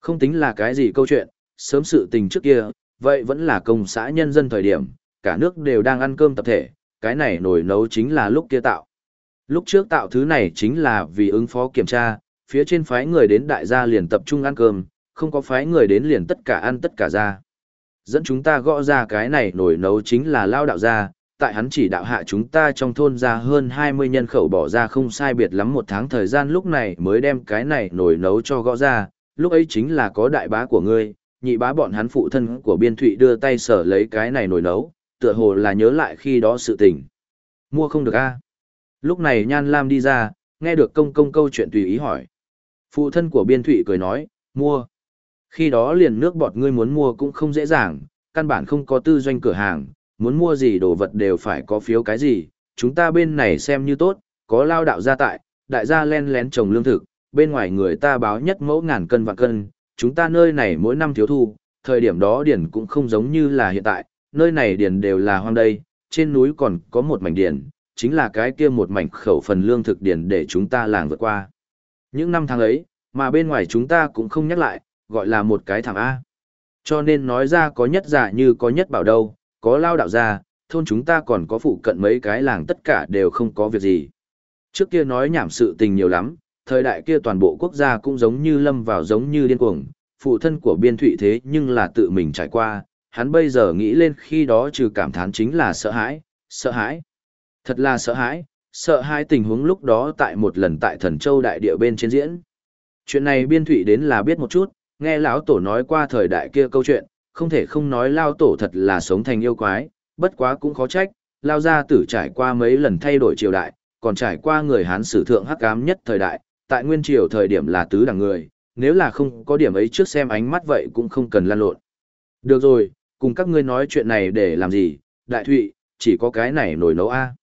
Không tính là cái gì câu chuyện, sớm sự tình trước kia, vậy vẫn là công xã nhân dân thời điểm, cả nước đều đang ăn cơm tập thể, cái này nồi nấu chính là lúc kia tạo. Lúc trước tạo thứ này chính là vì ứng phó kiểm tra, phía trên phái người đến đại gia liền tập trung ăn cơm, không có phái người đến liền tất cả ăn tất cả ra. Dẫn chúng ta gõ ra cái này nồi nấu chính là lao đạo gia, tại hắn chỉ đạo hạ chúng ta trong thôn ra hơn 20 nhân khẩu bỏ ra không sai biệt lắm một tháng thời gian lúc này mới đem cái này nồi nấu cho gõ ra, lúc ấy chính là có đại bá của ngươi, nhị bá bọn hắn phụ thân của biên thụy đưa tay sở lấy cái này nồi nấu, tựa hồ là nhớ lại khi đó sự tình. Mua không được a Lúc này Nhan Lam đi ra, nghe được công công câu chuyện tùy ý hỏi. Phụ thân của biên thụy cười nói, mua. Khi đó liền nước bọt ngươi muốn mua cũng không dễ dàng, căn bản không có tư doanh cửa hàng, muốn mua gì đồ vật đều phải có phiếu cái gì, chúng ta bên này xem như tốt, có lao đạo gia tại, đại gia len lén trồng lương thực, bên ngoài người ta báo nhất mẫu ngàn cân vạn cân, chúng ta nơi này mỗi năm thiếu thu, thời điểm đó điển cũng không giống như là hiện tại, nơi này điển đều là hoang đây, trên núi còn có một mảnh điển, chính là cái kia một mảnh khẩu phần lương thực điển để chúng ta làng vượt qua. Những năm tháng ấy, mà bên ngoài chúng ta cũng không nhắc lại, gọi là một cái thằng A. Cho nên nói ra có nhất giả như có nhất bảo đâu, có lao đạo ra, thôn chúng ta còn có phụ cận mấy cái làng tất cả đều không có việc gì. Trước kia nói nhảm sự tình nhiều lắm, thời đại kia toàn bộ quốc gia cũng giống như lâm vào giống như điên cuồng, phụ thân của biên thụy thế nhưng là tự mình trải qua, hắn bây giờ nghĩ lên khi đó trừ cảm thán chính là sợ hãi, sợ hãi. Thật là sợ hãi, sợ hãi tình huống lúc đó tại một lần tại thần châu đại địa bên trên diễn. Chuyện này biên thụy đến là biết một chút, nghe lão tổ nói qua thời đại kia câu chuyện, không thể không nói lao tổ thật là sống thành yêu quái, bất quá cũng khó trách, lao gia tử trải qua mấy lần thay đổi triều đại, còn trải qua người Hán sử thượng hắc ám nhất thời đại, tại nguyên triều thời điểm là tứ đẳng người, nếu là không có điểm ấy trước xem ánh mắt vậy cũng không cần lan lộn. Được rồi, cùng các ngươi nói chuyện này để làm gì, đại thụy, chỉ có cái này nổi nấu A.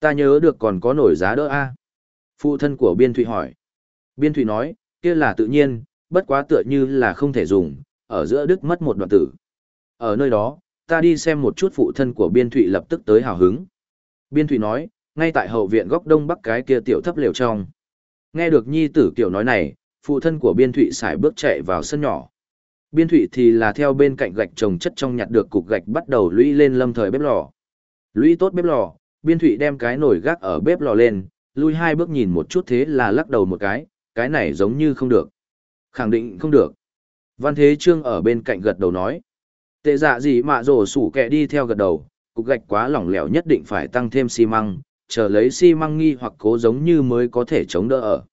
Ta nhớ được còn có nổi giá đỡ A. Phụ thân của biên thụy hỏi. Biên thụy nói, kia là tự nhiên, bất quá tựa như là không thể dùng, ở giữa đức mất một đoạn tử. Ở nơi đó, ta đi xem một chút phụ thân của biên thụy lập tức tới hào hứng. Biên thụy nói, ngay tại hậu viện góc đông bắc cái kia tiểu thấp liều trong. Nghe được nhi tử kiểu nói này, phụ thân của biên thụy xài bước chạy vào sân nhỏ. Biên thụy thì là theo bên cạnh gạch trồng chất trong nhặt được cục gạch bắt đầu lũy lên lâm thời bếp lò. Lũy tốt bếp lò, biên thụy đem cái nồi gác ở bếp lò lên, lui hai bước nhìn một chút thế là lắc đầu một cái, cái này giống như không được. Khẳng định không được. Văn Thế Trương ở bên cạnh gật đầu nói. Tệ dạ gì mà rổ sủ kẹ đi theo gật đầu, cục gạch quá lỏng lẻo nhất định phải tăng thêm xi măng, chờ lấy xi măng nghi hoặc cố giống như mới có thể chống đỡ ở.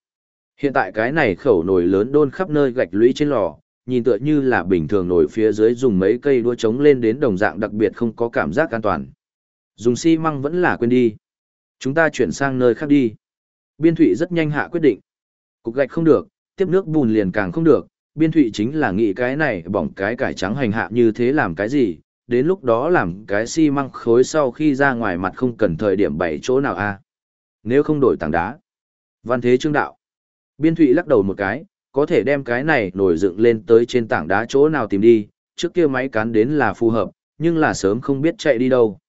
Hiện tại cái này khẩu nồi lớn đôn khắp nơi gạch lũy trên lò, nhìn tựa như là bình thường nồi phía dưới dùng mấy cây đua chống lên đến đồng dạng đặc biệt không có cảm giác an toàn. Dùng xi măng vẫn là quên đi. Chúng ta chuyển sang nơi khác đi. Biên thụy rất nhanh hạ quyết định. Cục gạch không được, tiếp nước bùn liền càng không được. Biên thụy chính là nghĩ cái này bỏng cái cải trắng hành hạ như thế làm cái gì. Đến lúc đó làm cái xi măng khối sau khi ra ngoài mặt không cần thời điểm bảy chỗ nào a Nếu không đổi tảng đá. Văn thế trương đạo. Biên thụy lắc đầu một cái, có thể đem cái này nổi dựng lên tới trên tảng đá chỗ nào tìm đi, trước kia máy cán đến là phù hợp, nhưng là sớm không biết chạy đi đâu.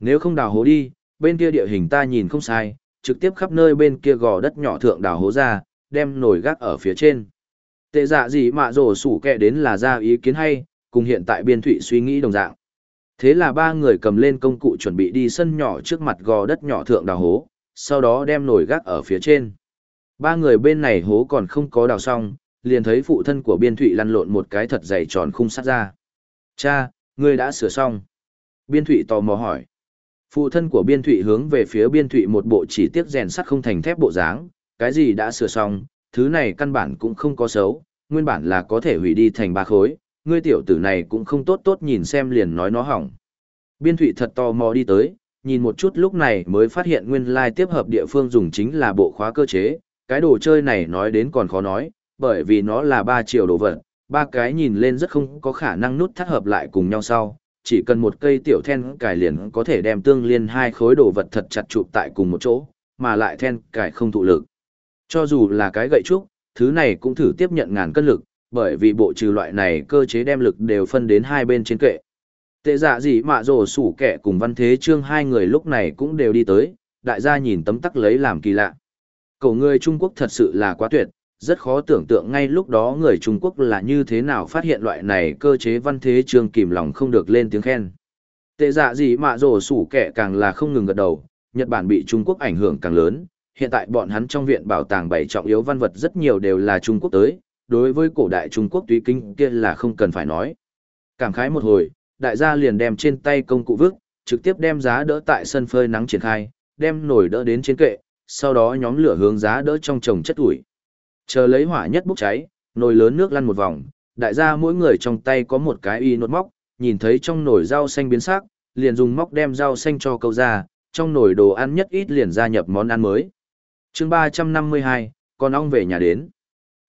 Nếu không đào hố đi, bên kia địa hình ta nhìn không sai, trực tiếp khắp nơi bên kia gò đất nhỏ thượng đào hố ra, đem nổi gác ở phía trên. Tệ dạ gì mà rổ sủ kẹ đến là ra ý kiến hay, cùng hiện tại biên thụy suy nghĩ đồng dạng. Thế là ba người cầm lên công cụ chuẩn bị đi sân nhỏ trước mặt gò đất nhỏ thượng đào hố, sau đó đem nồi gác ở phía trên. Ba người bên này hố còn không có đào xong, liền thấy phụ thân của biên thụy lăn lộn một cái thật dày tròn khung sắt ra. Cha, ngươi đã sửa xong. Biên thụy tò mò hỏi. Phụ thân của biên thụy hướng về phía biên thụy một bộ chỉ tiếc rèn sắt không thành thép bộ dáng, cái gì đã sửa xong, thứ này căn bản cũng không có xấu, nguyên bản là có thể hủy đi thành ba khối, ngươi tiểu tử này cũng không tốt tốt nhìn xem liền nói nó hỏng. Biên thủy thật tò mò đi tới, nhìn một chút lúc này mới phát hiện nguyên lai tiếp hợp địa phương dùng chính là bộ khóa cơ chế, cái đồ chơi này nói đến còn khó nói, bởi vì nó là ba triệu đồ vật, ba cái nhìn lên rất không có khả năng nút thắt hợp lại cùng nhau sau, chỉ cần một cây tiểu then cài liền có thể đem tương liên hai khối đồ vật thật chặt chụp tại cùng một chỗ, mà lại then cài không thụ lực. Cho dù là cái gậy trúc, thứ này cũng thử tiếp nhận ngàn cân lực, bởi vì bộ trừ loại này cơ chế đem lực đều phân đến hai bên trên kệ. Tệ dạ gì mạ rồ sủ kẻ cùng văn thế trương hai người lúc này cũng đều đi tới, đại gia nhìn tấm tắc lấy làm kỳ lạ. Cậu người Trung Quốc thật sự là quá tuyệt, rất khó tưởng tượng ngay lúc đó người Trung Quốc là như thế nào phát hiện loại này cơ chế văn thế trương kìm lòng không được lên tiếng khen. Tệ dạ gì mạ rồ sủ kẻ càng là không ngừng gật đầu, Nhật Bản bị Trung Quốc ảnh hưởng càng lớn, hiện tại bọn hắn trong viện bảo tàng bảy trọng yếu văn vật rất nhiều đều là Trung Quốc tới, đối với cổ đại Trung Quốc túy kinh kia là không cần phải nói. Cảm khái một hồi, đại gia liền đem trên tay công cụ vức, trực tiếp đem giá đỡ tại sân phơi nắng triển khai, đem nồi đỡ đến trên kệ, sau đó nhóm lửa hướng giá đỡ trong chồng chất ủi. Chờ lấy hỏa nhất bốc cháy, nồi lớn nước lăn một vòng, đại gia mỗi người trong tay có một cái y nốt móc, nhìn thấy trong nồi rau xanh biến sắc, liền dùng móc đem rau xanh cho câu ra, trong nồi đồ ăn nhất ít liền gia nhập món ăn mới. chương 352, con ong về nhà đến.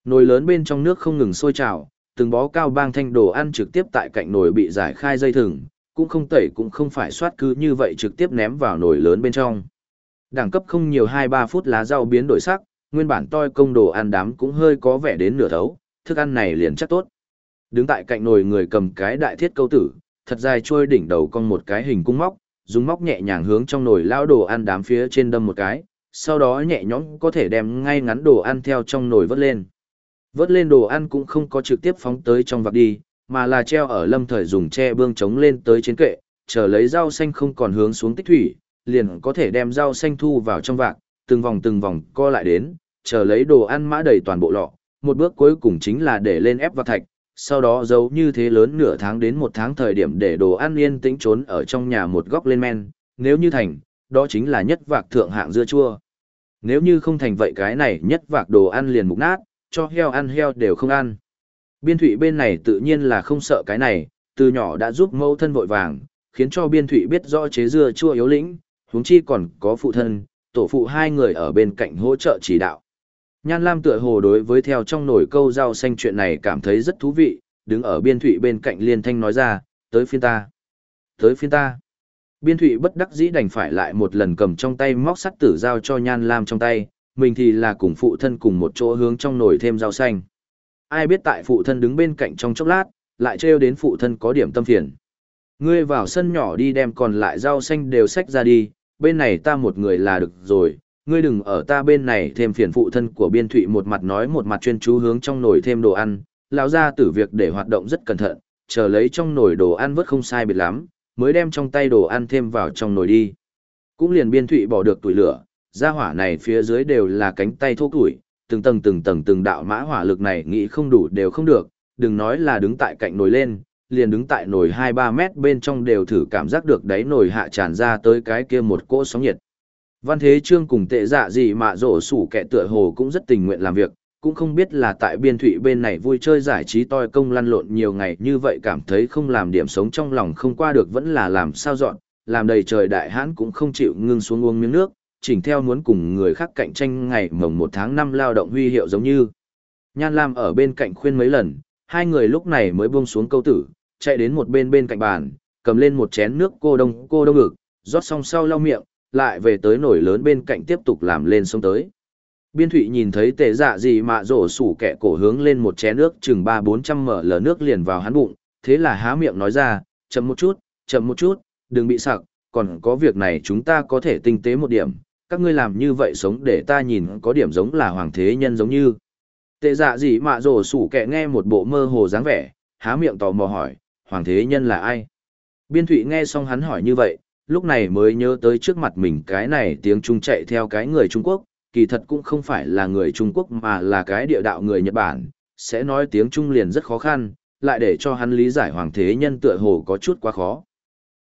Nồi lớn bên trong nước không ngừng sôi trào, từng bó cao bang thanh đồ ăn trực tiếp tại cạnh nồi bị giải khai dây thừng, cũng không tẩy cũng không phải soát cứ như vậy trực tiếp ném vào nồi lớn bên trong. Đẳng cấp không nhiều 2-3 phút lá rau biến đổi sắc, nguyên bản toi công đồ ăn đám cũng hơi có vẻ đến nửa thấu, thức ăn này liền chắc tốt. Đứng tại cạnh nồi người cầm cái đại thiết câu tử, thật dài trôi đỉnh đầu con một cái hình cung móc, dùng móc nhẹ nhàng hướng trong nồi lao đồ ăn đám phía trên đâm một cái, sau đó nhẹ nhõm có thể đem ngay ngắn đồ ăn theo trong nồi vớt lên. Vớt lên đồ ăn cũng không có trực tiếp phóng tới trong vạc đi, mà là treo ở lâm thời dùng tre bương chống lên tới trên kệ, chờ lấy rau xanh không còn hướng xuống tích thủy, liền có thể đem rau xanh thu vào trong vạc, từng vòng từng vòng co lại đến, chờ lấy đồ ăn mã đầy toàn bộ lọ. Một bước cuối cùng chính là để lên ép vào thạch, sau đó giấu như thế lớn nửa tháng đến một tháng thời điểm để đồ ăn yên tĩnh trốn ở trong nhà một góc lên men, nếu như thành, đó chính là nhất vạc thượng hạng dưa chua. Nếu như không thành vậy cái này nhất vạc đồ ăn liền mục nát, cho heo ăn heo đều không ăn. Biên thụy bên này tự nhiên là không sợ cái này, từ nhỏ đã giúp mẫu thân vội vàng, khiến cho biên thụy biết rõ chế dưa chua yếu lĩnh, huống chi còn có phụ thân, tổ phụ hai người ở bên cạnh hỗ trợ chỉ đạo. Nhan Lam tựa hồ đối với theo trong nổi câu rau xanh chuyện này cảm thấy rất thú vị, đứng ở biên thụy bên cạnh liên thanh nói ra, tới phiên ta, tới phiên ta. Biên thụy bất đắc dĩ đành phải lại một lần cầm trong tay móc sắt tử dao cho Nhan Lam trong tay, mình thì là cùng phụ thân cùng một chỗ hướng trong nồi thêm rau xanh. Ai biết tại phụ thân đứng bên cạnh trong chốc lát, lại trêu đến phụ thân có điểm tâm phiền. Ngươi vào sân nhỏ đi đem còn lại rau xanh đều xách ra đi, bên này ta một người là được rồi, ngươi đừng ở ta bên này thêm phiền phụ thân của biên thụy một mặt nói một mặt chuyên chú hướng trong nồi thêm đồ ăn, lão ra tử việc để hoạt động rất cẩn thận, chờ lấy trong nồi đồ ăn vớt không sai biệt lắm, mới đem trong tay đồ ăn thêm vào trong nồi đi. Cũng liền biên thụy bỏ được tuổi lửa, ra hỏa này phía dưới đều là cánh tay thô củi, từng tầng từng tầng từng đạo mã hỏa lực này nghĩ không đủ đều không được, đừng nói là đứng tại cạnh nồi lên, liền đứng tại nồi 2-3 mét bên trong đều thử cảm giác được đáy nồi hạ tràn ra tới cái kia một cỗ sóng nhiệt. Văn Thế Trương cùng tệ dạ gì mà rổ sủ kẻ tựa hồ cũng rất tình nguyện làm việc, cũng không biết là tại biên thủy bên này vui chơi giải trí toi công lăn lộn nhiều ngày như vậy cảm thấy không làm điểm sống trong lòng không qua được vẫn là làm sao dọn, làm đầy trời đại hãn cũng không chịu ngưng xuống uống miếng nước, chỉnh theo muốn cùng người khác cạnh tranh ngày mồng một tháng năm lao động huy hiệu giống như. Nhan Lam ở bên cạnh khuyên mấy lần, hai người lúc này mới buông xuống câu tử, chạy đến một bên bên cạnh bàn, cầm lên một chén nước cô đông cô đông ngực, rót xong sau lau miệng, lại về tới nổi lớn bên cạnh tiếp tục làm lên sông tới. Biên thụy nhìn thấy tệ dạ gì mà rổ sủ kẻ cổ hướng lên một chén nước chừng ba bốn trăm mở lờ nước liền vào hắn bụng, thế là há miệng nói ra, chậm một chút, chậm một chút, đừng bị sặc, còn có việc này chúng ta có thể tinh tế một điểm, các ngươi làm như vậy sống để ta nhìn có điểm giống là hoàng thế nhân giống như. Tệ dạ gì mà rổ sủ kẹ nghe một bộ mơ hồ dáng vẻ, há miệng tò mò hỏi, hoàng thế nhân là ai? Biên thụy nghe xong hắn hỏi như vậy, lúc này mới nhớ tới trước mặt mình cái này tiếng Trung chạy theo cái người Trung Quốc, kỳ thật cũng không phải là người Trung Quốc mà là cái địa đạo người Nhật Bản, sẽ nói tiếng Trung liền rất khó khăn, lại để cho hắn lý giải hoàng thế nhân tựa hồ có chút quá khó.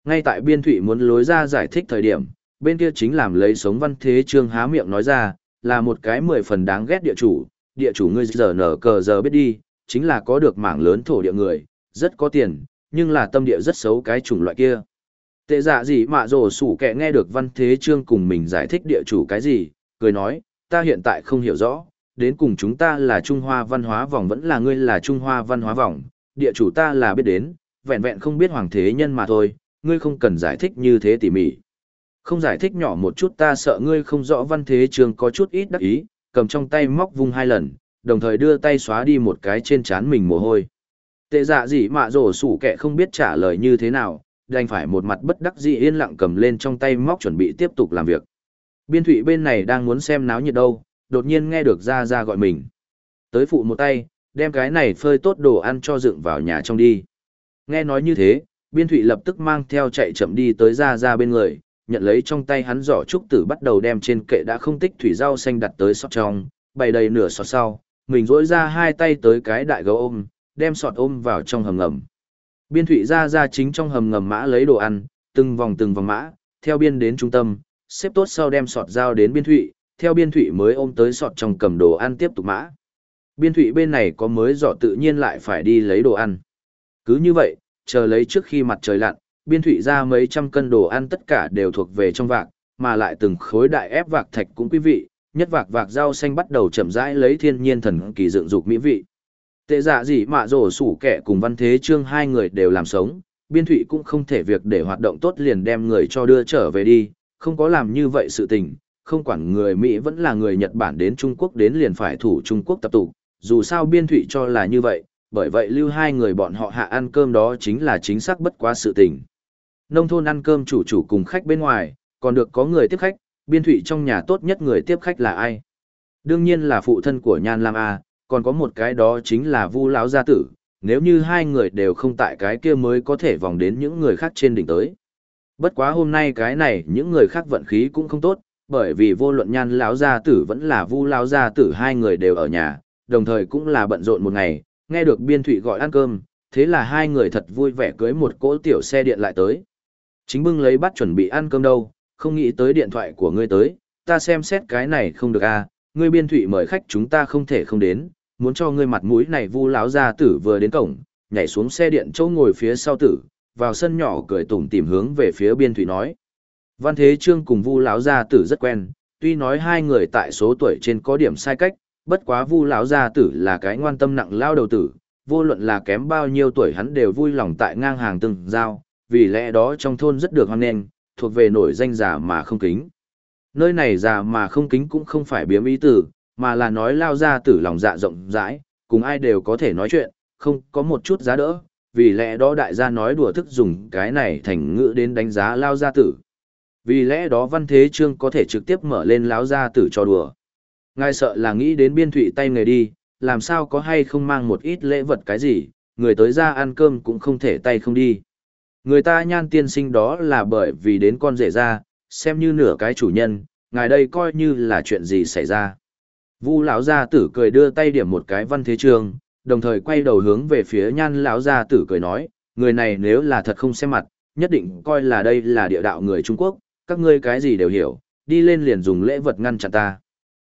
Ngay tại biên thụy muốn lối ra giải thích thời điểm, bên kia chính làm lấy sống văn thế trương há miệng nói ra, là một cái mười phần đáng ghét địa chủ, địa chủ ngươi giờ nở cờ giờ biết đi, chính là có được mảng lớn thổ địa người, rất có tiền, nhưng là tâm địa rất xấu cái chủng loại kia. Tệ dạ gì mà rồ sủ kẻ nghe được văn thế trương cùng mình giải thích địa chủ cái gì, cười nói, ta hiện tại không hiểu rõ, đến cùng chúng ta là Trung Hoa văn hóa vòng vẫn là ngươi là Trung Hoa văn hóa vòng, địa chủ ta là biết đến, vẹn vẹn không biết hoàng thế nhân mà thôi, ngươi không cần giải thích như thế tỉ mỉ. Không giải thích nhỏ một chút ta sợ ngươi không rõ văn thế trường có chút ít đắc ý, cầm trong tay móc vung hai lần, đồng thời đưa tay xóa đi một cái trên trán mình mồ hôi. Tệ dạ gì mà rổ sủ kẻ không biết trả lời như thế nào, đành phải một mặt bất đắc dĩ yên lặng cầm lên trong tay móc chuẩn bị tiếp tục làm việc. Biên thủy bên này đang muốn xem náo nhiệt đâu, đột nhiên nghe được ra ra gọi mình. Tới phụ một tay, đem cái này phơi tốt đồ ăn cho dựng vào nhà trong đi. Nghe nói như thế, biên thủy lập tức mang theo chạy chậm đi tới ra ra bên người, nhận lấy trong tay hắn giỏ trúc tử bắt đầu đem trên kệ đã không tích thủy rau xanh đặt tới sọt trong, bày đầy nửa sọt sau, mình rỗi ra hai tay tới cái đại gấu ôm, đem sọt ôm vào trong hầm ngầm. Biên thủy ra ra chính trong hầm ngầm mã lấy đồ ăn, từng vòng từng vòng mã, theo biên đến trung tâm, xếp tốt sau đem sọt dao đến biên thủy, theo biên thủy mới ôm tới sọt trong cầm đồ ăn tiếp tục mã. Biên thủy bên này có mới giỏ tự nhiên lại phải đi lấy đồ ăn. Cứ như vậy, chờ lấy trước khi mặt trời lặn, biên thủy ra mấy trăm cân đồ ăn tất cả đều thuộc về trong vạc, mà lại từng khối đại ép vạc thạch cũng quý vị, nhất vạc vạc rau xanh bắt đầu chậm rãi lấy thiên nhiên thần kỳ dựng dục mỹ vị. Tệ dạ gì mà rổ sủ kẻ cùng văn thế trương hai người đều làm sống, biên thụy cũng không thể việc để hoạt động tốt liền đem người cho đưa trở về đi, không có làm như vậy sự tình, không quản người Mỹ vẫn là người Nhật Bản đến Trung Quốc đến liền phải thủ Trung Quốc tập tụ, dù sao biên thụy cho là như vậy, bởi vậy lưu hai người bọn họ hạ ăn cơm đó chính là chính xác bất quá sự tình. Nông thôn ăn cơm chủ chủ cùng khách bên ngoài, còn được có người tiếp khách, biên thủy trong nhà tốt nhất người tiếp khách là ai? Đương nhiên là phụ thân của Nhan Lam A, còn có một cái đó chính là Vu lão gia tử, nếu như hai người đều không tại cái kia mới có thể vòng đến những người khác trên đỉnh tới. Bất quá hôm nay cái này những người khác vận khí cũng không tốt, bởi vì vô luận Nhan lão gia tử vẫn là Vu lão gia tử hai người đều ở nhà, đồng thời cũng là bận rộn một ngày, nghe được Biên thủy gọi ăn cơm, thế là hai người thật vui vẻ cưới một cỗ tiểu xe điện lại tới. Chính bưng lấy bắt chuẩn bị ăn cơm đâu, không nghĩ tới điện thoại của ngươi tới, ta xem xét cái này không được à, ngươi Biên Thụy mời khách chúng ta không thể không đến, muốn cho ngươi mặt mũi này vu láo ra tử vừa đến cổng, nhảy xuống xe điện chỗ ngồi phía sau tử, vào sân nhỏ cười tủm tìm hướng về phía biên thụy nói. Văn Thế Trương cùng vu láo gia tử rất quen, tuy nói hai người tại số tuổi trên có điểm sai cách, bất quá vu láo gia tử là cái ngoan tâm nặng lao đầu tử, vô luận là kém bao nhiêu tuổi hắn đều vui lòng tại ngang hàng từng giao, vì lẽ đó trong thôn rất được hoan nghênh, thuộc về nổi danh giả mà không kính. Nơi này giả mà không kính cũng không phải biếm ý tử, mà là nói lao ra tử lòng dạ rộng rãi, cùng ai đều có thể nói chuyện, không có một chút giá đỡ, vì lẽ đó đại gia nói đùa thức dùng cái này thành ngữ đến đánh giá lao gia tử. Vì lẽ đó văn thế trương có thể trực tiếp mở lên lao gia tử cho đùa. Ngài sợ là nghĩ đến biên thụy tay người đi, làm sao có hay không mang một ít lễ vật cái gì, người tới ra ăn cơm cũng không thể tay không đi. Người ta nhan tiên sinh đó là bởi vì đến con rể ra, xem như nửa cái chủ nhân, ngài đây coi như là chuyện gì xảy ra. Vu lão gia tử cười đưa tay điểm một cái văn thế trường, đồng thời quay đầu hướng về phía nhan lão gia tử cười nói, người này nếu là thật không xem mặt, nhất định coi là đây là địa đạo người Trung Quốc, các ngươi cái gì đều hiểu, đi lên liền dùng lễ vật ngăn chặn ta.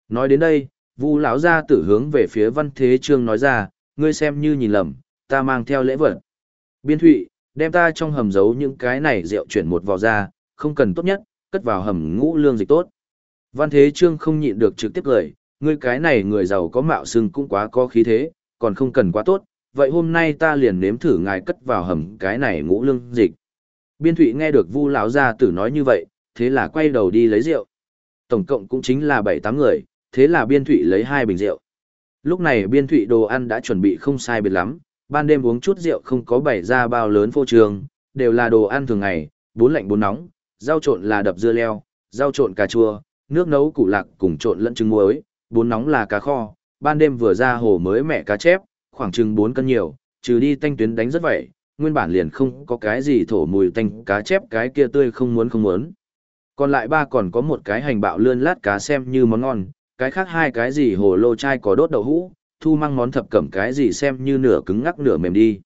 Nói đến đây, Vu lão gia tử hướng về phía văn thế trương nói ra, ngươi xem như nhìn lầm, ta mang theo lễ vật. Biên thụy, đem ta trong hầm giấu những cái này rượu chuyển một vào ra, không cần tốt nhất, cất vào hầm ngũ lương dịch tốt. Văn Thế Trương không nhịn được trực tiếp lời, ngươi cái này người giàu có mạo xưng cũng quá có khí thế, còn không cần quá tốt, vậy hôm nay ta liền nếm thử ngài cất vào hầm cái này ngũ lương dịch. Biên Thụy nghe được Vu lão gia tử nói như vậy, thế là quay đầu đi lấy rượu. Tổng cộng cũng chính là 7-8 người, thế là Biên Thụy lấy hai bình rượu. Lúc này Biên Thụy đồ ăn đã chuẩn bị không sai biệt lắm, ban đêm uống chút rượu không có bày ra bao lớn phô trường, đều là đồ ăn thường ngày, bốn lạnh bốn nóng, rau trộn là đập dưa leo, rau trộn cà chua, nước nấu củ lạc cùng trộn lẫn trứng muối, bốn nóng là cá kho, ban đêm vừa ra hồ mới mẹ cá chép, khoảng chừng 4 cân nhiều, trừ đi tanh tuyến đánh rất vậy, nguyên bản liền không có cái gì thổ mùi tanh cá chép cái kia tươi không muốn không muốn. Còn lại ba còn có một cái hành bạo lươn lát cá xem như món ngon, cái khác hai cái gì hồ lô chai có đốt đậu hũ, thu mang món thập cẩm cái gì xem như nửa cứng ngắc nửa mềm đi.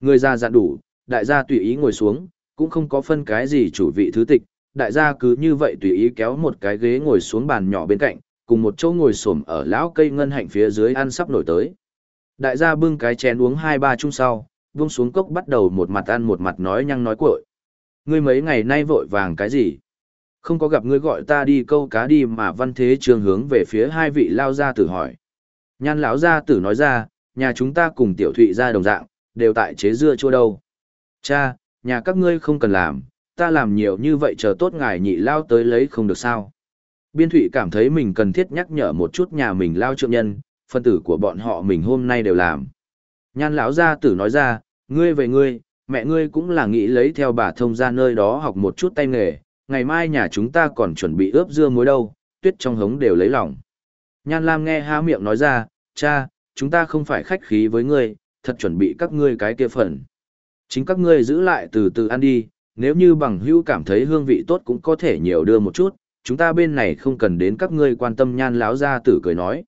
Người ra dặn đủ, đại gia tùy ý ngồi xuống, cũng không có phân cái gì chủ vị thứ tịch, đại gia cứ như vậy tùy ý kéo một cái ghế ngồi xuống bàn nhỏ bên cạnh, cùng một chỗ ngồi xổm ở lão cây ngân hạnh phía dưới ăn sắp nổi tới. Đại gia bưng cái chén uống hai ba chung sau, buông xuống cốc bắt đầu một mặt ăn một mặt nói nhăng nói cuội. Ngươi mấy ngày nay vội vàng cái gì? Không có gặp ngươi gọi ta đi câu cá đi mà văn thế trường hướng về phía hai vị lao ra tử hỏi. Nhan lão gia tử nói ra, nhà chúng ta cùng tiểu thụy ra đồng dạng, đều tại chế dưa chua đâu. Cha, nhà các ngươi không cần làm, ta làm nhiều như vậy chờ tốt ngài nhị lao tới lấy không được sao. Biên thụy cảm thấy mình cần thiết nhắc nhở một chút nhà mình lao trượng nhân, phân tử của bọn họ mình hôm nay đều làm. Nhan lão gia tử nói ra, ngươi về ngươi, mẹ ngươi cũng là nghĩ lấy theo bà thông ra nơi đó học một chút tay nghề, ngày mai nhà chúng ta còn chuẩn bị ướp dưa muối đâu, tuyết trong hống đều lấy lòng. Nhan Lam nghe há miệng nói ra, cha, chúng ta không phải khách khí với ngươi, thật chuẩn bị các ngươi cái kia phần. Chính các ngươi giữ lại từ từ ăn đi, nếu như bằng hữu cảm thấy hương vị tốt cũng có thể nhiều đưa một chút, chúng ta bên này không cần đến các ngươi quan tâm nhan lão gia tử cười nói.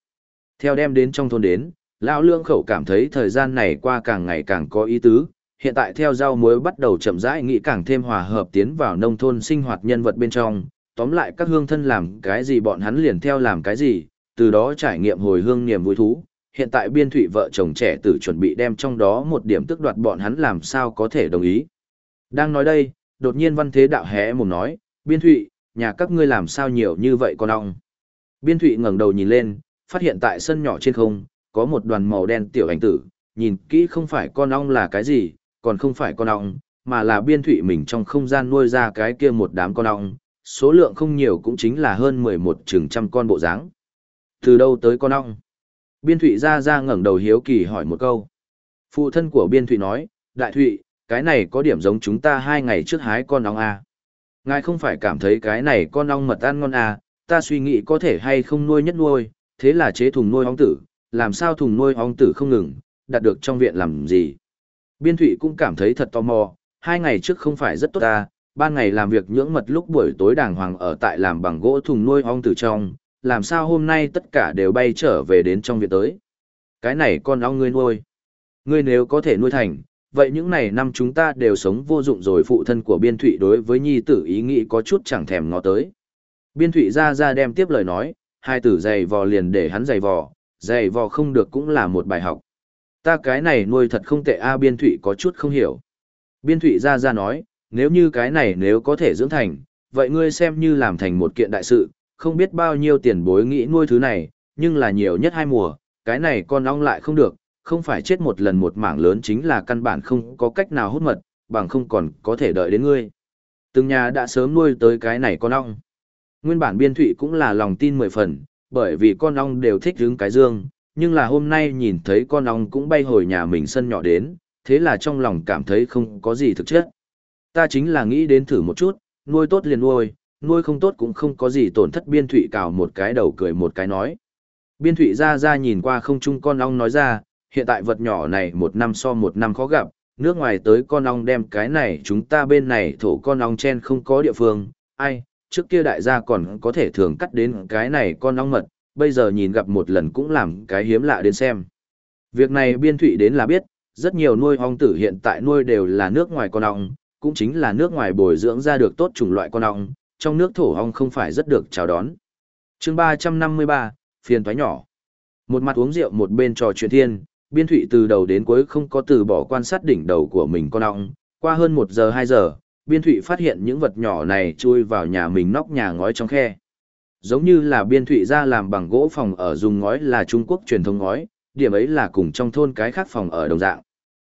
Theo đem đến trong thôn đến, lão lương khẩu cảm thấy thời gian này qua càng ngày càng có ý tứ, hiện tại theo rau muối bắt đầu chậm rãi nghĩ càng thêm hòa hợp tiến vào nông thôn sinh hoạt nhân vật bên trong, tóm lại các hương thân làm cái gì bọn hắn liền theo làm cái gì, từ đó trải nghiệm hồi hương niềm vui thú. Hiện tại biên thủy vợ chồng trẻ tử chuẩn bị đem trong đó một điểm tức đoạt bọn hắn làm sao có thể đồng ý. Đang nói đây, đột nhiên văn thế đạo hé mồm nói, biên thụy, nhà các ngươi làm sao nhiều như vậy con ong. Biên thụy ngẩng đầu nhìn lên, phát hiện tại sân nhỏ trên không, có một đoàn màu đen tiểu ảnh tử, nhìn kỹ không phải con ong là cái gì, còn không phải con ong, mà là biên thụy mình trong không gian nuôi ra cái kia một đám con ong, số lượng không nhiều cũng chính là hơn 11 chừng trăm con bộ dáng. Từ đâu tới con ong? Biên thụy ra ra ngẩng đầu hiếu kỳ hỏi một câu. Phụ thân của biên thụy nói, đại thụy, cái này có điểm giống chúng ta hai ngày trước hái con ong à. Ngài không phải cảm thấy cái này con ong mật ăn ngon à, ta suy nghĩ có thể hay không nuôi nhất nuôi, thế là chế thùng nuôi ong tử, làm sao thùng nuôi ong tử không ngừng, đặt được trong viện làm gì. Biên thụy cũng cảm thấy thật tò mò, hai ngày trước không phải rất tốt à, ta, ban ngày làm việc nhưỡng mật lúc buổi tối đàng hoàng ở tại làm bằng gỗ thùng nuôi ong tử trong, làm sao hôm nay tất cả đều bay trở về đến trong viện tới. Cái này con ong ngươi nuôi. Ngươi nếu có thể nuôi thành, vậy những này năm chúng ta đều sống vô dụng rồi phụ thân của biên thụy đối với nhi tử ý nghĩ có chút chẳng thèm ngó tới. Biên thụy ra ra đem tiếp lời nói, hai tử giày vò liền để hắn giày vò, giày vò không được cũng là một bài học. Ta cái này nuôi thật không tệ a biên thụy có chút không hiểu. Biên thụy ra ra nói, nếu như cái này nếu có thể dưỡng thành, vậy ngươi xem như làm thành một kiện đại sự, không biết bao nhiêu tiền bối nghĩ nuôi thứ này, nhưng là nhiều nhất hai mùa, cái này con ong lại không được, không phải chết một lần một mảng lớn chính là căn bản không có cách nào hút mật, bằng không còn có thể đợi đến ngươi. Từng nhà đã sớm nuôi tới cái này con ong. Nguyên bản biên thụy cũng là lòng tin mười phần, bởi vì con ong đều thích hướng cái dương, nhưng là hôm nay nhìn thấy con ong cũng bay hồi nhà mình sân nhỏ đến, thế là trong lòng cảm thấy không có gì thực chất. Ta chính là nghĩ đến thử một chút, nuôi tốt liền nuôi, nuôi không tốt cũng không có gì tổn thất biên thụy cào một cái đầu cười một cái nói. Biên thụy ra ra nhìn qua không chung con ong nói ra, hiện tại vật nhỏ này một năm so một năm khó gặp, nước ngoài tới con ong đem cái này chúng ta bên này thổ con ong chen không có địa phương, ai, trước kia đại gia còn có thể thường cắt đến cái này con ong mật, bây giờ nhìn gặp một lần cũng làm cái hiếm lạ đến xem. Việc này biên thụy đến là biết, rất nhiều nuôi ong tử hiện tại nuôi đều là nước ngoài con ong, cũng chính là nước ngoài bồi dưỡng ra được tốt chủng loại con ong, trong nước thổ hong không phải rất được chào đón. chương 353, phiền thoái nhỏ. Một mặt uống rượu một bên trò chuyện thiên, biên thụy từ đầu đến cuối không có từ bỏ quan sát đỉnh đầu của mình con ong, qua hơn một giờ hai giờ, biên thụy phát hiện những vật nhỏ này chui vào nhà mình nóc nhà ngói trong khe. Giống như là biên thụy ra làm bằng gỗ phòng ở dùng ngói là Trung Quốc truyền thống ngói, điểm ấy là cùng trong thôn cái khác phòng ở đồng dạng.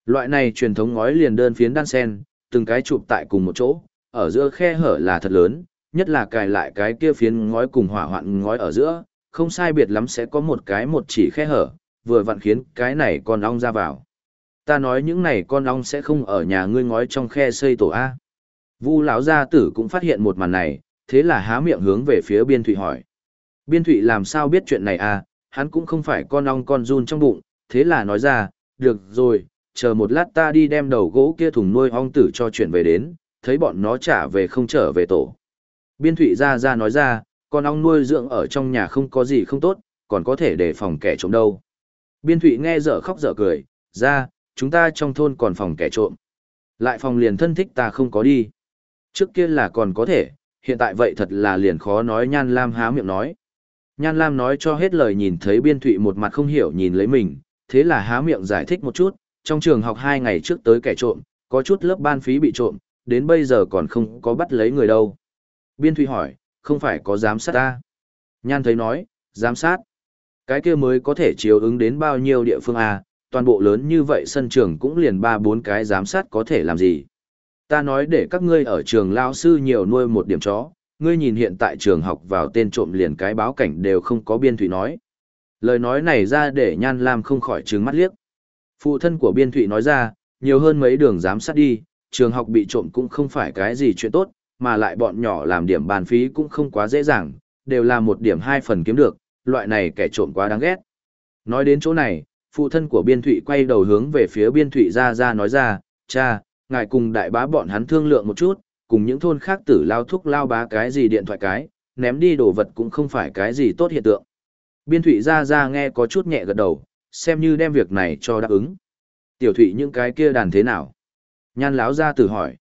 Loại này truyền thống ngói liền đơn phiến đan sen, từng cái chụp tại cùng một chỗ, ở giữa khe hở là thật lớn, nhất là cài lại cái kia phiến ngói cùng hỏa hoạn ngói ở giữa, không sai biệt lắm sẽ có một cái một chỉ khe hở, vừa vặn khiến cái này con ong ra vào. Ta nói những này con ong sẽ không ở nhà ngươi ngói trong khe xây tổ A. Vu lão gia tử cũng phát hiện một màn này, thế là há miệng hướng về phía biên thụy hỏi. Biên thụy làm sao biết chuyện này à, hắn cũng không phải con ong con run trong bụng, thế là nói ra, được rồi, chờ một lát ta đi đem đầu gỗ kia thùng nuôi ong tử cho chuyển về đến, thấy bọn nó trả về không trở về tổ. Biên thụy ra ra nói ra, con ong nuôi dưỡng ở trong nhà không có gì không tốt, còn có thể để phòng kẻ trộm đâu. Biên thụy nghe dở khóc dở cười, ra, chúng ta trong thôn còn phòng kẻ trộm. Lại phòng liền thân thích ta không có đi. Trước kia là còn có thể, hiện tại vậy thật là liền khó nói Nhan Lam há miệng nói. Nhan Lam nói cho hết lời nhìn thấy biên thụy một mặt không hiểu nhìn lấy mình, thế là há miệng giải thích một chút, trong trường học hai ngày trước tới kẻ trộm, có chút lớp ban phí bị trộm, đến bây giờ còn không có bắt lấy người đâu. Biên thụy hỏi, không phải có giám sát ta. Nhan thấy nói, giám sát. Cái kia mới có thể chiếu ứng đến bao nhiêu địa phương à, toàn bộ lớn như vậy sân trường cũng liền ba bốn cái giám sát có thể làm gì. Ta nói để các ngươi ở trường lao sư nhiều nuôi một điểm chó, ngươi nhìn hiện tại trường học vào tên trộm liền cái báo cảnh đều không có biên thủy nói. Lời nói này ra để Nhan Lam không khỏi trừng mắt liếc. Phụ thân của biên thủy nói ra, nhiều hơn mấy đường giám sát đi, trường học bị trộm cũng không phải cái gì chuyện tốt, mà lại bọn nhỏ làm điểm bàn phí cũng không quá dễ dàng, đều là một điểm hai phần kiếm được, loại này kẻ trộm quá đáng ghét. Nói đến chỗ này, phụ thân của biên thụy quay đầu hướng về phía biên thụy ra ra nói ra, cha, ngài cùng đại bá bọn hắn thương lượng một chút, cùng những thôn khác tử lao thúc lao bá cái gì điện thoại cái, ném đi đồ vật cũng không phải cái gì tốt hiện tượng. Biên thụy ra ra nghe có chút nhẹ gật đầu, xem như đem việc này cho đáp ứng. Tiểu thụy những cái kia đàn thế nào? Nhan láo ra tử hỏi.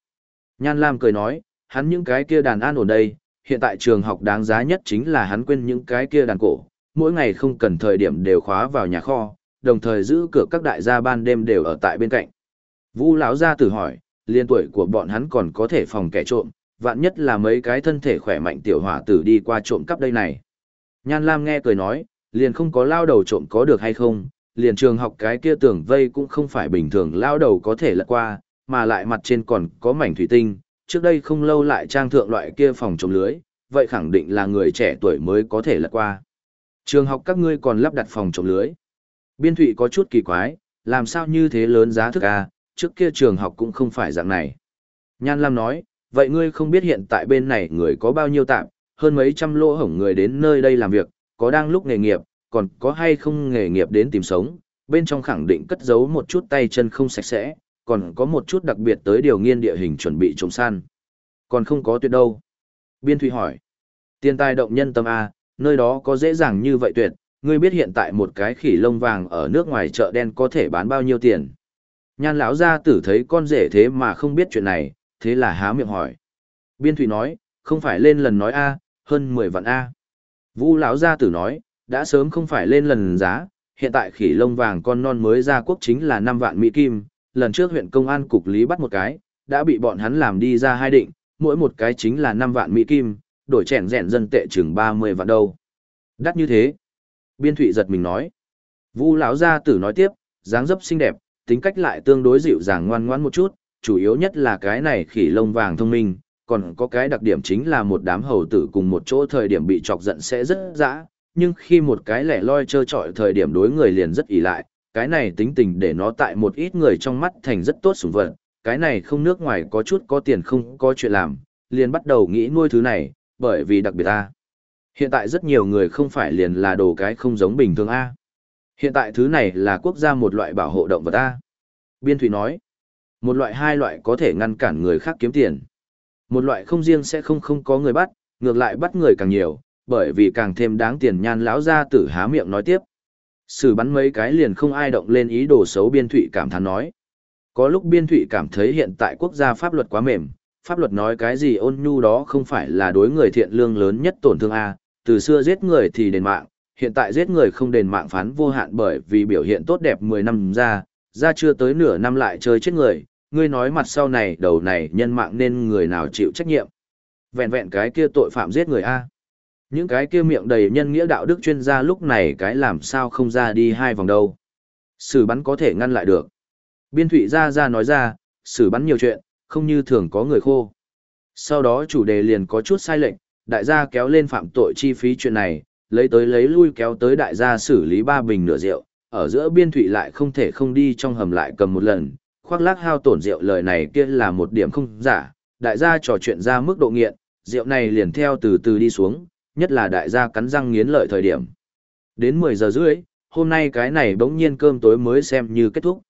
Nhan Lam cười nói, hắn những cái kia đàn an ổn đây, hiện tại trường học đáng giá nhất chính là hắn quên những cái kia đàn cổ, mỗi ngày không cần thời điểm đều khóa vào nhà kho, đồng thời giữ cửa các đại gia ban đêm đều ở tại bên cạnh. Vu lão gia tử hỏi, liên tuổi của bọn hắn còn có thể phòng kẻ trộm, vạn nhất là mấy cái thân thể khỏe mạnh tiểu hỏa tử đi qua trộm cắp đây này. Nhan Lam nghe cười nói, liền không có lao đầu trộm có được hay không, liền trường học cái kia tưởng vây cũng không phải bình thường lao đầu có thể lật qua, mà lại mặt trên còn có mảnh thủy tinh, trước đây không lâu lại trang thượng loại kia phòng chống lưới, vậy khẳng định là người trẻ tuổi mới có thể lật qua. Trường học các ngươi còn lắp đặt phòng chống lưới. Biên thụy có chút kỳ quái, làm sao như thế lớn giá thức à, trước kia trường học cũng không phải dạng này. Nhan Lam nói, vậy ngươi không biết hiện tại bên này người có bao nhiêu tạm, hơn mấy trăm lỗ hổng người đến nơi đây làm việc, có đang lúc nghề nghiệp, còn có hay không nghề nghiệp đến tìm sống, bên trong khẳng định cất giấu một chút tay chân không sạch sẽ, còn có một chút đặc biệt tới điều nghiên địa hình chuẩn bị trồng săn. Còn không có tuyệt đâu. Biên Thụy hỏi, tiền tài động nhân tâm A, nơi đó có dễ dàng như vậy tuyệt, ngươi biết hiện tại một cái khỉ lông vàng ở nước ngoài chợ đen có thể bán bao nhiêu tiền. Nhan lão gia tử thấy con rể thế mà không biết chuyện này, thế là há miệng hỏi. Biên Thụy nói, không phải lên lần nói A, hơn 10 vạn A. Vũ lão gia tử nói, đã sớm không phải lên lần giá, hiện tại khỉ lông vàng con non mới ra quốc chính là 5 vạn Mỹ Kim, lần trước huyện công an cục lý bắt một cái, đã bị bọn hắn làm đi ra hai định, mỗi một cái chính là 5 vạn Mỹ Kim, đổi chèn rẹn dân tệ chừng 30 vạn đâu. Đắt như thế. Biên Thụy giật mình nói. Vu lão gia tử nói tiếp, dáng dấp xinh đẹp, tính cách lại tương đối dịu dàng ngoan ngoãn một chút, chủ yếu nhất là cái này khỉ lông vàng thông minh, còn có cái đặc điểm chính là một đám hầu tử cùng một chỗ thời điểm bị chọc giận sẽ rất dã, nhưng khi một cái lẻ loi chơi trọi thời điểm đối người liền rất ỉ lại, cái này tính tình để nó tại một ít người trong mắt thành rất tốt sủng vật, cái này không nước ngoài có chút có tiền không có chuyện làm, liền bắt đầu nghĩ nuôi thứ này, bởi vì đặc biệt ta. Hiện tại rất nhiều người không phải liền là đồ cái không giống bình thường A. Hiện tại thứ này là quốc gia một loại bảo hộ động vật A. Biên Thủy nói, một loại hai loại có thể ngăn cản người khác kiếm tiền. Một loại không riêng sẽ không không có người bắt, ngược lại bắt người càng nhiều, bởi vì càng thêm đáng tiền nhan lão ra tử há miệng nói tiếp. Sử bắn mấy cái liền không ai động lên ý đồ xấu biên thụy cảm thán nói. Có lúc biên thụy cảm thấy hiện tại quốc gia pháp luật quá mềm, pháp luật nói cái gì ôn nhu đó không phải là đối người thiện lương lớn nhất tổn thương A, từ xưa giết người thì đền mạng, hiện tại giết người không đền mạng phán vô hạn bởi vì biểu hiện tốt đẹp 10 năm ra, ra chưa tới nửa năm lại chơi chết người, ngươi nói mặt sau này đầu này nhân mạng nên người nào chịu trách nhiệm. Vẹn vẹn cái kia tội phạm giết người A. Những cái kia miệng đầy nhân nghĩa đạo đức chuyên gia lúc này cái làm sao không ra đi hai vòng đâu. Sử bắn có thể ngăn lại được. Biên thụy ra ra nói ra, sử bắn nhiều chuyện, không như thường có người khô. Sau đó chủ đề liền có chút sai lệch, đại gia kéo lên phạm tội chi phí chuyện này, lấy tới lấy lui kéo tới đại gia xử lý ba bình nửa rượu, ở giữa biên thụy lại không thể không đi trong hầm lại cầm một lần, khoác lác hao tổn rượu lời này kia là một điểm không giả, đại gia trò chuyện ra mức độ nghiện, rượu này liền theo từ từ đi xuống, nhất là đại gia cắn răng nghiến lợi thời điểm. Đến 10 giờ rưỡi, hôm nay cái này bỗng nhiên cơm tối mới xem như kết thúc.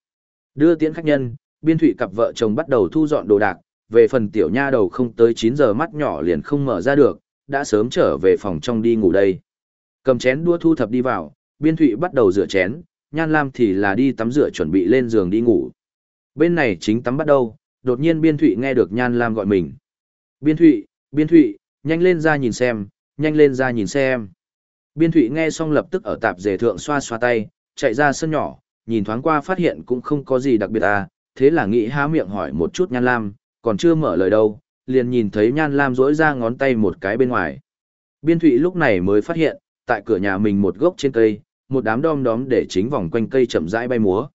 Đưa tiễn khách nhân, biên thụy cặp vợ chồng bắt đầu thu dọn đồ đạc, về phần tiểu nha đầu không tới 9 giờ mắt nhỏ liền không mở ra được, đã sớm trở về phòng trong đi ngủ đây. Cầm chén đua thu thập đi vào, biên thụy bắt đầu rửa chén, nhan lam thì là đi tắm rửa chuẩn bị lên giường đi ngủ. Bên này chính tắm bắt đầu, đột nhiên biên thụy nghe được nhan lam gọi mình. Biên thụy, biên thụy, nhanh lên ra nhìn xem, nhanh lên ra nhìn xem. Biên thụy nghe xong lập tức ở tạp dề thượng xoa xoa tay, chạy ra sân nhỏ, nhìn thoáng qua phát hiện cũng không có gì đặc biệt à, thế là nghĩ há miệng hỏi một chút nhan lam, còn chưa mở lời đâu, liền nhìn thấy nhan lam rỗi ra ngón tay một cái bên ngoài. Biên thụy lúc này mới phát hiện, tại cửa nhà mình một gốc trên cây, một đám đom đóm để chính vòng quanh cây chậm rãi bay múa.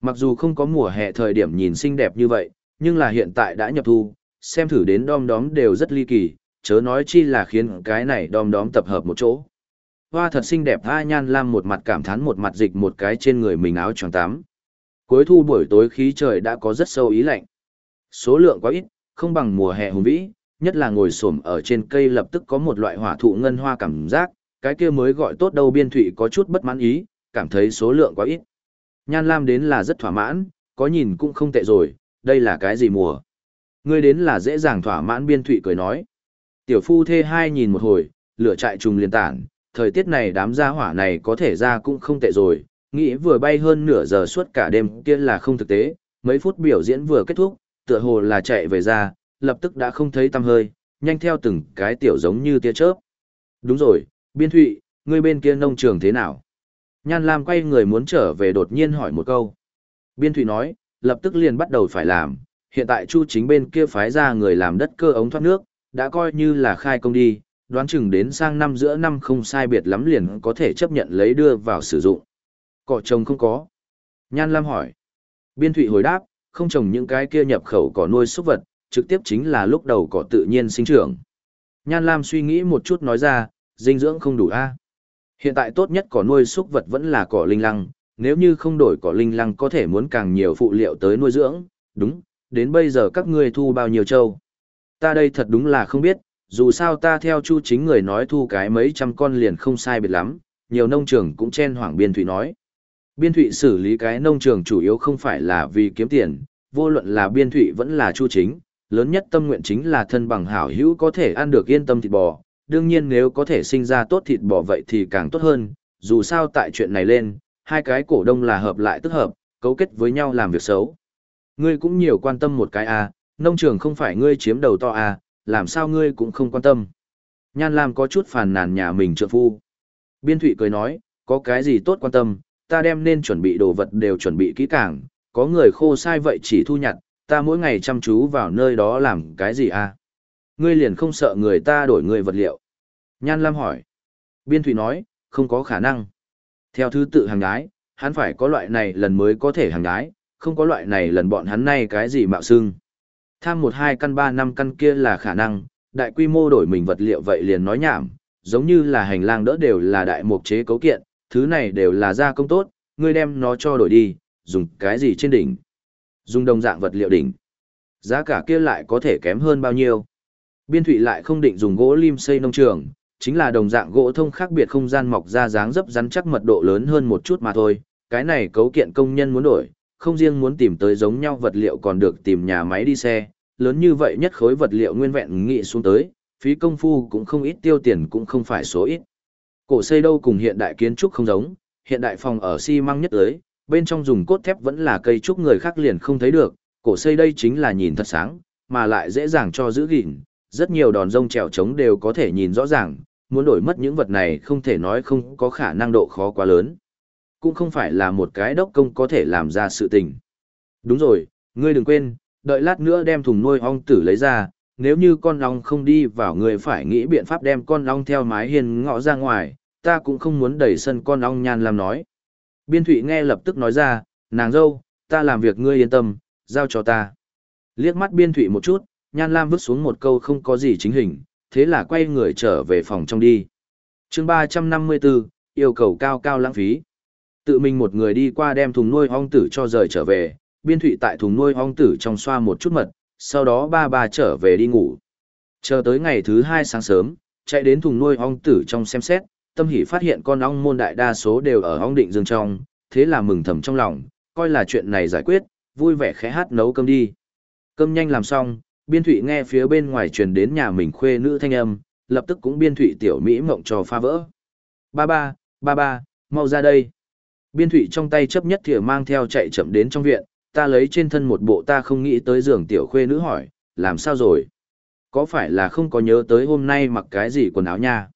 Mặc dù không có mùa hè thời điểm nhìn xinh đẹp như vậy, nhưng là hiện tại đã nhập thu, xem thử đến đom đóm đều rất ly kỳ, chớ nói chi là khiến cái này đom đóm tập hợp một chỗ. Hoa thật xinh đẹp A Nhan Lam một mặt cảm thán một mặt dịch một cái trên người mình áo choàng tắm. Cuối thu buổi tối khí trời đã có rất sâu ý lạnh. Số lượng quá ít, không bằng mùa hè hùng vĩ, nhất là ngồi xổm ở trên cây lập tức có một loại hỏa thụ ngân hoa cảm giác, cái kia mới gọi tốt đâu biên thụy có chút bất mãn ý, cảm thấy số lượng quá ít. Nhan Lam đến là rất thỏa mãn, có nhìn cũng không tệ rồi, đây là cái gì mùa. Ngươi đến là dễ dàng thỏa mãn biên thụy cười nói. Tiểu phu thê hai nhìn một hồi, lửa trại trùng liên tản, thời tiết này đám gia hỏa này có thể ra cũng không tệ rồi, nghĩ vừa bay hơn nửa giờ suốt cả đêm kia là không thực tế, mấy phút biểu diễn vừa kết thúc, tựa hồ là chạy về ra, lập tức đã không thấy tăm hơi, nhanh theo từng cái tiểu giống như tia chớp. Đúng rồi, biên thụy, ngươi bên kia nông trường thế nào? Nhan Lam quay người muốn trở về đột nhiên hỏi một câu. Biên thụy nói, lập tức liền bắt đầu phải làm, hiện tại chu chính bên kia phái ra người làm đất cơ ống thoát nước, đã coi như là khai công đi, đoán chừng đến sang năm giữa năm không sai biệt lắm liền có thể chấp nhận lấy đưa vào sử dụng. Cỏ trồng không có. Nhan Lam hỏi. Biên thụy hồi đáp, không trồng những cái kia nhập khẩu cỏ nuôi súc vật, trực tiếp chính là lúc đầu cỏ tự nhiên sinh trưởng. Nhan Lam suy nghĩ một chút nói ra, dinh dưỡng không đủ a. Hiện tại tốt nhất cỏ nuôi súc vật vẫn là cỏ linh lăng, nếu như không đổi cỏ linh lăng có thể muốn càng nhiều phụ liệu tới nuôi dưỡng, đúng, đến bây giờ các ngươi thu bao nhiêu trâu. Ta đây thật đúng là không biết, dù sao ta theo chu chính người nói thu cái mấy trăm con liền không sai biệt lắm, nhiều nông trường cũng chen hoảng biên thủy nói. Biên thụy xử lý cái nông trường chủ yếu không phải là vì kiếm tiền, vô luận là biên thụy vẫn là chu chính, lớn nhất tâm nguyện chính là thân bằng hảo hữu có thể ăn được yên tâm thịt bò, đương nhiên nếu có thể sinh ra tốt thịt bò vậy thì càng tốt hơn, dù sao tại chuyện này lên, hai cái cổ đông là hợp lại tức hợp, cấu kết với nhau làm việc xấu. Ngươi cũng nhiều quan tâm một cái à, nông trường không phải ngươi chiếm đầu to à, làm sao ngươi cũng không quan tâm. Nhan Lam có chút phàn nàn nhà mình trợ phu. Biên Thụy cười nói, có cái gì tốt quan tâm, ta đem nên chuẩn bị đồ vật đều chuẩn bị kỹ càng, có người khô sai vậy chỉ thu nhặt, ta mỗi ngày chăm chú vào nơi đó làm cái gì à? Ngươi liền không sợ người ta đổi người vật liệu. Nhan Lam hỏi. Biên Thụy nói, không có khả năng. Theo thứ tự hàng gái, hắn phải có loại này lần mới có thể hàng gái. không có loại này lần bọn hắn nay cái gì mạo xưng. Tham một hai căn ba năm căn kia là khả năng, đại quy mô đổi mình vật liệu vậy liền nói nhảm, giống như là hành lang đỡ đều là đại mục chế cấu kiện, thứ này đều là gia công tốt, ngươi đem nó cho đổi đi, dùng cái gì trên đỉnh? Dùng đồng dạng vật liệu đỉnh. Giá cả kia lại có thể kém hơn bao nhiêu? Biên thụy lại không định dùng gỗ lim xây nông trường, chính là đồng dạng gỗ thông khác biệt không gian mọc ra dáng dấp rắn chắc mật độ lớn hơn một chút mà thôi. Cái này cấu kiện công nhân muốn đổi, không riêng muốn tìm tới giống nhau vật liệu còn được tìm nhà máy đi xe, lớn như vậy nhất khối vật liệu nguyên vẹn nghị xuống tới, phí công phu cũng không ít tiêu tiền cũng không phải số ít. Cổ xây đâu cùng hiện đại kiến trúc không giống, hiện đại phòng ở xi măng nhất tới, bên trong dùng cốt thép vẫn là cây trúc người khác liền không thấy được, cổ xây đây chính là nhìn thật sáng, mà lại dễ dàng cho giữ gìn, rất nhiều đòn rông trèo trống đều có thể nhìn rõ ràng, muốn đổi mất những vật này không thể nói không có khả năng độ khó quá lớn. Cũng không phải là một cái đốc công có thể làm ra sự tình. Đúng rồi, ngươi đừng quên, đợi lát nữa đem thùng nuôi ong tử lấy ra, nếu như con ong không đi vào người phải nghĩ biện pháp đem con ong theo mái hiên ngõ ra ngoài, ta cũng không muốn đẩy sân con ong nhan làm nói. Biên thụy nghe lập tức nói ra, nàng dâu, ta làm việc ngươi yên tâm, giao cho ta. Liếc mắt biên thụy một chút, nhan lam vứt xuống một câu không có gì chính hình, thế là quay người trở về phòng trong đi. chương 354, yêu cầu cao cao lãng phí. Tự mình một người đi qua đem thùng nuôi ong tử cho rời trở về, biên thụy tại thùng nuôi ong tử trong xoa một chút mật, sau đó ba ba trở về đi ngủ. Chờ tới ngày thứ hai sáng sớm, chạy đến thùng nuôi ong tử trong xem xét, tâm hỷ phát hiện con ong môn đại đa số đều ở ong định dương trong, thế là mừng thầm trong lòng, coi là chuyện này giải quyết, vui vẻ khẽ hát nấu cơm đi. Cơm nhanh làm xong, biên thụy nghe phía bên ngoài truyền đến nhà mình khuê nữ thanh âm, lập tức cũng biên thụy tiểu Mỹ mộng cho pha vỡ. Ba ba, ba ba, mau ra đây. Biên thụy trong tay chấp nhất thìa mang theo chạy chậm đến trong viện, ta lấy trên thân một bộ ta không nghĩ tới giường tiểu khuê nữ hỏi, làm sao rồi? Có phải là không có nhớ tới hôm nay mặc cái gì quần áo nha?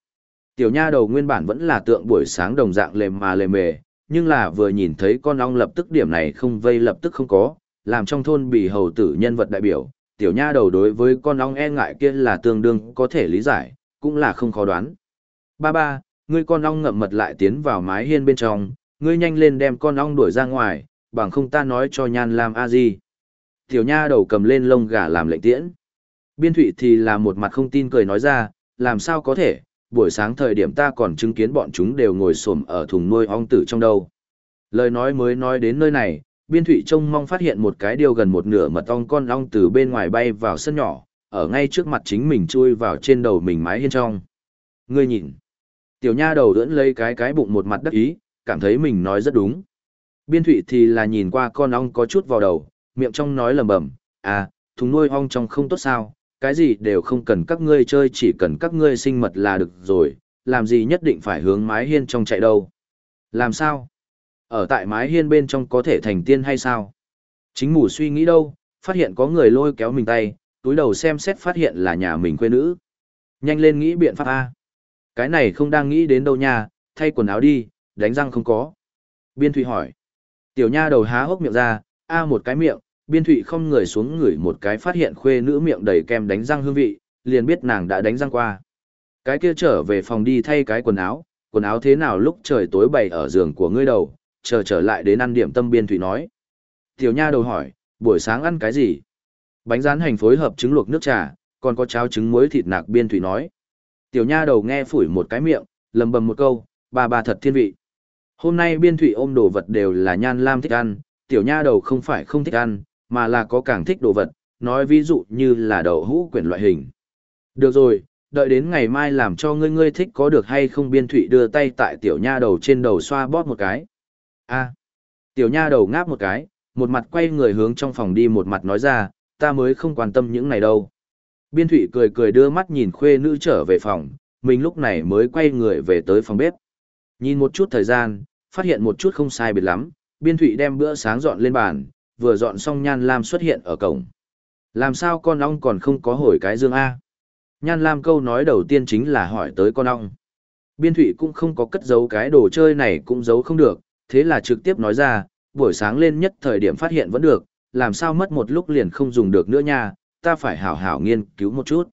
Tiểu nha đầu nguyên bản vẫn là tượng buổi sáng đồng dạng lềm mà lềm mề, nhưng là vừa nhìn thấy con ong lập tức điểm này không vây lập tức không có, làm trong thôn bị hầu tử nhân vật đại biểu, tiểu nha đầu đối với con ong e ngại kia là tương đương có thể lý giải, cũng là không khó đoán. Ba ba, ngươi con ong ngậm mật lại tiến vào mái hiên bên trong, ngươi nhanh lên đem con ong đuổi ra ngoài, bằng không ta nói cho nhan làm a gì. Tiểu nha đầu cầm lên lông gà làm lệnh tiễn. Biên thụy thì là một mặt không tin cười nói ra, làm sao có thể, buổi sáng thời điểm ta còn chứng kiến bọn chúng đều ngồi xổm ở thùng nuôi ong tử trong đâu. Lời nói mới nói đến nơi này, biên thụy trông mong phát hiện một cái điều gần một nửa mật ong con ong từ bên ngoài bay vào sân nhỏ, ở ngay trước mặt chính mình chui vào trên đầu mình mái hiên trong. Ngươi nhìn, tiểu nha đầu đưỡn lấy cái cái bụng một mặt đắc ý, cảm thấy mình nói rất đúng. Biên thụy thì là nhìn qua con ong có chút vào đầu, miệng trong nói lầm bẩm à, thùng nuôi ong trong không tốt sao, cái gì đều không cần các ngươi chơi chỉ cần các ngươi sinh mật là được rồi, làm gì nhất định phải hướng mái hiên trong chạy đâu. Làm sao? Ở tại mái hiên bên trong có thể thành tiên hay sao? Chính mù suy nghĩ đâu, phát hiện có người lôi kéo mình tay, túi đầu xem xét phát hiện là nhà mình quê nữ. Nhanh lên nghĩ biện pháp A. Cái này không đang nghĩ đến đâu nha, thay quần áo đi, đánh răng không có. Biên Thụy hỏi. Tiểu nha đầu há hốc miệng ra, A một cái miệng, biên thụy không người xuống ngửi một cái phát hiện khuê nữ miệng đầy kem đánh răng hương vị, liền biết nàng đã đánh răng qua. Cái kia trở về phòng đi thay cái quần áo, quần áo thế nào lúc trời tối bày ở giường của ngươi đầu, chờ trở lại đến ăn điểm tâm biên thụy nói. Tiểu nha đầu hỏi, buổi sáng ăn cái gì? Bánh rán hành phối hợp trứng luộc nước trà, còn có cháo trứng muối thịt nạc biên thụy nói. Tiểu nha đầu nghe phủi một cái miệng, lầm bầm một câu, bà bà thật thiên vị. Hôm nay biên thụy ôm đồ vật đều là nhan lam thích ăn, tiểu nha đầu không phải không thích ăn, mà là có càng thích đồ vật, nói ví dụ như là đậu hũ quyển loại hình. Được rồi, đợi đến ngày mai làm cho ngươi ngươi thích có được hay không biên thụy đưa tay tại tiểu nha đầu trên đầu xoa bóp một cái. a tiểu nha đầu ngáp một cái, một mặt quay người hướng trong phòng đi một mặt nói ra, ta mới không quan tâm những này đâu. Biên thụy cười cười đưa mắt nhìn khuê nữ trở về phòng, mình lúc này mới quay người về tới phòng bếp. Nhìn một chút thời gian, phát hiện một chút không sai biệt lắm, biên thụy đem bữa sáng dọn lên bàn, vừa dọn xong Nhan Lam xuất hiện ở cổng. Làm sao con ong còn không có hồi cái dương A? Nhan Lam câu nói đầu tiên chính là hỏi tới con ong. Biên thụy cũng không có cất giấu cái đồ chơi này cũng giấu không được, thế là trực tiếp nói ra, buổi sáng lên nhất thời điểm phát hiện vẫn được, làm sao mất một lúc liền không dùng được nữa nha, ta phải hảo hảo nghiên cứu một chút.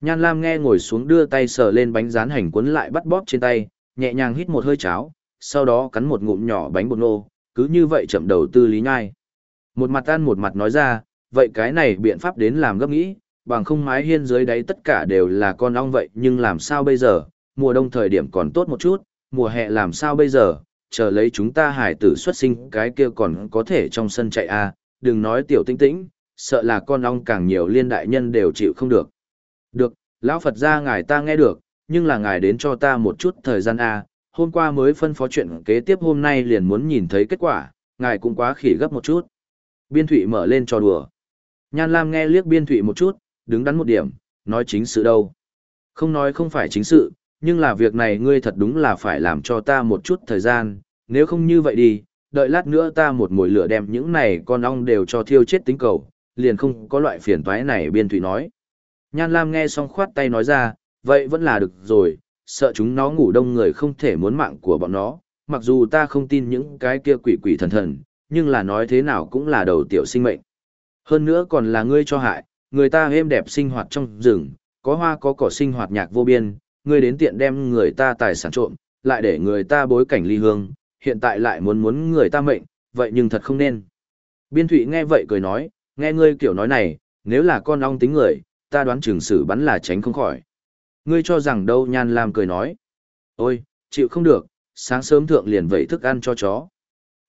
Nhan Lam nghe ngồi xuống đưa tay sờ lên bánh rán hành cuốn lại bắt bóp trên tay, nhẹ nhàng hít một hơi cháo, sau đó cắn một ngụm nhỏ bánh bột nô, cứ như vậy chậm đầu tư lý nhai. Một mặt ăn một mặt nói ra, vậy cái này biện pháp đến làm gấp nghĩ, bằng không mái hiên dưới đáy tất cả đều là con ong vậy nhưng làm sao bây giờ, mùa đông thời điểm còn tốt một chút, mùa hè làm sao bây giờ, chờ lấy chúng ta hải tử xuất sinh cái kia còn có thể trong sân chạy a à, đừng nói tiểu tinh tĩnh, sợ là con ong càng nhiều liên đại nhân đều chịu không được. Được, lão Phật ra ngài ta nghe được, nhưng là ngài đến cho ta một chút thời gian a à, hôm qua mới phân phó chuyện kế tiếp hôm nay liền muốn nhìn thấy kết quả, ngài cũng quá khỉ gấp một chút. Biên Thụy mở lên trò đùa. Nhan Lam nghe liếc Biên Thụy một chút, đứng đắn một điểm, nói chính sự đâu. Không nói không phải chính sự, nhưng là việc này ngươi thật đúng là phải làm cho ta một chút thời gian, nếu không như vậy đi, đợi lát nữa ta một mồi lửa đem những này con ong đều cho thiêu chết tính cầu, liền không có loại phiền toái này Biên Thụy nói. Nhan Lam nghe xong khoát tay nói ra, vậy vẫn là được rồi, sợ chúng nó ngủ đông người không thể muốn mạng của bọn nó, mặc dù ta không tin những cái kia quỷ quỷ thần thần, nhưng là nói thế nào cũng là đầu tiểu sinh mệnh. Hơn nữa còn là ngươi cho hại, người ta êm đẹp sinh hoạt trong rừng, có hoa có cỏ sinh hoạt nhạc vô biên, ngươi đến tiện đem người ta tài sản trộm, lại để người ta bối cảnh ly hương, hiện tại lại muốn muốn người ta mệnh, vậy nhưng thật không nên. Biên Thụy nghe vậy cười nói, nghe ngươi kiểu nói này, nếu là con ong tính người, ta đoán trường sử bắn là tránh không khỏi. Ngươi cho rằng đâu Nhan Lam cười nói. Ôi, chịu không được, sáng sớm thượng liền vậy thức ăn cho chó.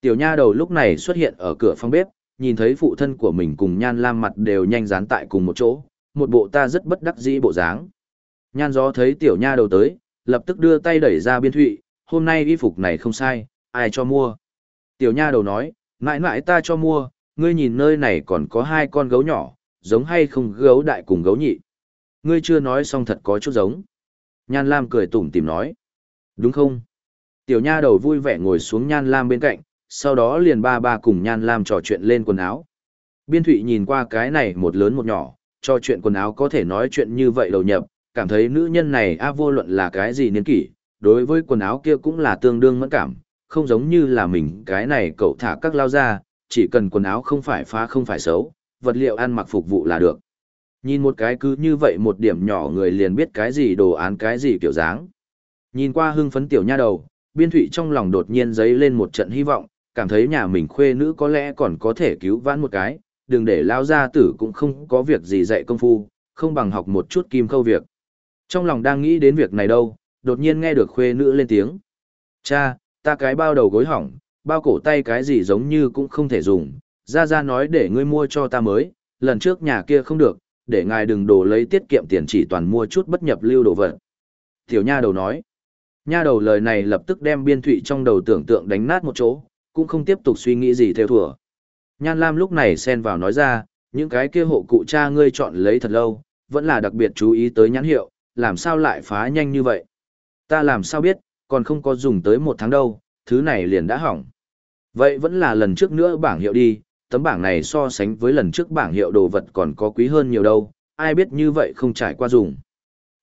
Tiểu nha đầu lúc này xuất hiện ở cửa phòng bếp, nhìn thấy phụ thân của mình cùng Nhan Lam mặt đều nhanh dán tại cùng một chỗ, một bộ ta rất bất đắc dĩ bộ dáng. Nhan gió thấy tiểu nha đầu tới, lập tức đưa tay đẩy ra biên thụy, hôm nay y phục này không sai, ai cho mua. Tiểu nha đầu nói, mãi mãi ta cho mua, ngươi nhìn nơi này còn có hai con gấu nhỏ, giống hay không gấu đại cùng gấu nhị. Ngươi chưa nói xong thật có chút giống. Nhan Lam cười tủm tìm nói. Đúng không? Tiểu nha đầu vui vẻ ngồi xuống Nhan Lam bên cạnh, sau đó liền ba ba cùng Nhan Lam trò chuyện lên quần áo. Biên Thụy nhìn qua cái này một lớn một nhỏ, trò chuyện quần áo có thể nói chuyện như vậy đầu nhập, cảm thấy nữ nhân này a vô luận là cái gì niên kỷ, đối với quần áo kia cũng là tương đương mẫn cảm, không giống như là mình cái này cậu thả các lao ra, chỉ cần quần áo không phải phá không phải xấu, vật liệu ăn mặc phục vụ là được. Nhìn một cái cứ như vậy một điểm nhỏ người liền biết cái gì đồ án cái gì kiểu dáng. Nhìn qua hưng phấn tiểu nha đầu, biên thụy trong lòng đột nhiên dấy lên một trận hy vọng, cảm thấy nhà mình khuê nữ có lẽ còn có thể cứu vãn một cái, đừng để lao gia tử cũng không có việc gì dạy công phu, không bằng học một chút kim khâu việc. Trong lòng đang nghĩ đến việc này đâu, đột nhiên nghe được khuê nữ lên tiếng. Cha, ta cái bao đầu gối hỏng, bao cổ tay cái gì giống như cũng không thể dùng, ra ra nói để ngươi mua cho ta mới, lần trước nhà kia không được, để ngài đừng đổ lấy tiết kiệm tiền chỉ toàn mua chút bất nhập lưu đồ vật. Tiểu nha đầu nói, nha đầu lời này lập tức đem biên thụy trong đầu tưởng tượng đánh nát một chỗ, cũng không tiếp tục suy nghĩ gì theo thủa. Nhan Lam lúc này xen vào nói ra, những cái kia hộ cụ cha ngươi chọn lấy thật lâu, vẫn là đặc biệt chú ý tới nhãn hiệu, làm sao lại phá nhanh như vậy? Ta làm sao biết, còn không có dùng tới một tháng đâu, thứ này liền đã hỏng. Vậy vẫn là lần trước nữa bảng hiệu đi, tấm bảng này so sánh với lần trước bảng hiệu đồ vật còn có quý hơn nhiều đâu, ai biết như vậy không trải qua dùng.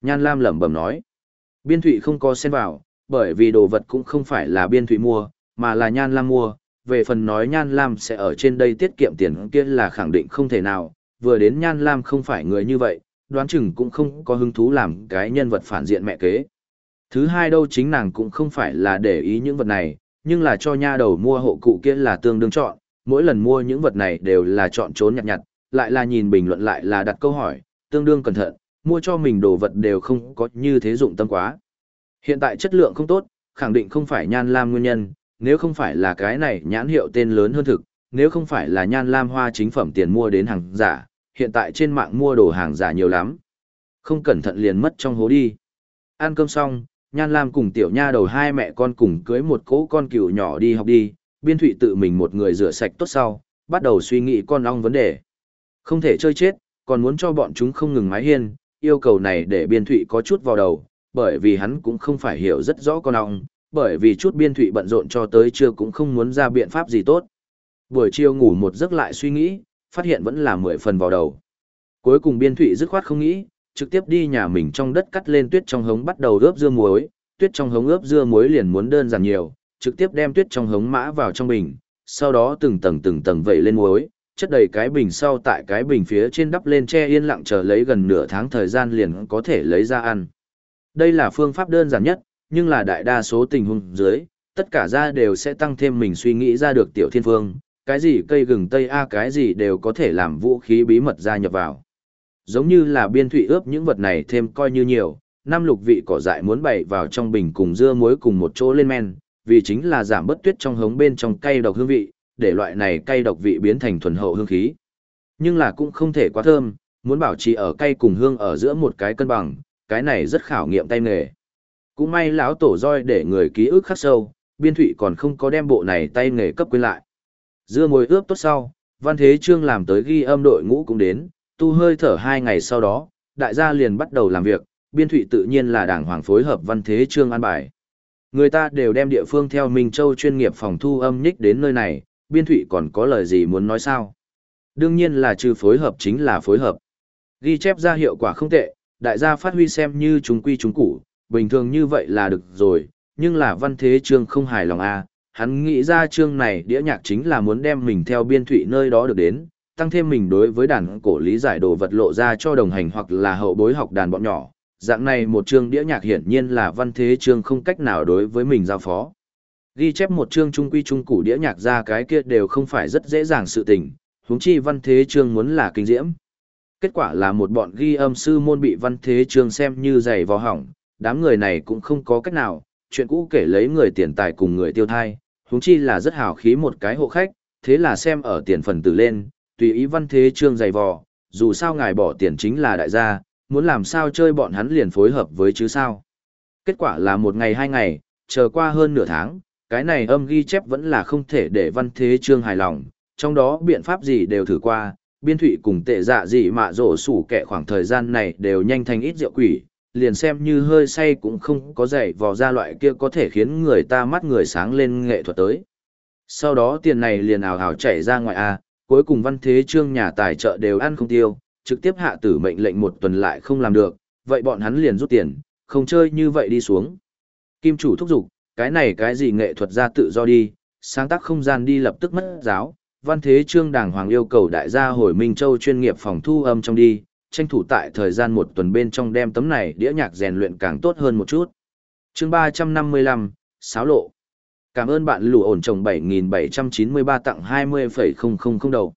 Nhan Lam lẩm bẩm nói. Biên thụy không có xen vào, bởi vì đồ vật cũng không phải là biên thụy mua, mà là Nhan Lam mua. Về phần nói Nhan Lam sẽ ở trên đây tiết kiệm tiền kia là khẳng định không thể nào, vừa đến Nhan Lam không phải người như vậy, đoán chừng cũng không có hứng thú làm cái nhân vật phản diện mẹ kế. Thứ hai đâu chính nàng cũng không phải là để ý những vật này, nhưng là cho nha đầu mua hộ cụ kia là tương đương chọn, mỗi lần mua những vật này đều là chọn trốn nhặt nhặt, lại là nhìn bình luận lại là đặt câu hỏi, tương đương cẩn thận, mua cho mình đồ vật đều không có như thế dụng tâm quá. Hiện tại chất lượng không tốt, khẳng định không phải nhan lam nguyên nhân, nếu không phải là cái này nhãn hiệu tên lớn hơn thực, nếu không phải là nhan lam hoa chính phẩm tiền mua đến hàng giả, hiện tại trên mạng mua đồ hàng giả nhiều lắm. Không cẩn thận liền mất trong hố đi. Ăn cơm xong, Nhan Lam cùng tiểu nha đầu hai mẹ con cùng cưới một cỗ con cừu nhỏ đi học đi, biên thụy tự mình một người rửa sạch tốt sau, bắt đầu suy nghĩ con ong vấn đề. Không thể chơi chết, còn muốn cho bọn chúng không ngừng mái hiên, yêu cầu này để biên thụy có chút vào đầu, bởi vì hắn cũng không phải hiểu rất rõ con ong, bởi vì chút biên thụy bận rộn cho tới chưa cũng không muốn ra biện pháp gì tốt. Buổi chiều ngủ một giấc lại suy nghĩ, phát hiện vẫn là mười phần vào đầu. Cuối cùng biên thụy dứt khoát không nghĩ, trực tiếp đi nhà mình trong đất cắt lên tuyết trong hống bắt đầu ướp dưa muối, tuyết trong hống ướp dưa muối liền muốn đơn giản nhiều, trực tiếp đem tuyết trong hống mã vào trong bình, sau đó từng tầng từng tầng vẩy lên muối, chất đầy cái bình sau tại cái bình phía trên đắp lên che yên lặng chờ lấy gần nửa tháng thời gian liền có thể lấy ra ăn. Đây là phương pháp đơn giản nhất, nhưng là đại đa số tình huống dưới, tất cả ra đều sẽ tăng thêm mình suy nghĩ ra được tiểu thiên phương, cái gì cây gừng tây a cái gì đều có thể làm vũ khí bí mật gia nhập vào. Giống như là biên thủy ướp những vật này thêm coi như nhiều, năm lục vị cỏ dại muốn bày vào trong bình cùng dưa muối cùng một chỗ lên men, vì chính là giảm bớt tuyết trong hống bên trong cay độc hương vị, để loại này cay độc vị biến thành thuần hậu hương khí. Nhưng là cũng không thể quá thơm, muốn bảo trì ở cay cùng hương ở giữa một cái cân bằng, cái này rất khảo nghiệm tay nghề. Cũng may lão tổ roi để người ký ức khắc sâu, biên thụy còn không có đem bộ này tay nghề cấp quên lại. Dưa ngồi ướp tốt sau, văn thế trương làm tới ghi âm đội ngũ cũng đến, tu hơi thở hai ngày sau đó, đại gia liền bắt đầu làm việc, biên thụy tự nhiên là đảng hoàng phối hợp văn thế trương an bài. Người ta đều đem địa phương theo Minh Châu chuyên nghiệp phòng thu âm nhích đến nơi này, biên thụy còn có lời gì muốn nói sao? Đương nhiên là trừ phối hợp chính là phối hợp. Ghi chép ra hiệu quả không tệ, đại gia phát huy xem như chúng quy chúng củ, bình thường như vậy là được rồi, nhưng là văn thế trương không hài lòng a à. hắn nghĩ ra chương này đĩa nhạc chính là muốn đem mình theo biên thụy nơi đó được đến, tăng thêm mình đối với đàn cổ lý giải đồ vật lộ ra cho đồng hành hoặc là hậu bối học đàn bọn nhỏ. Dạng này một chương đĩa nhạc hiển nhiên là văn thế chương không cách nào đối với mình giao phó. Ghi chép một chương trung quy trung củ đĩa nhạc ra cái kia đều không phải rất dễ dàng sự tình, huống chi văn thế chương muốn là kinh diễm. Kết quả là một bọn ghi âm sư môn bị văn thế chương xem như giày vò hỏng, đám người này cũng không có cách nào, chuyện cũ kể lấy người tiền tài cùng người tiêu thai, huống chi là rất hào khí một cái hộ khách, thế là xem ở tiền phần tử lên, tùy ý văn thế chương dày vò, dù sao ngài bỏ tiền chính là đại gia, muốn làm sao chơi bọn hắn liền phối hợp với chứ sao. Kết quả là một ngày hai ngày, chờ qua hơn nửa tháng, cái này âm ghi chép vẫn là không thể để văn thế trương hài lòng, trong đó biện pháp gì đều thử qua, biên thụy cùng tệ dạ gì mà rổ sủ kẻ khoảng thời gian này đều nhanh thành ít rượu quỷ, liền xem như hơi say cũng không có dậy vò ra loại kia có thể khiến người ta mắt người sáng lên nghệ thuật tới. Sau đó tiền này liền ảo hảo chảy ra ngoài A, cuối cùng văn thế trương nhà tài trợ đều ăn không tiêu, trực tiếp hạ tử mệnh lệnh một tuần lại không làm được, vậy bọn hắn liền rút tiền, không chơi như vậy đi xuống. Kim chủ thúc giục, cái này cái gì nghệ thuật ra tự do đi, sáng tác không gian đi lập tức mất giáo, văn thế trương đàng hoàng yêu cầu đại gia hồi Minh Châu chuyên nghiệp phòng thu âm trong đi, tranh thủ tại thời gian một tuần bên trong đem tấm này đĩa nhạc rèn luyện càng tốt hơn một chút. chương 355, Sáo lộ. Cảm ơn bạn lù ổn trồng 7793 tặng 20,000 đầu.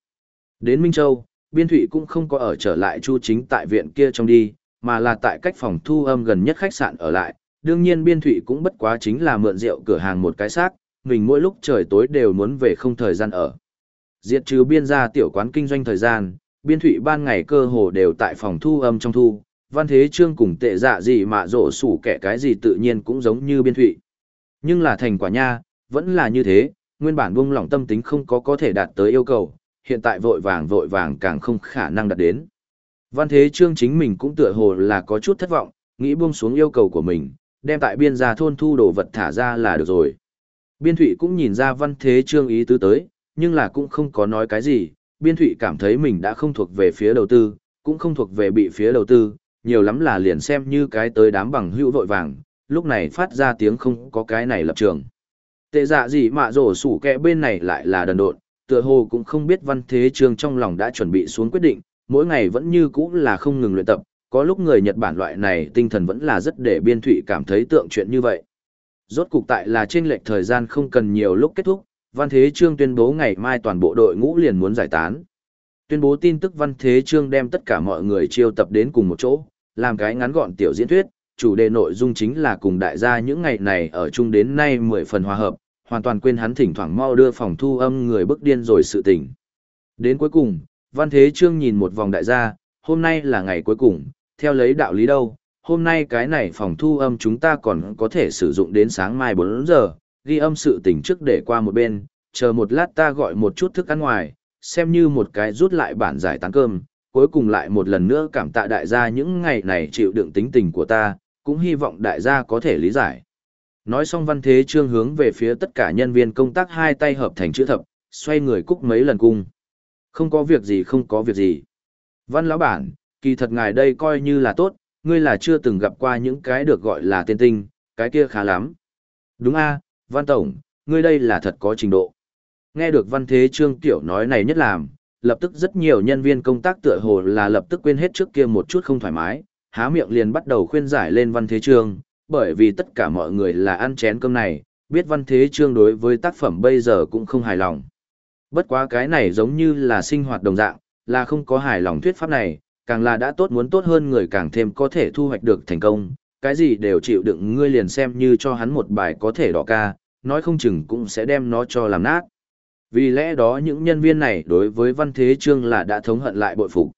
Đến Minh Châu, Biên Thụy cũng không có ở trở lại chu chính tại viện kia trong đi, mà là tại cách phòng thu âm gần nhất khách sạn ở lại. Đương nhiên Biên Thụy cũng bất quá chính là mượn rượu cửa hàng một cái xác, mình mỗi lúc trời tối đều muốn về không thời gian ở. Diệt trừ biên gia tiểu quán kinh doanh thời gian, biên thụy ban ngày cơ hồ đều tại phòng thu âm trong thu, văn thế trương cùng tệ dạ gì mà rổ sủ kẻ cái gì tự nhiên cũng giống như biên thụy. Nhưng là thành quả nha, vẫn là như thế, nguyên bản buông lỏng tâm tính không có có thể đạt tới yêu cầu, hiện tại vội vàng vội vàng càng không khả năng đạt đến. Văn thế trương chính mình cũng tựa hồ là có chút thất vọng, nghĩ buông xuống yêu cầu của mình, đem tại biên gia thôn thu đồ vật thả ra là được rồi. Biên thụy cũng nhìn ra văn thế trương ý tứ tới, nhưng là cũng không có nói cái gì, biên thụy cảm thấy mình đã không thuộc về phía đầu tư, cũng không thuộc về bị phía đầu tư, nhiều lắm là liền xem như cái tới đám bằng hữu vội vàng, lúc này phát ra tiếng không có cái này lập trường. Tệ dạ gì mà rổ sủ kẹ bên này lại là đần độn, tựa hồ cũng không biết văn thế trường trong lòng đã chuẩn bị xuống quyết định, mỗi ngày vẫn như cũ là không ngừng luyện tập, có lúc người Nhật Bản loại này tinh thần vẫn là rất để biên thụy cảm thấy tượng chuyện như vậy. Rốt cục tại là trên lệch thời gian không cần nhiều lúc kết thúc, Văn Thế Trương tuyên bố ngày mai toàn bộ đội ngũ liền muốn giải tán. Tuyên bố tin tức Văn Thế Trương đem tất cả mọi người chiêu tập đến cùng một chỗ, làm cái ngắn gọn tiểu diễn thuyết, chủ đề nội dung chính là cùng đại gia những ngày này ở chung đến nay mười phần hòa hợp, hoàn toàn quên hắn thỉnh thoảng mau đưa phòng thu âm người bức điên rồi sự tình. Đến cuối cùng, Văn Thế Trương nhìn một vòng đại gia, hôm nay là ngày cuối cùng, theo lấy đạo lý đâu, hôm nay cái này phòng thu âm chúng ta còn có thể sử dụng đến sáng mai 4 giờ, ghi âm sự tình trước để qua một bên, chờ một lát ta gọi một chút thức ăn ngoài, xem như một cái rút lại bản giải tán cơm, cuối cùng lại một lần nữa cảm tạ đại gia những ngày này chịu đựng tính tình của ta, cũng hy vọng đại gia có thể lý giải. Nói xong văn thế trương hướng về phía tất cả nhân viên công tác hai tay hợp thành chữ thập, xoay người cúc mấy lần cung. Không có việc gì không có việc gì. Văn lão bản, kỳ thật ngài đây coi như là tốt, ngươi là chưa từng gặp qua những cái được gọi là tiên tinh, cái kia khá lắm. Đúng a, Văn Tổng, ngươi đây là thật có trình độ. Nghe được Văn Thế Trương Tiểu nói này nhất làm, lập tức rất nhiều nhân viên công tác tựa hồ là lập tức quên hết trước kia một chút không thoải mái, há miệng liền bắt đầu khuyên giải lên Văn Thế Trương, bởi vì tất cả mọi người là ăn chén cơm này, biết Văn Thế Trương đối với tác phẩm bây giờ cũng không hài lòng. Bất quá cái này giống như là sinh hoạt đồng dạng, là không có hài lòng thuyết pháp này, càng là đã tốt muốn tốt hơn người càng thêm có thể thu hoạch được thành công, cái gì đều chịu đựng ngươi liền xem như cho hắn một bài có thể đỏ ca, nói không chừng cũng sẽ đem nó cho làm nát. Vì lẽ đó những nhân viên này đối với Văn Thế Trương là đã thống hận lại bội phục.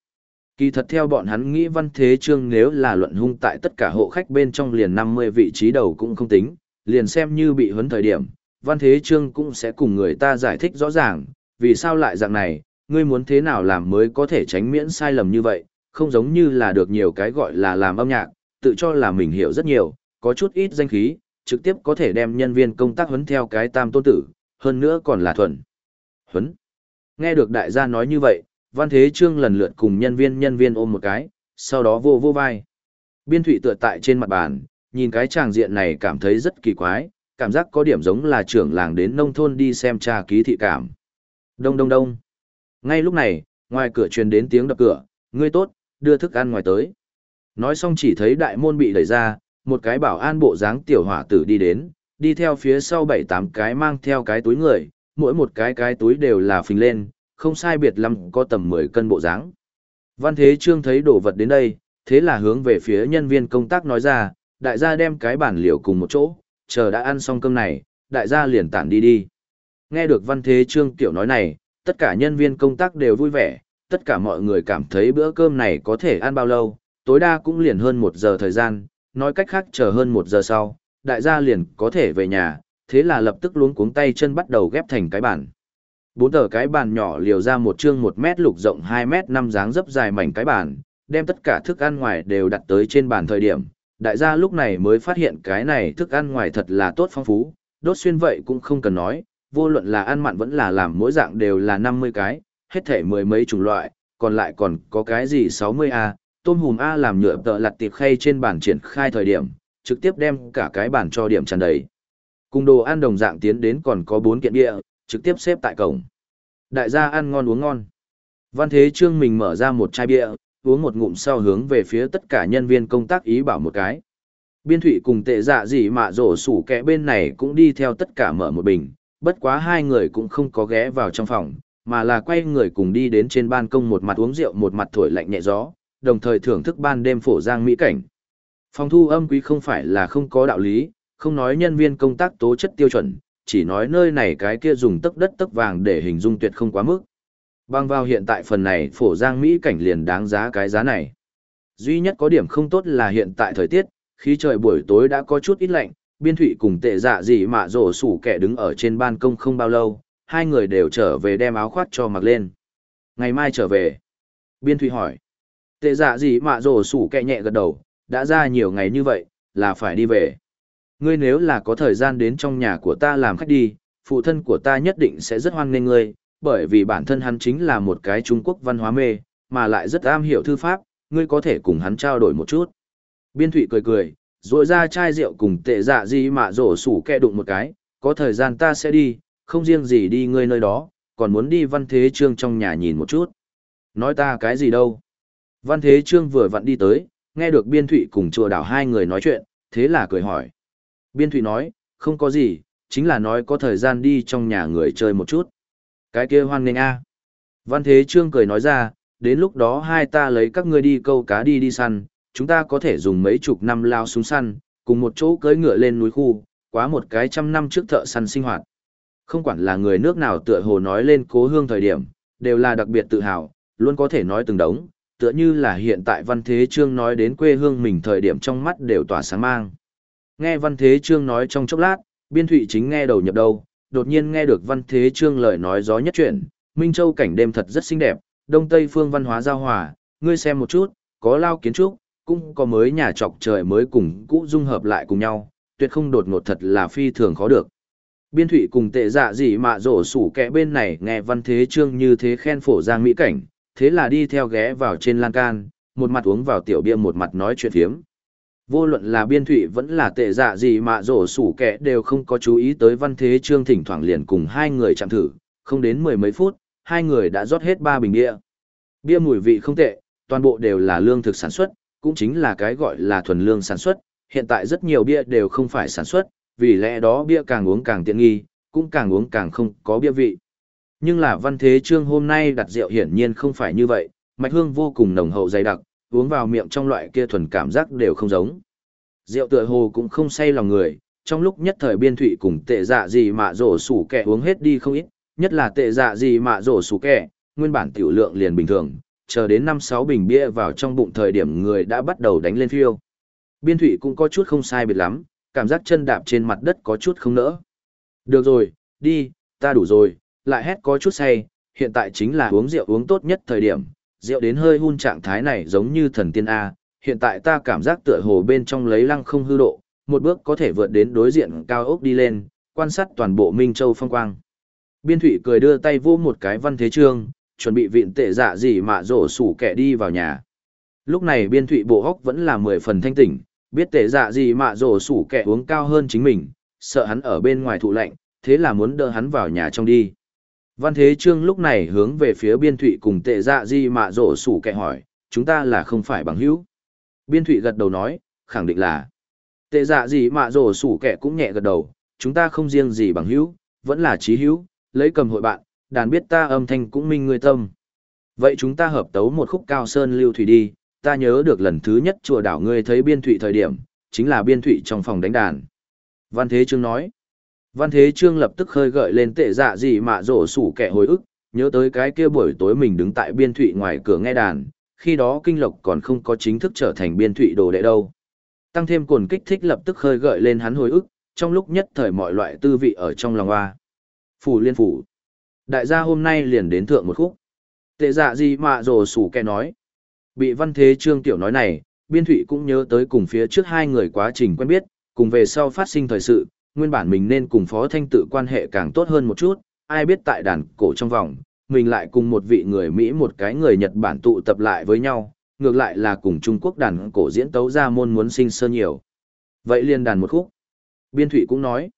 Kỳ thật theo bọn hắn nghĩ Văn Thế Trương nếu là luận hung tại tất cả hộ khách bên trong liền 50 vị trí đầu cũng không tính, liền xem như bị huấn thời điểm, Văn Thế Trương cũng sẽ cùng người ta giải thích rõ ràng, vì sao lại dạng này, ngươi muốn thế nào làm mới có thể tránh miễn sai lầm như vậy, không giống như là được nhiều cái gọi là làm âm nhạc, tự cho là mình hiểu rất nhiều, có chút ít danh khí, trực tiếp có thể đem nhân viên công tác huấn theo cái tam tôn tử, hơn nữa còn là thuần. Huấn. Nghe được đại gia nói như vậy, Văn Thế Trương lần lượt cùng nhân viên nhân viên ôm một cái, sau đó vô vô vai. Biên Thụy tựa tại trên mặt bàn, nhìn cái tràng diện này cảm thấy rất kỳ quái, cảm giác có điểm giống là trưởng làng đến nông thôn đi xem trà ký thị cảm. Đông đông đông. Ngay lúc này, ngoài cửa truyền đến tiếng đập cửa, ngươi tốt, đưa thức ăn ngoài tới. Nói xong chỉ thấy đại môn bị đẩy ra, một cái bảo an bộ dáng tiểu hỏa tử đi đến, đi theo phía sau bảy tám cái mang theo cái túi người, mỗi một cái cái túi đều là phình lên, không sai biệt lắm có tầm 10 cân bộ dáng. Văn Thế Trương thấy đồ vật đến đây, thế là hướng về phía nhân viên công tác nói ra, đại gia đem cái bản liệu cùng một chỗ, chờ đã ăn xong cơm này, đại gia liền tản đi đi. Nghe được Văn Thế Trương tiểu nói này, tất cả nhân viên công tác đều vui vẻ, tất cả mọi người cảm thấy bữa cơm này có thể ăn bao lâu, tối đa cũng liền hơn một giờ thời gian, nói cách khác chờ hơn một giờ sau, đại gia liền có thể về nhà, thế là lập tức luống cuống tay chân bắt đầu ghép thành cái bản. Bốn tờ cái bàn nhỏ liều ra một chương một mét lục rộng hai mét năm dáng dấp dài mảnh cái bàn, đem tất cả thức ăn ngoài đều đặt tới trên bàn thời điểm. Đại gia lúc này mới phát hiện cái này thức ăn ngoài thật là tốt phong phú, đốt xuyên vậy cũng không cần nói, vô luận là ăn mặn vẫn là làm mỗi dạng đều là 50 cái, hết thể mười mấy chủng loại, còn lại còn có cái gì 60A, tôm hùm A làm nhựa tợ lặt tiệp khay trên bàn triển khai thời điểm, trực tiếp đem cả cái bàn cho điểm tràn đầy. Cùng đồ ăn đồng dạng tiến đến còn có bốn kiện địa, trực tiếp xếp tại cổng. Đại gia ăn ngon uống ngon. Văn Thế Trương mình mở ra một chai bia, uống một ngụm sau hướng về phía tất cả nhân viên công tác ý bảo một cái. Biên thủy cùng tệ dạ gì mà rổ sủ kẻ bên này cũng đi theo tất cả mở một bình, bất quá hai người cũng không có ghé vào trong phòng, mà là quay người cùng đi đến trên ban công một mặt uống rượu một mặt thổi lạnh nhẹ gió, đồng thời thưởng thức ban đêm phổ giang mỹ cảnh. Phòng thu âm quý không phải là không có đạo lý, không nói nhân viên công tác tố chất tiêu chuẩn, chỉ nói nơi này cái kia dùng tấc đất tấc vàng để hình dung tuyệt không quá mức. Bang vào hiện tại phần này phổ giang Mỹ cảnh liền đáng giá cái giá này. Duy nhất có điểm không tốt là hiện tại thời tiết, khí trời buổi tối đã có chút ít lạnh, biên thụy cùng tệ dạ gì mà rổ sủ kẻ đứng ở trên ban công không bao lâu, hai người đều trở về đem áo khoác cho mặc lên. Ngày mai trở về. Biên thụy hỏi. Tệ dạ gì mà rổ sủ kẻ nhẹ gật đầu, đã ra nhiều ngày như vậy, là phải đi về. Ngươi nếu là có thời gian đến trong nhà của ta làm khách đi, phụ thân của ta nhất định sẽ rất hoan nghênh ngươi, bởi vì bản thân hắn chính là một cái Trung Quốc văn hóa mê, mà lại rất am hiểu thư pháp, ngươi có thể cùng hắn trao đổi một chút. Biên Thụy cười cười, rồi ra chai rượu cùng tệ dạ gì mà rổ sủ kẹ đụng một cái, có thời gian ta sẽ đi, không riêng gì đi ngươi nơi đó, còn muốn đi văn thế trương trong nhà nhìn một chút. Nói ta cái gì đâu. Văn thế trương vừa vặn đi tới, nghe được biên thụy cùng chùa đảo hai người nói chuyện, thế là cười hỏi. Biên Thụy nói, không có gì, chính là nói có thời gian đi trong nhà người chơi một chút. Cái kia hoan nghênh a. Văn Thế Trương cười nói ra, đến lúc đó hai ta lấy các ngươi đi câu cá đi đi săn, chúng ta có thể dùng mấy chục năm lao súng săn, cùng một chỗ cưỡi ngựa lên núi khu, quá một cái trăm năm trước thợ săn sinh hoạt. Không quản là người nước nào tựa hồ nói lên cố hương thời điểm, đều là đặc biệt tự hào, luôn có thể nói từng đống, tựa như là hiện tại Văn Thế Trương nói đến quê hương mình thời điểm trong mắt đều tỏa sáng mang. Nghe Văn Thế Trương nói trong chốc lát, biên thụy chính nghe đầu nhập đầu, đột nhiên nghe được Văn Thế Trương lời nói gió nhất chuyển, Minh Châu cảnh đêm thật rất xinh đẹp, Đông Tây phương văn hóa giao hòa, ngươi xem một chút, có lao kiến trúc, cũng có mới nhà trọc trời mới cùng cũ dung hợp lại cùng nhau, tuyệt không đột ngột thật là phi thường khó được. Biên thụy cùng tệ dạ gì mà rổ sủ kẻ bên này nghe Văn Thế Trương như thế khen phổ giang mỹ cảnh, thế là đi theo ghé vào trên lan can, một mặt uống vào tiểu bia một mặt nói chuyện phiếm. Vô luận là biên thụy vẫn là tệ dạ gì mà rổ sủ kẻ đều không có chú ý tới văn thế trương thỉnh thoảng liền cùng hai người chạm thử, không đến mười mấy phút, hai người đã rót hết ba bình bia. Bia mùi vị không tệ, toàn bộ đều là lương thực sản xuất, cũng chính là cái gọi là thuần lương sản xuất, hiện tại rất nhiều bia đều không phải sản xuất, vì lẽ đó bia càng uống càng tiện nghi, cũng càng uống càng không có bia vị. Nhưng là văn thế trương hôm nay đặt rượu hiển nhiên không phải như vậy, mạch hương vô cùng nồng hậu dày đặc, uống vào miệng trong loại kia thuần cảm giác đều không giống. Rượu tựa hồ cũng không say lòng người, trong lúc nhất thời biên thụy cùng tệ dạ gì mà rổ sủ kẻ uống hết đi không ít, nhất là tệ dạ gì mà rổ sủ kẻ, nguyên bản tiểu lượng liền bình thường, chờ đến 5-6 bình bia vào trong bụng thời điểm người đã bắt đầu đánh lên phiêu. Biên thụy cũng có chút không sai biệt lắm, cảm giác chân đạp trên mặt đất có chút không nỡ. Được rồi, đi, ta đủ rồi, lại hét có chút say, hiện tại chính là uống rượu uống tốt nhất thời điểm, rượu đến hơi hun trạng thái này giống như thần tiên A, hiện tại ta cảm giác tựa hồ bên trong lấy lăng không hư độ, một bước có thể vượt đến đối diện cao ốc đi lên, quan sát toàn bộ Minh Châu phong quang. Biên Thụy cười đưa tay vô một cái văn thế trương, chuẩn bị viện tệ dạ gì mà rổ sủ kẻ đi vào nhà. Lúc này Biên Thụy bộ hốc vẫn là mười phần thanh tỉnh, biết tệ dạ gì mà rổ sủ kẻ uống cao hơn chính mình, sợ hắn ở bên ngoài thụ lạnh, thế là muốn đỡ hắn vào nhà trong đi. Văn Thế Trương lúc này hướng về phía biên thụy cùng tệ dạ di mạ rổ sủ kẹ hỏi, chúng ta là không phải bằng hữu. Biên thụy gật đầu nói, khẳng định là. Tệ dạ gì mạ rổ sủ kẹ cũng nhẹ gật đầu, chúng ta không riêng gì bằng hữu, vẫn là trí hữu, lấy cầm hội bạn, đàn biết ta âm thanh cũng minh người tâm. Vậy chúng ta hợp tấu một khúc cao sơn lưu thủy đi, ta nhớ được lần thứ nhất chùa đảo ngươi thấy biên thụy thời điểm, chính là biên thụy trong phòng đánh đàn. Văn Thế Trương nói. Văn Thế Trương lập tức khơi gợi lên tệ dạ gì mà rổ sủ kẻ hồi ức, nhớ tới cái kia buổi tối mình đứng tại biên thụy ngoài cửa nghe đàn, khi đó kinh lộc còn không có chính thức trở thành biên thụy đồ đệ đâu. Tăng thêm cồn kích thích lập tức khơi gợi lên hắn hồi ức, trong lúc nhất thời mọi loại tư vị ở trong lòng hoa. Phủ liên phủ. Đại gia hôm nay liền đến thượng một khúc. Tệ dạ gì mà rổ sủ kẻ nói. Bị văn thế trương tiểu nói này, biên thụy cũng nhớ tới cùng phía trước hai người quá trình quen biết, cùng về sau phát sinh thời sự, nguyên bản mình nên cùng phó thanh tự quan hệ càng tốt hơn một chút, ai biết tại đàn cổ trong vòng, mình lại cùng một vị người Mỹ một cái người Nhật Bản tụ tập lại với nhau, ngược lại là cùng Trung Quốc đàn cổ diễn tấu ra môn muốn sinh sơ nhiều. Vậy liên đàn một khúc. Biên thụy cũng nói.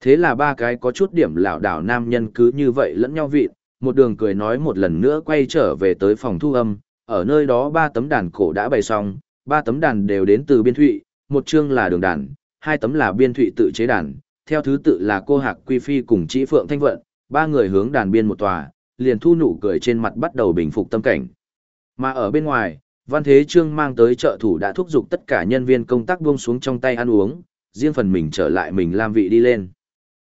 Thế là ba cái có chút điểm lảo đảo nam nhân cứ như vậy lẫn nhau vị, một đường cười nói một lần nữa quay trở về tới phòng thu âm, ở nơi đó ba tấm đàn cổ đã bày xong, ba tấm đàn đều đến từ biên thụy, một chương là đường đàn, hai tấm là biên thụy tự chế đàn, theo thứ tự là cô Hạc Quy Phi cùng Chỉ Phượng Thanh Vận, ba người hướng đàn biên một tòa, liền thu nụ cười trên mặt bắt đầu bình phục tâm cảnh. Mà ở bên ngoài, Văn Thế Trương mang tới trợ thủ đã thúc giục tất cả nhân viên công tác buông xuống trong tay ăn uống, riêng phần mình trở lại mình làm vị đi lên.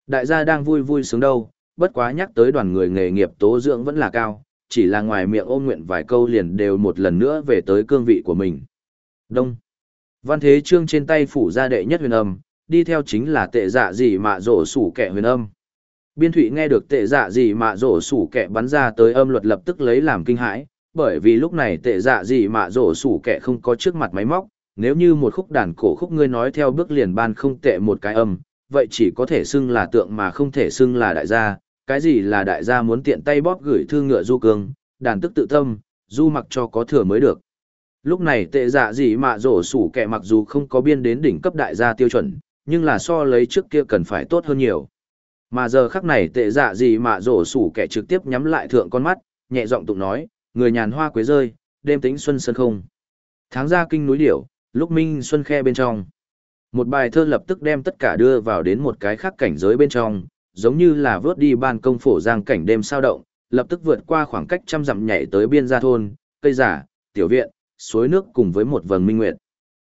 Đại gia đang vui vui sướng đâu, bất quá nhắc tới đoàn người nghề nghiệp tố dưỡng vẫn là cao, chỉ là ngoài miệng ôm nguyện vài câu liền đều một lần nữa về tới cương vị của mình. Đông. Văn Thế Trương trên tay phủ ra đệ nhất huyền âm, đi theo chính là tệ dạ gì mạ rổ sủ kẻ huyền âm. Biên thụy nghe được tệ dạ gì mạ rổ sủ kẻ bắn ra tới âm luật lập tức lấy làm kinh hãi, bởi vì lúc này tệ dạ gì mạ rổ sủ kẻ không có trước mặt máy móc, nếu như một khúc đàn cổ khúc ngươi nói theo bước liền ban không tệ một cái âm, vậy chỉ có thể xưng là tượng mà không thể xưng là đại gia, cái gì là đại gia muốn tiện tay bóp gửi thư ngựa du cương, đàn tức tự tâm, du mặc cho có thừa mới được. Lúc này tệ dạ gì mạ rổ sủ kẻ mặc dù không có biên đến đỉnh cấp đại gia tiêu chuẩn, nhưng là so lấy trước kia cần phải tốt hơn nhiều. Mà giờ khắc này tệ dạ gì mạ rổ sủ kẻ trực tiếp nhắm lại thượng con mắt, nhẹ giọng tụng nói, người nhàn hoa quế rơi, đêm tính xuân sân không. Tháng ra kinh núi điểu, lúc minh xuân khe bên trong. Một bài thơ lập tức đem tất cả đưa vào đến một cái khác cảnh giới bên trong, giống như là vớt đi ban công phổ giang cảnh đêm sao động, lập tức vượt qua khoảng cách trăm dặm nhảy tới biên gia thôn, cây giả, tiểu viện, suối nước cùng với một vầng minh nguyệt.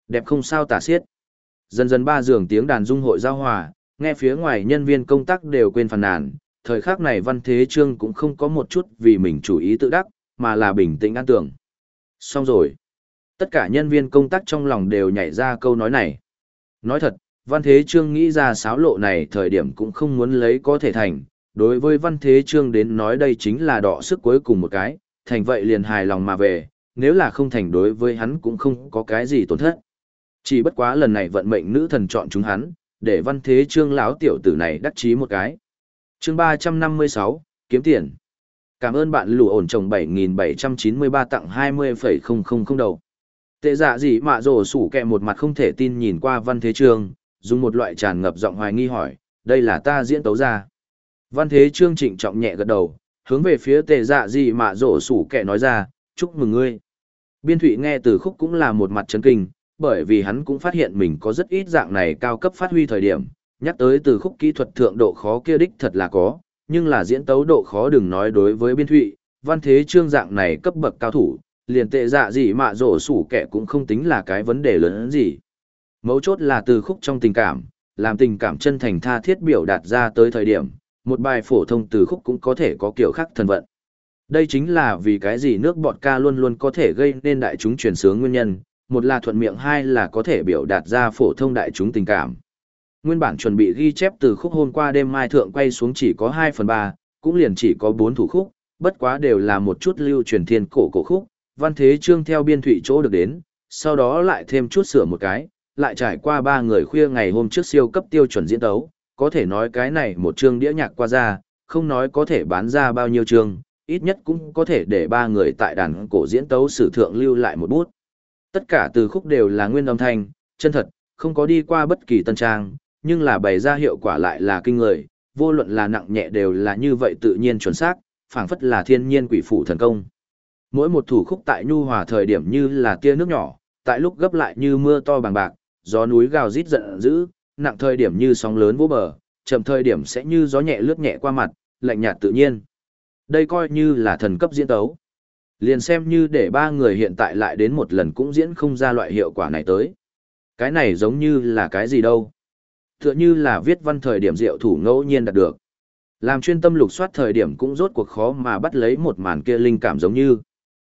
Đẹp không sao tả xiết. Dần dần ba giường tiếng đàn dung hội giao hòa, nghe phía ngoài nhân viên công tác đều quên phàn nàn, thời khắc này Văn Thế Trương cũng không có một chút vì mình chủ ý tự đắc, mà là bình tĩnh an tưởng. Xong rồi. Tất cả nhân viên công tác trong lòng đều nhảy ra câu nói này. Nói thật, Văn Thế Trương nghĩ ra sáo lộ này thời điểm cũng không muốn lấy có thể thành. Đối với Văn Thế Trương đến nói đây chính là đọ sức cuối cùng một cái, thành vậy liền hài lòng mà về, nếu là không thành đối với hắn cũng không có cái gì tổn thất. Chỉ bất quá lần này vận mệnh nữ thần chọn chúng hắn, để văn thế trương lão tiểu tử này đắc chí một cái. chương ba trăm năm mươi sáu kiếm tiền. Cảm ơn bạn lù ổn trồng bảy nghìn bảy trăm chín mươi ba tặng hai mươi phẩy không không không đầu. Tệ dạ gì mạ rồ sủ kẹ một mặt không thể tin nhìn qua văn thế trương, dùng một loại tràn ngập giọng hoài nghi hỏi, đây là ta diễn tấu ra. Văn thế trương trịnh trọng nhẹ gật đầu, hướng về phía tệ dạ gì mạ rổ sủ kẹ nói ra, chúc mừng ngươi. Biên thụy nghe từ khúc cũng là một mặt chấn kinh, bởi vì hắn cũng phát hiện mình có rất ít dạng này cao cấp phát huy thời điểm, nhắc tới từ khúc kỹ thuật thượng độ khó kia đích thật là có, nhưng là diễn tấu độ khó đừng nói đối với biên thụy, văn thế trương dạng này cấp bậc cao thủ, liền tệ dạ gì mà rổ sủ kẻ cũng không tính là cái vấn đề lớn gì. Mấu chốt là từ khúc trong tình cảm, làm tình cảm chân thành tha thiết biểu đạt ra tới thời điểm, một bài phổ thông từ khúc cũng có thể có kiểu khác thần vận. Đây chính là vì cái gì nước bọt ca luôn luôn có thể gây nên đại chúng truyền sướng nguyên nhân, một là thuận miệng hai là có thể biểu đạt ra phổ thông đại chúng tình cảm. Nguyên bản chuẩn bị ghi chép từ khúc hôm qua đêm mai thượng quay xuống chỉ có 2 phần 3, cũng liền chỉ có 4 thủ khúc, bất quá đều là một chút lưu truyền thiên cổ cổ khúc, văn thế chương theo biên thủy chỗ được đến, sau đó lại thêm chút sửa một cái, lại trải qua ba người khuya ngày hôm trước siêu cấp tiêu chuẩn diễn tấu, có thể nói cái này một chương đĩa nhạc qua ra, không nói có thể bán ra bao nhiêu chương, ít nhất cũng có thể để ba người tại đàn cổ diễn tấu sử thượng lưu lại một bút. Tất cả từ khúc đều là nguyên âm thanh, chân thật, không có đi qua bất kỳ tân trang, nhưng là bày ra hiệu quả lại là kinh người, vô luận là nặng nhẹ đều là như vậy tự nhiên chuẩn xác, phảng phất là thiên nhiên quỷ phủ thần công. Mỗi một thủ khúc tại nhu hòa thời điểm như là tia nước nhỏ, tại lúc gấp lại như mưa to bằng bạc, gió núi gào rít giận dữ, nặng thời điểm như sóng lớn vỗ bờ, chậm thời điểm sẽ như gió nhẹ lướt nhẹ qua mặt, lạnh nhạt tự nhiên. Đây coi như là thần cấp diễn tấu. Liền xem như để ba người hiện tại lại đến một lần cũng diễn không ra loại hiệu quả này tới. Cái này giống như là cái gì đâu. Tựa như là viết văn thời điểm diệu thủ ngẫu nhiên đạt được. Làm chuyên tâm lục soát thời điểm cũng rốt cuộc khó mà bắt lấy một màn kia linh cảm giống như.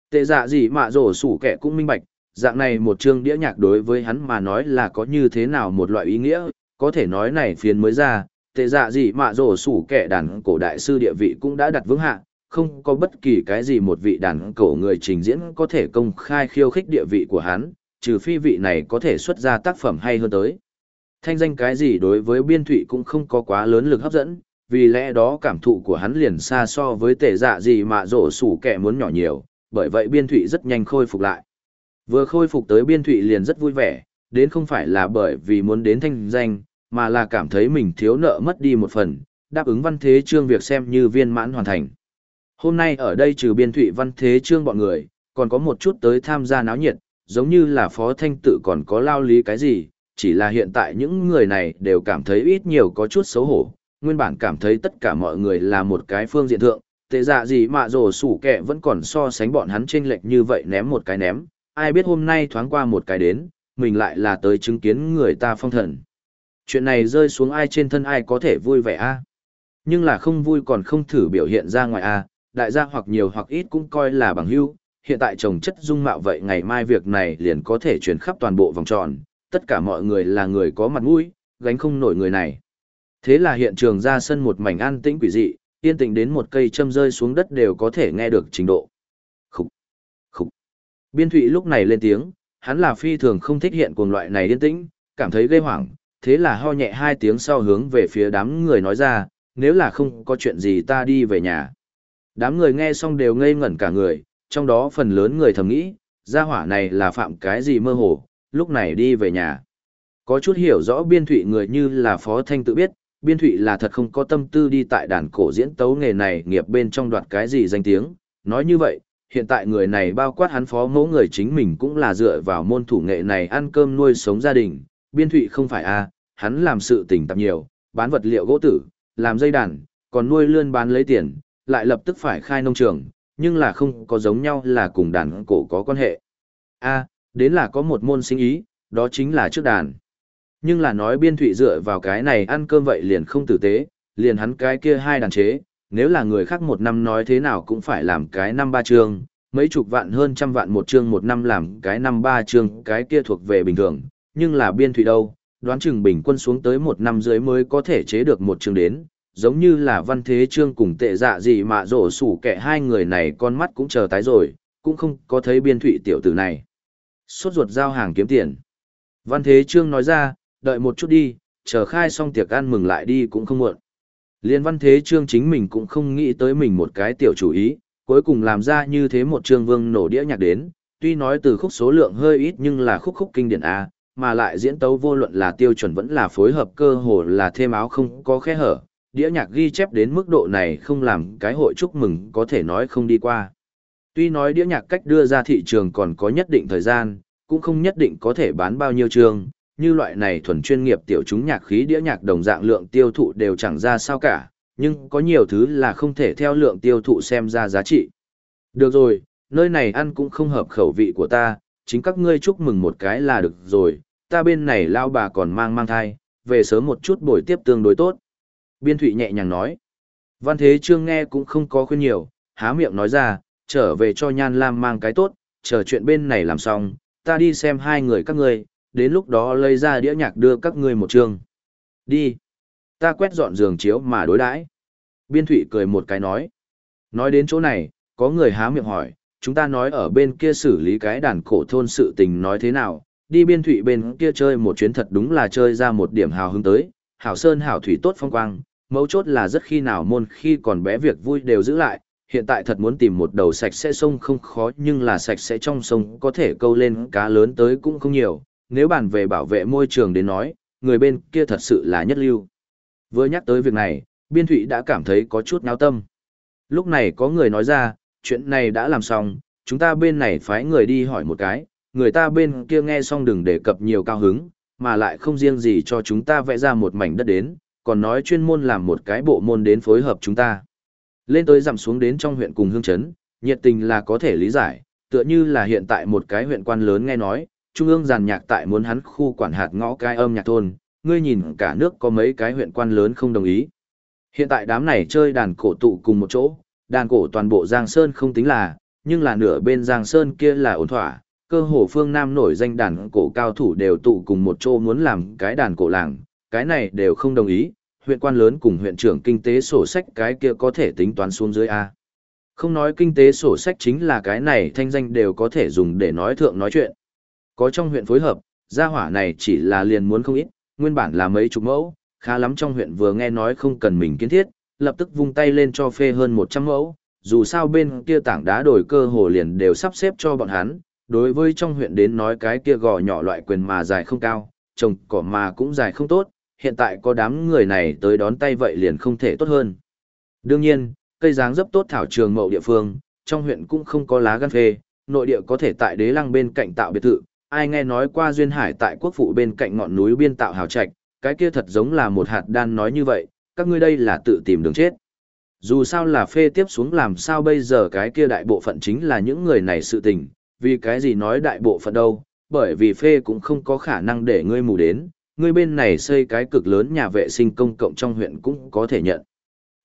Tệ dạ gì mà rổ sủ kẻ cũng minh bạch, dạng này một chương đĩa nhạc đối với hắn mà nói là có như thế nào một loại ý nghĩa, có thể nói này phiền mới ra, tệ dạ gì mạ rổ sủ kẻ đàn cổ đại sư địa vị cũng đã đặt vững hạ, không có bất kỳ cái gì một vị đàn cổ người trình diễn có thể công khai khiêu khích địa vị của hắn, trừ phi vị này có thể xuất ra tác phẩm hay hơn tới. Thanh danh cái gì đối với biên thụy cũng không có quá lớn lực hấp dẫn, vì lẽ đó cảm thụ của hắn liền xa so với tệ dạ gì mà rổ sủ kẻ muốn nhỏ nhiều, bởi vậy biên thụy rất nhanh khôi phục lại. Vừa khôi phục tới biên thụy liền rất vui vẻ, đến không phải là bởi vì muốn đến thanh danh, mà là cảm thấy mình thiếu nợ mất đi một phần, đáp ứng văn thế trương việc xem như viên mãn hoàn thành. Hôm nay ở đây trừ biên thụy văn thế trương bọn người, còn có một chút tới tham gia náo nhiệt, giống như là phó thanh tự còn có lao lý cái gì, chỉ là hiện tại những người này đều cảm thấy ít nhiều có chút xấu hổ, nguyên bản cảm thấy tất cả mọi người là một cái phương diện thượng, tệ dạ gì mà rổ sủ kẻ vẫn còn so sánh bọn hắn chênh lệch như vậy ném một cái ném, ai biết hôm nay thoáng qua một cái đến, mình lại là tới chứng kiến người ta phong thần. Chuyện này rơi xuống ai trên thân ai có thể vui vẻ a Nhưng là không vui còn không thử biểu hiện ra ngoài a đại gia hoặc nhiều hoặc ít cũng coi là bằng hữu hiện tại trồng chất dung mạo vậy ngày mai việc này liền có thể chuyển khắp toàn bộ vòng tròn, tất cả mọi người là người có mặt mũi, gánh không nổi người này. Thế là hiện trường ra sân một mảnh an tĩnh quỷ dị, yên tĩnh đến một cây châm rơi xuống đất đều có thể nghe được trình độ. Khúc, khúc. Biên thụy lúc này lên tiếng, hắn là phi thường không thích hiện cuồng loại này yên tĩnh, cảm thấy gây hoảng, thế là ho nhẹ hai tiếng sau hướng về phía đám người nói ra, nếu là không có chuyện gì ta đi về nhà. Đám người nghe xong đều ngây ngẩn cả người, trong đó phần lớn người thầm nghĩ, gia hỏa này là phạm cái gì mơ hồ, lúc này đi về nhà. Có chút hiểu rõ biên thụy người như là Phó Thanh tự biết, biên thụy là thật không có tâm tư đi tại đàn cổ diễn tấu nghề này nghiệp bên trong đoạt cái gì danh tiếng. Nói như vậy, hiện tại người này bao quát hắn phó mẫu người chính mình cũng là dựa vào môn thủ nghệ này ăn cơm nuôi sống gia đình. Biên thụy không phải a hắn làm sự tỉnh tập nhiều, bán vật liệu gỗ tử, làm dây đàn, còn nuôi lươn bán lấy tiền, lại lập tức phải khai nông trường, nhưng là không có giống nhau là cùng đàn cổ có quan hệ. A, đến là có một môn sinh ý, đó chính là trước đàn. Nhưng là nói biên thụy dựa vào cái này ăn cơm vậy liền không tử tế, liền hắn cái kia hai đàn chế, nếu là người khác một năm nói thế nào cũng phải làm cái năm ba chương, mấy chục vạn hơn trăm vạn một chương một năm làm cái năm ba chương, cái kia thuộc về bình thường, nhưng là biên thụy đâu, đoán chừng bình quân xuống tới một năm dưới mới có thể chế được một chương đến, giống như là văn thế trương cùng tệ dạ gì mà rổ sủ kẻ hai người này con mắt cũng chờ tái rồi, cũng không có thấy biên thụy tiểu tử này. Suốt ruột giao hàng kiếm tiền. Văn thế trương nói ra, đợi một chút đi, chờ khai xong tiệc ăn mừng lại đi cũng không muộn. Liên văn thế trương chính mình cũng không nghĩ tới mình một cái tiểu chủ ý, cuối cùng làm ra như thế một trương vương nổ đĩa nhạc đến, tuy nói từ khúc số lượng hơi ít nhưng là khúc khúc kinh điển A, mà lại diễn tấu vô luận là tiêu chuẩn vẫn là phối hợp cơ hồ là thêm áo không có khe hở, đĩa nhạc ghi chép đến mức độ này không làm cái hội chúc mừng có thể nói không đi qua. Tuy nói đĩa nhạc cách đưa ra thị trường còn có nhất định thời gian, cũng không nhất định có thể bán bao nhiêu trường, như loại này thuần chuyên nghiệp tiểu chúng nhạc khí đĩa nhạc đồng dạng lượng tiêu thụ đều chẳng ra sao cả, nhưng có nhiều thứ là không thể theo lượng tiêu thụ xem ra giá trị. Được rồi, nơi này ăn cũng không hợp khẩu vị của ta, chính các ngươi chúc mừng một cái là được rồi, ta bên này lao bà còn mang mang thai, về sớm một chút buổi tiếp tương đối tốt. Biên Thụy nhẹ nhàng nói. Văn Thế Trương nghe cũng không có khuyên nhiều, há miệng nói ra, trở về cho Nhan Lam mang cái tốt, chờ chuyện bên này làm xong, ta đi xem hai người các ngươi, đến lúc đó lấy ra đĩa nhạc đưa các ngươi một chương. Đi. Ta quét dọn giường chiếu mà đối đãi. Biên Thụy cười một cái nói. Nói đến chỗ này, có người há miệng hỏi, chúng ta nói ở bên kia xử lý cái đàn cổ thôn sự tình nói thế nào, đi biên thụy bên kia chơi một chuyến thật đúng là chơi ra một điểm hào hứng tới, hảo sơn hảo thủy tốt phong quang, mấu chốt là rất khi nào môn khi còn bé việc vui đều giữ lại, hiện tại thật muốn tìm một đầu sạch sẽ sông không khó nhưng là sạch sẽ trong sông có thể câu lên cá lớn tới cũng không nhiều, nếu bàn về bảo vệ môi trường đến nói, người bên kia thật sự là nhất lưu. Vừa nhắc tới việc này, Biên Thụy đã cảm thấy có chút náo tâm. Lúc này có người nói ra, chuyện này đã làm xong, chúng ta bên này phái người đi hỏi một cái, người ta bên kia nghe xong đừng đề cập nhiều cao hứng, mà lại không riêng gì cho chúng ta vẽ ra một mảnh đất đến, còn nói chuyên môn làm một cái bộ môn đến phối hợp chúng ta. Lên tới giảm xuống đến trong huyện cùng hương chấn, nhiệt tình là có thể lý giải, tựa như là hiện tại một cái huyện quan lớn nghe nói, trung ương giàn nhạc tại muốn hắn khu quản hạt ngõ cái âm nhạc thôn, ngươi nhìn cả nước có mấy cái huyện quan lớn không đồng ý. Hiện tại đám này chơi đàn cổ tụ cùng một chỗ, đàn cổ toàn bộ Giang Sơn không tính là, nhưng là nửa bên Giang Sơn kia là ổn thỏa, cơ hồ phương Nam nổi danh đàn cổ cao thủ đều tụ cùng một chỗ muốn làm cái đàn cổ làng, cái này đều không đồng ý, huyện quan lớn cùng huyện trưởng kinh tế sổ sách cái kia có thể tính toán xuống dưới A. Không nói kinh tế sổ sách chính là cái này thanh danh đều có thể dùng để nói thượng nói chuyện. Có trong huyện phối hợp, gia hỏa này chỉ là liền muốn không ít, nguyên bản là mấy chục mẫu, khá lắm trong huyện vừa nghe nói không cần mình kiến thiết, lập tức vung tay lên cho phê hơn 100 mẫu, dù sao bên kia tảng đá đổi cơ hồ liền đều sắp xếp cho bọn hắn, đối với trong huyện đến nói cái kia gò nhỏ loại quyền mà dài không cao, trồng cỏ mà cũng dài không tốt, hiện tại có đám người này tới đón tay vậy liền không thể tốt hơn. Đương nhiên, cây dáng dấp tốt thảo trường mậu địa phương, trong huyện cũng không có lá gan phê, nội địa có thể tại đế lăng bên cạnh tạo biệt thự, ai nghe nói qua duyên hải tại quốc phụ bên cạnh ngọn núi biên tạo hào trạch, cái kia thật giống là một hạt đan nói như vậy, các ngươi đây là tự tìm đường chết. Dù sao là phê tiếp xuống làm sao bây giờ cái kia đại bộ phận chính là những người này sự tình, vì cái gì nói đại bộ phận đâu, bởi vì phê cũng không có khả năng để ngươi mù đến, ngươi bên này xây cái cực lớn nhà vệ sinh công cộng trong huyện cũng có thể nhận.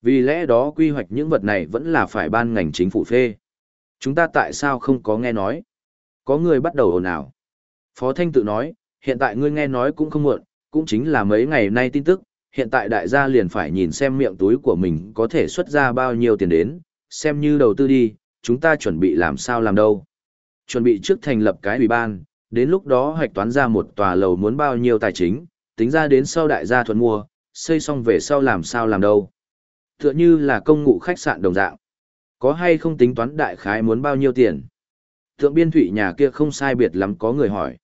Vì lẽ đó quy hoạch những vật này vẫn là phải ban ngành chính phủ phê. Chúng ta tại sao không có nghe nói? Có người bắt đầu ồn ào. Phó Thanh tự nói, hiện tại ngươi nghe nói cũng không muộn, cũng chính là mấy ngày nay tin tức, hiện tại đại gia liền phải nhìn xem miệng túi của mình có thể xuất ra bao nhiêu tiền đến, xem như đầu tư đi, chúng ta chuẩn bị làm sao làm đâu. Chuẩn bị trước thành lập cái ủy ban, đến lúc đó hoạch toán ra một tòa lầu muốn bao nhiêu tài chính, tính ra đến sau đại gia thuận mua, xây xong về sau làm sao làm đâu. Tựa như là công ngụ khách sạn đồng dạng. Có hay không tính toán đại khái muốn bao nhiêu tiền? Thượng biên thủy nhà kia không sai biệt lắm có người hỏi.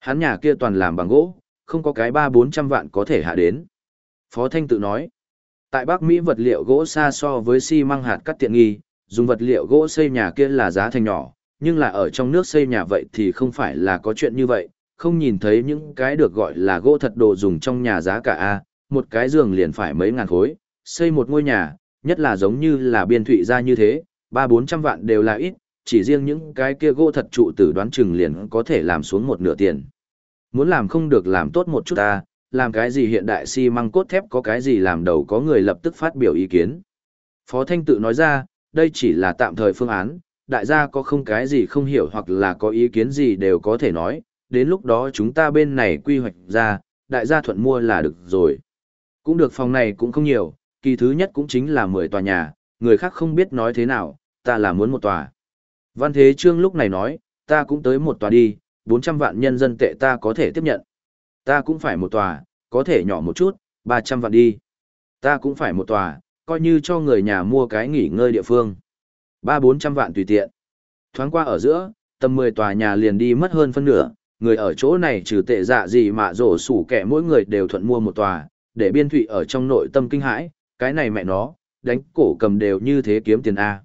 Hắn nhà kia toàn làm bằng gỗ, không có cái ba bốn trăm vạn có thể hạ đến. Phó Thanh tự nói, tại Bắc Mỹ vật liệu gỗ xa so với xi măng hạt cắt tiện nghi, dùng vật liệu gỗ xây nhà kia là giá thành nhỏ, nhưng là ở trong nước xây nhà vậy thì không phải là có chuyện như vậy, không nhìn thấy những cái được gọi là gỗ thật đồ dùng trong nhà giá cả A, một cái giường liền phải mấy ngàn khối, xây một ngôi nhà, nhất là giống như là biên thụy ra như thế, ba bốn trăm vạn đều là ít, chỉ riêng những cái kia gỗ thật trụ tử đoán chừng liền có thể làm xuống một nửa tiền. Muốn làm không được làm tốt một chút ta, làm cái gì hiện đại xi măng cốt thép có cái gì làm đầu có người lập tức phát biểu ý kiến. Phó Thanh tự nói ra, đây chỉ là tạm thời phương án, đại gia có không cái gì không hiểu hoặc là có ý kiến gì đều có thể nói, đến lúc đó chúng ta bên này quy hoạch ra, đại gia thuận mua là được rồi. Cũng được phòng này cũng không nhiều, kỳ thứ nhất cũng chính là 10 tòa nhà, người khác không biết nói thế nào, ta là muốn một tòa. Văn Thế Trương lúc này nói, ta cũng tới một tòa đi, 400 vạn nhân dân tệ ta có thể tiếp nhận. Ta cũng phải một tòa, có thể nhỏ một chút, 300 vạn đi. Ta cũng phải một tòa, coi như cho người nhà mua cái nghỉ ngơi địa phương. 3-400 vạn tùy tiện. Thoáng qua ở giữa, tầm 10 tòa nhà liền đi mất hơn phân nửa, người ở chỗ này trừ tệ dạ gì mà rổ sủ kẻ mỗi người đều thuận mua một tòa, để biên thụy ở trong nội tâm kinh hãi, cái này mẹ nó, đánh cổ cầm đều như thế kiếm tiền A.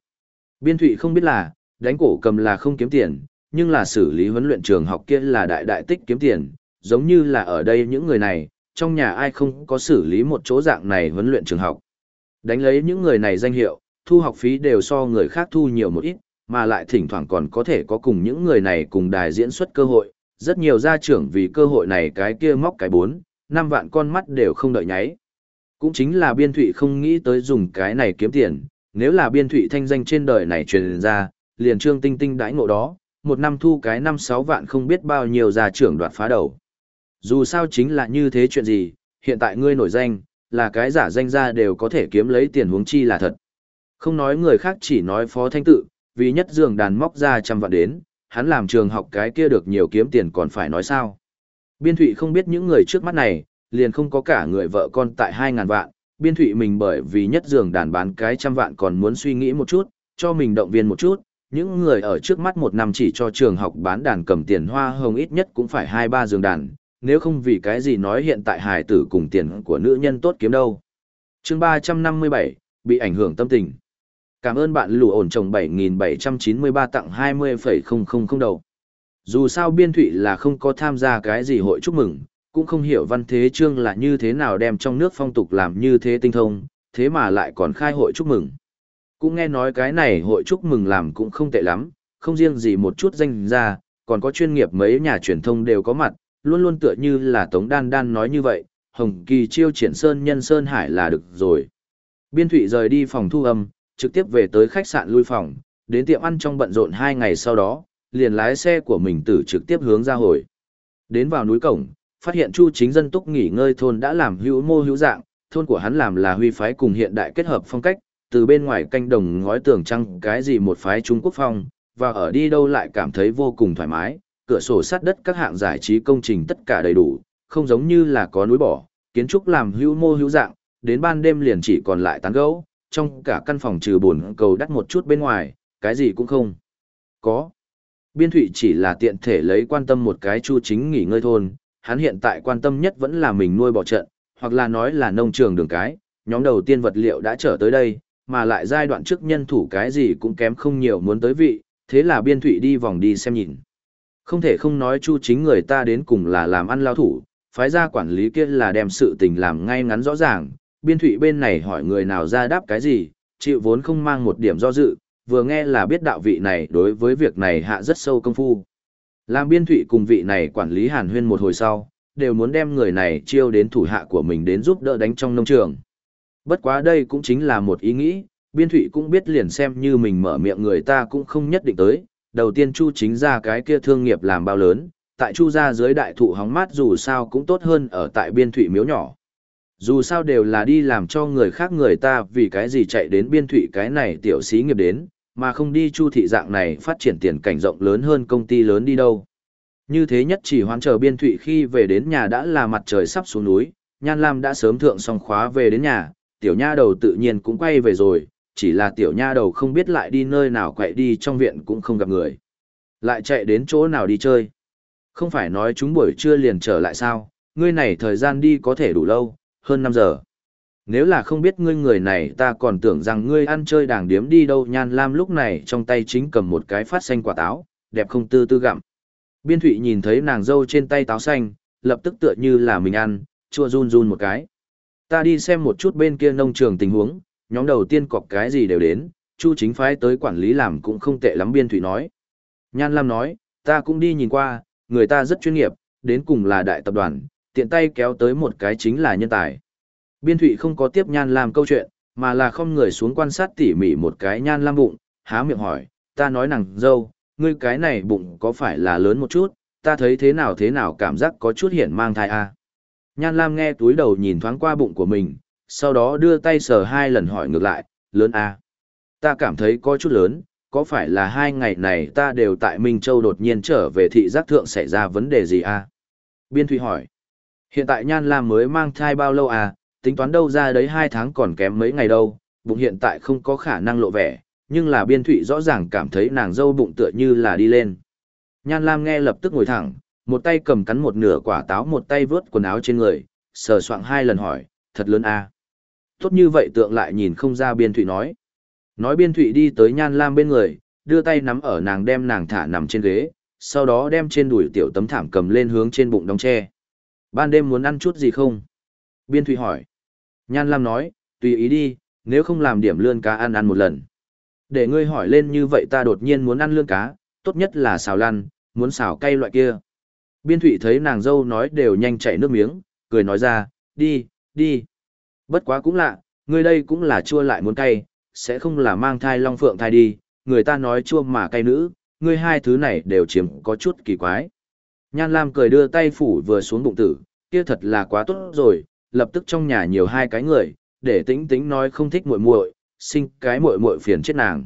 Biên thụy không biết là, đánh cổ cầm là không kiếm tiền, nhưng là xử lý huấn luyện trường học kia là đại đại tích kiếm tiền, giống như là ở đây những người này, trong nhà ai không có xử lý một chỗ dạng này huấn luyện trường học. Đánh lấy những người này danh hiệu, thu học phí đều so người khác thu nhiều một ít, mà lại thỉnh thoảng còn có thể có cùng những người này cùng đài diễn xuất cơ hội. Rất nhiều gia trưởng vì cơ hội này cái kia móc cái bốn, năm vạn con mắt đều không đợi nháy. Cũng chính là biên thụy không nghĩ tới dùng cái này kiếm tiền, nếu là biên thụy thanh danh trên đời này truyền ra, liền trương tinh tinh đãi ngộ đó, một năm thu cái năm sáu vạn không biết bao nhiêu gia trưởng đoạt phá đầu. Dù sao chính là như thế chuyện gì, hiện tại ngươi nổi danh, là cái giả danh ra đều có thể kiếm lấy tiền huống chi là thật. Không nói người khác chỉ nói phó thanh tự, vì nhất dường đàn móc ra trăm vạn đến, hắn làm trường học cái kia được nhiều kiếm tiền còn phải nói sao. Biên thụy không biết những người trước mắt này, liền không có cả người vợ con tại hai ngàn vạn, biên thụy mình bởi vì nhất dường đàn bán cái trăm vạn còn muốn suy nghĩ một chút, cho mình động viên một chút, những người ở trước mắt một năm chỉ cho trường học bán đàn cầm tiền hoa hồng ít nhất cũng phải hai ba giường đàn, nếu không vì cái gì nói hiện tại hài tử cùng tiền của nữ nhân tốt kiếm đâu. chương 357, bị ảnh hưởng tâm tình. Cảm ơn bạn lù ổn trồng 7793 tặng 20,000 đầu. Dù sao biên thụy là không có tham gia cái gì hội chúc mừng, cũng không hiểu văn thế chương là như thế nào đem trong nước phong tục làm như thế tinh thông, thế mà lại còn khai hội chúc mừng. Cũng nghe nói cái này hội chúc mừng làm cũng không tệ lắm, không riêng gì một chút danh ra, còn có chuyên nghiệp mấy nhà truyền thông đều có mặt, luôn luôn tựa như là Tống Đan Đan nói như vậy, Hồng Kỳ chiêu triển Sơn nhân Sơn Hải là được rồi. Biên Thụy rời đi phòng thu âm, trực tiếp về tới khách sạn lui phòng, đến tiệm ăn trong bận rộn hai ngày sau đó, liền lái xe của mình tử trực tiếp hướng ra hồi. Đến vào núi cổng, phát hiện Chu chính dân túc nghỉ ngơi thôn đã làm hữu mô hữu dạng, thôn của hắn làm là huy phái cùng hiện đại kết hợp phong cách, từ bên ngoài canh đồng ngói tường trăng cái gì một phái Trung Quốc phong, và ở đi đâu lại cảm thấy vô cùng thoải mái, cửa sổ sát đất các hạng giải trí công trình tất cả đầy đủ, không giống như là có núi bỏ, kiến trúc làm hữu mô hữu dạng, đến ban đêm liền chỉ còn lại tán gấu, trong cả căn phòng trừ buồn cầu đắt một chút bên ngoài, cái gì cũng không có. Biên thụy chỉ là tiện thể lấy quan tâm một cái chu chính nghỉ ngơi thôn, hắn hiện tại quan tâm nhất vẫn là mình nuôi bò trận, hoặc là nói là nông trường đường cái, nhóm đầu tiên vật liệu đã trở tới đây, mà lại giai đoạn trước nhân thủ cái gì cũng kém không nhiều muốn tới vị, thế là biên thụy đi vòng đi xem nhìn. Không thể không nói chu chính người ta đến cùng là làm ăn lao thủ, phái ra quản lý kia là đem sự tình làm ngay ngắn rõ ràng, biên thụy bên này hỏi người nào ra đáp cái gì, chịu vốn không mang một điểm do dự, vừa nghe là biết đạo vị này đối với việc này hạ rất sâu công phu. Làm biên thụy cùng vị này quản lý hàn huyên một hồi sau, đều muốn đem người này chiêu đến thủ hạ của mình đến giúp đỡ đánh trong nông trường. Bất quá đây cũng chính là một ý nghĩ, biên thụy cũng biết liền xem như mình mở miệng người ta cũng không nhất định tới. Đầu tiên Chu chính ra cái kia thương nghiệp làm bao lớn, tại Chu ra dưới đại thụ hóng mát dù sao cũng tốt hơn ở tại biên thụy miếu nhỏ. Dù sao đều là đi làm cho người khác người ta vì cái gì chạy đến biên thụy cái này tiểu xí nghiệp đến, mà không đi chu thị dạng này phát triển tiền cảnh rộng lớn hơn công ty lớn đi đâu. Như thế nhất chỉ hoán chờ biên thụy khi về đến nhà đã là mặt trời sắp xuống núi, Nhan Lam đã sớm thượng xong khóa về đến nhà, tiểu nha đầu tự nhiên cũng quay về rồi, chỉ là tiểu nha đầu không biết lại đi nơi nào quậy đi trong viện cũng không gặp người. Lại chạy đến chỗ nào đi chơi. Không phải nói chúng buổi trưa liền trở lại sao, ngươi này thời gian đi có thể đủ lâu, hơn 5 giờ. Nếu là không biết ngươi người này ta còn tưởng rằng ngươi ăn chơi đàng điếm đi đâu nhan lam lúc này trong tay chính cầm một cái phát xanh quả táo, đẹp không tư tư gặm. Biên thụy nhìn thấy nàng dâu trên tay táo xanh, lập tức tựa như là mình ăn, chua run run một cái. Ta đi xem một chút bên kia nông trường tình huống, nhóm đầu tiên cọc cái gì đều đến, chu chính phái tới quản lý làm cũng không tệ lắm biên thụy nói. Nhan Lam nói, ta cũng đi nhìn qua, người ta rất chuyên nghiệp, đến cùng là đại tập đoàn, tiện tay kéo tới một cái chính là nhân tài. Biên Thụy không có tiếp Nhan Lam câu chuyện, mà là không người xuống quan sát tỉ mỉ một cái Nhan Lam bụng, há miệng hỏi, ta nói nàng dâu, ngươi cái này bụng có phải là lớn một chút, ta thấy thế nào thế nào cảm giác có chút hiển mang thai a à? Nhan Lam nghe túi đầu nhìn thoáng qua bụng của mình, sau đó đưa tay sờ hai lần hỏi ngược lại, lớn a à? Ta cảm thấy có chút lớn, có phải là hai ngày này ta đều tại Minh Châu đột nhiên trở về thị giác thượng xảy ra vấn đề gì a à? Biên Thụy hỏi, hiện tại Nhan Lam mới mang thai bao lâu à, tính toán đâu ra đấy hai tháng còn kém mấy ngày đâu, bụng hiện tại không có khả năng lộ vẻ, nhưng là biên thụy rõ ràng cảm thấy nàng dâu bụng tựa như là đi lên. Nhan Lam nghe lập tức ngồi thẳng, một tay cầm cắn một nửa quả táo một tay vớt quần áo trên người, sờ soạng hai lần hỏi, thật lớn a à? Tốt như vậy tượng lại nhìn không ra biên thụy nói. Nói biên thụy đi tới Nhan Lam bên người, đưa tay nắm ở nàng đem nàng thả nằm trên ghế, sau đó đem trên đùi tiểu tấm thảm cầm lên hướng trên bụng đóng tre. Ban đêm muốn ăn chút gì không? Biên thụy hỏi. Nhan Lam nói, tùy ý đi, nếu không làm điểm lươn cá ăn ăn một lần. Để ngươi hỏi lên như vậy ta đột nhiên muốn ăn lươn cá, tốt nhất là xào lăn, muốn xào cay loại kia. Biên thụy thấy nàng dâu nói đều nhanh chảy nước miếng, cười nói ra, đi, đi. Bất quá cũng lạ, người đây cũng là chua lại muốn cay, sẽ không là mang thai long phượng thai đi, người ta nói chua mà cay nữ, ngươi hai thứ này đều chiếm có chút kỳ quái. Nhan Lam cười đưa tay phủ vừa xuống bụng tử, kia thật là quá tốt rồi, lập tức trong nhà nhiều hai cái người, để tính tính nói không thích muội muội, sinh cái muội muội phiền chết nàng.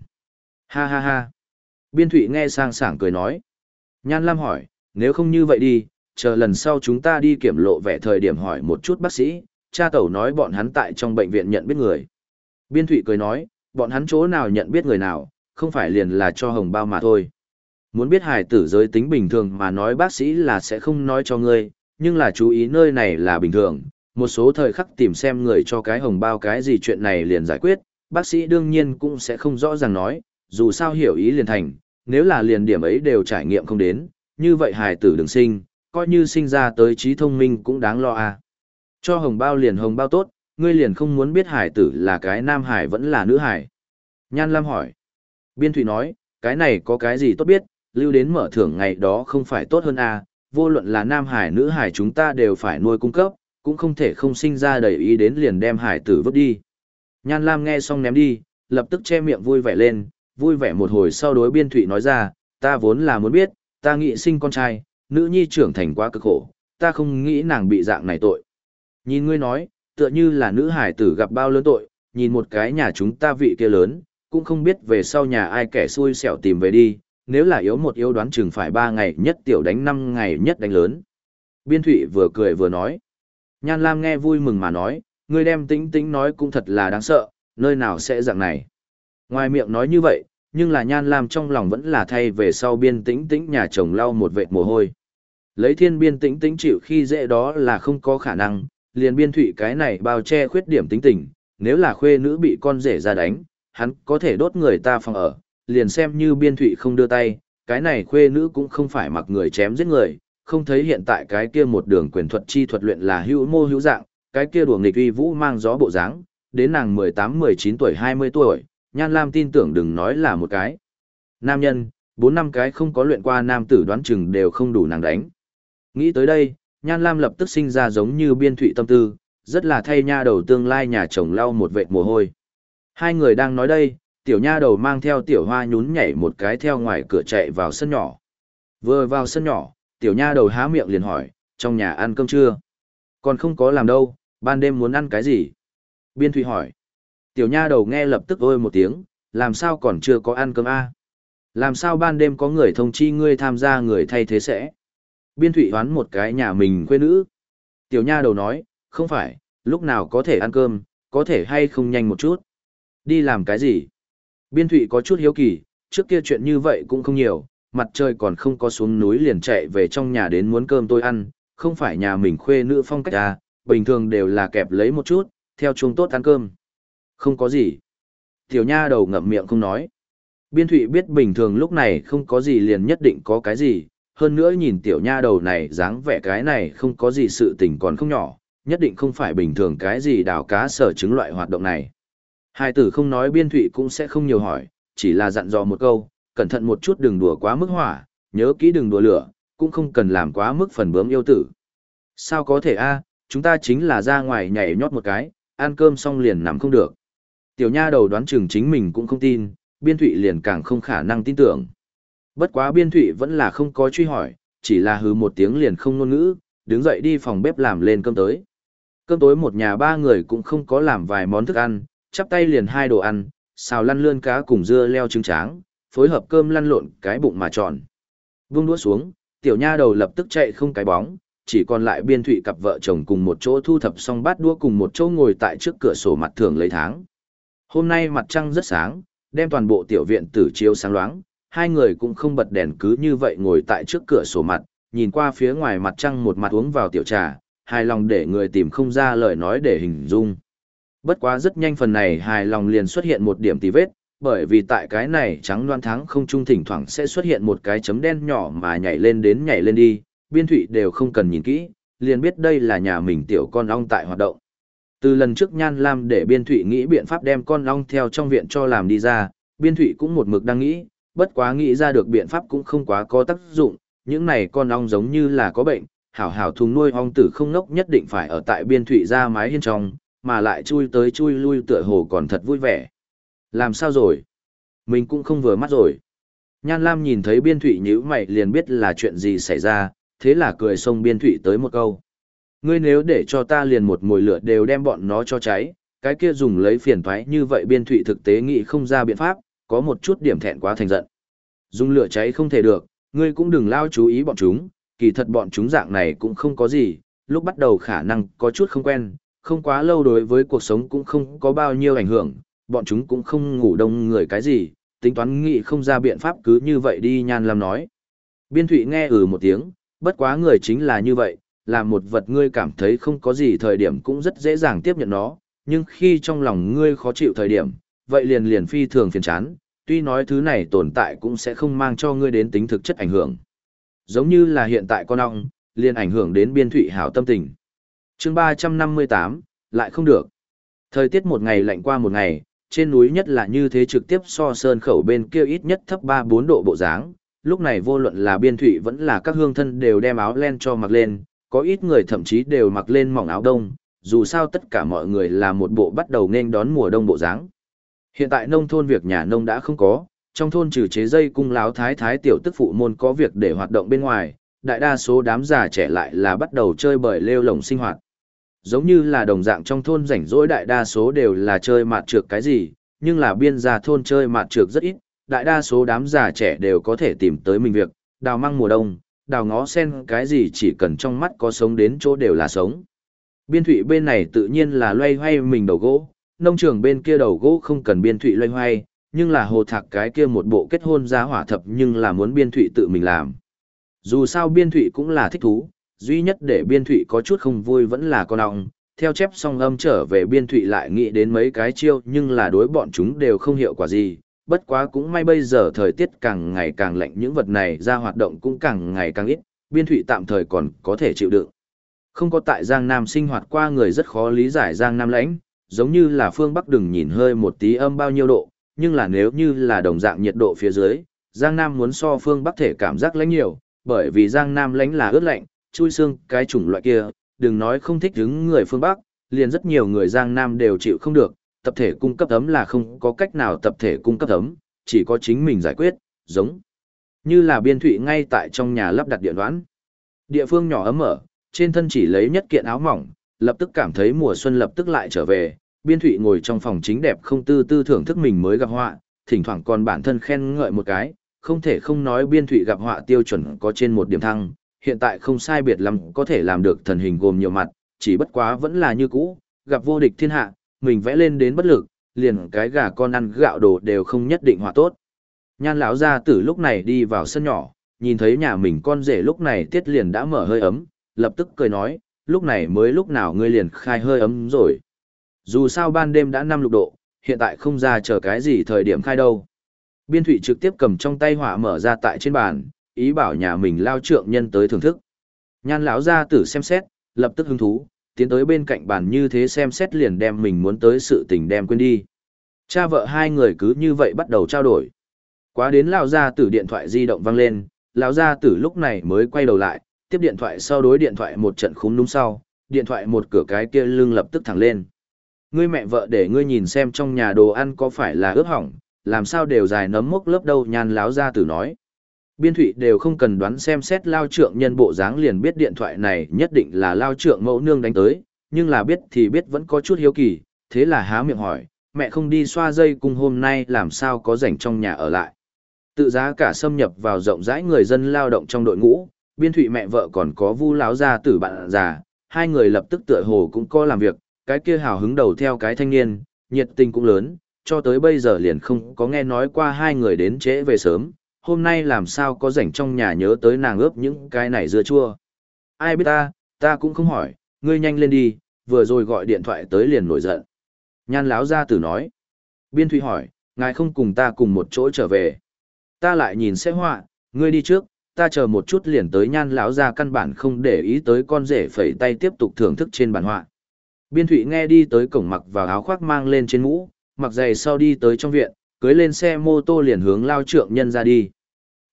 Ha ha ha. Biên Thụy nghe sang sảng cười nói. Nhan Lam hỏi, nếu không như vậy đi, chờ lần sau chúng ta đi kiểm lộ vẻ thời điểm hỏi một chút bác sĩ, cha tẩu nói bọn hắn tại trong bệnh viện nhận biết người. Biên Thụy cười nói, bọn hắn chỗ nào nhận biết người nào, không phải liền là cho hồng bao mà thôi. Muốn biết hài tử giới tính bình thường mà nói bác sĩ là sẽ không nói cho ngươi, nhưng là chú ý nơi này là bình thường, một số thời khắc tìm xem người cho cái hồng bao cái gì chuyện này liền giải quyết, bác sĩ đương nhiên cũng sẽ không rõ ràng nói, dù sao hiểu ý liền thành, nếu là liền điểm ấy đều trải nghiệm không đến, như vậy hài tử đừng sinh, coi như sinh ra tới trí thông minh cũng đáng lo à. Cho hồng bao liền hồng bao tốt, ngươi liền không muốn biết hải tử là cái nam hải vẫn là nữ hải. Nhan Lam hỏi. Biên Thụy nói, cái này có cái gì tốt biết, lưu đến mở thưởng ngày đó không phải tốt hơn à, vô luận là nam hải nữ hải chúng ta đều phải nuôi cung cấp, cũng không thể không sinh ra đầy ý đến liền đem hải tử vứt đi. Nhan Lam nghe xong ném đi, lập tức che miệng vui vẻ lên, vui vẻ một hồi sau đối biên thụy nói ra, ta vốn là muốn biết, ta nghĩ sinh con trai, nữ nhi trưởng thành quá cực khổ, ta không nghĩ nàng bị dạng này tội. Nhìn ngươi nói, tựa như là nữ hải tử gặp bao lớn tội, nhìn một cái nhà chúng ta vị kia lớn, cũng không biết về sau nhà ai kẻ xui xẻo tìm về đi, nếu là yếu một yếu đoán chừng phải ba ngày nhất tiểu đánh năm ngày nhất đánh lớn. Biên thụy vừa cười vừa nói. Nhan Lam nghe vui mừng mà nói, ngươi đem tính tính nói cũng thật là đáng sợ, nơi nào sẽ dạng này. Ngoài miệng nói như vậy, nhưng là Nhan Lam trong lòng vẫn là thay về sau biên tĩnh tĩnh nhà chồng lau một vệt mồ hôi. Lấy thiên biên tĩnh tĩnh chịu khi dễ đó là không có khả năng, liền biên thụy cái này bao che khuyết điểm tính tình, nếu là khuê nữ bị con rể ra đánh, hắn có thể đốt người ta phòng ở, liền xem như biên thụy không đưa tay, cái này khuê nữ cũng không phải mặc người chém giết người, không thấy hiện tại cái kia một đường quyền thuật chi thuật luyện là hữu mô hữu dạng, cái kia đùa nghịch uy vũ mang gió bộ dáng, đến nàng 18-19 tuổi 20 tuổi, Nhan Lam tin tưởng đừng nói là một cái. Nam nhân, 4 năm cái không có luyện qua nam tử đoán chừng đều không đủ nàng đánh. Nghĩ tới đây, Nhan Lam lập tức sinh ra giống như biên thụy tâm tư, rất là thay nha đầu tương lai nhà chồng lau một vệt mồ hôi. Hai người đang nói đây, tiểu nha đầu mang theo tiểu hoa nhún nhảy một cái theo ngoài cửa chạy vào sân nhỏ. Vừa vào sân nhỏ, tiểu nha đầu há miệng liền hỏi, trong nhà ăn cơm chưa? Còn không có làm đâu, ban đêm muốn ăn cái gì? Biên Thụy hỏi. Tiểu nha đầu nghe lập tức ôi một tiếng, làm sao còn chưa có ăn cơm a Làm sao ban đêm có người thông chi ngươi tham gia người thay thế sẽ? Biên Thụy hoán một cái nhà mình quê nữ. Tiểu nha đầu nói, không phải, lúc nào có thể ăn cơm, có thể hay không nhanh một chút. Đi làm cái gì? Biên Thụy có chút hiếu kỳ, trước kia chuyện như vậy cũng không nhiều, mặt trời còn không có xuống núi liền chạy về trong nhà đến muốn cơm tôi ăn, không phải nhà mình khuê nữ phong cách à, bình thường đều là kẹp lấy một chút, theo chúng tốt ăn cơm. Không có gì. Tiểu nha đầu ngậm miệng không nói. Biên Thụy biết bình thường lúc này không có gì liền nhất định có cái gì, hơn nữa nhìn tiểu nha đầu này dáng vẻ cái này không có gì sự tình còn không nhỏ, nhất định không phải bình thường cái gì đào cá sở chứng loại hoạt động này. Hai tử không nói biên thụy cũng sẽ không nhiều hỏi, chỉ là dặn dò một câu, cẩn thận một chút đừng đùa quá mức hỏa, nhớ kỹ đừng đùa lửa, cũng không cần làm quá mức phần bướm yêu tử. Sao có thể a chúng ta chính là ra ngoài nhảy nhót một cái, ăn cơm xong liền nằm không được. Tiểu nha đầu đoán chừng chính mình cũng không tin, biên thụy liền càng không khả năng tin tưởng. Bất quá biên thụy vẫn là không có truy hỏi, chỉ là hứ một tiếng liền không ngôn ngữ, đứng dậy đi phòng bếp làm lên cơm tới. Cơm tối một nhà ba người cũng không có làm vài món thức ăn, chắp tay liền hai đồ ăn, xào lăn lươn cá cùng dưa leo trứng tráng, phối hợp cơm lăn lộn cái bụng mà tròn. Vung đũa xuống, tiểu nha đầu lập tức chạy không cái bóng, chỉ còn lại biên thụy cặp vợ chồng cùng một chỗ thu thập xong bát đũa cùng một chỗ ngồi tại trước cửa sổ mặt thường lấy tháng. Hôm nay mặt trăng rất sáng, đem toàn bộ tiểu viện tử chiếu sáng loáng, hai người cũng không bật đèn cứ như vậy ngồi tại trước cửa sổ mặt, nhìn qua phía ngoài mặt trăng một mặt uống vào tiểu trà, hài lòng để người tìm không ra lời nói để hình dung. Bất quá rất nhanh phần này hài lòng liền xuất hiện một điểm tì vết, bởi vì tại cái này trắng loan tháng không trung thỉnh thoảng sẽ xuất hiện một cái chấm đen nhỏ mà nhảy lên đến nhảy lên đi, biên thụy đều không cần nhìn kỹ, liền biết đây là nhà mình tiểu con ong tại hoạt động. Từ lần trước Nhan Lam để biên thụy nghĩ biện pháp đem con ong theo trong viện cho làm đi ra, biên thụy cũng một mực đang nghĩ, bất quá nghĩ ra được biện pháp cũng không quá có tác dụng, những này con ong giống như là có bệnh, hảo hảo thùng nuôi ong tử không ngốc nhất định phải ở tại biên thụy ra mái hiên trong, mà lại chui tới chui lui tựa hồ còn thật vui vẻ. Làm sao rồi? Mình cũng không vừa mắt rồi. Nhan Lam nhìn thấy biên thụy nhíu mày liền biết là chuyện gì xảy ra, thế là cười xông biên thụy tới một câu. Ngươi nếu để cho ta liền một mồi lửa đều đem bọn nó cho cháy, cái kia dùng lấy phiền thoái như vậy biên thụy thực tế nghĩ không ra biện pháp, có một chút điểm thẹn quá thành giận. Dùng lửa cháy không thể được, ngươi cũng đừng lao chú ý bọn chúng, kỳ thật bọn chúng dạng này cũng không có gì, lúc bắt đầu khả năng có chút không quen, không quá lâu đối với cuộc sống cũng không có bao nhiêu ảnh hưởng, bọn chúng cũng không ngủ đông người cái gì, tính toán nghị không ra biện pháp cứ như vậy đi nhan làm nói. Biên thụy nghe ừ một tiếng, bất quá người chính là như vậy, là một vật ngươi cảm thấy không có gì thời điểm cũng rất dễ dàng tiếp nhận nó, nhưng khi trong lòng ngươi khó chịu thời điểm, vậy liền liền phi thường phiền chán, tuy nói thứ này tồn tại cũng sẽ không mang cho ngươi đến tính thực chất ảnh hưởng. Giống như là hiện tại con ong, liền ảnh hưởng đến biên thụy hảo tâm tình. chương 358, lại không được. Thời tiết một ngày lạnh qua một ngày, trên núi nhất là như thế trực tiếp so sơn khẩu bên kia ít nhất thấp 3-4 độ bộ dáng. Lúc này vô luận là biên thụy vẫn là các hương thân đều đem áo len cho mặc lên, có ít người thậm chí đều mặc lên mỏng áo đông, dù sao tất cả mọi người là một bộ bắt đầu nên đón mùa đông bộ dáng. Hiện tại nông thôn việc nhà nông đã không có, trong thôn trừ chế dây cung láo thái thái tiểu tức phụ môn có việc để hoạt động bên ngoài, đại đa số đám già trẻ lại là bắt đầu chơi bời lêu lồng sinh hoạt. Giống như là đồng dạng trong thôn rảnh rỗi đại đa số đều là chơi mạt trược cái gì, nhưng là biên gia thôn chơi mạt trược rất ít, đại đa số đám già trẻ đều có thể tìm tới mình việc, đào măng mùa đông, đào ngó sen cái gì chỉ cần trong mắt có sống đến chỗ đều là sống. Biên thụy bên này tự nhiên là loay hoay mình đầu gỗ, nông trường bên kia đầu gỗ không cần biên thụy loay hoay, nhưng là hồ thạc cái kia một bộ kết hôn giá hỏa thập nhưng là muốn biên thụy tự mình làm. Dù sao biên thụy cũng là thích thú, duy nhất để biên thụy có chút không vui vẫn là con ong. Theo chép song âm trở về biên thụy lại nghĩ đến mấy cái chiêu nhưng là đối bọn chúng đều không hiệu quả gì. Bất quá cũng may bây giờ thời tiết càng ngày càng lạnh những vật này ra hoạt động cũng càng ngày càng ít, biên thụy tạm thời còn có thể chịu đựng. Không có tại Giang Nam sinh hoạt qua người rất khó lý giải Giang Nam lãnh, giống như là phương Bắc đừng nhìn hơi một tí âm bao nhiêu độ, nhưng là nếu như là đồng dạng nhiệt độ phía dưới, Giang Nam muốn so phương Bắc thể cảm giác lãnh nhiều, bởi vì Giang Nam lãnh là ướt lạnh, chui xương cái chủng loại kia, đừng nói không thích đứng người phương Bắc, liền rất nhiều người Giang Nam đều chịu không được, tập thể cung cấp ấm là không có cách nào tập thể cung cấp ấm, chỉ có chính mình giải quyết, giống như là biên thụy ngay tại trong nhà lắp đặt điện đoán. Địa phương nhỏ ấm ở, trên thân chỉ lấy nhất kiện áo mỏng, lập tức cảm thấy mùa xuân lập tức lại trở về, biên thụy ngồi trong phòng chính đẹp không tư tư thưởng thức mình mới gặp họa, thỉnh thoảng còn bản thân khen ngợi một cái, không thể không nói biên thụy gặp họa tiêu chuẩn có trên một điểm thăng, hiện tại không sai biệt lắm có thể làm được thần hình gồm nhiều mặt, chỉ bất quá vẫn là như cũ, gặp vô địch thiên hạ, mình vẽ lên đến bất lực, liền cái gà con ăn gạo đồ đều không nhất định họa tốt. Nhan lão gia tử lúc này đi vào sân nhỏ, nhìn thấy nhà mình con rể lúc này tiết liền đã mở hơi ấm, lập tức cười nói, lúc này mới lúc nào ngươi liền khai hơi ấm rồi. Dù sao ban đêm đã năm lục độ, hiện tại không ra chờ cái gì thời điểm khai đâu. Biên thủy trực tiếp cầm trong tay hỏa mở ra tại trên bàn, ý bảo nhà mình lao trượng nhân tới thưởng thức. Nhan lão ra tử xem xét, lập tức hứng thú, tiến tới bên cạnh bàn như thế xem xét liền đem mình muốn tới sự tình đem quên đi. Cha vợ hai người cứ như vậy bắt đầu trao đổi. Quá đến lão gia tử điện thoại di động vang lên, lão gia tử lúc này mới quay đầu lại, tiếp điện thoại sau đối điện thoại một trận khúm núm sau, điện thoại một cửa cái kia lưng lập tức thẳng lên. Ngươi mẹ vợ để ngươi nhìn xem trong nhà đồ ăn có phải là ướp hỏng, làm sao đều dài nấm mốc lớp đâu nhan láo ra tử nói. Biên thụy đều không cần đoán xem xét lao trượng nhân bộ dáng liền biết điện thoại này nhất định là lao trượng mẫu nương đánh tới, nhưng là biết thì biết vẫn có chút hiếu kỳ, thế là há miệng hỏi, mẹ không đi xoa dây cung hôm nay làm sao có rảnh trong nhà ở lại. Tự giá cả xâm nhập vào rộng rãi người dân lao động trong đội ngũ, biên thụy mẹ vợ còn có vu láo gia tử bạn già, hai người lập tức tựa hồ cũng có làm việc, cái kia hào hứng đầu theo cái thanh niên, nhiệt tình cũng lớn, cho tới bây giờ liền không có nghe nói qua hai người đến trễ về sớm, hôm nay làm sao có rảnh trong nhà nhớ tới nàng ướp những cái này dưa chua. Ai biết ta, ta cũng không hỏi, ngươi nhanh lên đi, vừa rồi gọi điện thoại tới liền nổi giận. Nhan láo gia tử nói. Biên Thụy hỏi, ngài không cùng ta cùng một chỗ trở về. Ta lại nhìn sẽ họa, ngươi đi trước, ta chờ một chút liền tới nhan lão gia căn bản không để ý tới con rể phẩy tay tiếp tục thưởng thức trên bản họa. Biên thủy nghe đi tới cổng mặc vào áo khoác mang lên trên mũ, mặc giày sau đi tới trong viện, cưới lên xe mô tô liền hướng lao trượng nhân ra đi.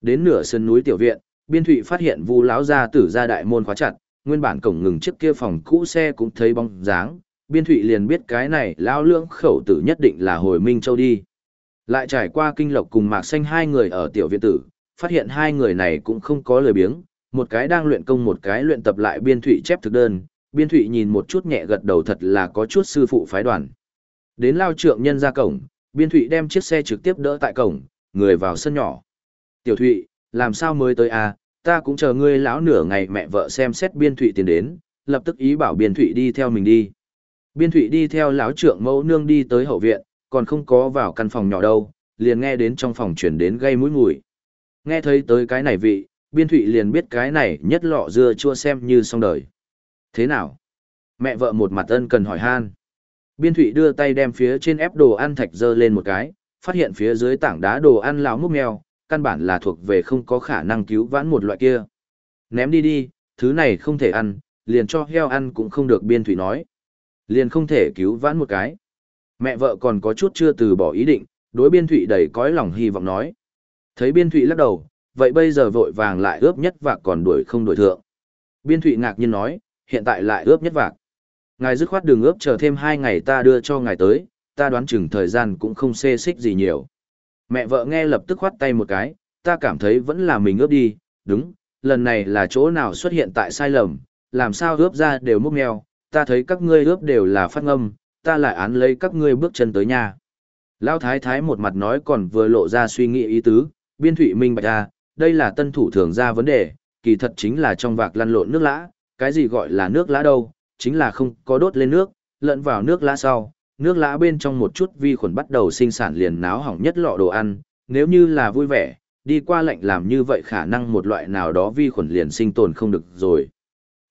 Đến nửa sân núi tiểu viện, Biên thủy phát hiện Vu lão gia tử ra đại môn khóa chặt, nguyên bản cổng ngừng trước kia phòng cũ xe cũng thấy bóng dáng, Biên Thụy liền biết cái này lao lưỡng khẩu tử nhất định là hồi Minh Châu đi. Lại trải qua kinh lộc cùng Mạc Xanh hai người ở tiểu viện tử, phát hiện hai người này cũng không có lời biếng, một cái đang luyện công một cái luyện tập lại Biên Thụy chép thực đơn, Biên Thụy nhìn một chút nhẹ gật đầu thật là có chút sư phụ phái đoàn. Đến lao trượng nhân ra cổng, Biên Thụy đem chiếc xe trực tiếp đỡ tại cổng, người vào sân nhỏ. Tiểu Thụy, làm sao mới tới à, ta cũng chờ ngươi lão nửa ngày mẹ vợ xem xét Biên Thụy tiền đến, lập tức ý bảo Biên Thụy đi theo mình đi. Biên Thụy đi theo lão trượng mẫu nương đi tới hậu viện, còn không có vào căn phòng nhỏ đâu, liền nghe đến trong phòng chuyển đến gây mũi mùi. Nghe thấy tới cái này vị, Biên Thụy liền biết cái này nhất lọ dưa chua xem như xong đời. Thế nào? Mẹ vợ một mặt ân cần hỏi han. Biên thụy đưa tay đem phía trên ép đồ ăn thạch dơ lên một cái, phát hiện phía dưới tảng đá đồ ăn lão múc mèo, căn bản là thuộc về không có khả năng cứu vãn một loại kia. Ném đi đi, thứ này không thể ăn, liền cho heo ăn cũng không được biên thụy nói. Liền không thể cứu vãn một cái. Mẹ vợ còn có chút chưa từ bỏ ý định, đối biên thụy đầy cõi lòng hy vọng nói. Thấy biên thụy lắc đầu, vậy bây giờ vội vàng lại ướp nhất vạc còn đuổi không đuổi thượng. Biên thụy ngạc nhiên nói, hiện tại lại ướp nhất vạc. Ngài dứt khoát đường ướp chờ thêm hai ngày ta đưa cho ngài tới, ta đoán chừng thời gian cũng không xê xích gì nhiều. Mẹ vợ nghe lập tức khoát tay một cái, ta cảm thấy vẫn là mình ướp đi, đúng, lần này là chỗ nào xuất hiện tại sai lầm, làm sao ướp ra đều múc mèo, ta thấy các ngươi ướp đều là phát ngâm, ta lại án lấy các ngươi bước chân tới nhà. Lão thái thái một mặt nói còn vừa lộ ra suy nghĩ ý tứ, biên thụy minh bạch ra, đây là tân thủ thường ra vấn đề, kỳ thật chính là trong vạc lăn lộn nước lã, cái gì gọi là nước lã đâu, chính là không có đốt lên nước, lẫn vào nước lã sau, nước lã bên trong một chút vi khuẩn bắt đầu sinh sản liền náo hỏng nhất lọ đồ ăn, nếu như là vui vẻ, đi qua lạnh làm như vậy khả năng một loại nào đó vi khuẩn liền sinh tồn không được rồi.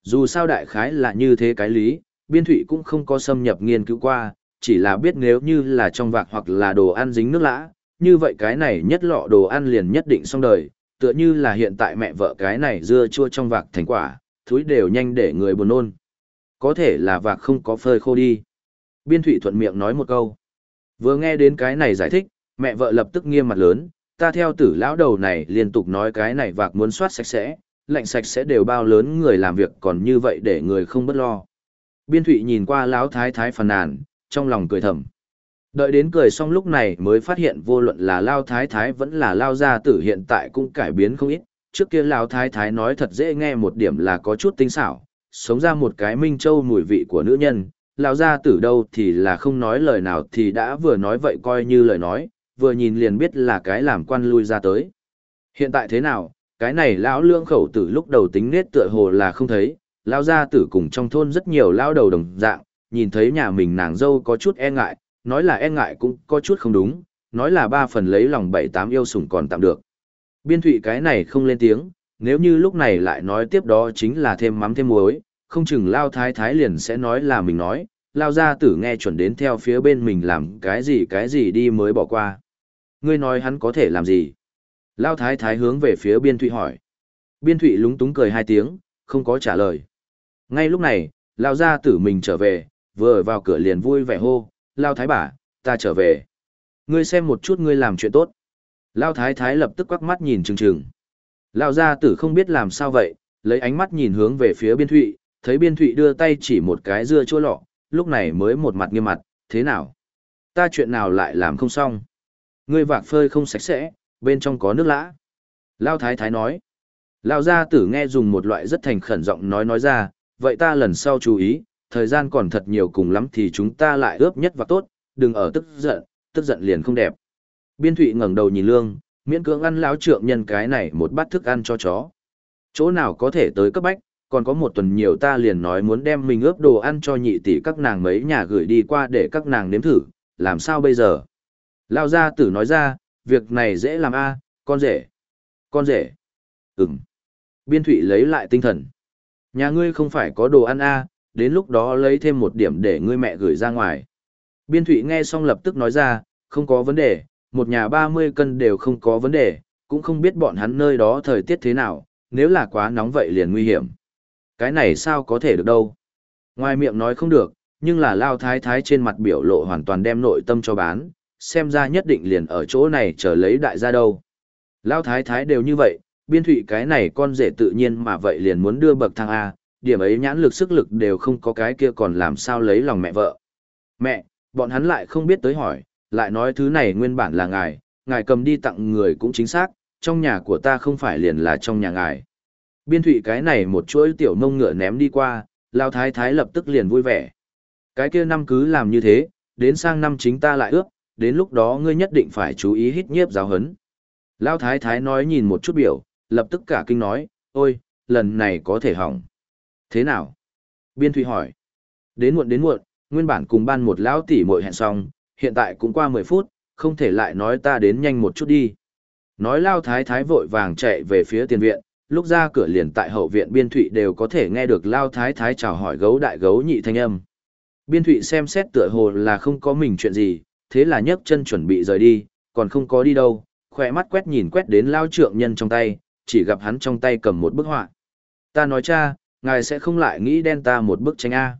Dù sao đại khái là như thế cái lý, biên thụy cũng không có xâm nhập nghiên cứu qua, chỉ là biết nếu như là trong vạc hoặc là đồ ăn dính nước lã, như vậy cái này nhất lọ đồ ăn liền nhất định xong đời, tựa như là hiện tại mẹ vợ cái này dưa chua trong vạc thành quả, thúi đều nhanh để người buồn nôn. Có thể là vạc không có phơi khô đi. Biên thụy thuận miệng nói một câu. Vừa nghe đến cái này giải thích, mẹ vợ lập tức nghiêm mặt lớn, ta theo tử lão đầu này liên tục nói cái này vạc muốn soát sạch sẽ, lạnh sạch sẽ đều bao lớn người làm việc còn như vậy để người không bất lo. Biên thụy nhìn qua lão thái thái phàn nàn, trong lòng cười thầm. Đợi đến cười xong lúc này mới phát hiện vô luận là lao thái thái vẫn là lao gia tử hiện tại cũng cải biến không ít. Trước kia lao thái thái nói thật dễ nghe một điểm là có chút tinh xảo, sống ra một cái minh châu mùi vị của nữ nhân, lao gia tử đâu thì là không nói lời nào thì đã vừa nói vậy coi như lời nói, vừa nhìn liền biết là cái làm quan lui ra tới. Hiện tại thế nào, cái này lão lương khẩu tử lúc đầu tính nết tựa hồ là không thấy, lao gia tử cùng trong thôn rất nhiều lao đầu đồng dạng, nhìn thấy nhà mình nàng dâu có chút e ngại, nói là e ngại cũng có chút không đúng, nói là ba phần lấy lòng bảy tám yêu sủng còn tạm được. Biên thụy cái này không lên tiếng, nếu như lúc này lại nói tiếp đó chính là thêm mắm thêm muối, không chừng lao thái thái liền sẽ nói là mình nói, lao gia tử nghe chuẩn đến theo phía bên mình làm cái gì cái gì đi mới bỏ qua. Ngươi nói hắn có thể làm gì? Lao thái thái hướng về phía biên thụy hỏi. Biên thụy lúng túng cười hai tiếng, không có trả lời. Ngay lúc này, lao gia tử mình trở về, vừa vào cửa liền vui vẻ hô, lao thái bà, ta trở về. Ngươi xem một chút ngươi làm chuyện tốt. Lao thái thái lập tức quắc mắt nhìn trừng trừng. Lao gia tử không biết làm sao vậy, lấy ánh mắt nhìn hướng về phía biên thụy, thấy biên thụy đưa tay chỉ một cái dưa chua lọ, lúc này mới một mặt nghiêm mặt, thế nào? Ta chuyện nào lại làm không xong? Ngươi vạc phơi không sạch sẽ, bên trong có nước lã. Lao thái thái nói. Lao gia tử nghe dùng một loại rất thành khẩn giọng nói nói ra, vậy ta lần sau chú ý, thời gian còn thật nhiều cùng lắm thì chúng ta lại ướp nhất và tốt, đừng ở tức giận, tức giận liền không đẹp. Biên Thụy ngẩng đầu nhìn Lương, miễn cưỡng ăn lão trượng nhân cái này một bát thức ăn cho chó. Chỗ nào có thể tới cấp bách, còn có một tuần nhiều ta liền nói muốn đem mình ướp đồ ăn cho nhị tỷ các nàng mấy nhà gửi đi qua để các nàng nếm thử, làm sao bây giờ? Lao gia tử nói ra, việc này dễ làm a con rể. Con rể. Ừm. Biên Thụy lấy lại tinh thần. Nhà ngươi không phải có đồ ăn a đến lúc đó lấy thêm một điểm để ngươi mẹ gửi ra ngoài. Biên Thụy nghe xong lập tức nói ra, không có vấn đề, một nhà 30 cân đều không có vấn đề, cũng không biết bọn hắn nơi đó thời tiết thế nào, nếu là quá nóng vậy liền nguy hiểm. Cái này sao có thể được đâu. Ngoài miệng nói không được, nhưng là lao thái thái trên mặt biểu lộ hoàn toàn đem nội tâm cho bán, xem ra nhất định liền ở chỗ này chờ lấy đại gia đâu. Lao thái thái đều như vậy, biên thụy cái này con rể tự nhiên mà vậy liền muốn đưa bậc thang A, điểm ấy nhãn lực sức lực đều không có cái kia còn làm sao lấy lòng mẹ vợ. Mẹ, bọn hắn lại không biết tới hỏi, lại nói thứ này nguyên bản là ngài, ngài cầm đi tặng người cũng chính xác, trong nhà của ta không phải liền là trong nhà ngài. Biên thủy cái này một chuỗi tiểu nông ngựa ném đi qua, lao thái thái lập tức liền vui vẻ. Cái kia năm cứ làm như thế, đến sang năm chính ta lại ước, đến lúc đó ngươi nhất định phải chú ý hít nhiếp giáo hấn. Lao thái thái nói nhìn một chút biểu, lập tức cả kinh nói, ôi, lần này có thể hỏng. Thế nào? Biên Thụy hỏi. Đến muộn đến muộn, nguyên bản cùng ban một lão tỷ muội hẹn xong, hiện tại cũng qua 10 phút, không thể lại nói ta đến nhanh một chút đi. Nói lao thái thái vội vàng chạy về phía tiền viện, lúc ra cửa liền tại hậu viện biên thụy đều có thể nghe được lao thái thái chào hỏi gấu đại gấu nhị thanh âm. Biên thụy xem xét tựa hồ là không có mình chuyện gì, thế là nhấc chân chuẩn bị rời đi, còn không có đi đâu, khỏe mắt quét nhìn quét đến lao trượng nhân trong tay, chỉ gặp hắn trong tay cầm một bức họa. Ta nói cha, ngài sẽ không lại nghĩ đen ta một bức tranh A.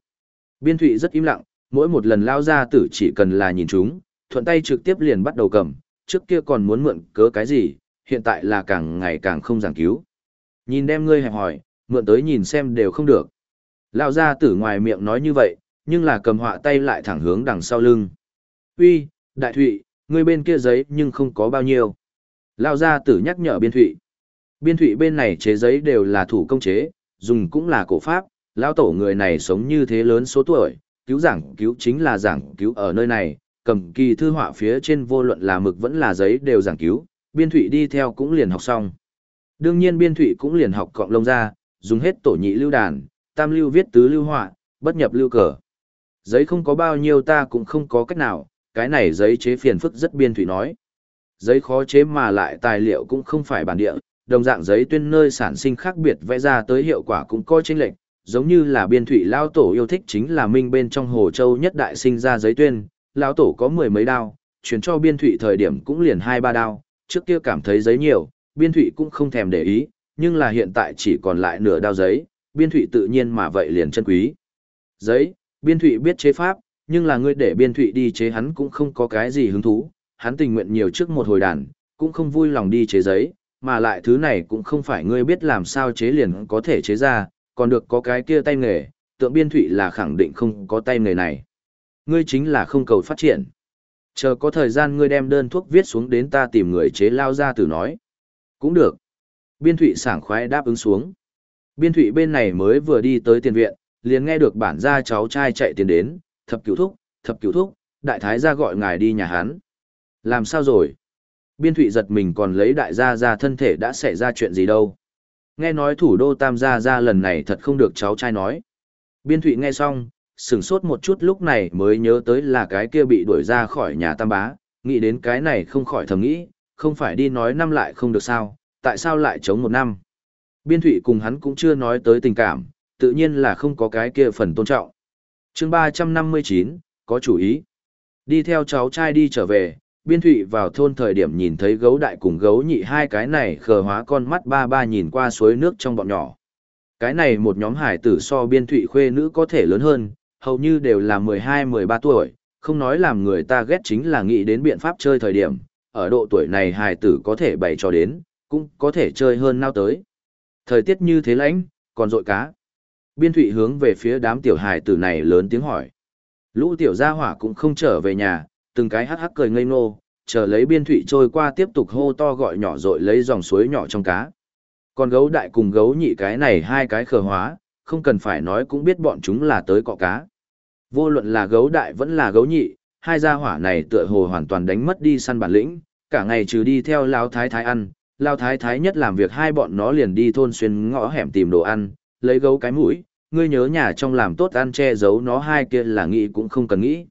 Biên thụy rất im lặng, mỗi một lần lao ra tử chỉ cần là nhìn chúng, thuận tay trực tiếp liền bắt đầu cầm, trước kia còn muốn mượn cớ cái gì, hiện tại là càng ngày càng không giảng cứu. Nhìn đem ngươi hẹp hỏi, mượn tới nhìn xem đều không được. Lao ra tử ngoài miệng nói như vậy, nhưng là cầm họa tay lại thẳng hướng đằng sau lưng. Uy, đại thụy, ngươi bên kia giấy nhưng không có bao nhiêu. Lao ra tử nhắc nhở biên thụy. Biên thụy bên này chế giấy đều là thủ công chế, dùng cũng là cổ pháp, lão tổ người này sống như thế lớn số tuổi, cứu giảng cứu chính là giảng cứu ở nơi này, cầm kỳ thư họa phía trên vô luận là mực vẫn là giấy đều giảng cứu, biên thụy đi theo cũng liền học xong. Đương nhiên biên thụy cũng liền học cọng lông ra, dùng hết tổ nhị lưu đàn, tam lưu viết tứ lưu họa, bất nhập lưu cờ. Giấy không có bao nhiêu ta cũng không có cách nào, cái này giấy chế phiền phức rất biên thụy nói. Giấy khó chế mà lại tài liệu cũng không phải bản địa, đồng dạng giấy tuyên nơi sản sinh khác biệt vẽ ra tới hiệu quả cũng coi chênh lệch, giống như là biên thụy lao tổ yêu thích chính là minh bên trong hồ châu nhất đại sinh ra giấy tuyên, lao tổ có mười mấy đao, chuyển cho biên thụy thời điểm cũng liền hai ba đao, trước kia cảm thấy giấy nhiều, biên thụy cũng không thèm để ý, nhưng là hiện tại chỉ còn lại nửa đao giấy, biên thụy tự nhiên mà vậy liền chân quý. Giấy, biên thụy biết chế pháp, nhưng là ngươi để biên thụy đi chế hắn cũng không có cái gì hứng thú, hắn tình nguyện nhiều trước một hồi đàn, cũng không vui lòng đi chế giấy, mà lại thứ này cũng không phải ngươi biết làm sao chế liền có thể chế ra, còn được có cái kia tay nghề, tượng biên thụy là khẳng định không có tay nghề này. Ngươi chính là không cầu phát triển. Chờ có thời gian ngươi đem đơn thuốc viết xuống đến ta tìm người chế lao ra từ nói. Cũng được. Biên thụy sảng khoái đáp ứng xuống. Biên thụy bên này mới vừa đi tới tiền viện, liền nghe được bản gia cháu trai chạy tiền đến, thập cửu thúc, thập cửu thúc, đại thái gia gọi ngài đi nhà hắn. Làm sao rồi? Biên thụy giật mình còn lấy đại gia ra thân thể đã xảy ra chuyện gì đâu. Nghe nói thủ đô tam gia ra lần này thật không được cháu trai nói. Biên thụy nghe xong, sửng sốt một chút lúc này mới nhớ tới là cái kia bị đuổi ra khỏi nhà tam bá, nghĩ đến cái này không khỏi thầm nghĩ, không phải đi nói năm lại không được sao, tại sao lại chống một năm. Biên thụy cùng hắn cũng chưa nói tới tình cảm, tự nhiên là không có cái kia phần tôn trọng. chương 359, có chủ ý. Đi theo cháu trai đi trở về, biên thụy vào thôn thời điểm nhìn thấy gấu đại cùng gấu nhị hai cái này khờ hóa con mắt ba ba nhìn qua suối nước trong bọn nhỏ. Cái này một nhóm hải tử so biên thụy khuê nữ có thể lớn hơn, hầu như đều là 12-13 tuổi, không nói làm người ta ghét chính là nghĩ đến biện pháp chơi thời điểm, ở độ tuổi này hải tử có thể bày cho đến, cũng có thể chơi hơn nào tới. Thời tiết như thế lãnh, còn rội cá. Biên thụy hướng về phía đám tiểu hải tử này lớn tiếng hỏi. Lũ tiểu gia hỏa cũng không trở về nhà, từng cái hắc hắc cười ngây ngô, chờ lấy biên thụy trôi qua tiếp tục hô to gọi nhỏ rồi lấy dòng suối nhỏ trong cá. Còn gấu đại cùng gấu nhị cái này hai cái khờ hóa, không cần phải nói cũng biết bọn chúng là tới cọ cá. Vô luận là gấu đại vẫn là gấu nhị, hai gia hỏa này tựa hồ hoàn toàn đánh mất đi săn bản lĩnh, cả ngày trừ đi theo lao thái thái ăn, lao thái thái nhất làm việc hai bọn nó liền đi thôn xuyên ngõ hẻm tìm đồ ăn, lấy gấu cái mũi, ngươi nhớ nhà trong làm tốt ăn che giấu nó hai kia là nghĩ cũng không cần nghĩ.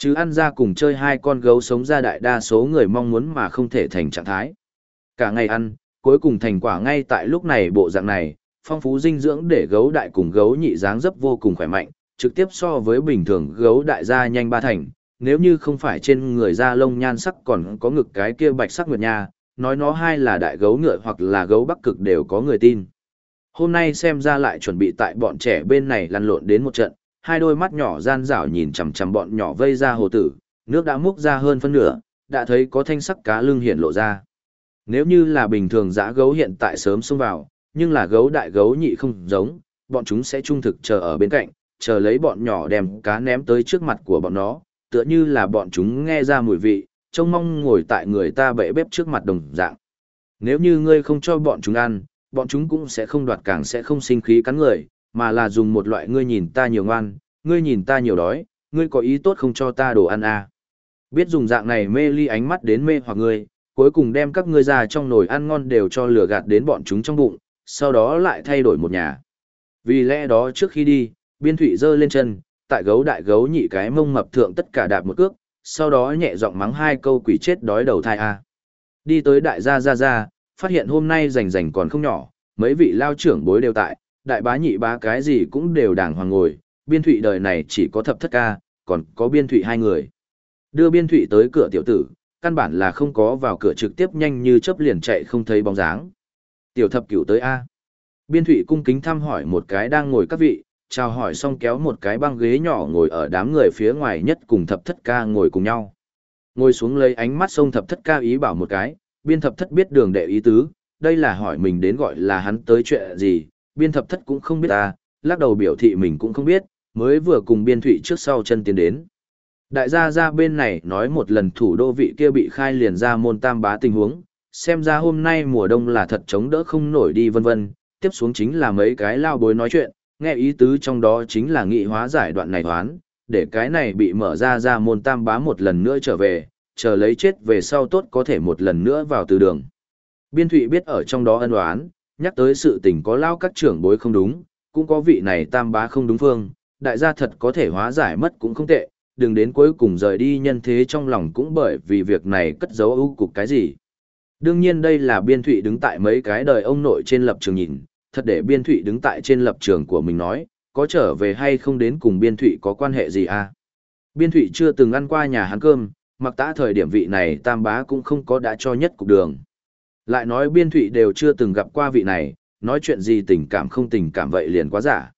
Chứ ăn ra cùng chơi hai con gấu sống ra đại đa số người mong muốn mà không thể thành trạng thái. Cả ngày ăn, cuối cùng thành quả ngay tại lúc này bộ dạng này, phong phú dinh dưỡng để gấu đại cùng gấu nhị dáng dấp vô cùng khỏe mạnh, trực tiếp so với bình thường gấu đại gia nhanh ba thành. Nếu như không phải trên người da lông nhan sắc còn có ngực cái kia bạch sắc nguyệt nha, nói nó hai là đại gấu ngựa hoặc là gấu bắc cực đều có người tin. Hôm nay xem ra lại chuẩn bị tại bọn trẻ bên này lăn lộn đến một trận, hai đôi mắt nhỏ gian rảo nhìn chằm chằm bọn nhỏ vây ra hồ tử, nước đã múc ra hơn phân nửa, đã thấy có thanh sắc cá lưng hiện lộ ra. Nếu như là bình thường dã gấu hiện tại sớm xông vào, nhưng là gấu đại gấu nhị không giống, bọn chúng sẽ trung thực chờ ở bên cạnh, chờ lấy bọn nhỏ đem cá ném tới trước mặt của bọn nó, tựa như là bọn chúng nghe ra mùi vị, trông mong ngồi tại người ta bệ bếp trước mặt đồng dạng. Nếu như ngươi không cho bọn chúng ăn, bọn chúng cũng sẽ không đoạt càng sẽ không sinh khí cắn người, mà là dùng một loại ngươi nhìn ta nhiều ngoan, ngươi nhìn ta nhiều đói, ngươi có ý tốt không cho ta đồ ăn à. Biết dùng dạng này mê ly ánh mắt đến mê hoặc ngươi, cuối cùng đem các ngươi ra trong nồi ăn ngon đều cho lửa gạt đến bọn chúng trong bụng, sau đó lại thay đổi một nhà. Vì lẽ đó trước khi đi, biên thủy giơ lên chân, tại gấu đại gấu nhị cái mông mập thượng tất cả đạp một cước, sau đó nhẹ giọng mắng hai câu quỷ chết đói đầu thai a. Đi tới đại gia gia gia, phát hiện hôm nay rảnh rảnh còn không nhỏ, mấy vị lao trưởng bối đều tại, đại bá nhị bá cái gì cũng đều đàng hoàng ngồi, biên thụy đời này chỉ có thập thất ca, còn có biên thụy hai người. Đưa biên thụy tới cửa tiểu tử, căn bản là không có vào cửa trực tiếp nhanh như chớp liền chạy không thấy bóng dáng. Tiểu thập cửu tới A. Biên thụy cung kính thăm hỏi một cái đang ngồi các vị, chào hỏi xong kéo một cái băng ghế nhỏ ngồi ở đám người phía ngoài nhất cùng thập thất ca ngồi cùng nhau. Ngồi xuống lấy ánh mắt sông thập thất ca ý bảo một cái, biên thập thất biết đường đệ ý tứ, đây là hỏi mình đến gọi là hắn tới chuyện gì, biên thập thất cũng không biết ta, lắc đầu biểu thị mình cũng không biết, mới vừa cùng biên thụy trước sau chân tiến đến. Đại gia ra bên này nói một lần thủ đô vị kia bị khai liền ra môn tam bá tình huống, xem ra hôm nay mùa đông là thật chống đỡ không nổi đi vân vân, tiếp xuống chính là mấy cái lao bối nói chuyện, nghe ý tứ trong đó chính là nghị hóa giải đoạn này thoán, để cái này bị mở ra ra môn tam bá một lần nữa trở về, chờ lấy chết về sau tốt có thể một lần nữa vào từ đường. Biên thụy biết ở trong đó ân oán, nhắc tới sự tình có lao các trưởng bối không đúng, cũng có vị này tam bá không đúng phương, đại gia thật có thể hóa giải mất cũng không tệ, đừng đến cuối cùng rời đi nhân thế trong lòng cũng bởi vì việc này cất giấu ưu cục cái gì. Đương nhiên đây là biên thụy đứng tại mấy cái đời ông nội trên lập trường nhìn, thật để biên thụy đứng tại trên lập trường của mình nói, có trở về hay không đến cùng biên thụy có quan hệ gì à? Biên thụy chưa từng ăn qua nhà hắn cơm, mặc tã thời điểm vị này tam bá cũng không có đã cho nhất cục đường. Lại nói biên thụy đều chưa từng gặp qua vị này, nói chuyện gì tình cảm không tình cảm vậy liền quá giả.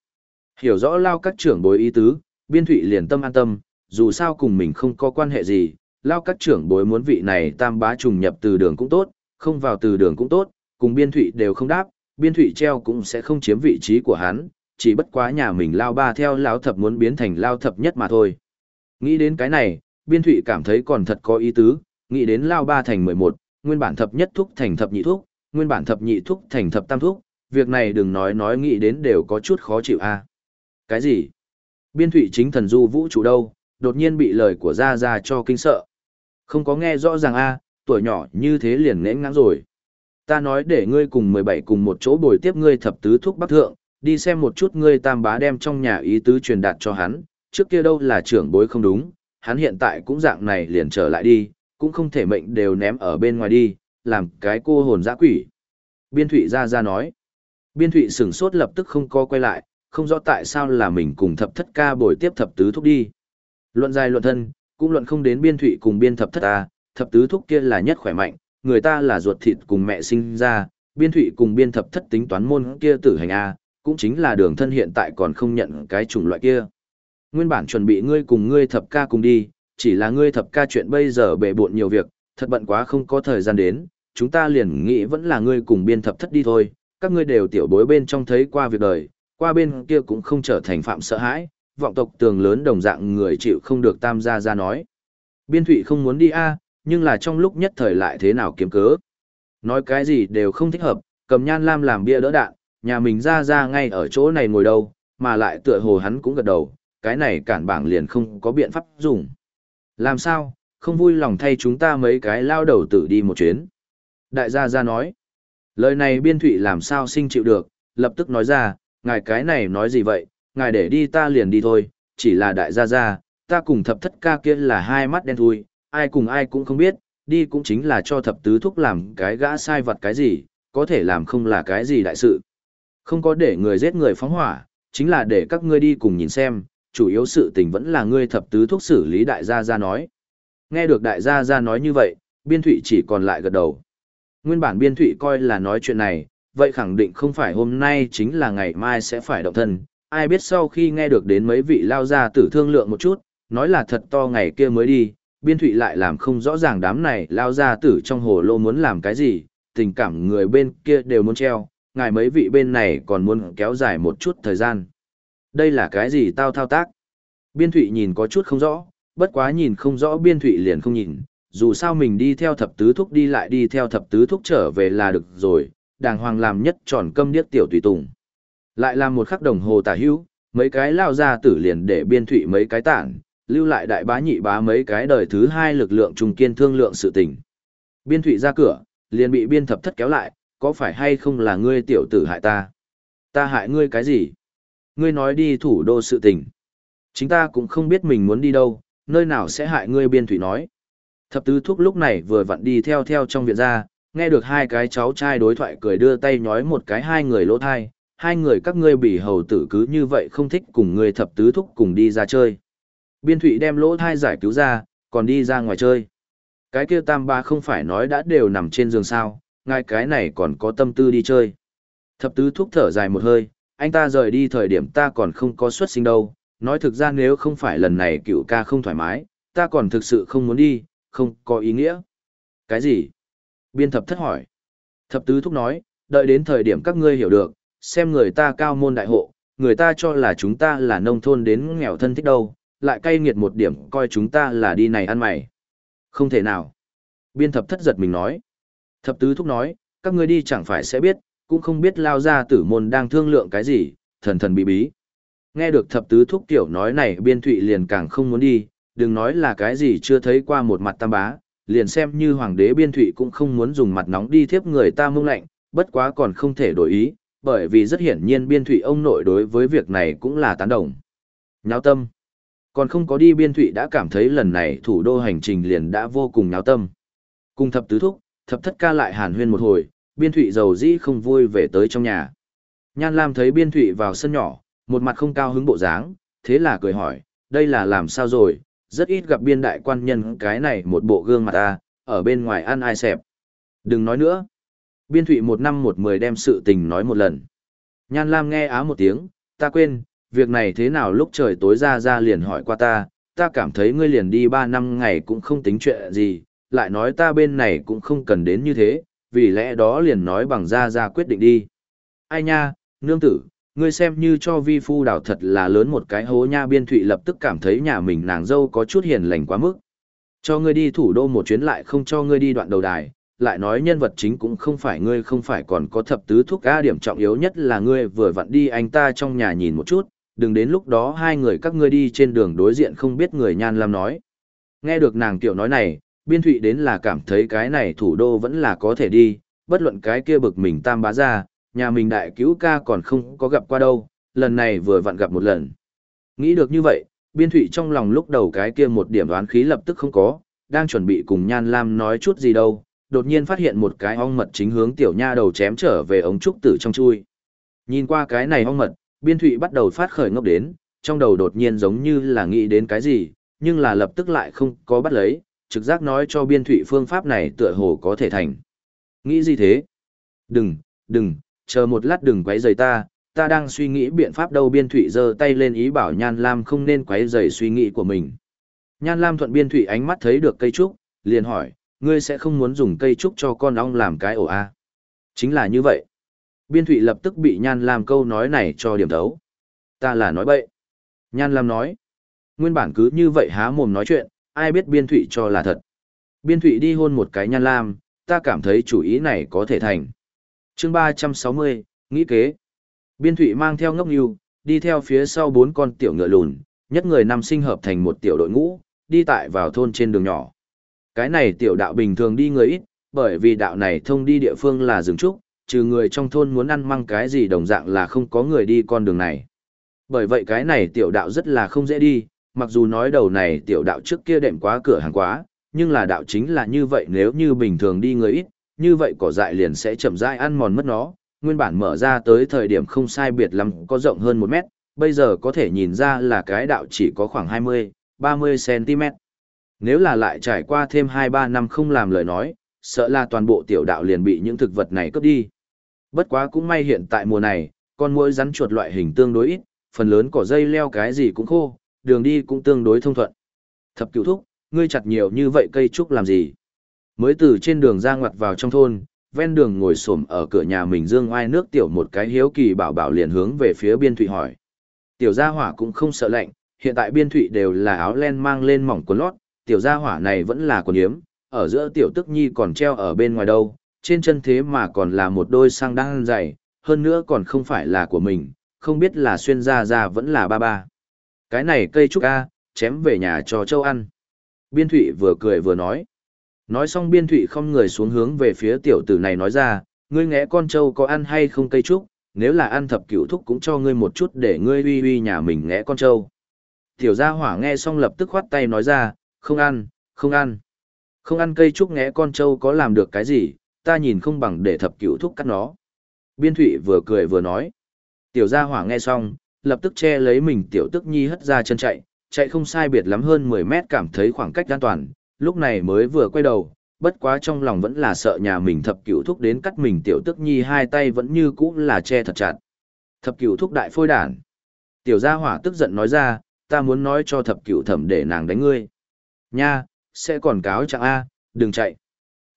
Hiểu rõ lao các trưởng bối ý tứ, biên thụy liền tâm an tâm, dù sao cùng mình không có quan hệ gì, lao các trưởng bối muốn vị này tam bá trùng nhập từ đường cũng tốt, không vào từ đường cũng tốt, cùng biên thụy đều không đáp, biên thụy treo cũng sẽ không chiếm vị trí của hắn, chỉ bất quá nhà mình lao ba theo lao thập muốn biến thành lao thập nhất mà thôi. Nghĩ đến cái này, biên thụy cảm thấy còn thật có ý tứ, nghĩ đến lao ba thành 11, nguyên bản thập nhất thúc thành thập nhị thúc, nguyên bản thập nhị thúc thành thập tam thúc, việc này đừng nói nói nghĩ đến đều có chút khó chịu a à? Cái gì? Biên thủy chính thần du vũ trụ đâu, đột nhiên bị lời của Gia Gia cho kinh sợ. Không có nghe rõ ràng a à, tuổi nhỏ như thế liền nén ngắn rồi. Ta nói để ngươi cùng 17 cùng một chỗ bồi tiếp ngươi thập tứ thúc bắc thượng, đi xem một chút ngươi tam bá đem trong nhà ý tứ truyền đạt cho hắn, trước kia đâu là trưởng bối không đúng, hắn hiện tại cũng dạng này liền trở lại đi, cũng không thể mệnh đều ném ở bên ngoài đi, làm cái cô hồn dã quỷ. Biên Thụy ra ra nói. Biên Thụy sửng sốt lập tức không co quay lại, không rõ tại sao là mình cùng thập thất ca bồi tiếp thập tứ thúc đi. Luận dài luận thân, cũng luận không đến Biên Thụy cùng Biên thập thất ta, thập tứ thúc kia là nhất khỏe mạnh, người ta là ruột thịt cùng mẹ sinh ra, Biên Thụy cùng Biên thập thất tính toán môn kia tử hành A, cũng chính là đường thân hiện tại còn không nhận cái chủng loại kia. Nguyên bản chuẩn bị ngươi cùng ngươi thập ca cùng đi, chỉ là ngươi thập ca chuyện bây giờ bể bộn nhiều việc, thật bận quá không có thời gian đến, chúng ta liền nghĩ vẫn là ngươi cùng biên thập thất đi thôi, các ngươi đều tiểu bối bên trong thấy qua việc đời, qua bên kia cũng không trở thành phạm sợ hãi, vọng tộc tường lớn đồng dạng người chịu không được tam gia ra nói. Biên thụy không muốn đi a nhưng là trong lúc nhất thời lại thế nào kiếm cớ. Nói cái gì đều không thích hợp, cầm nhan lam làm bia đỡ đạn, nhà mình ra ra ngay ở chỗ này ngồi đâu, mà lại tựa hồ hắn cũng gật đầu, cái này cản bảng liền không có biện pháp dùng. Làm sao, không vui lòng thay chúng ta mấy cái lao đầu tử đi một chuyến. Đại gia gia nói, lời này biên thụy làm sao sinh chịu được, lập tức nói ra, ngài cái này nói gì vậy, ngài để đi ta liền đi thôi, chỉ là đại gia gia, ta cùng thập thất ca kia là hai mắt đen thui, ai cùng ai cũng không biết, đi cũng chính là cho thập tứ thúc làm cái gã sai vật cái gì, có thể làm không là cái gì đại sự. Không có để người giết người phóng hỏa, chính là để các ngươi đi cùng nhìn xem, chủ yếu sự tình vẫn là ngươi thập tứ thuốc xử lý đại gia gia nói. Nghe được đại gia gia nói như vậy, biên thụy chỉ còn lại gật đầu. Nguyên bản biên thụy coi là nói chuyện này, vậy khẳng định không phải hôm nay chính là ngày mai sẽ phải động thân. Ai biết sau khi nghe được đến mấy vị lao ra tử thương lượng một chút, nói là thật to ngày kia mới đi, biên thụy lại làm không rõ ràng đám này lao ra tử trong hồ lô muốn làm cái gì, tình cảm người bên kia đều muốn treo, ngài mấy vị bên này còn muốn kéo dài một chút thời gian. Đây là cái gì tao thao tác? Biên thụy nhìn có chút không rõ, bất quá nhìn không rõ biên thụy liền không nhìn, dù sao mình đi theo thập tứ thúc đi lại đi theo thập tứ thúc trở về là được rồi, đàng hoàng làm nhất tròn câm điếc tiểu tùy tùng. Lại làm một khắc đồng hồ tả hữu, mấy cái lao ra tử liền để biên thụy mấy cái tản, lưu lại đại bá nhị bá mấy cái đời thứ hai lực lượng trùng kiên thương lượng sự tình. Biên thụy ra cửa, liền bị biên thập thất kéo lại, có phải hay không là ngươi tiểu tử hại ta? Ta hại ngươi cái gì? Ngươi nói đi thủ đô sự tình. Chính ta cũng không biết mình muốn đi đâu, nơi nào sẽ hại ngươi biên thủy nói. Thập tứ thúc lúc này vừa vặn đi theo theo trong viện ra, Nghe được hai cái cháu trai đối thoại cười đưa tay nhói một cái hai người lỗ thai, hai người các ngươi bị hầu tử cứ như vậy không thích cùng ngươi thập tứ thúc cùng đi ra chơi. Biên thụy đem lỗ thai giải cứu ra, còn đi ra ngoài chơi. Cái kia tam ba không phải nói đã đều nằm trên giường sao, ngay cái này còn có tâm tư đi chơi. Thập tứ thúc thở dài một hơi, anh ta rời đi thời điểm ta còn không có xuất sinh đâu, nói thực ra nếu không phải lần này cựu ca không thoải mái, ta còn thực sự không muốn đi, không có ý nghĩa. Cái gì? Biên thập thất hỏi. Thập tứ thúc nói, đợi đến thời điểm các ngươi hiểu được, xem người ta cao môn đại hộ, người ta cho là chúng ta là nông thôn đến nghèo thân thích đâu, lại cay nghiệt một điểm coi chúng ta là đi này ăn mày. Không thể nào. Biên thập thất giật mình nói. Thập tứ thúc nói, các ngươi đi chẳng phải sẽ biết, cũng không biết lao ra tử môn đang thương lượng cái gì, thần thần bí bí. Nghe được thập tứ thúc tiểu nói này biên thụy liền càng không muốn đi, đừng nói là cái gì chưa thấy qua một mặt tam bá, liền xem như hoàng đế biên thụy cũng không muốn dùng mặt nóng đi thiếp người ta mông lạnh, bất quá còn không thể đổi ý, bởi vì rất hiển nhiên biên thụy ông nội đối với việc này cũng là tán đồng. Nháo tâm. Còn không có đi biên thụy đã cảm thấy lần này thủ đô hành trình liền đã vô cùng nháo tâm. Cùng thập tứ thúc, thập thất ca lại hàn huyên một hồi, biên thụy giàu dĩ không vui về tới trong nhà. Nhan Lam thấy biên thụy vào sân nhỏ, một mặt không cao hứng bộ dáng, thế là cười hỏi, đây là làm sao rồi, rất ít gặp biên đại quan nhân cái này một bộ gương mặt ta, ở bên ngoài ăn ai xẹp. Đừng nói nữa. Biên thụy một năm một mười đem sự tình nói một lần. Nhan Lam nghe á một tiếng, ta quên, việc này thế nào lúc trời tối ra ra liền hỏi qua ta, ta cảm thấy ngươi liền đi ba năm ngày cũng không tính chuyện gì, lại nói ta bên này cũng không cần đến như thế, vì lẽ đó liền nói bằng ra ra quyết định đi. Ai nha, nương tử, ngươi xem như cho vi phu đảo thật là lớn một cái hố nha biên thụy lập tức cảm thấy nhà mình nàng dâu có chút hiền lành quá mức. Cho ngươi đi thủ đô một chuyến lại không cho ngươi đi đoạn đầu đài, lại nói nhân vật chính cũng không phải ngươi không phải còn có thập tứ thuốc ca điểm trọng yếu nhất là ngươi vừa vặn đi anh ta trong nhà nhìn một chút, đừng đến lúc đó hai người các ngươi đi trên đường đối diện không biết người nhan làm nói. Nghe được nàng tiểu nói này, biên thụy đến là cảm thấy cái này thủ đô vẫn là có thể đi, bất luận cái kia bực mình tam bá ra, nhà mình đại cứu ca còn không có gặp qua đâu, lần này vừa vặn gặp một lần. Nghĩ được như vậy, biên thụy trong lòng lúc đầu cái kia một điểm đoán khí lập tức không có, đang chuẩn bị cùng Nhan Lam nói chút gì đâu, đột nhiên phát hiện một cái ong mật chính hướng tiểu nha đầu chém trở về ống trúc tử trong chui. Nhìn qua cái này ong mật, biên thụy bắt đầu phát khởi ngốc đến, trong đầu đột nhiên giống như là nghĩ đến cái gì, nhưng là lập tức lại không có bắt lấy, trực giác nói cho biên thụy phương pháp này tựa hồ có thể thành. Nghĩ gì thế? Đừng, đừng, chờ một lát đừng quấy rầy ta, ta đang suy nghĩ biện pháp đâu biên thụy giơ tay lên ý bảo Nhan Lam không nên quấy rầy suy nghĩ của mình. Nhan Lam thuận biên thụy ánh mắt thấy được cây trúc, liền hỏi, ngươi sẽ không muốn dùng cây trúc cho con ong làm cái ổ a à? Chính là như vậy. Biên thụy lập tức bị Nhan Lam câu nói này cho điểm thấu. Ta là nói bậy. Nhan Lam nói. Nguyên bản cứ như vậy há mồm nói chuyện, ai biết biên thụy cho là thật. Biên thụy đi hôn một cái Nhan Lam, ta cảm thấy chủ ý này có thể thành. Chương ba trăm sáu mươi nghĩ kế. Biên thụy mang theo ngốc nhu đi theo phía sau bốn con tiểu ngựa lùn nhất người năm sinh hợp thành một tiểu đội ngũ đi tại vào thôn trên đường nhỏ. Cái này tiểu đạo bình thường đi người ít bởi vì đạo này thông đi địa phương là rừng trúc trừ người trong thôn muốn ăn măng cái gì đồng dạng là không có người đi con đường này. Bởi vậy cái này tiểu đạo rất là không dễ đi mặc dù nói đầu này tiểu đạo trước kia đệm quá cửa hàng quá nhưng là đạo chính là như vậy nếu như bình thường đi người ít như vậy cỏ dại liền sẽ chậm rãi ăn mòn mất nó, nguyên bản mở ra tới thời điểm không sai biệt lắm có rộng hơn một mét, bây giờ có thể nhìn ra là cái đạo chỉ có khoảng 20, 30 cm. Nếu là lại trải qua thêm 2-3 năm không làm lời nói, sợ là toàn bộ tiểu đạo liền bị những thực vật này cướp đi. Bất quá cũng may hiện tại mùa này, con muỗi rắn chuột loại hình tương đối ít, phần lớn cỏ dây leo cái gì cũng khô, đường đi cũng tương đối thông thuận. Thập cửu thúc, ngươi chặt nhiều như vậy cây trúc làm gì? Mới từ trên đường ra ngoặt vào trong thôn, ven đường ngồi xổm ở cửa nhà mình dương oai nước tiểu một cái hiếu kỳ bảo bảo liền hướng về phía biên thụy hỏi. Tiểu gia hỏa cũng không sợ lạnh, hiện tại biên thụy đều là áo len mang lên mỏng quần lót, tiểu gia hỏa này vẫn là quần yếm, ở giữa tiểu tức nhi còn treo ở bên ngoài đâu, trên chân thế mà còn là một đôi sang đang dày, hơn nữa còn không phải là của mình, không biết là xuyên ra ra vẫn là ba ba. Cái này cây trúc A, chém về nhà cho châu ăn. Biên thụy vừa cười vừa nói. Nói xong biên thụy không người xuống hướng về phía tiểu tử này nói ra, ngươi ngẽ con trâu có ăn hay không cây trúc, nếu là ăn thập cửu thúc cũng cho ngươi một chút để ngươi uy uy nhà mình ngẽ con trâu. Tiểu gia hỏa nghe xong lập tức khoát tay nói ra, không ăn, không ăn. Không ăn cây trúc ngẽ con trâu có làm được cái gì, ta nhìn không bằng để thập cửu thúc cắt nó. Biên thụy vừa cười vừa nói. Tiểu gia hỏa nghe xong, lập tức che lấy mình tiểu tức nhi hất ra chân chạy, chạy không sai biệt lắm hơn 10 mét cảm thấy khoảng cách an toàn, lúc này mới vừa quay đầu, bất quá trong lòng vẫn là sợ nhà mình thập cửu thúc đến cắt mình tiểu tức nhi hai tay vẫn như cũ là che thật chặt. Thập cửu thúc đại phôi đản. Tiểu gia hỏa tức giận nói ra, ta muốn nói cho thập cửu thẩm để nàng đánh ngươi. Nha, sẽ còn cáo chẳng A, đừng chạy.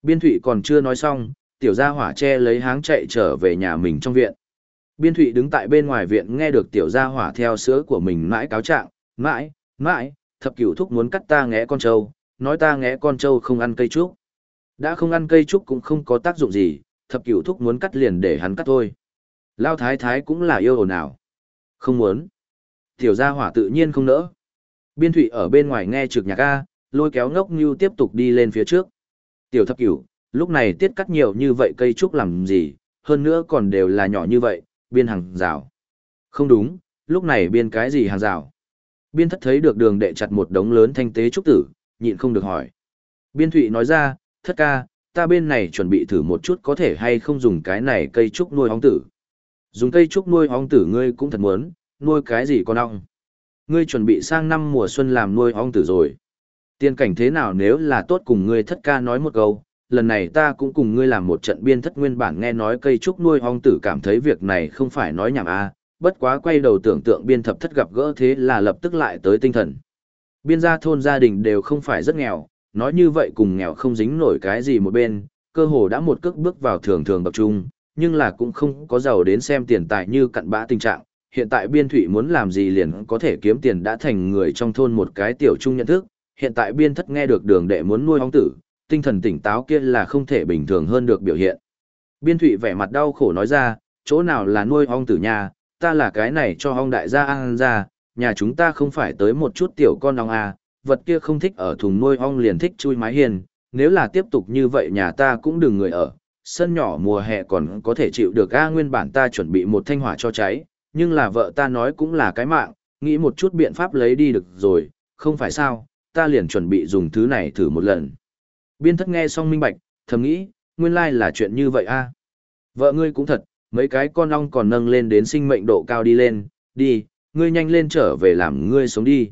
Biên thụy còn chưa nói xong, tiểu gia hỏa che lấy háng chạy trở về nhà mình trong viện. Biên thụy đứng tại bên ngoài viện nghe được tiểu gia hỏa theo sữa của mình mãi cáo trạng, mãi, mãi, thập cửu thúc muốn cắt ta ngẽ con trâu, nói ta ngẽ con trâu không ăn cây trúc. Đã không ăn cây trúc cũng không có tác dụng gì, thập cửu thúc muốn cắt liền để hắn cắt thôi. Lao thái thái cũng là yêu ồn ào. Không muốn. Tiểu gia hỏa tự nhiên không nỡ. Biên thụy ở bên ngoài nghe trực nhạc A, lôi kéo ngốc như tiếp tục đi lên phía trước. Tiểu thập cửu, lúc này tiết cắt nhiều như vậy cây trúc làm gì, hơn nữa còn đều là nhỏ như vậy, biên hàng rào. Không đúng, lúc này biên cái gì hàng rào. Biên thất thấy được đường đệ chặt một đống lớn thanh tế trúc tử, nhịn không được hỏi. Biên thụy nói ra, thất ca, ta bên này chuẩn bị thử một chút có thể hay không dùng cái này cây trúc nuôi hóng tử. Dùng cây trúc nuôi hóng tử ngươi cũng thật muốn, nuôi cái gì con ong. Ngươi chuẩn bị sang năm mùa xuân làm nuôi hóng tử rồi. Tiên cảnh thế nào nếu là tốt cùng ngươi thất ca nói một câu, lần này ta cũng cùng ngươi làm một trận biên thất nguyên bản nghe nói cây trúc nuôi hong tử cảm thấy việc này không phải nói nhảm a bất quá quay đầu tưởng tượng biên thập thất gặp gỡ thế là lập tức lại tới tinh thần. Biên gia thôn gia đình đều không phải rất nghèo, nói như vậy cùng nghèo không dính nổi cái gì một bên, cơ hồ đã một cước bước vào thường thường bậc trung, nhưng là cũng không có giàu đến xem tiền tài như cặn bã tình trạng. Hiện tại biên thủy muốn làm gì liền có thể kiếm tiền đã thành người trong thôn một cái tiểu trung nhận thức, hiện tại biên thất nghe được đường đệ muốn nuôi hóng tử, tinh thần tỉnh táo kia là không thể bình thường hơn được biểu hiện. Biên thụy vẻ mặt đau khổ nói ra, chỗ nào là nuôi ong tử nhà, ta là cái này cho ong đại gia ăn ra, nhà chúng ta không phải tới một chút tiểu con ong à, vật kia không thích ở thùng nuôi ong liền thích chui mái hiền, nếu là tiếp tục như vậy nhà ta cũng đừng người ở, sân nhỏ mùa hè còn có thể chịu được a nguyên bản ta chuẩn bị một thanh hỏa cho cháy, nhưng là vợ ta nói cũng là cái mạng, nghĩ một chút biện pháp lấy đi được rồi, không phải sao, ta liền chuẩn bị dùng thứ này thử một lần. Biên thất nghe xong minh bạch, thầm nghĩ, nguyên lai là chuyện như vậy a. Vợ ngươi cũng thật, mấy cái con ong còn nâng lên đến sinh mệnh độ cao đi lên, đi, ngươi nhanh lên trở về làm ngươi sống đi.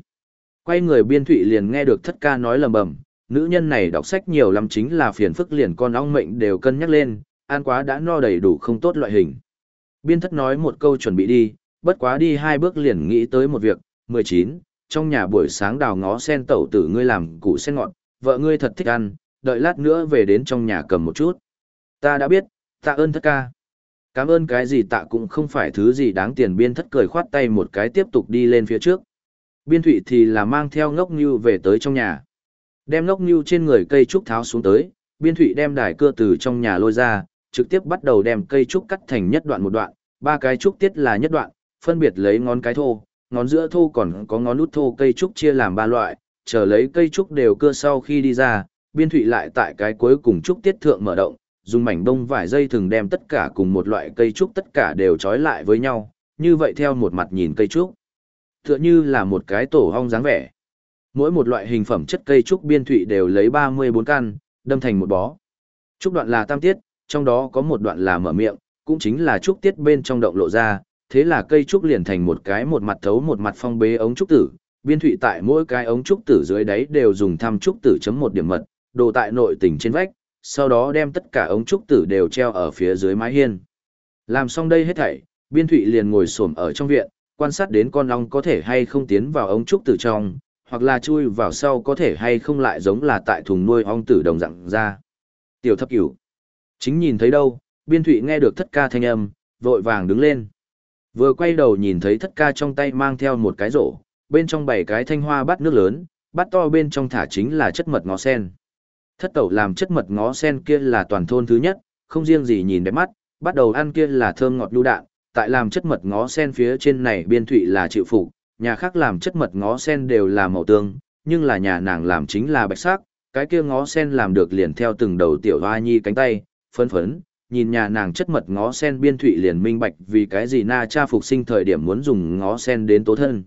Quay người biên thụy liền nghe được thất ca nói lầm bầm, nữ nhân này đọc sách nhiều lắm chính là phiền phức liền con ong mệnh đều cân nhắc lên, ăn quá đã no đầy đủ không tốt loại hình. Biên thất nói một câu chuẩn bị đi, bất quá đi hai bước liền nghĩ tới một việc, 19, trong nhà buổi sáng đào ngó sen tẩu tử ngươi làm củ sen ngọt, vợ ngươi thật thích ăn, đợi lát nữa về đến trong nhà cầm một chút. Ta đã biết, tạ ơn thất ca. Cảm ơn cái gì tạ cũng không phải thứ gì đáng tiền biên thất cười khoát tay một cái tiếp tục đi lên phía trước. Biên thụy thì là mang theo ngốc như về tới trong nhà. Đem ngốc như trên người cây trúc tháo xuống tới, biên thụy đem đài cưa từ trong nhà lôi ra, trực tiếp bắt đầu đem cây trúc cắt thành nhất đoạn một đoạn, ba cái trúc tiết là nhất đoạn, phân biệt lấy ngón cái thô, ngón giữa thô còn có ngón út thô cây trúc chia làm ba loại, chờ lấy cây trúc đều cưa sau khi đi ra, biên thụy lại tại cái cuối cùng trúc tiết thượng mở động, dùng mảnh đông vải dây thường đem tất cả cùng một loại cây trúc tất cả đều trói lại với nhau, như vậy theo một mặt nhìn cây trúc. Tựa như là một cái tổ hong dáng vẻ. Mỗi một loại hình phẩm chất cây trúc biên thụy đều lấy 34 căn, đâm thành một bó. Trúc đoạn là tam tiết, trong đó có một đoạn là mở miệng, cũng chính là trúc tiết bên trong động lộ ra, thế là cây trúc liền thành một cái một mặt thấu một mặt phong bế ống trúc tử. Biên thụy tại mỗi cái ống trúc tử dưới đáy đều dùng thăm trúc tử chấm một điểm mật, đồ tại nội tỉnh trên vách, sau đó đem tất cả ống trúc tử đều treo ở phía dưới mái hiên. Làm xong đây hết thảy, biên thụy liền ngồi xổm ở trong viện, quan sát đến con ong có thể hay không tiến vào ống trúc tử trong, hoặc là chui vào sau có thể hay không lại giống là tại thùng nuôi ong tử đồng dạng ra. Tiểu thấp cửu. Chính nhìn thấy đâu, biên thụy nghe được thất ca thanh âm, vội vàng đứng lên. Vừa quay đầu nhìn thấy thất ca trong tay mang theo một cái rổ, bên trong bảy cái thanh hoa bát nước lớn, bát to bên trong thả chính là chất mật ngó sen. Thất tẩu làm chất mật ngó sen kia là toàn thôn thứ nhất, không riêng gì nhìn đẹp mắt, bắt đầu ăn kia là thơm ngọt lưu đạn, tại làm chất mật ngó sen phía trên này biên thụy là chịu phục, nhà khác làm chất mật ngó sen đều là màu tương, nhưng là nhà nàng làm chính là bạch sắc, cái kia ngó sen làm được liền theo từng đầu tiểu hoa nhi cánh tay, phấn phấn, nhìn nhà nàng chất mật ngó sen biên thụy liền minh bạch vì cái gì na cha phục sinh thời điểm muốn dùng ngó sen đến tố thân.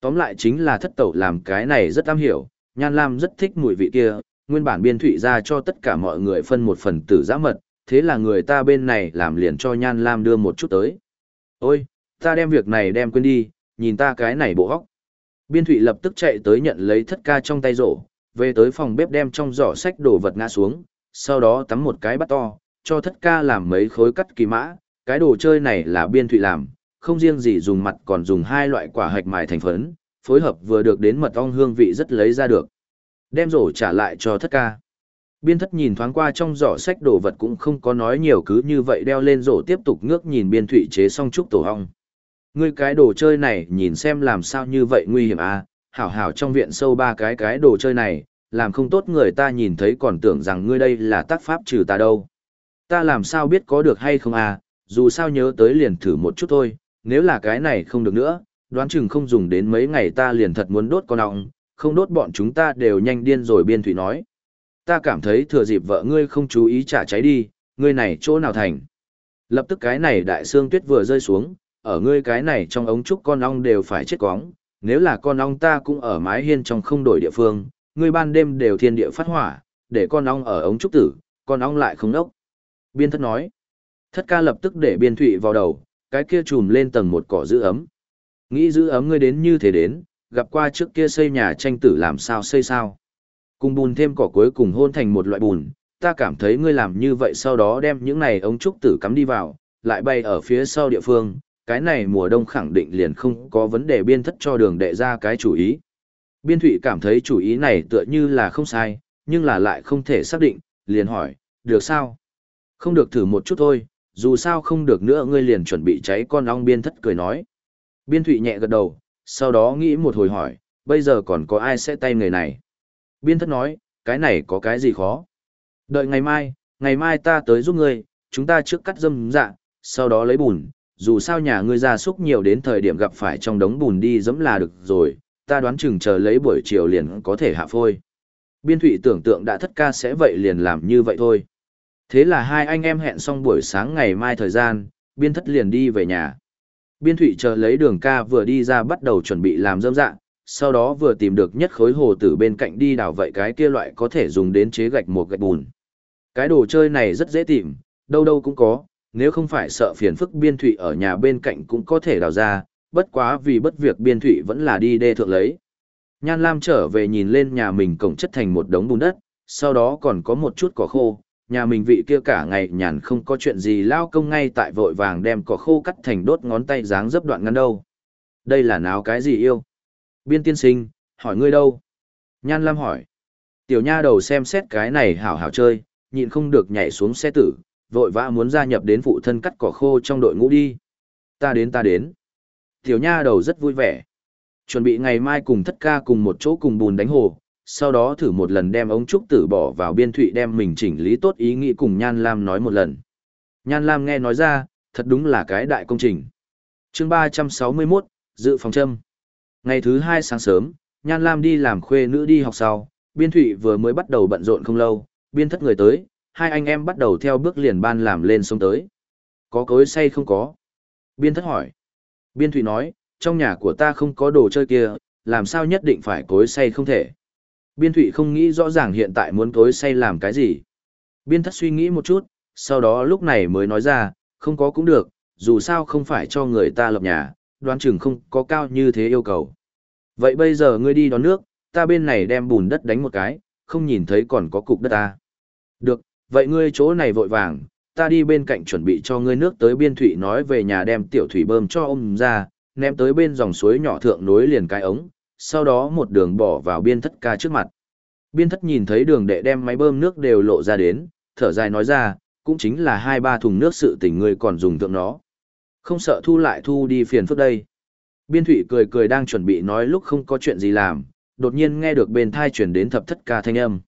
Tóm lại chính là thất tẩu làm cái này rất am hiểu, nhan lam rất thích mùi vị kia, nguyên bản biên thụy ra cho tất cả mọi người phân một phần tử giã mật, thế là người ta bên này làm liền cho Nhan Lam đưa một chút tới. Ôi, ta đem việc này đem quên đi, nhìn ta cái này bộ hóc. Biên Thụy lập tức chạy tới nhận lấy thất ca trong tay rổ, về tới phòng bếp đem trong giỏ sách đồ vật ngã xuống, sau đó tắm một cái bắt to, cho thất ca làm mấy khối cắt kỳ mã, cái đồ chơi này là Biên Thụy làm, không riêng gì dùng mặt còn dùng hai loại quả hạch mài thành phấn, phối hợp vừa được đến mật ong hương vị rất lấy ra được. Đem rổ trả lại cho thất ca. Biên thất nhìn thoáng qua trong giỏ sách đồ vật cũng không có nói nhiều cứ như vậy đeo lên rổ tiếp tục ngước nhìn biên thụy chế xong trúc tổ hong. Ngươi cái đồ chơi này nhìn xem làm sao như vậy nguy hiểm à, hảo hảo trong viện sâu ba cái cái đồ chơi này, làm không tốt người ta nhìn thấy còn tưởng rằng ngươi đây là tác pháp trừ ta đâu. Ta làm sao biết có được hay không à, dù sao nhớ tới liền thử một chút thôi, nếu là cái này không được nữa, đoán chừng không dùng đến mấy ngày ta liền thật muốn đốt con ong, không đốt bọn chúng ta đều nhanh điên rồi biên thủy nói. Ta cảm thấy thừa dịp vợ ngươi không chú ý trả cháy đi, ngươi này chỗ nào thành. Lập tức cái này đại xương tuyết vừa rơi xuống, ở ngươi cái này trong ống trúc con ong đều phải chết cóng, nếu là con ong ta cũng ở mái hiên trong không đổi địa phương, ngươi ban đêm đều thiên địa phát hỏa, để con ong ở ống trúc tử, con ong lại không nốc. Biên thất nói, thất ca lập tức để biên thụy vào đầu, cái kia trùm lên tầng một cỏ giữ ấm. Nghĩ giữ ấm ngươi đến như thế đến, gặp qua trước kia xây nhà tranh tử làm sao xây sao. Cùng bùn thêm cỏ cuối cùng hôn thành một loại bùn, ta cảm thấy ngươi làm như vậy sau đó đem những này ống trúc tử cắm đi vào, lại bay ở phía sau địa phương, cái này mùa đông khẳng định liền không có vấn đề biên thất cho đường đệ ra cái chủ ý. Biên thụy cảm thấy chủ ý này tựa như là không sai, nhưng là lại không thể xác định, liền hỏi, được sao? Không được thử một chút thôi, dù sao không được nữa ngươi liền chuẩn bị cháy con ong biên thất cười nói. Biên thụy nhẹ gật đầu, sau đó nghĩ một hồi hỏi, bây giờ còn có ai sẽ tay người này? Biên thất nói, cái này có cái gì khó? Đợi ngày mai, ngày mai ta tới giúp ngươi, chúng ta trước cắt dâm dạ, sau đó lấy bùn, dù sao nhà ngươi ra súc nhiều đến thời điểm gặp phải trong đống bùn đi dẫm là được rồi, ta đoán chừng chờ lấy buổi chiều liền có thể hạ phôi. Biên thụy tưởng tượng đã thất ca sẽ vậy liền làm như vậy thôi. Thế là hai anh em hẹn xong buổi sáng ngày mai thời gian, biên thất liền đi về nhà. Biên thụy chờ lấy đường ca vừa đi ra bắt đầu chuẩn bị làm dâm dạ, sau đó vừa tìm được nhất khối hồ tử bên cạnh đi đào vậy cái kia loại có thể dùng đến chế gạch một gạch bùn. Cái đồ chơi này rất dễ tìm, đâu đâu cũng có, nếu không phải sợ phiền phức biên thụy ở nhà bên cạnh cũng có thể đào ra, bất quá vì bất việc biên thụy vẫn là đi đê thượng lấy. Nhan Lam trở về nhìn lên nhà mình cổng chất thành một đống bùn đất, sau đó còn có một chút cỏ khô, nhà mình vị kia cả ngày nhàn không có chuyện gì lao công ngay tại vội vàng đem cỏ khô cắt thành đốt ngón tay dáng dấp đoạn ngắn đâu. Đây là náo cái gì yêu? Biên tiên sinh, hỏi ngươi đâu? Nhan Lam hỏi. Tiểu nha đầu xem xét cái này hảo hảo chơi, nhịn không được nhảy xuống xe tử, vội vã muốn gia nhập đến phụ thân cắt cỏ khô trong đội ngũ đi. Ta đến ta đến. Tiểu nha đầu rất vui vẻ. Chuẩn bị ngày mai cùng thất ca cùng một chỗ cùng bùn đánh hồ, sau đó thử một lần đem ống trúc tử bỏ vào biên thụy đem mình chỉnh lý tốt ý nghĩ cùng Nhan Lam nói một lần. Nhan Lam nghe nói ra, thật đúng là cái đại công trình. chương 361, dự phòng châm. Ngày thứ hai sáng sớm, Nhan Lam đi làm khuê nữ đi học sau, biên thụy vừa mới bắt đầu bận rộn không lâu, biên thất người tới, hai anh em bắt đầu theo bước liền ban làm lên sông tới. Có cối say không có? Biên thất hỏi. Biên thụy nói, trong nhà của ta không có đồ chơi kia, làm sao nhất định phải cối say không thể. Biên thụy không nghĩ rõ ràng hiện tại muốn cối say làm cái gì. Biên thất suy nghĩ một chút, sau đó lúc này mới nói ra, không có cũng được, dù sao không phải cho người ta lập nhà, đoán chừng không có cao như thế yêu cầu. Vậy bây giờ ngươi đi đón nước, ta bên này đem bùn đất đánh một cái, không nhìn thấy còn có cục đất ta. Được, vậy ngươi chỗ này vội vàng, ta đi bên cạnh chuẩn bị cho ngươi nước tới biên thủy nói về nhà đem tiểu thủy bơm cho ông ra, ném tới bên dòng suối nhỏ thượng nối liền cái ống, sau đó một đường bỏ vào biên thất ca trước mặt. Biên thất nhìn thấy đường đệ đem máy bơm nước đều lộ ra đến, thở dài nói ra, cũng chính là hai ba thùng nước sự tình ngươi còn dùng tượng nó. Không sợ thu lại thu đi phiền phức đây. Biên thủy cười cười đang chuẩn bị nói lúc không có chuyện gì làm, đột nhiên nghe được bên thai chuyển đến thập thất ca thanh âm.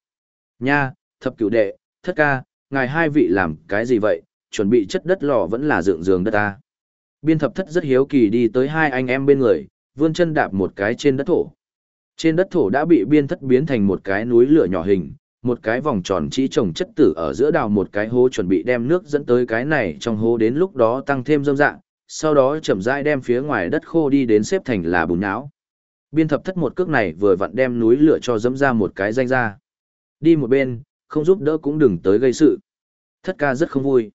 Nha, thập cửu đệ, thất ca, ngài hai vị làm cái gì vậy, chuẩn bị chất đất lò vẫn là dựng giường đất ta. Biên thập thất rất hiếu kỳ đi tới hai anh em bên người, vươn chân đạp một cái trên đất thổ. Trên đất thổ đã bị biên thất biến thành một cái núi lửa nhỏ hình, một cái vòng tròn chỉ trồng chất tử ở giữa đào một cái hố chuẩn bị đem nước dẫn tới cái này trong hố đến lúc đó tăng thêm dâm dạng, sau đó chậm rãi đem phía ngoài đất khô đi đến xếp thành là bùn não. Biên thập thất một cước này vừa vặn đem núi lửa cho dẫm ra một cái danh ra. Đi một bên, không giúp đỡ cũng đừng tới gây sự. Thất ca rất không vui.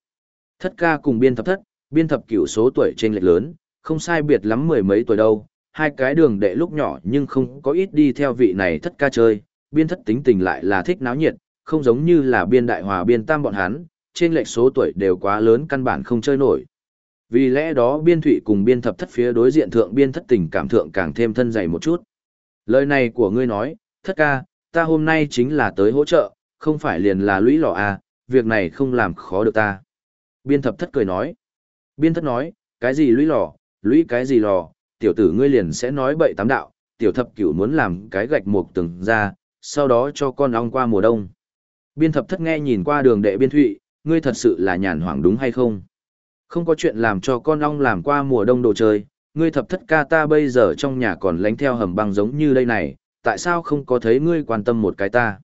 Thất ca cùng biên thập thất, biên thập cửu số tuổi trên lệch lớn, không sai biệt lắm mười mấy tuổi đâu, hai cái đường đệ lúc nhỏ nhưng không có ít đi theo vị này thất ca chơi, biên thất tính tình lại là thích náo nhiệt, không giống như là biên đại hòa biên tam bọn hắn, trên lệch số tuổi đều quá lớn căn bản không chơi nổi. Vì lẽ đó biên thụy cùng biên thập thất phía đối diện thượng biên thất tình cảm thượng càng thêm thân dày một chút. Lời này của ngươi nói, thất ca, ta hôm nay chính là tới hỗ trợ, không phải liền là lũy lò à, việc này không làm khó được ta. Biên thập thất cười nói. Biên thất nói, cái gì lũy lò, lũy cái gì lò, tiểu tử ngươi liền sẽ nói bậy tám đạo, tiểu thập cửu muốn làm cái gạch mục từng ra, sau đó cho con ong qua mùa đông. Biên thập thất nghe nhìn qua đường đệ biên thụy, ngươi thật sự là nhàn hoảng đúng hay không? Không có chuyện làm cho con ong làm qua mùa đông đồ chơi, ngươi thập thất ca ta bây giờ trong nhà còn lánh theo hầm băng giống như đây này, tại sao không có thấy ngươi quan tâm một cái ta?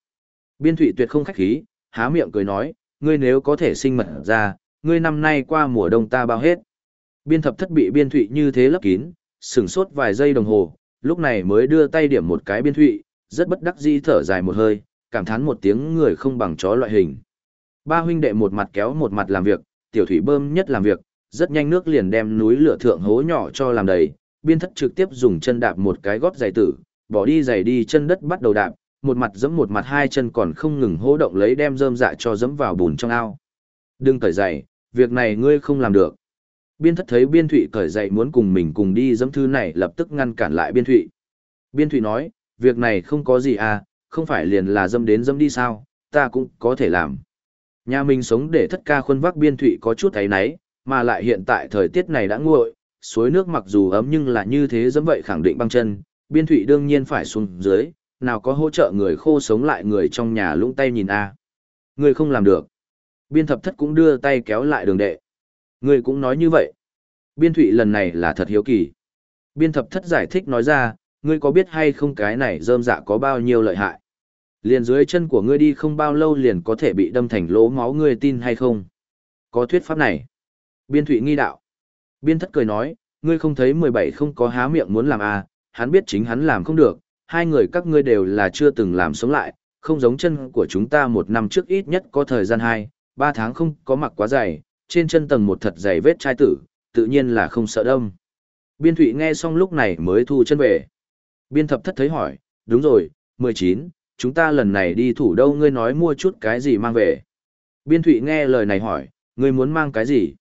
Biên thụy tuyệt không khách khí, há miệng cười nói, ngươi nếu có thể sinh mật ra, ngươi năm nay qua mùa đông ta bao hết. Biên thập thất bị biên thụy như thế lấp kín, sửng sốt vài giây đồng hồ, lúc này mới đưa tay điểm một cái biên thụy, rất bất đắc dĩ thở dài một hơi, cảm thán một tiếng người không bằng chó loại hình. Ba huynh đệ một mặt kéo một mặt làm việc, tiểu thủy bơm nhất làm việc, rất nhanh nước liền đem núi lửa thượng hố nhỏ cho làm đầy, biên thất trực tiếp dùng chân đạp một cái gót giày tử, bỏ đi giày đi chân đất bắt đầu đạp, một mặt giẫm một mặt hai chân còn không ngừng hô động lấy đem rơm dạ cho giẫm vào bùn trong ao. Đừng cởi giày, việc này ngươi không làm được. Biên thất thấy biên thụy cởi dậy muốn cùng mình cùng đi dẫm thư này lập tức ngăn cản lại biên thụy. Biên thụy nói, việc này không có gì à, không phải liền là dâm đến dâm đi sao, ta cũng có thể làm. Nhà mình sống để thất ca khuôn vác biên thụy có chút thấy náy, mà lại hiện tại thời tiết này đã nguội, suối nước mặc dù ấm nhưng là như thế dẫm vậy khẳng định băng chân, biên thụy đương nhiên phải xuống dưới, nào có hỗ trợ người khô sống lại người trong nhà lũng tay nhìn a Người không làm được. Biên thập thất cũng đưa tay kéo lại đường đệ. Ngươi cũng nói như vậy. Biên thụy lần này là thật hiếu kỳ. Biên thập thất giải thích nói ra, ngươi có biết hay không cái này rơm dạ có bao nhiêu lợi hại. Liền dưới chân của ngươi đi không bao lâu liền có thể bị đâm thành lỗ máu ngươi tin hay không? Có thuyết pháp này. Biên thụy nghi đạo. Biên thất cười nói, ngươi không thấy 17 không có há miệng muốn làm à, hắn biết chính hắn làm không được, hai người các ngươi đều là chưa từng làm sống lại, không giống chân của chúng ta một năm trước ít nhất có thời gian hai, ba tháng không có mặc quá dày, trên chân tầng một thật dày vết chai tử, tự nhiên là không sợ đâm. Biên thụy nghe xong lúc này mới thu chân về. Biên thập thất thấy hỏi, đúng rồi, 19, chúng ta lần này đi thủ đâu ngươi nói mua chút cái gì mang về. Biên thụy nghe lời này hỏi, ngươi muốn mang cái gì?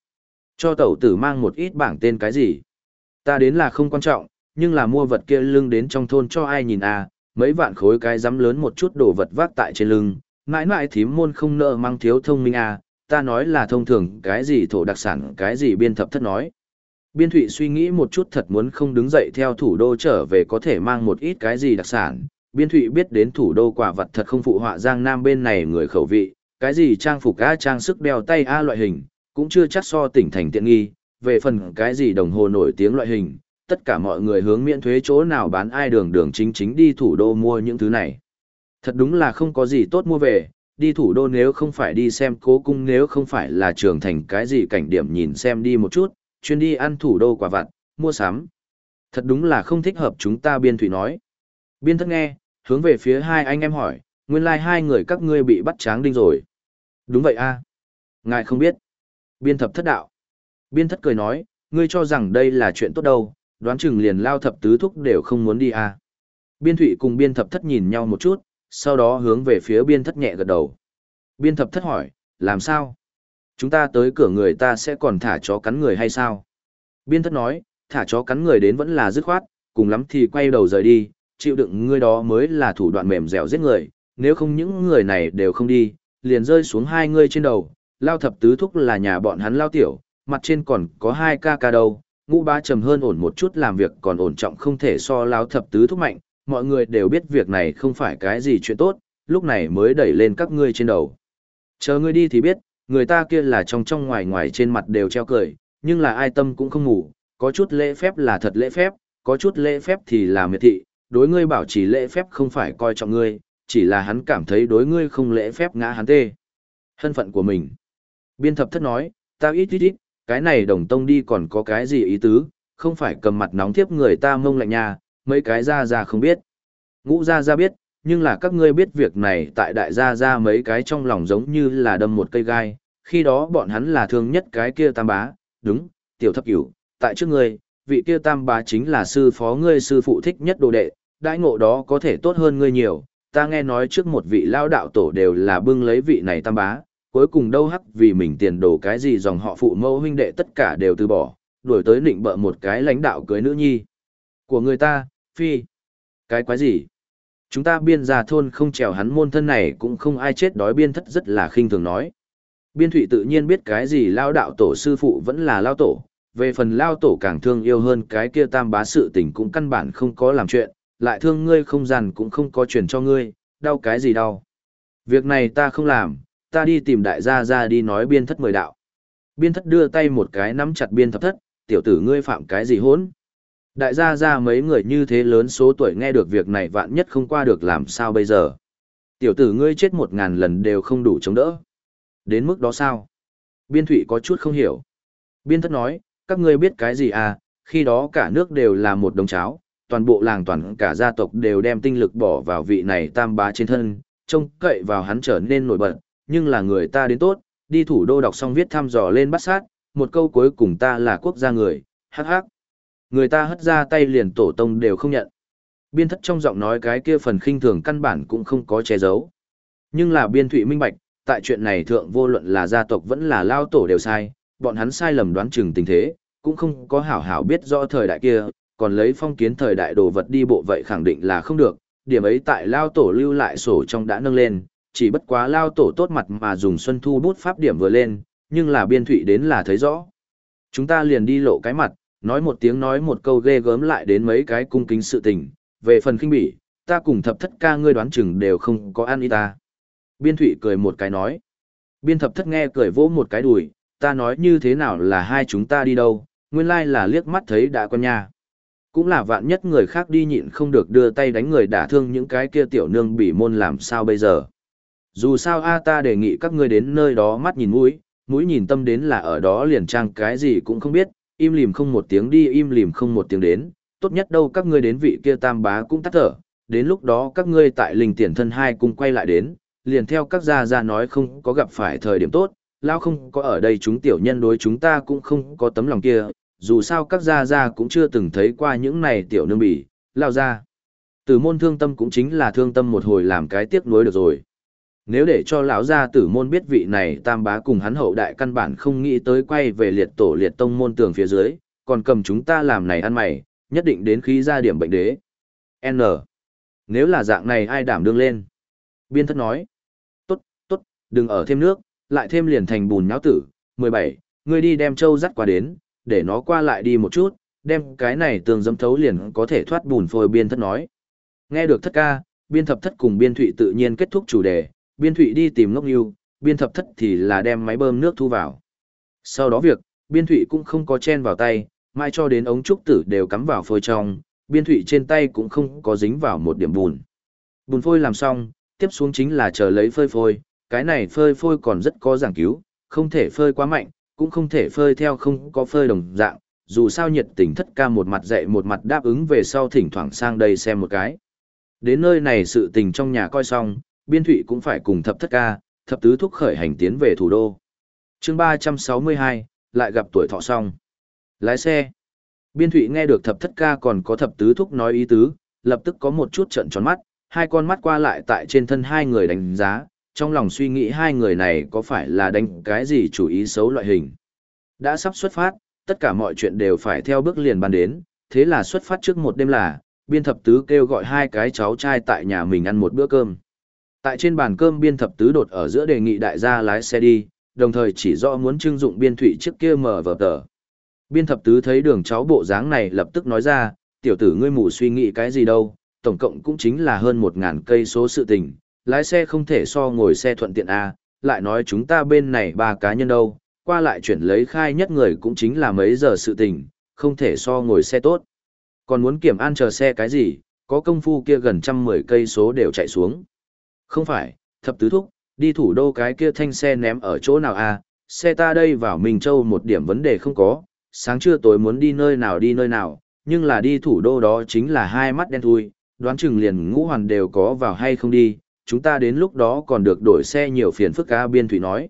Cho tẩu tử mang một ít bảng tên cái gì? Ta đến là không quan trọng, nhưng là mua vật kia lưng đến trong thôn cho ai nhìn à, mấy vạn khối cái dám lớn một chút đồ vật vác tại trên lưng, mãi mãi thím môn không nợ mang thiếu thông minh à, ta nói là thông thường cái gì thổ đặc sản cái gì biên thập thất nói. Biên thụy suy nghĩ một chút thật muốn không đứng dậy theo thủ đô trở về có thể mang một ít cái gì đặc sản. Biên thụy biết đến thủ đô quả vật thật không phụ họa giang nam bên này người khẩu vị, cái gì trang phục A trang sức đeo tay A loại hình, cũng chưa chắc so tỉnh thành tiện nghi, về phần cái gì đồng hồ nổi tiếng loại hình, tất cả mọi người hướng miễn thuế chỗ nào bán ai đường đường chính chính đi thủ đô mua những thứ này. Thật đúng là không có gì tốt mua về, đi thủ đô nếu không phải đi xem cố cung nếu không phải là trường thành cái gì cảnh điểm nhìn xem đi một chút, chuyên đi ăn thủ đô quả vặt, mua sắm. Thật đúng là không thích hợp chúng ta biên thủy nói. Biên thất nghe, hướng về phía hai anh em hỏi, nguyên lai like hai người các ngươi bị bắt tráng đinh rồi. Đúng vậy a Ngài không biết. Biên thập thất đạo. Biên thất cười nói, ngươi cho rằng đây là chuyện tốt đâu, đoán chừng liền lao thập tứ thúc đều không muốn đi a Biên thụy cùng biên thập thất nhìn nhau một chút, sau đó hướng về phía biên thất nhẹ gật đầu. Biên thập thất hỏi, làm sao? Chúng ta tới cửa người ta sẽ còn thả chó cắn người hay sao? Biên thất nói, thả chó cắn người đến vẫn là dứt khoát, cùng lắm thì quay đầu rời đi, chịu đựng ngươi đó mới là thủ đoạn mềm dẻo giết người, nếu không những người này đều không đi, liền rơi xuống hai ngươi trên đầu, lao thập tứ thúc là nhà bọn hắn lao tiểu, mặt trên còn có hai ca ca đâu, ngũ ba trầm hơn ổn một chút làm việc còn ổn trọng không thể so lao thập tứ thúc mạnh, mọi người đều biết việc này không phải cái gì chuyện tốt, lúc này mới đẩy lên các ngươi trên đầu. Chờ ngươi đi thì biết, người ta kia là trong trong ngoài ngoài trên mặt đều treo cười, nhưng là ai tâm cũng không ngủ, có chút lễ phép là thật lễ phép, có chút lễ phép thì là miệt thị, đối ngươi bảo chỉ lễ phép không phải coi trọng ngươi, chỉ là hắn cảm thấy đối ngươi không lễ phép ngã hắn tê. Thân phận của mình. Biên thập thất nói, ta ít ít ít, cái này đồng tông đi còn có cái gì ý tứ, không phải cầm mặt nóng tiếp người ta mông lạnh nhà, mấy cái ra ra không biết. Ngũ ra ra biết, nhưng là các ngươi biết việc này tại đại gia ra mấy cái trong lòng giống như là đâm một cây gai, khi đó bọn hắn là thương nhất cái kia tam bá, đúng, tiểu thập cửu, tại trước ngươi, vị kia tam bá chính là sư phó ngươi sư phụ thích nhất đồ đệ, đãi ngộ đó có thể tốt hơn ngươi nhiều, ta nghe nói trước một vị lao đạo tổ đều là bưng lấy vị này tam bá, cuối cùng đâu hắc vì mình tiền đồ cái gì dòng họ phụ mẫu huynh đệ tất cả đều từ bỏ, đuổi tới định bợ một cái lãnh đạo cưới nữ nhi. Của người ta, phi. Cái quái gì? Chúng ta biên gia thôn không trèo hắn môn thân này cũng không ai chết đói biên thất rất là khinh thường nói. Biên thụy tự nhiên biết cái gì lao đạo tổ sư phụ vẫn là lao tổ, về phần lao tổ càng thương yêu hơn cái kia tam bá sự tình cũng căn bản không có làm chuyện, lại thương ngươi không dằn cũng không có truyền cho ngươi, đau cái gì đau. Việc này ta không làm, ta đi tìm đại gia ra đi nói biên thất mời đạo. Biên thất đưa tay một cái nắm chặt biên thập thất, tiểu tử ngươi phạm cái gì hốn. Đại gia ra mấy người như thế lớn số tuổi nghe được việc này vạn nhất không qua được làm sao bây giờ. Tiểu tử ngươi chết một ngàn lần đều không đủ chống đỡ. Đến mức đó sao? Biên thủy có chút không hiểu. Biên thất nói, các ngươi biết cái gì à, khi đó cả nước đều là một đồng cháo, toàn bộ làng toàn cả gia tộc đều đem tinh lực bỏ vào vị này tam bá trên thân, trông cậy vào hắn trở nên nổi bật, nhưng là người ta đến tốt, đi thủ đô đọc xong viết thăm dò lên bắt sát, một câu cuối cùng ta là quốc gia người, hắc hắc. Người ta hất ra tay liền tổ tông đều không nhận. Biên thất trong giọng nói cái kia phần khinh thường căn bản cũng không có che giấu. Nhưng là biên thụy minh bạch, tại chuyện này thượng vô luận là gia tộc vẫn là lao tổ đều sai, bọn hắn sai lầm đoán chừng tình thế, cũng không có hảo hảo biết rõ thời đại kia, còn lấy phong kiến thời đại đồ vật đi bộ vậy khẳng định là không được, điểm ấy tại lao tổ lưu lại sổ trong đã nâng lên, chỉ bất quá lao tổ tốt mặt mà dùng xuân thu bút pháp điểm vừa lên, nhưng là biên thụy đến là thấy rõ. Chúng ta liền đi lộ cái mặt, nói một tiếng nói một câu ghê gớm lại đến mấy cái cung kính sự tình, về phần kinh bỉ, ta cùng thập thất ca ngươi đoán chừng đều không có ăn ý ta. Biên thụy cười một cái nói. Biên thập thất nghe cười vỗ một cái đùi, ta nói như thế nào là hai chúng ta đi đâu, nguyên lai là liếc mắt thấy đã con nhà Cũng là vạn nhất người khác đi nhịn không được đưa tay đánh người đả thương những cái kia tiểu nương bị môn làm sao bây giờ. Dù sao a ta đề nghị các ngươi đến nơi đó mắt nhìn mũi, mũi nhìn tâm đến là ở đó liền trang cái gì cũng không biết, im lìm không một tiếng đi im lìm không một tiếng đến, tốt nhất đâu các ngươi đến vị kia tam bá cũng tắt thở, đến lúc đó các ngươi tại linh tiền thân hai cùng quay lại đến, liền theo các gia gia nói không có gặp phải thời điểm tốt, lao không có ở đây chúng tiểu nhân đối chúng ta cũng không có tấm lòng kia, dù sao các gia gia cũng chưa từng thấy qua những này tiểu nương bỉ, lao ra. từ môn thương tâm cũng chính là thương tâm một hồi làm cái tiếc nuối được rồi. Nếu để cho lão gia tử môn biết vị này tam bá cùng hắn hậu đại căn bản không nghĩ tới quay về liệt tổ liệt tông môn tường phía dưới, còn cầm chúng ta làm này ăn mày, nhất định đến khi ra điểm bệnh đế. N. Nếu là dạng này ai đảm đương lên? Biên thất nói. Tốt, tốt, đừng ở thêm nước, lại thêm liền thành bùn nháo tử. 17. Ngươi đi đem châu dắt qua đến, để nó qua lại đi một chút, đem cái này tường dâm thấu liền có thể thoát bùn phôi biên thất nói. Nghe được thất ca, biên thập thất cùng biên thụy tự nhiên kết thúc chủ đề, biên thụy đi tìm ngốc yêu, biên thập thất thì là đem máy bơm nước thu vào. Sau đó việc, biên thụy cũng không có chen vào tay, mai cho đến ống trúc tử đều cắm vào phôi trong, biên thụy trên tay cũng không có dính vào một điểm bùn. Bùn phôi làm xong, tiếp xuống chính là chờ lấy phơi phôi, cái này phơi phôi còn rất có giảng cứu, không thể phơi quá mạnh, cũng không thể phơi theo không có phơi đồng dạng, dù sao nhiệt tình thất ca một mặt dạy một mặt đáp ứng về sau thỉnh thoảng sang đây xem một cái. Đến nơi này sự tình trong nhà coi xong, biên thụy cũng phải cùng thập thất ca, thập tứ thúc khởi hành tiến về thủ đô. chương 362, lại gặp tuổi thọ xong. Lái xe. Biên thụy nghe được thập thất ca còn có thập tứ thúc nói ý tứ, lập tức có một chút trận tròn mắt, hai con mắt qua lại tại trên thân hai người đánh giá, trong lòng suy nghĩ hai người này có phải là đánh cái gì chủ ý xấu loại hình. Đã sắp xuất phát, tất cả mọi chuyện đều phải theo bước liền ban đến, thế là xuất phát trước một đêm là, biên thập tứ kêu gọi hai cái cháu trai tại nhà mình ăn một bữa cơm. Tại trên bàn cơm biên thập tứ đột ở giữa đề nghị đại gia lái xe đi, đồng thời chỉ rõ muốn trưng dụng biên thủy trước kia mở vở tờ. Biên thập tứ thấy đường cháu bộ dáng này lập tức nói ra, tiểu tử ngươi mù suy nghĩ cái gì đâu, tổng cộng cũng chính là hơn một ngàn cây số sự tình, lái xe không thể so ngồi xe thuận tiện A, lại nói chúng ta bên này ba cá nhân đâu, qua lại chuyển lấy khai nhất người cũng chính là mấy giờ sự tình, không thể so ngồi xe tốt. Còn muốn kiểm an chờ xe cái gì, có công phu kia gần trăm mười cây số đều chạy xuống. Không phải, thập tứ thúc, đi thủ đô cái kia thanh xe ném ở chỗ nào à, xe ta đây vào Minh Châu một điểm vấn đề không có, sáng trưa tối muốn đi nơi nào đi nơi nào, nhưng là đi thủ đô đó chính là hai mắt đen thui, đoán chừng liền ngũ hoàn đều có vào hay không đi, chúng ta đến lúc đó còn được đổi xe nhiều phiền phức ca biên Thụy nói.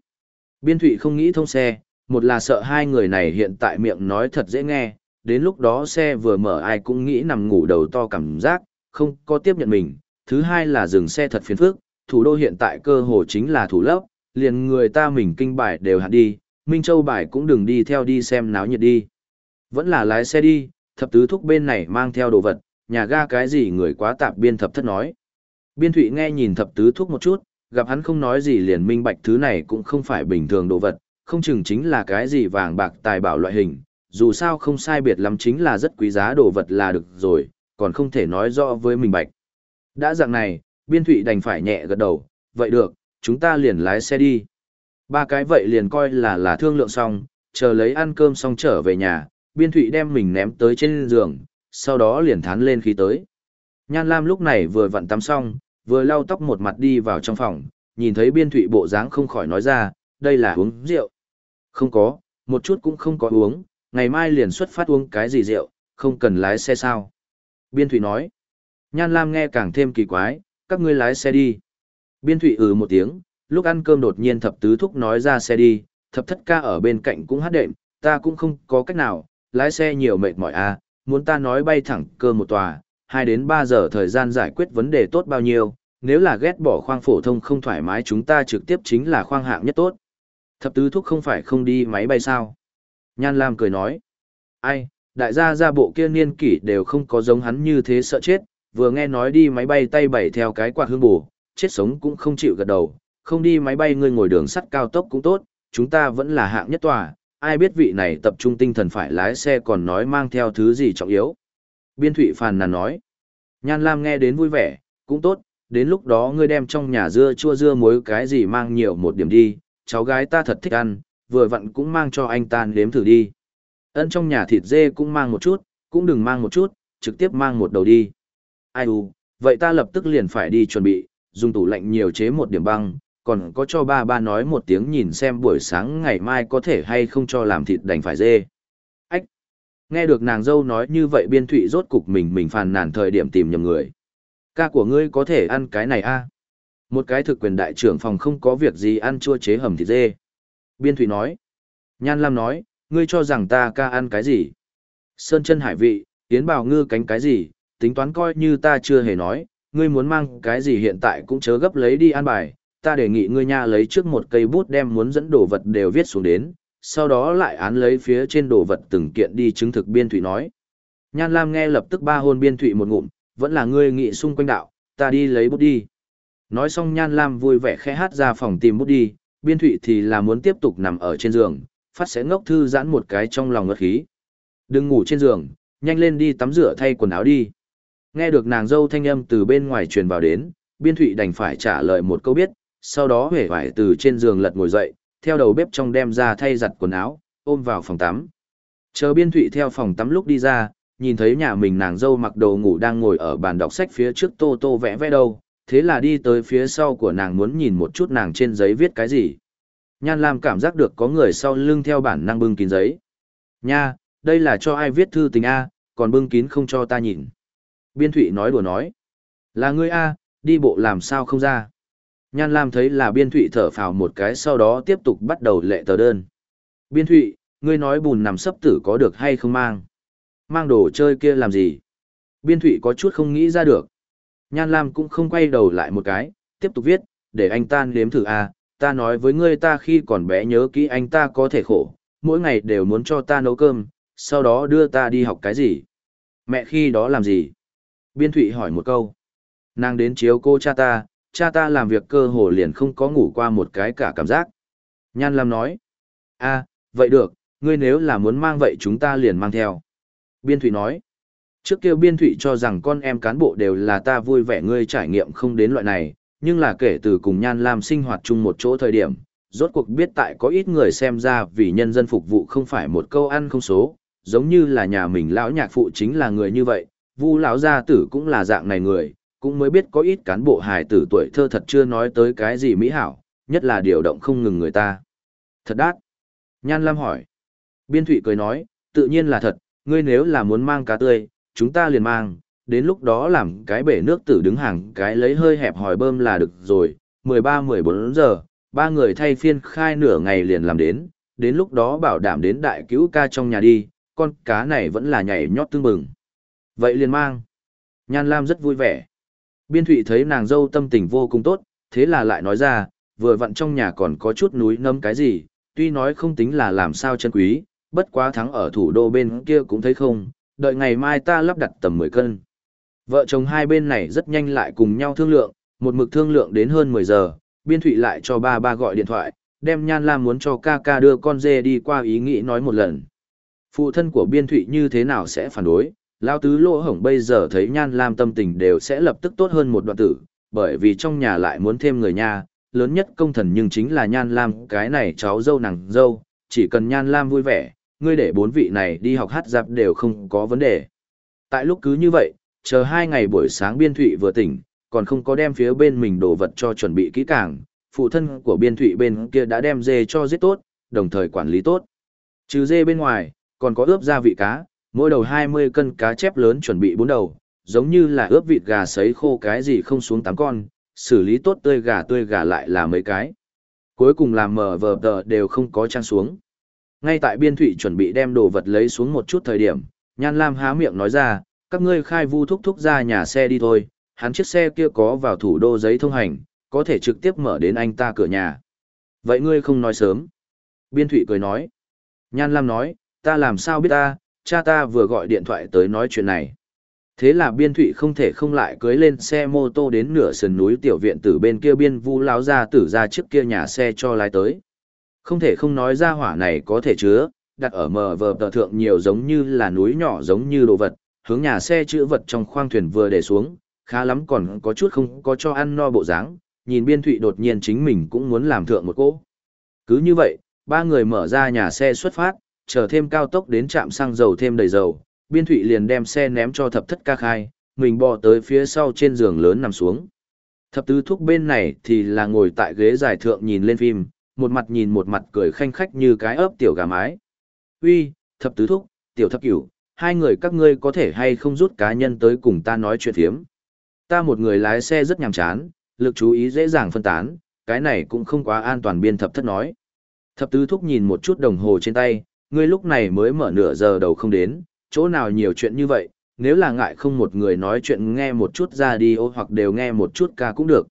Biên Thụy không nghĩ thông xe, một là sợ hai người này hiện tại miệng nói thật dễ nghe, đến lúc đó xe vừa mở ai cũng nghĩ nằm ngủ đầu to cảm giác, không có tiếp nhận mình. Thứ hai là dừng xe thật phiền phức, thủ đô hiện tại cơ hồ chính là thủ lấp, liền người ta mình kinh bài đều hạn đi, Minh Châu bài cũng đừng đi theo đi xem náo nhiệt đi. Vẫn là lái xe đi, thập tứ thúc bên này mang theo đồ vật, nhà ga cái gì người quá tạp biên thập thất nói. Biên thụy nghe nhìn thập tứ thúc một chút, gặp hắn không nói gì liền minh bạch thứ này cũng không phải bình thường đồ vật, không chừng chính là cái gì vàng bạc tài bảo loại hình, dù sao không sai biệt lắm chính là rất quý giá đồ vật là được rồi, còn không thể nói rõ với mình bạch. Đã dạng này, biên thụy đành phải nhẹ gật đầu, vậy được, chúng ta liền lái xe đi. Ba cái vậy liền coi là là thương lượng xong, chờ lấy ăn cơm xong trở về nhà, biên thụy đem mình ném tới trên giường, sau đó liền thán lên khí tới. Nhan Lam lúc này vừa vặn tắm xong, vừa lau tóc một mặt đi vào trong phòng, nhìn thấy biên thụy bộ dáng không khỏi nói ra, đây là uống rượu. Không có, một chút cũng không có uống, ngày mai liền xuất phát uống cái gì rượu, không cần lái xe sao. Biên thụy nói, Nhan Lam nghe càng thêm kỳ quái, các ngươi lái xe đi. Biên thụy ừ một tiếng, lúc ăn cơm đột nhiên thập tứ thúc nói ra xe đi, thập thất ca ở bên cạnh cũng hát đệm, ta cũng không có cách nào, lái xe nhiều mệt mỏi à, muốn ta nói bay thẳng cơ một tòa, 2 đến 3 giờ thời gian giải quyết vấn đề tốt bao nhiêu, nếu là ghét bỏ khoang phổ thông không thoải mái chúng ta trực tiếp chính là khoang hạng nhất tốt. Thập tứ thúc không phải không đi máy bay sao? Nhan Lam cười nói. Ai, đại gia gia bộ kia niên kỷ đều không có giống hắn như thế sợ chết, vừa nghe nói đi máy bay tay bảy theo cái quạt hương bù, chết sống cũng không chịu gật đầu, không đi máy bay ngươi ngồi đường sắt cao tốc cũng tốt, chúng ta vẫn là hạng nhất tòa, ai biết vị này tập trung tinh thần phải lái xe còn nói mang theo thứ gì trọng yếu. Biên Thụy phàn nàn nói. Nhan Lam nghe đến vui vẻ, cũng tốt, đến lúc đó ngươi đem trong nhà dưa chua dưa muối cái gì mang nhiều một điểm đi, cháu gái ta thật thích ăn, vừa vặn cũng mang cho anh ta nếm thử đi. Ân trong nhà thịt dê cũng mang một chút, cũng đừng mang một chút, trực tiếp mang một đầu đi. Ai u, vậy ta lập tức liền phải đi chuẩn bị, dùng tủ lạnh nhiều chế một điểm băng, còn có cho ba ba nói một tiếng nhìn xem buổi sáng ngày mai có thể hay không cho làm thịt đành phải dê. Ách! Nghe được nàng dâu nói như vậy biên thụy rốt cục mình mình phàn nàn thời điểm tìm nhầm người. Ca của ngươi có thể ăn cái này a à? Một cái thực quyền đại trưởng phòng không có việc gì ăn chua chế hầm thịt dê. Biên thụy nói. Nhan Lam nói, ngươi cho rằng ta ca ăn cái gì? Sơn chân hải vị, tiến bào ngư cánh cái gì, tính toán coi như ta chưa hề nói, ngươi muốn mang cái gì hiện tại cũng chớ gấp lấy đi ăn bài, ta đề nghị ngươi nha lấy trước một cây bút đem muốn dẫn đồ vật đều viết xuống đến, sau đó lại án lấy phía trên đồ vật từng kiện đi chứng thực biên thủy nói. Nhan Lam nghe lập tức ba hôn biên thủy một ngụm, vẫn là ngươi nghị xung quanh đạo, ta đi lấy bút đi. Nói xong Nhan Lam vui vẻ khẽ hát ra phòng tìm bút đi, biên thủy thì là muốn tiếp tục nằm ở trên giường, phát sẽ ngốc thư giãn một cái trong lòng ngất khí. Đừng ngủ trên giường, nhanh lên đi tắm rửa thay quần áo đi. Nghe được nàng dâu thanh âm từ bên ngoài truyền vào đến, biên thụy đành phải trả lời một câu biết, sau đó hể vải từ trên giường lật ngồi dậy, theo đầu bếp trong đem ra thay giặt quần áo, ôm vào phòng tắm. Chờ biên thụy theo phòng tắm lúc đi ra, nhìn thấy nhà mình nàng dâu mặc đồ ngủ đang ngồi ở bàn đọc sách phía trước tô tô vẽ vẽ đâu, thế là đi tới phía sau của nàng muốn nhìn một chút nàng trên giấy viết cái gì. Nhan Lam cảm giác được có người sau lưng theo bản năng bưng kín giấy. Nha, đây là cho ai viết thư tình A, còn bưng kín không cho ta nhìn. Biên Thụy nói đùa nói. Là ngươi A, đi bộ làm sao không ra. Nhan Lam thấy là Biên Thụy thở phào một cái sau đó tiếp tục bắt đầu lệ tờ đơn. Biên Thụy, ngươi nói bùn nằm sấp tử có được hay không mang? Mang đồ chơi kia làm gì? Biên Thụy có chút không nghĩ ra được. Nhan Lam cũng không quay đầu lại một cái, tiếp tục viết, để anh ta nếm thử a ta nói với ngươi ta khi còn bé nhớ kỹ anh ta có thể khổ, mỗi ngày đều muốn cho ta nấu cơm, sau đó đưa ta đi học cái gì. Mẹ khi đó làm gì? Biên Thụy hỏi một câu. Nàng đến chiếu cô cha ta, cha ta làm việc cơ hồ liền không có ngủ qua một cái cả cảm giác. Nhan Lam nói. a vậy được, ngươi nếu là muốn mang vậy chúng ta liền mang theo. Biên Thụy nói. Trước kia Biên Thụy cho rằng con em cán bộ đều là ta vui vẻ ngươi trải nghiệm không đến loại này, nhưng là kể từ cùng Nhan Lam sinh hoạt chung một chỗ thời điểm, rốt cuộc biết tại có ít người xem ra vì nhân dân phục vụ không phải một câu ăn không số, giống như là nhà mình lão nhạc phụ chính là người như vậy, Vu lão gia tử cũng là dạng này người, cũng mới biết có ít cán bộ hài tử tuổi thơ thật chưa nói tới cái gì mỹ hảo, nhất là điều động không ngừng người ta. Thật đắt. Nhan Lam hỏi. Biên Thụy cười nói, tự nhiên là thật, ngươi nếu là muốn mang cá tươi, chúng ta liền mang, đến lúc đó làm cái bể nước tử đứng hàng cái lấy hơi hẹp hỏi bơm là được rồi, 13-14 giờ, ba người thay phiên khai nửa ngày liền làm đến, đến lúc đó bảo đảm đến đại cứu ca trong nhà đi, con cá này vẫn là nhảy nhót tương bừng. Vậy liền mang. Nhan Lam rất vui vẻ. Biên Thụy thấy nàng dâu tâm tình vô cùng tốt, thế là lại nói ra, vừa vặn trong nhà còn có chút núi nấm cái gì, tuy nói không tính là làm sao chân quý, bất quá thắng ở thủ đô bên kia cũng thấy không, đợi ngày mai ta lắp đặt tầm 10 cân. Vợ chồng hai bên này rất nhanh lại cùng nhau thương lượng, một mực thương lượng đến hơn 10 giờ, Biên Thụy lại cho ba ba gọi điện thoại, đem Nhan Lam muốn cho ca ca đưa con dê đi qua ý nghĩ nói một lần. Phụ thân của Biên Thụy như thế nào sẽ phản đối, Lao Tứ Lỗ Hổng bây giờ thấy Nhan Lam tâm tình đều sẽ lập tức tốt hơn một đoạn tử, bởi vì trong nhà lại muốn thêm người nha, lớn nhất công thần nhưng chính là Nhan Lam cái này cháu dâu nàng dâu, chỉ cần Nhan Lam vui vẻ, ngươi để bốn vị này đi học hát dạp đều không có vấn đề. Tại lúc cứ như vậy, chờ hai ngày buổi sáng Biên Thụy vừa tỉnh, còn không có đem phía bên mình đồ vật cho chuẩn bị kỹ càng, phụ thân của Biên Thụy bên kia đã đem dê cho giết tốt, đồng thời quản lý tốt. Trừ dê bên ngoài, còn có ướp gia vị cá, mỗi đầu 20 cân cá chép lớn chuẩn bị bốn đầu, giống như là ướp vịt gà sấy khô cái gì không xuống tám con, xử lý tốt tươi gà tươi gà lại là mấy cái. Cuối cùng làm mở vờ tờ đều không có trang xuống. Ngay tại biên thụy chuẩn bị đem đồ vật lấy xuống một chút thời điểm, Nhan Lam há miệng nói ra, các ngươi khai vu thúc thúc ra nhà xe đi thôi, hắn chiếc xe kia có vào thủ đô giấy thông hành, có thể trực tiếp mở đến anh ta cửa nhà. Vậy ngươi không nói sớm. Biên thụy cười nói. Nhan Lam nói, ta làm sao biết ta, cha ta vừa gọi điện thoại tới nói chuyện này. Thế là biên thụy không thể không lại cưới lên xe mô tô đến nửa sườn núi tiểu viện tử bên kia biên vu láo ra tử ra trước kia nhà xe cho lái tới. Không thể không nói ra hỏa này có thể chứa, đặt ở mờ vờ tờ thượng nhiều giống như là núi nhỏ giống như đồ vật, hướng nhà xe chữ vật trong khoang thuyền vừa để xuống, khá lắm còn có chút không có cho ăn no bộ dáng nhìn biên thụy đột nhiên chính mình cũng muốn làm thượng một cỗ. Cứ như vậy, ba người mở ra nhà xe xuất phát, chờ thêm cao tốc đến trạm xăng dầu thêm đầy dầu, biên thụy liền đem xe ném cho thập thất ca khai, mình bò tới phía sau trên giường lớn nằm xuống. Thập tứ thúc bên này thì là ngồi tại ghế giải thượng nhìn lên phim, một mặt nhìn một mặt cười khanh khách như cái ấp tiểu gà mái. Uy, thập tứ thúc, tiểu thập cửu, hai người các ngươi có thể hay không rút cá nhân tới cùng ta nói chuyện phiếm. Ta một người lái xe rất nhàm chán, lực chú ý dễ dàng phân tán, cái này cũng không quá an toàn biên thập thất nói. Thập tứ thúc nhìn một chút đồng hồ trên tay, ngươi lúc này mới mở nửa giờ đầu không đến, chỗ nào nhiều chuyện như vậy, nếu là ngại không một người nói chuyện nghe một chút ra đi ô hoặc đều nghe một chút ca cũng được.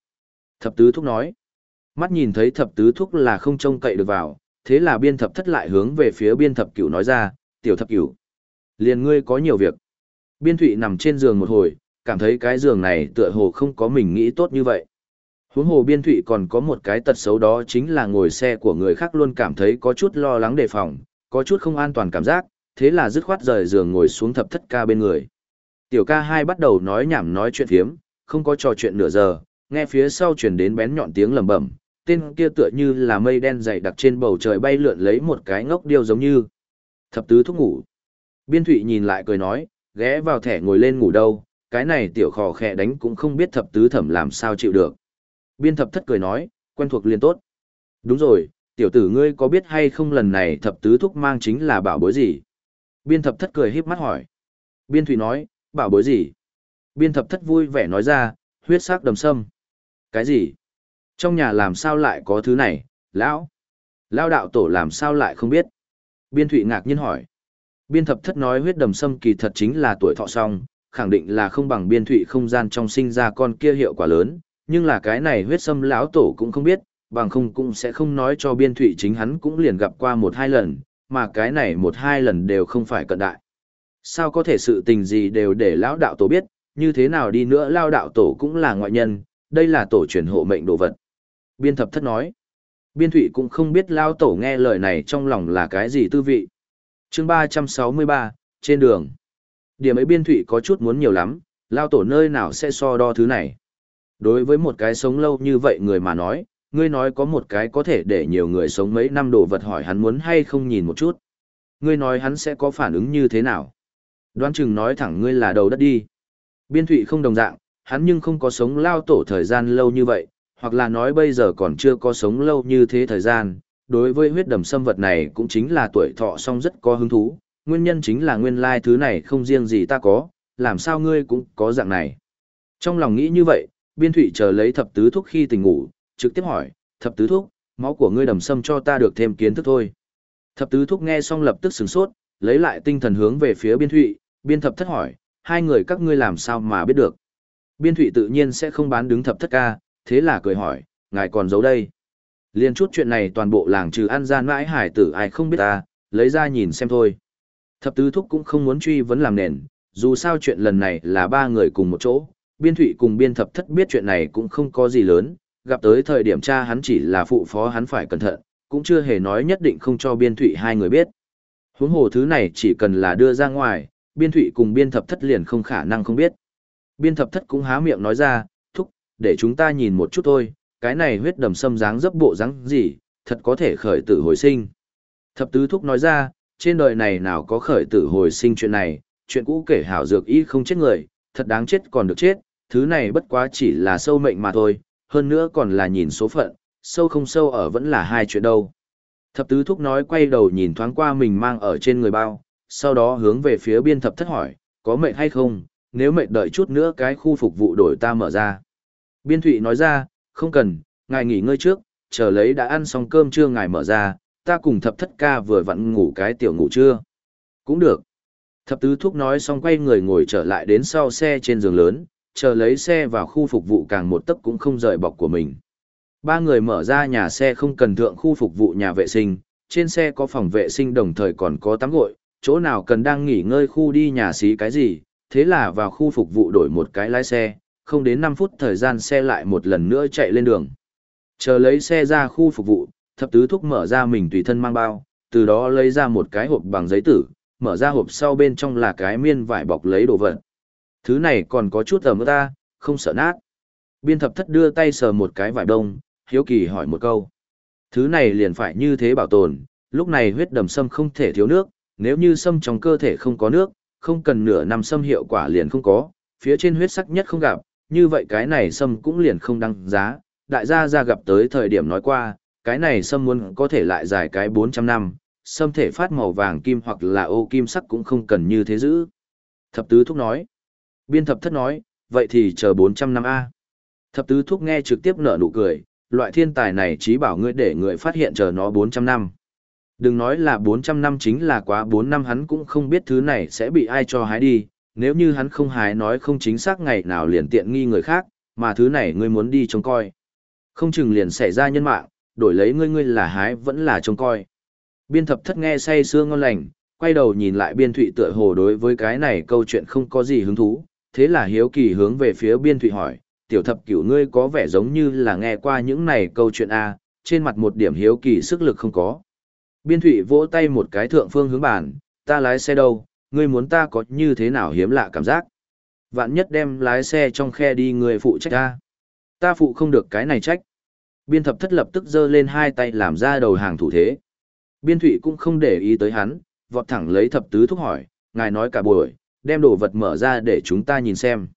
Thập tứ thúc nói, mắt nhìn thấy thập tứ thúc là không trông cậy được vào, thế là biên thập thất lại hướng về phía biên thập cửu nói ra, tiểu thập cửu. Liền ngươi có nhiều việc. Biên thụy nằm trên giường một hồi, cảm thấy cái giường này tựa hồ không có mình nghĩ tốt như vậy. Huống hồ biên thụy còn có một cái tật xấu đó chính là ngồi xe của người khác luôn cảm thấy có chút lo lắng đề phòng, có chút không an toàn cảm giác, thế là dứt khoát rời giường ngồi xuống thập thất ca bên người. Tiểu ca hai bắt đầu nói nhảm nói chuyện phiếm, không có trò chuyện nửa giờ, nghe phía sau truyền đến bén nhọn tiếng lầm bẩm, tên kia tựa như là mây đen dày đặc trên bầu trời bay lượn lấy một cái ngốc điêu giống như. Thập tứ thúc ngủ. Biên thụy nhìn lại cười nói, ghé vào thẻ ngồi lên ngủ đâu, cái này tiểu khò khẽ đánh cũng không biết thập tứ thẩm làm sao chịu được. Biên thập thất cười nói, quen thuộc liền tốt. Đúng rồi, tiểu tử ngươi có biết hay không lần này thập tứ thúc mang chính là bảo bối gì? Biên thập thất cười híp mắt hỏi. Biên thủy nói, bảo bối gì? Biên thập thất vui vẻ nói ra, huyết sắc đầm sâm. Cái gì? Trong nhà làm sao lại có thứ này, lão? Lao đạo tổ làm sao lại không biết? Biên thủy ngạc nhiên hỏi. Biên thập thất nói huyết đầm sâm kỳ thật chính là tuổi thọ song, khẳng định là không bằng biên thủy không gian trong sinh ra con kia hiệu quả lớn, nhưng là cái này huyết sâm lão tổ cũng không biết, bằng không cũng sẽ không nói cho biên thụy chính hắn cũng liền gặp qua một hai lần, mà cái này một hai lần đều không phải cận đại. Sao có thể sự tình gì đều để lão đạo tổ biết, như thế nào đi nữa lao đạo tổ cũng là ngoại nhân, đây là tổ truyền hộ mệnh đồ vật. Biên thập thất nói, biên thụy cũng không biết lao tổ nghe lời này trong lòng là cái gì tư vị. chương 363, trên đường. Điểm ấy biên thụy có chút muốn nhiều lắm, lao tổ nơi nào sẽ so đo thứ này. Đối với một cái sống lâu như vậy người mà nói, ngươi nói có một cái có thể để nhiều người sống mấy năm đồ vật hỏi hắn muốn hay không nhìn một chút. Ngươi nói hắn sẽ có phản ứng như thế nào? Đoán chừng nói thẳng ngươi là đầu đất đi. Biên thụy không đồng dạng, hắn nhưng không có sống lao tổ thời gian lâu như vậy, hoặc là nói bây giờ còn chưa có sống lâu như thế thời gian. Đối với huyết đầm xâm vật này cũng chính là tuổi thọ song rất có hứng thú, nguyên nhân chính là nguyên lai thứ này không riêng gì ta có, làm sao ngươi cũng có dạng này. Trong lòng nghĩ như vậy, biên thụy chờ lấy thập tứ thuốc khi tỉnh ngủ, trực tiếp hỏi, thập tứ thúc, máu của ngươi đầm sâm cho ta được thêm kiến thức thôi. Thập tứ thúc nghe xong lập tức sửng sốt, lấy lại tinh thần hướng về phía biên thụy, biên thập thất hỏi, hai người các ngươi làm sao mà biết được. Biên thụy tự nhiên sẽ không bán đứng thập thất ca, thế là cười hỏi, ngài còn giấu đây. Liên chút chuyện này toàn bộ làng trừ ăn gian mãi hải tử ai không biết ta, lấy ra nhìn xem thôi. Thập tứ thúc cũng không muốn truy vấn làm nền, dù sao chuyện lần này là ba người cùng một chỗ, biên thụy cùng biên thập thất biết chuyện này cũng không có gì lớn, gặp tới thời điểm cha hắn chỉ là phụ phó hắn phải cẩn thận, cũng chưa hề nói nhất định không cho biên thụy hai người biết. Huống hồ thứ này chỉ cần là đưa ra ngoài, biên thụy cùng biên thập thất liền không khả năng không biết. Biên thập thất cũng há miệng nói ra, thúc, để chúng ta nhìn một chút thôi, cái này huyết đầm sâm dáng dấp bộ dáng gì, thật có thể khởi tử hồi sinh. Thập tứ thúc nói ra, trên đời này nào có khởi tử hồi sinh chuyện này, chuyện cũ kể hảo dược y không chết người, thật đáng chết còn được chết, thứ này bất quá chỉ là sâu mệnh mà thôi, hơn nữa còn là nhìn số phận, sâu không sâu ở vẫn là hai chuyện đâu. Thập tứ thúc nói quay đầu nhìn thoáng qua mình mang ở trên người bao, sau đó hướng về phía biên thập thất hỏi, có mệt hay không, nếu mệt đợi chút nữa cái khu phục vụ đổi ta mở ra. Biên thụy nói ra, không cần, ngài nghỉ ngơi trước, chờ lấy đã ăn xong cơm trưa ngài mở ra, ta cùng thập thất ca vừa vặn ngủ cái tiểu ngủ trưa. Cũng được. Thập tứ thúc nói xong quay người ngồi trở lại đến sau xe trên giường lớn, chờ lấy xe vào khu phục vụ càng một tấc cũng không rời bọc của mình. Ba người mở ra nhà xe không cần thượng khu phục vụ nhà vệ sinh, trên xe có phòng vệ sinh đồng thời còn có tắm gội, chỗ nào cần đang nghỉ ngơi khu đi nhà xí cái gì, thế là vào khu phục vụ đổi một cái lái xe, không đến 5 phút thời gian xe lại một lần nữa chạy lên đường. Chờ lấy xe ra khu phục vụ, thập tứ thúc mở ra mình tùy thân mang bao, từ đó lấy ra một cái hộp bằng giấy tử, mở ra hộp sau bên trong là cái miên vải bọc lấy đồ vật. Thứ này còn có chút tầm ta, không sợ nát. Biên thập thất đưa tay sờ một cái vải đông, hiếu kỳ hỏi một câu. Thứ này liền phải như thế bảo tồn, lúc này huyết đầm sâm không thể thiếu nước, nếu như sâm trong cơ thể không có nước, không cần nửa năm sâm hiệu quả liền không có, phía trên huyết sắc nhất không gặp, như vậy cái này sâm cũng liền không đăng giá. Đại gia ra gặp tới thời điểm nói qua, cái này sâm muốn có thể lại dài cái 400 năm, sâm thể phát màu vàng kim hoặc là ô kim sắc cũng không cần như thế giữ. Thập tứ thúc nói. Biên thập thất nói, vậy thì chờ 400 năm A. Thập tứ thúc nghe trực tiếp nở nụ cười, loại thiên tài này trí bảo ngươi để người phát hiện chờ nó 400 năm. Đừng nói là 400 năm chính là quá 4 năm hắn cũng không biết thứ này sẽ bị ai cho hái đi, nếu như hắn không hái nói không chính xác ngày nào liền tiện nghi người khác, mà thứ này ngươi muốn đi trông coi. Không chừng liền xảy ra nhân mạng, đổi lấy ngươi ngươi là hái vẫn là trông coi. Biên thập thất nghe say sưa ngon lành, quay đầu nhìn lại biên thụy tựa hồ đối với cái này câu chuyện không có gì hứng thú, thế là hiếu kỳ hướng về phía biên thụy hỏi, tiểu thập cửu ngươi có vẻ giống như là nghe qua những này câu chuyện A, trên mặt một điểm hiếu kỳ sức lực không có. Biên thụy vỗ tay một cái thượng phương hướng bản, ta lái xe đâu, ngươi muốn ta có như thế nào hiếm lạ cảm giác. Vạn nhất đem lái xe trong khe đi người phụ trách ta. Ta phụ không được cái này trách. Biên thập thất lập tức giơ lên hai tay làm ra đầu hàng thủ thế. Biên thụy cũng không để ý tới hắn, vọt thẳng lấy thập tứ thúc hỏi, ngài nói cả buổi, đem đồ vật mở ra để chúng ta nhìn xem.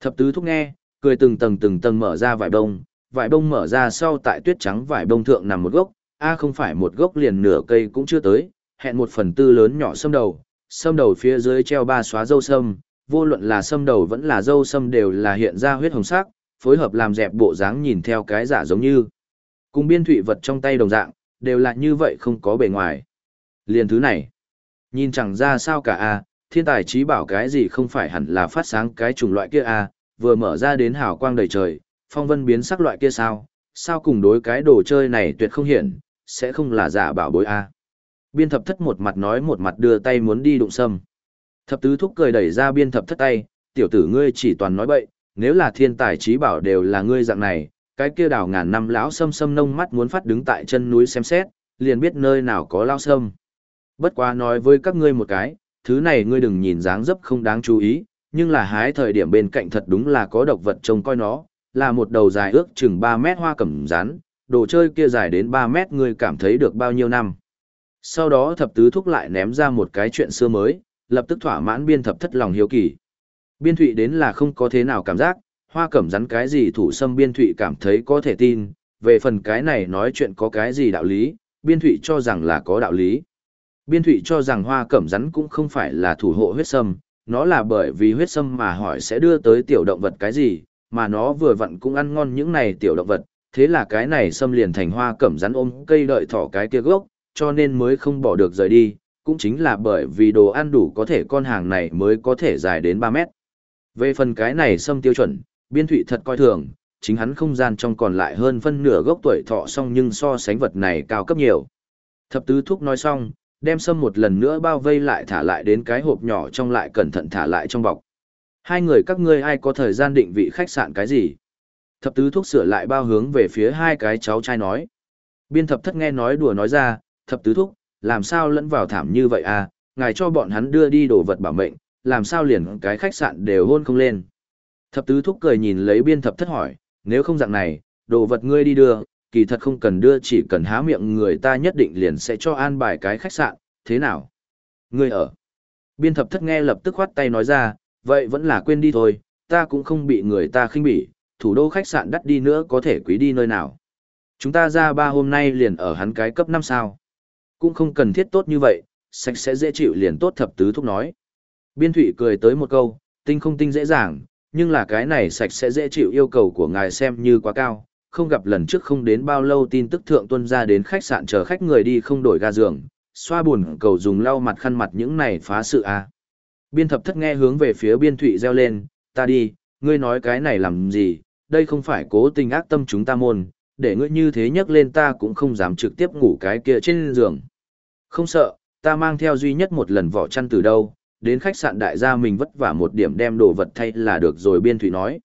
Thập tứ thúc nghe, cười từng tầng từng tầng mở ra vải bông, vải bông mở ra sau tại tuyết trắng vải bông thượng nằm một gốc, a không phải một gốc liền nửa cây cũng chưa tới, hẹn một phần tư lớn nhỏ sâm đầu, sâm đầu phía dưới treo ba xóa dâu sâm, vô luận là sâm đầu vẫn là dâu sâm đều là hiện ra huyết hồng sắc, phối hợp làm dẹp bộ dáng nhìn theo cái giả giống như. Cùng biên thủy vật trong tay đồng dạng, đều là như vậy không có bề ngoài. Liền thứ này, nhìn chẳng ra sao cả a thiên tài trí bảo cái gì không phải hẳn là phát sáng cái chủng loại kia à? vừa mở ra đến hào quang đầy trời, phong vân biến sắc loại kia sao, sao cùng đối cái đồ chơi này tuyệt không hiển, sẽ không là giả bảo bối a Biên thập thất một mặt nói một mặt đưa tay muốn đi đụng sâm. Thập tứ thúc cười đẩy ra biên thập thất tay, tiểu tử ngươi chỉ toàn nói bậy, nếu là thiên tài trí bảo đều là ngươi dạng này, cái kia đào ngàn năm lão sâm sâm nông mắt muốn phát đứng tại chân núi xem xét, liền biết nơi nào có lao sâm. Bất quá nói với các ngươi một cái, thứ này ngươi đừng nhìn dáng dấp không đáng chú ý, nhưng là hái thời điểm bên cạnh thật đúng là có độc vật trông coi nó, là một đầu dài ước chừng 3 mét hoa cẩm rán, đồ chơi kia dài đến 3 mét ngươi cảm thấy được bao nhiêu năm. Sau đó thập tứ thúc lại ném ra một cái chuyện xưa mới, lập tức thỏa mãn biên thập thất lòng hiếu kỳ. Biên thụy đến là không có thế nào cảm giác, hoa cẩm rắn cái gì thủ xâm biên thụy cảm thấy có thể tin, về phần cái này nói chuyện có cái gì đạo lý, biên thụy cho rằng là có đạo lý. Biên thụy cho rằng hoa cẩm rắn cũng không phải là thủ hộ huyết sâm, nó là bởi vì huyết sâm mà hỏi sẽ đưa tới tiểu động vật cái gì, mà nó vừa vặn cũng ăn ngon những này tiểu động vật, thế là cái này sâm liền thành hoa cẩm rắn ôm cây đợi thỏ cái kia gốc, cho nên mới không bỏ được rời đi, cũng chính là bởi vì đồ ăn đủ có thể con hàng này mới có thể dài đến 3 mét. Về phần cái này sâm tiêu chuẩn, biên thụy thật coi thường, chính hắn không gian trong còn lại hơn phân nửa gốc tuổi thọ song nhưng so sánh vật này cao cấp nhiều. Thập tứ thúc nói xong, đem sâm một lần nữa bao vây lại thả lại đến cái hộp nhỏ trong lại cẩn thận thả lại trong bọc. Hai người các ngươi ai có thời gian định vị khách sạn cái gì? Thập tứ thuốc sửa lại bao hướng về phía hai cái cháu trai nói. Biên thập thất nghe nói đùa nói ra, thập tứ thuốc, làm sao lẫn vào thảm như vậy à, ngài cho bọn hắn đưa đi đồ vật bảo mệnh, làm sao liền cái khách sạn đều hôn không lên. Thập tứ thúc cười nhìn lấy biên thập thất hỏi, nếu không dạng này, đồ vật ngươi đi đưa, kỳ thật không cần đưa chỉ cần há miệng người ta nhất định liền sẽ cho an bài cái khách sạn, thế nào? Ngươi ở. Biên thập thất nghe lập tức khoát tay nói ra, vậy vẫn là quên đi thôi, ta cũng không bị người ta khinh bỉ, thủ đô khách sạn đắt đi nữa có thể quý đi nơi nào. Chúng ta ra ba hôm nay liền ở hắn cái cấp 5 sao. Cũng không cần thiết tốt như vậy, sạch sẽ dễ chịu liền tốt thập tứ thúc nói. Biên thủy cười tới một câu, tinh không tinh dễ dàng, nhưng là cái này sạch sẽ dễ chịu yêu cầu của ngài xem như quá cao, không gặp lần trước không đến bao lâu tin tức thượng tuân ra đến khách sạn chờ khách người đi không đổi ga giường, xoa buồn cầu dùng lau mặt khăn mặt những này phá sự a. À. Biên thập thất nghe hướng về phía biên thụy reo lên, ta đi, ngươi nói cái này làm gì, đây không phải cố tình ác tâm chúng ta môn, để ngươi như thế nhắc lên ta cũng không dám trực tiếp ngủ cái kia trên giường. Không sợ, ta mang theo duy nhất một lần vỏ chăn từ đâu, đến khách sạn đại gia mình vất vả một điểm đem đồ vật thay là được rồi biên thụy nói.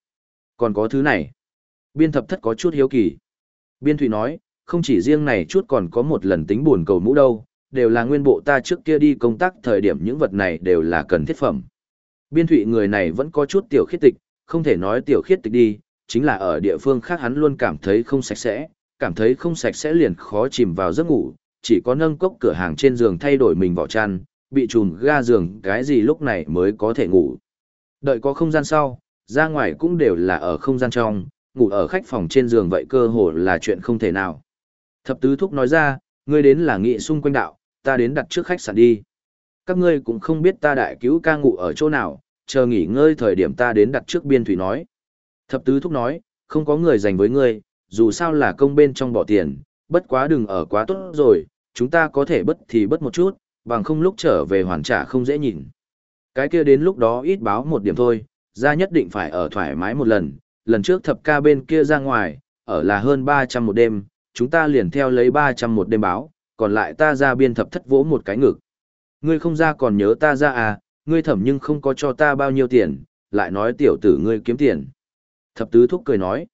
Còn có thứ này. Biên thập thất có chút hiếu kỳ. Biên thủy nói, không chỉ riêng này chút còn có một lần tính buồn cầu mũ đâu, đều là nguyên bộ ta trước kia đi công tác thời điểm những vật này đều là cần thiết phẩm. Biên thủy người này vẫn có chút tiểu khiết tịch, không thể nói tiểu khiết tịch đi, chính là ở địa phương khác hắn luôn cảm thấy không sạch sẽ, cảm thấy không sạch sẽ liền khó chìm vào giấc ngủ, chỉ có nâng cốc cửa hàng trên giường thay đổi mình vỏ chăn, bị trùm ga giường cái gì lúc này mới có thể ngủ. Đợi có không gian sau, ra ngoài cũng đều là ở không gian trong, ngủ ở khách phòng trên giường vậy cơ hồ là chuyện không thể nào. Thập tứ thúc nói ra, ngươi đến là nghị xung quanh đạo, ta đến đặt trước khách sạn đi. Các ngươi cũng không biết ta đại cứu ca ngủ ở chỗ nào, chờ nghỉ ngơi thời điểm ta đến đặt trước biên thủy nói. Thập tứ thúc nói, không có người dành với ngươi, dù sao là công bên trong bỏ tiền, bất quá đừng ở quá tốt rồi, chúng ta có thể bất thì bất một chút, bằng không lúc trở về hoàn trả không dễ nhìn. Cái kia đến lúc đó ít báo một điểm thôi, ra nhất định phải ở thoải mái một lần, lần trước thập ca bên kia ra ngoài, ở là hơn 300 một đêm, chúng ta liền theo lấy 300 một đêm báo, còn lại ta ra biên thập thất vỗ một cái ngực. Ngươi không ra còn nhớ ta ra à, ngươi thẩm nhưng không có cho ta bao nhiêu tiền, lại nói tiểu tử ngươi kiếm tiền. Thập tứ thúc cười nói.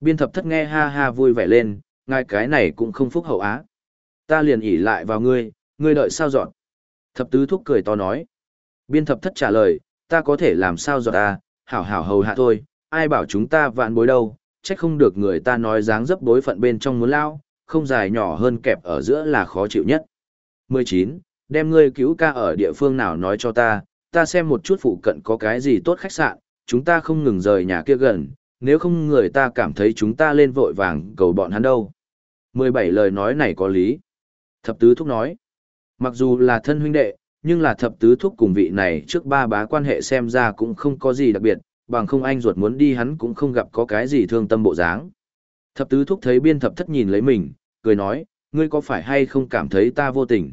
Biên thập thất nghe ha ha vui vẻ lên, ngài cái này cũng không phúc hậu á. Ta liền ỉ lại vào ngươi, ngươi đợi sao dọn. Thập tứ thúc cười to nói. Biên thập thất trả lời, ta có thể làm sao dọn ta, hảo hảo hầu hạ thôi, ai bảo chúng ta vạn bối đâu, trách không được người ta nói dáng dấp bối phận bên trong muốn lao, không dài nhỏ hơn kẹp ở giữa là khó chịu nhất. 19. Đem ngươi cứu ca ở địa phương nào nói cho ta, ta xem một chút phụ cận có cái gì tốt khách sạn, chúng ta không ngừng rời nhà kia gần, nếu không người ta cảm thấy chúng ta lên vội vàng cầu bọn hắn đâu. 17 lời nói này có lý. Thập tứ thúc nói, mặc dù là thân huynh đệ, nhưng là thập tứ thúc cùng vị này trước ba bá quan hệ xem ra cũng không có gì đặc biệt, bằng không anh ruột muốn đi hắn cũng không gặp có cái gì thương tâm bộ dáng. Thập tứ thúc thấy biên thập thất nhìn lấy mình, cười nói, ngươi có phải hay không cảm thấy ta vô tình?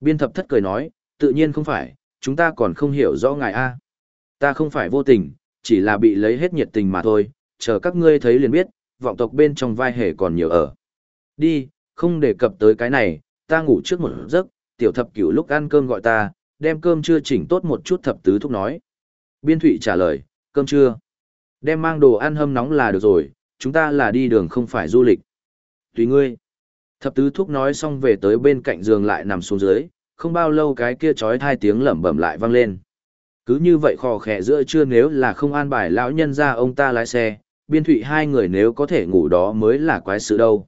Biên thập thất cười nói, tự nhiên không phải, chúng ta còn không hiểu rõ ngài A. Ta không phải vô tình, chỉ là bị lấy hết nhiệt tình mà thôi, chờ các ngươi thấy liền biết, vọng tộc bên trong vai hề còn nhiều ở. Đi, không đề cập tới cái này, ta ngủ trước một giấc, tiểu thập cửu lúc ăn cơm gọi ta, đem cơm chưa chỉnh tốt một chút thập tứ thúc nói. Biên thụy trả lời, cơm chưa? Đem mang đồ ăn hâm nóng là được rồi, chúng ta là đi đường không phải du lịch. Tùy ngươi. Thập tứ thúc nói xong về tới bên cạnh giường lại nằm xuống dưới, không bao lâu cái kia chói hai tiếng lẩm bẩm lại vang lên. Cứ như vậy khò khẽ giữa trưa nếu là không an bài lão nhân ra ông ta lái xe, biên thụy hai người nếu có thể ngủ đó mới là quái sự đâu.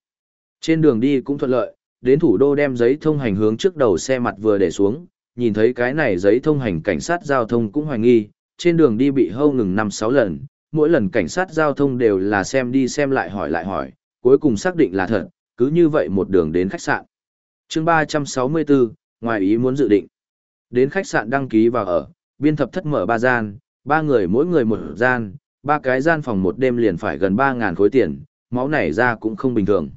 Trên đường đi cũng thuận lợi, đến thủ đô đem giấy thông hành hướng trước đầu xe mặt vừa để xuống, nhìn thấy cái này giấy thông hành cảnh sát giao thông cũng hoài nghi, trên đường đi bị hâu ngừng 5-6 lần, mỗi lần cảnh sát giao thông đều là xem đi xem lại hỏi lại hỏi, cuối cùng xác định là thật, cứ như vậy một đường đến khách sạn. chương 364, ngoài ý muốn dự định. Đến khách sạn đăng ký vào ở, biên thập thất mở ba gian, ba người mỗi người một gian, ba cái gian phòng một đêm liền phải gần 3.000 khối tiền, máu này ra cũng không bình thường.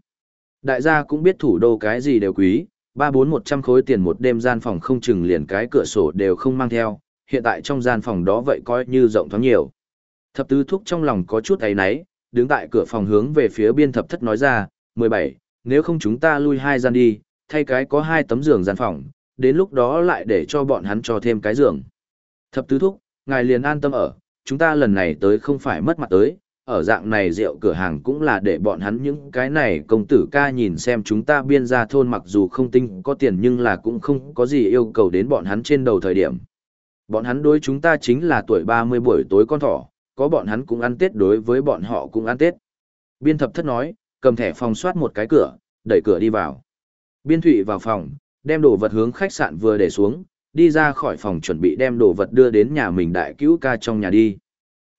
Đại gia cũng biết thủ đô cái gì đều quý, ba bốn một trăm khối tiền một đêm gian phòng không chừng liền cái cửa sổ đều không mang theo, hiện tại trong gian phòng đó vậy coi như rộng thoáng nhiều. Thập tứ thúc trong lòng có chút ấy náy, đứng tại cửa phòng hướng về phía biên thập thất nói ra, mười bảy, nếu không chúng ta lui hai gian đi, thay cái có hai tấm giường gian phòng, đến lúc đó lại để cho bọn hắn cho thêm cái giường. Thập tứ thúc, ngài liền an tâm ở, chúng ta lần này tới không phải mất mặt tới, ở dạng này rượu cửa hàng cũng là để bọn hắn những cái này công tử ca nhìn xem chúng ta biên ra thôn mặc dù không tinh có tiền nhưng là cũng không có gì yêu cầu đến bọn hắn trên đầu thời điểm. Bọn hắn đối chúng ta chính là tuổi 30 buổi tối con thỏ, có bọn hắn cũng ăn Tết đối với bọn họ cũng ăn Tết. Biên thập thất nói, cầm thẻ phòng soát một cái cửa, đẩy cửa đi vào. Biên thụy vào phòng, đem đồ vật hướng khách sạn vừa để xuống, đi ra khỏi phòng chuẩn bị đem đồ vật đưa đến nhà mình đại cứu ca trong nhà đi.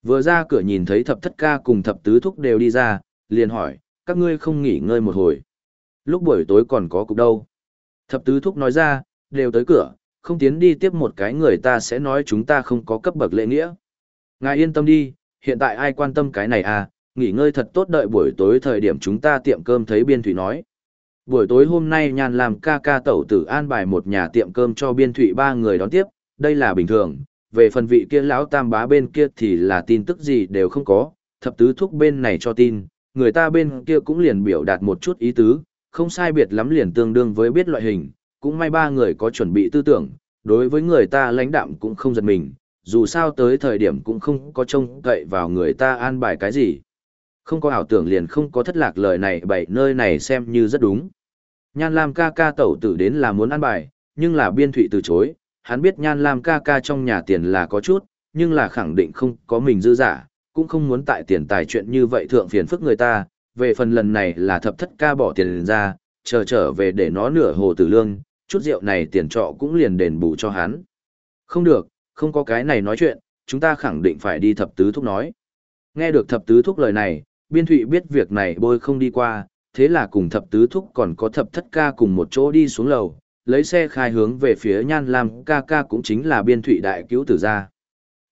Vừa ra cửa nhìn thấy thập thất ca cùng thập tứ thúc đều đi ra, liền hỏi, các ngươi không nghỉ ngơi một hồi. Lúc buổi tối còn có cục đâu. Thập tứ thúc nói ra, đều tới cửa, không tiến đi tiếp một cái người ta sẽ nói chúng ta không có cấp bậc lễ nghĩa. Ngài yên tâm đi, hiện tại ai quan tâm cái này à, nghỉ ngơi thật tốt đợi buổi tối thời điểm chúng ta tiệm cơm thấy biên thụy nói. Buổi tối hôm nay nhàn làm ca ca tẩu tử an bài một nhà tiệm cơm cho biên thụy ba người đón tiếp, đây là bình thường, về phần vị kia lão tam bá bên kia thì là tin tức gì đều không có, thập tứ thúc bên này cho tin, người ta bên kia cũng liền biểu đạt một chút ý tứ, không sai biệt lắm liền tương đương với biết loại hình, cũng may ba người có chuẩn bị tư tưởng, đối với người ta lãnh đạm cũng không giật mình, dù sao tới thời điểm cũng không có trông cậy vào người ta an bài cái gì. Không có ảo tưởng liền không có thất lạc lời này bảy nơi này xem như rất đúng. Nhan Lam ca ca tẩu tử đến là muốn an bài, nhưng là biên thụy từ chối, hắn biết Nhan Lam ca ca trong nhà tiền là có chút, nhưng là khẳng định không có mình dư giả, cũng không muốn tại tiền tài chuyện như vậy thượng phiền phức người ta, về phần lần này là thập thất ca bỏ tiền ra, chờ trở về để nó nửa hồ tử lương, chút rượu này tiền trọ cũng liền đền bù cho hắn. Không được, không có cái này nói chuyện, chúng ta khẳng định phải đi thập tứ thúc nói. Nghe được thập tứ thúc lời này, biên thụy biết việc này bôi không đi qua, thế là cùng thập tứ thúc còn có thập thất ca cùng một chỗ đi xuống lầu, lấy xe khai hướng về phía nhan lam ca ca cũng chính là biên thụy đại cứu tử ra.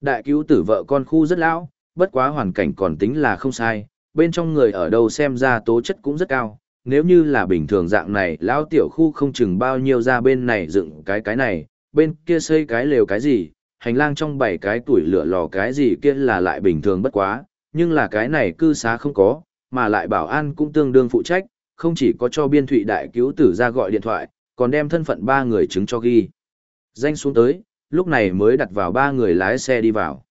Đại cứu tử vợ con khu rất lão, bất quá hoàn cảnh còn tính là không sai, bên trong người ở đâu xem ra tố chất cũng rất cao, nếu như là bình thường dạng này lão tiểu khu không chừng bao nhiêu ra bên này dựng cái cái này, bên kia xây cái lều cái gì, hành lang trong bảy cái tuổi lửa lò cái gì kia là lại bình thường bất quá, nhưng là cái này cư xá không có, mà lại bảo an cũng tương đương phụ trách, không chỉ có cho biên thụy đại cứu tử ra gọi điện thoại, còn đem thân phận ba người chứng cho ghi. Danh xuống tới, lúc này mới đặt vào ba người lái xe đi vào.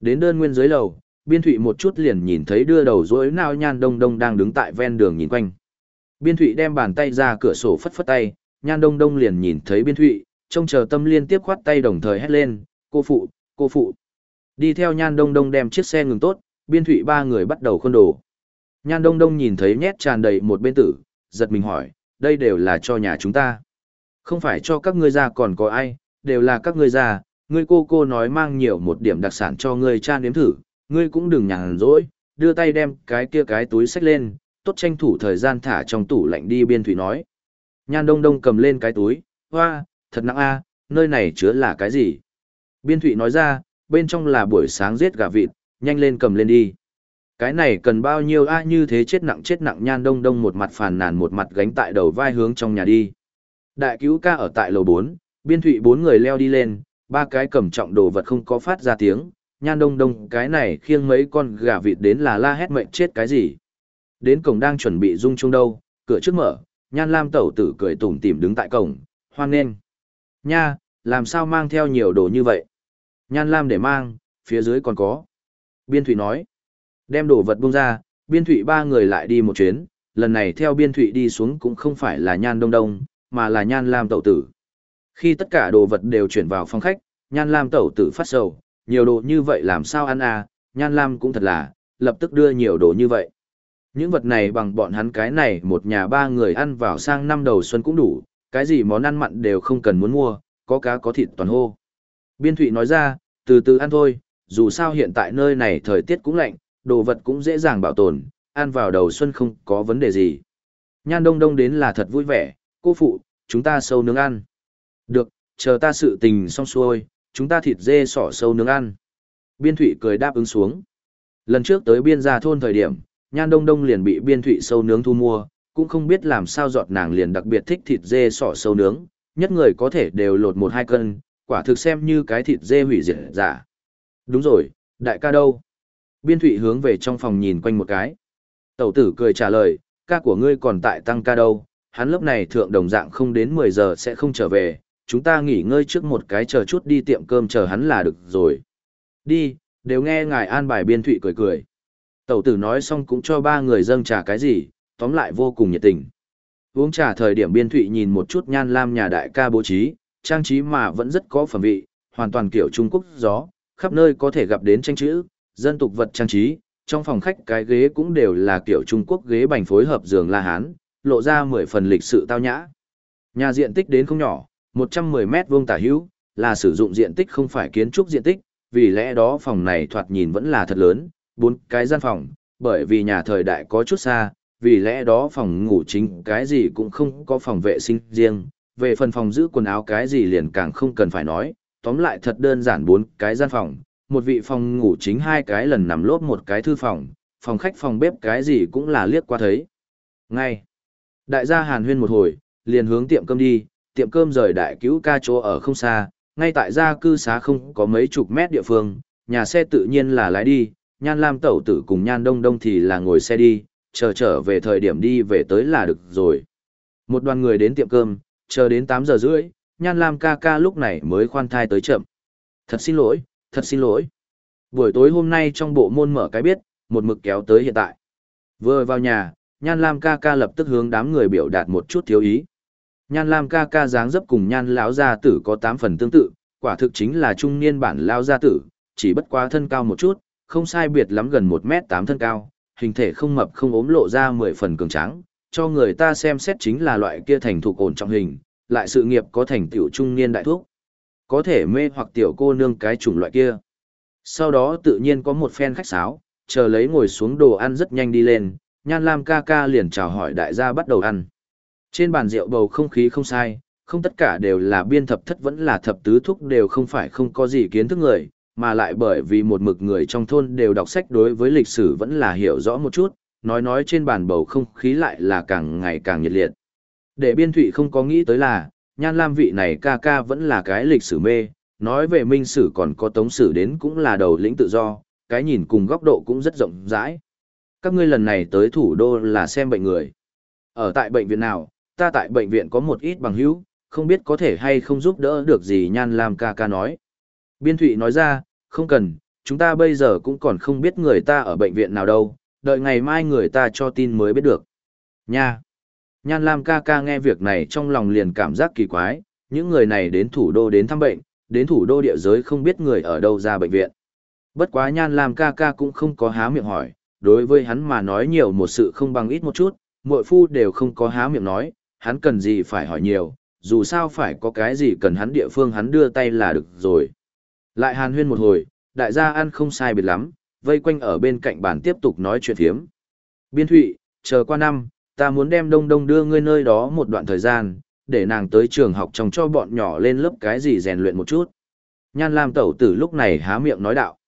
Đến đơn nguyên dưới lầu, biên thụy một chút liền nhìn thấy đưa đầu dối nao nhan đông đông đang đứng tại ven đường nhìn quanh. Biên thụy đem bàn tay ra cửa sổ phất phất tay, nhan đông đông liền nhìn thấy biên thụy, trông chờ tâm liên tiếp khoát tay đồng thời hét lên, cô phụ, cô phụ. Đi theo nhan đông đông đem chiếc xe ngừng tốt, biên thụy ba người bắt đầu khuôn đồ. Nhan đông đông nhìn thấy nhét tràn đầy một bên tử, giật mình hỏi, đây đều là cho nhà chúng ta. Không phải cho các ngươi ra còn có ai, đều là các ngươi ra, ngươi cô cô nói mang nhiều một điểm đặc sản cho ngươi cha nếm thử, ngươi cũng đừng nhàn rỗi, đưa tay đem cái kia cái túi sách lên, tốt tranh thủ thời gian thả trong tủ lạnh đi biên thủy nói. Nhan đông đông cầm lên cái túi, hoa, thật nặng a, nơi này chứa là cái gì? Biên thủy nói ra, bên trong là buổi sáng giết gà vịt, nhanh lên cầm lên đi. Cái này cần bao nhiêu a như thế chết nặng chết nặng nhan đông đông một mặt phàn nàn một mặt gánh tại đầu vai hướng trong nhà đi. Đại cứu ca ở tại lầu 4, biên thụy bốn người leo đi lên, ba cái cầm trọng đồ vật không có phát ra tiếng, nhan đông đông cái này khiêng mấy con gà vịt đến là la hét mệnh chết cái gì. Đến cổng đang chuẩn bị rung chung đâu, cửa trước mở, nhan lam tẩu tử cười tủm tỉm đứng tại cổng, hoan nghênh. Nha, làm sao mang theo nhiều đồ như vậy? Nhan lam để mang, phía dưới còn có. Biên thụy nói, đem đồ vật buông ra, biên thụy ba người lại đi một chuyến, lần này theo biên thụy đi xuống cũng không phải là nhan đông đông, mà là nhan lam tẩu tử. Khi tất cả đồ vật đều chuyển vào phòng khách, nhan lam tẩu tử phát sầu, nhiều đồ như vậy làm sao ăn à, nhan lam cũng thật là, lập tức đưa nhiều đồ như vậy. Những vật này bằng bọn hắn cái này một nhà ba người ăn vào sang năm đầu xuân cũng đủ, cái gì món ăn mặn đều không cần muốn mua, có cá có thịt toàn hô. Biên Thụy nói ra, từ từ ăn thôi, dù sao hiện tại nơi này thời tiết cũng lạnh, đồ vật cũng dễ dàng bảo tồn, ăn vào đầu xuân không có vấn đề gì. Nhan đông đông đến là thật vui vẻ, cô phụ, chúng ta sâu nướng ăn. Được, chờ ta sự tình xong xuôi, chúng ta thịt dê sỏ sâu nướng ăn. Biên Thụy cười đáp ứng xuống. Lần trước tới biên gia thôn thời điểm, nhan đông đông liền bị biên thụy sâu nướng thu mua, cũng không biết làm sao giọt nàng liền đặc biệt thích thịt dê sỏ sâu nướng, nhất người có thể đều lột một hai cân, quả thực xem như cái thịt dê hủy diệt giả. Đúng rồi, đại ca đâu? Biên thụy hướng về trong phòng nhìn quanh một cái. Tẩu tử cười trả lời, ca của ngươi còn tại tăng ca đâu, hắn lớp này thượng đồng dạng không đến 10 giờ sẽ không trở về, chúng ta nghỉ ngơi trước một cái chờ chút đi tiệm cơm chờ hắn là được rồi. Đi, đều nghe ngài an bài biên thụy cười cười. Tẩu tử nói xong cũng cho ba người dâng trà cái gì, tóm lại vô cùng nhiệt tình. Uống trà thời điểm biên thụy nhìn một chút nhan lam nhà đại ca bố trí, trang trí mà vẫn rất có phẩm vị, hoàn toàn kiểu Trung Quốc gió, khắp nơi có thể gặp đến tranh chữ, dân tục vật trang trí, trong phòng khách cái ghế cũng đều là kiểu Trung Quốc ghế bành phối hợp giường La Hán, lộ ra mười phần lịch sự tao nhã. Nhà diện tích đến không nhỏ, 110 mét vuông tả hữu, là sử dụng diện tích không phải kiến trúc diện tích, vì lẽ đó phòng này thoạt nhìn vẫn là thật lớn, bốn cái gian phòng, bởi vì nhà thời đại có chút xa, vì lẽ đó phòng ngủ chính cái gì cũng không có phòng vệ sinh riêng, về phần phòng giữ quần áo cái gì liền càng không cần phải nói, tóm lại thật đơn giản bốn cái gian phòng, một vị phòng ngủ chính hai cái lần nằm lốp một cái thư phòng, phòng khách phòng bếp cái gì cũng là liếc qua thấy. Ngay, đại gia hàn huyên một hồi, liền hướng tiệm cơm đi, tiệm cơm rời đại cứu ca chỗ ở không xa, ngay tại gia cư xá không có mấy chục mét địa phương, nhà xe tự nhiên là lái đi, nhan lam tẩu tử cùng nhan đông đông thì là ngồi xe đi, chờ trở về thời điểm đi về tới là được rồi. Một đoàn người đến tiệm cơm, chờ đến 8 giờ rưỡi, nhan lam ca ca lúc này mới khoan thai tới chậm. Thật xin lỗi, thật xin lỗi. Buổi tối hôm nay trong bộ môn mở cái biết, một mực kéo tới hiện tại. Vừa vào nhà, nhan lam ca ca lập tức hướng đám người biểu đạt một chút thiếu ý. Nhan lam ca ca dáng dấp cùng nhan lão gia tử có 8 phần tương tự, quả thực chính là trung niên bản lao gia tử, chỉ bất quá thân cao một chút, không sai biệt lắm gần 1 mét 8 thân cao, hình thể không mập không ốm lộ ra 10 phần cường tráng, cho người ta xem xét chính là loại kia thành thục ổn trọng hình, lại sự nghiệp có thành tiểu trung niên đại thuốc. Có thể mê hoặc tiểu cô nương cái chủng loại kia. Sau đó tự nhiên có một phen khách sáo, chờ lấy ngồi xuống đồ ăn rất nhanh đi lên, Nhan Lam ca ca liền chào hỏi đại gia bắt đầu ăn. Trên bàn rượu bầu không khí không sai, không tất cả đều là biên thập thất vẫn là thập tứ thúc đều không phải không có gì kiến thức người, mà lại bởi vì một mực người trong thôn đều đọc sách đối với lịch sử vẫn là hiểu rõ một chút, nói nói trên bàn bầu không khí lại là càng ngày càng nhiệt liệt. Để biên thụy không có nghĩ tới là, nhan lam vị này ca ca vẫn là cái lịch sử mê, nói về minh sử còn có tống sử đến cũng là đầu lĩnh tự do, cái nhìn cùng góc độ cũng rất rộng rãi. Các ngươi lần này tới thủ đô là xem bệnh người. Ở tại bệnh viện nào, ta tại bệnh viện có một ít bằng hữu, không biết có thể hay không giúp đỡ được gì nhan lam ca ca nói. Biên thụy nói ra, không cần, chúng ta bây giờ cũng còn không biết người ta ở bệnh viện nào đâu, đợi ngày mai người ta cho tin mới biết được. Nha! Nhan Lam ca ca nghe việc này trong lòng liền cảm giác kỳ quái, những người này đến thủ đô đến thăm bệnh, đến thủ đô địa giới không biết người ở đâu ra bệnh viện. Bất quá Nhan Lam ca ca cũng không có há miệng hỏi, đối với hắn mà nói nhiều một sự không bằng ít một chút, mỗi phu đều không có há miệng nói, hắn cần gì phải hỏi nhiều, dù sao phải có cái gì cần hắn địa phương hắn đưa tay là được rồi. Lại hàn huyên một hồi, đại gia ăn không sai biệt lắm, vây quanh ở bên cạnh bàn tiếp tục nói chuyện phiếm. Biên thụy, chờ qua năm, ta muốn đem đông đông đưa ngươi nơi đó một đoạn thời gian, để nàng tới trường học trong cho bọn nhỏ lên lớp cái gì rèn luyện một chút. Nhan Lam tẩu tử lúc này há miệng nói đạo.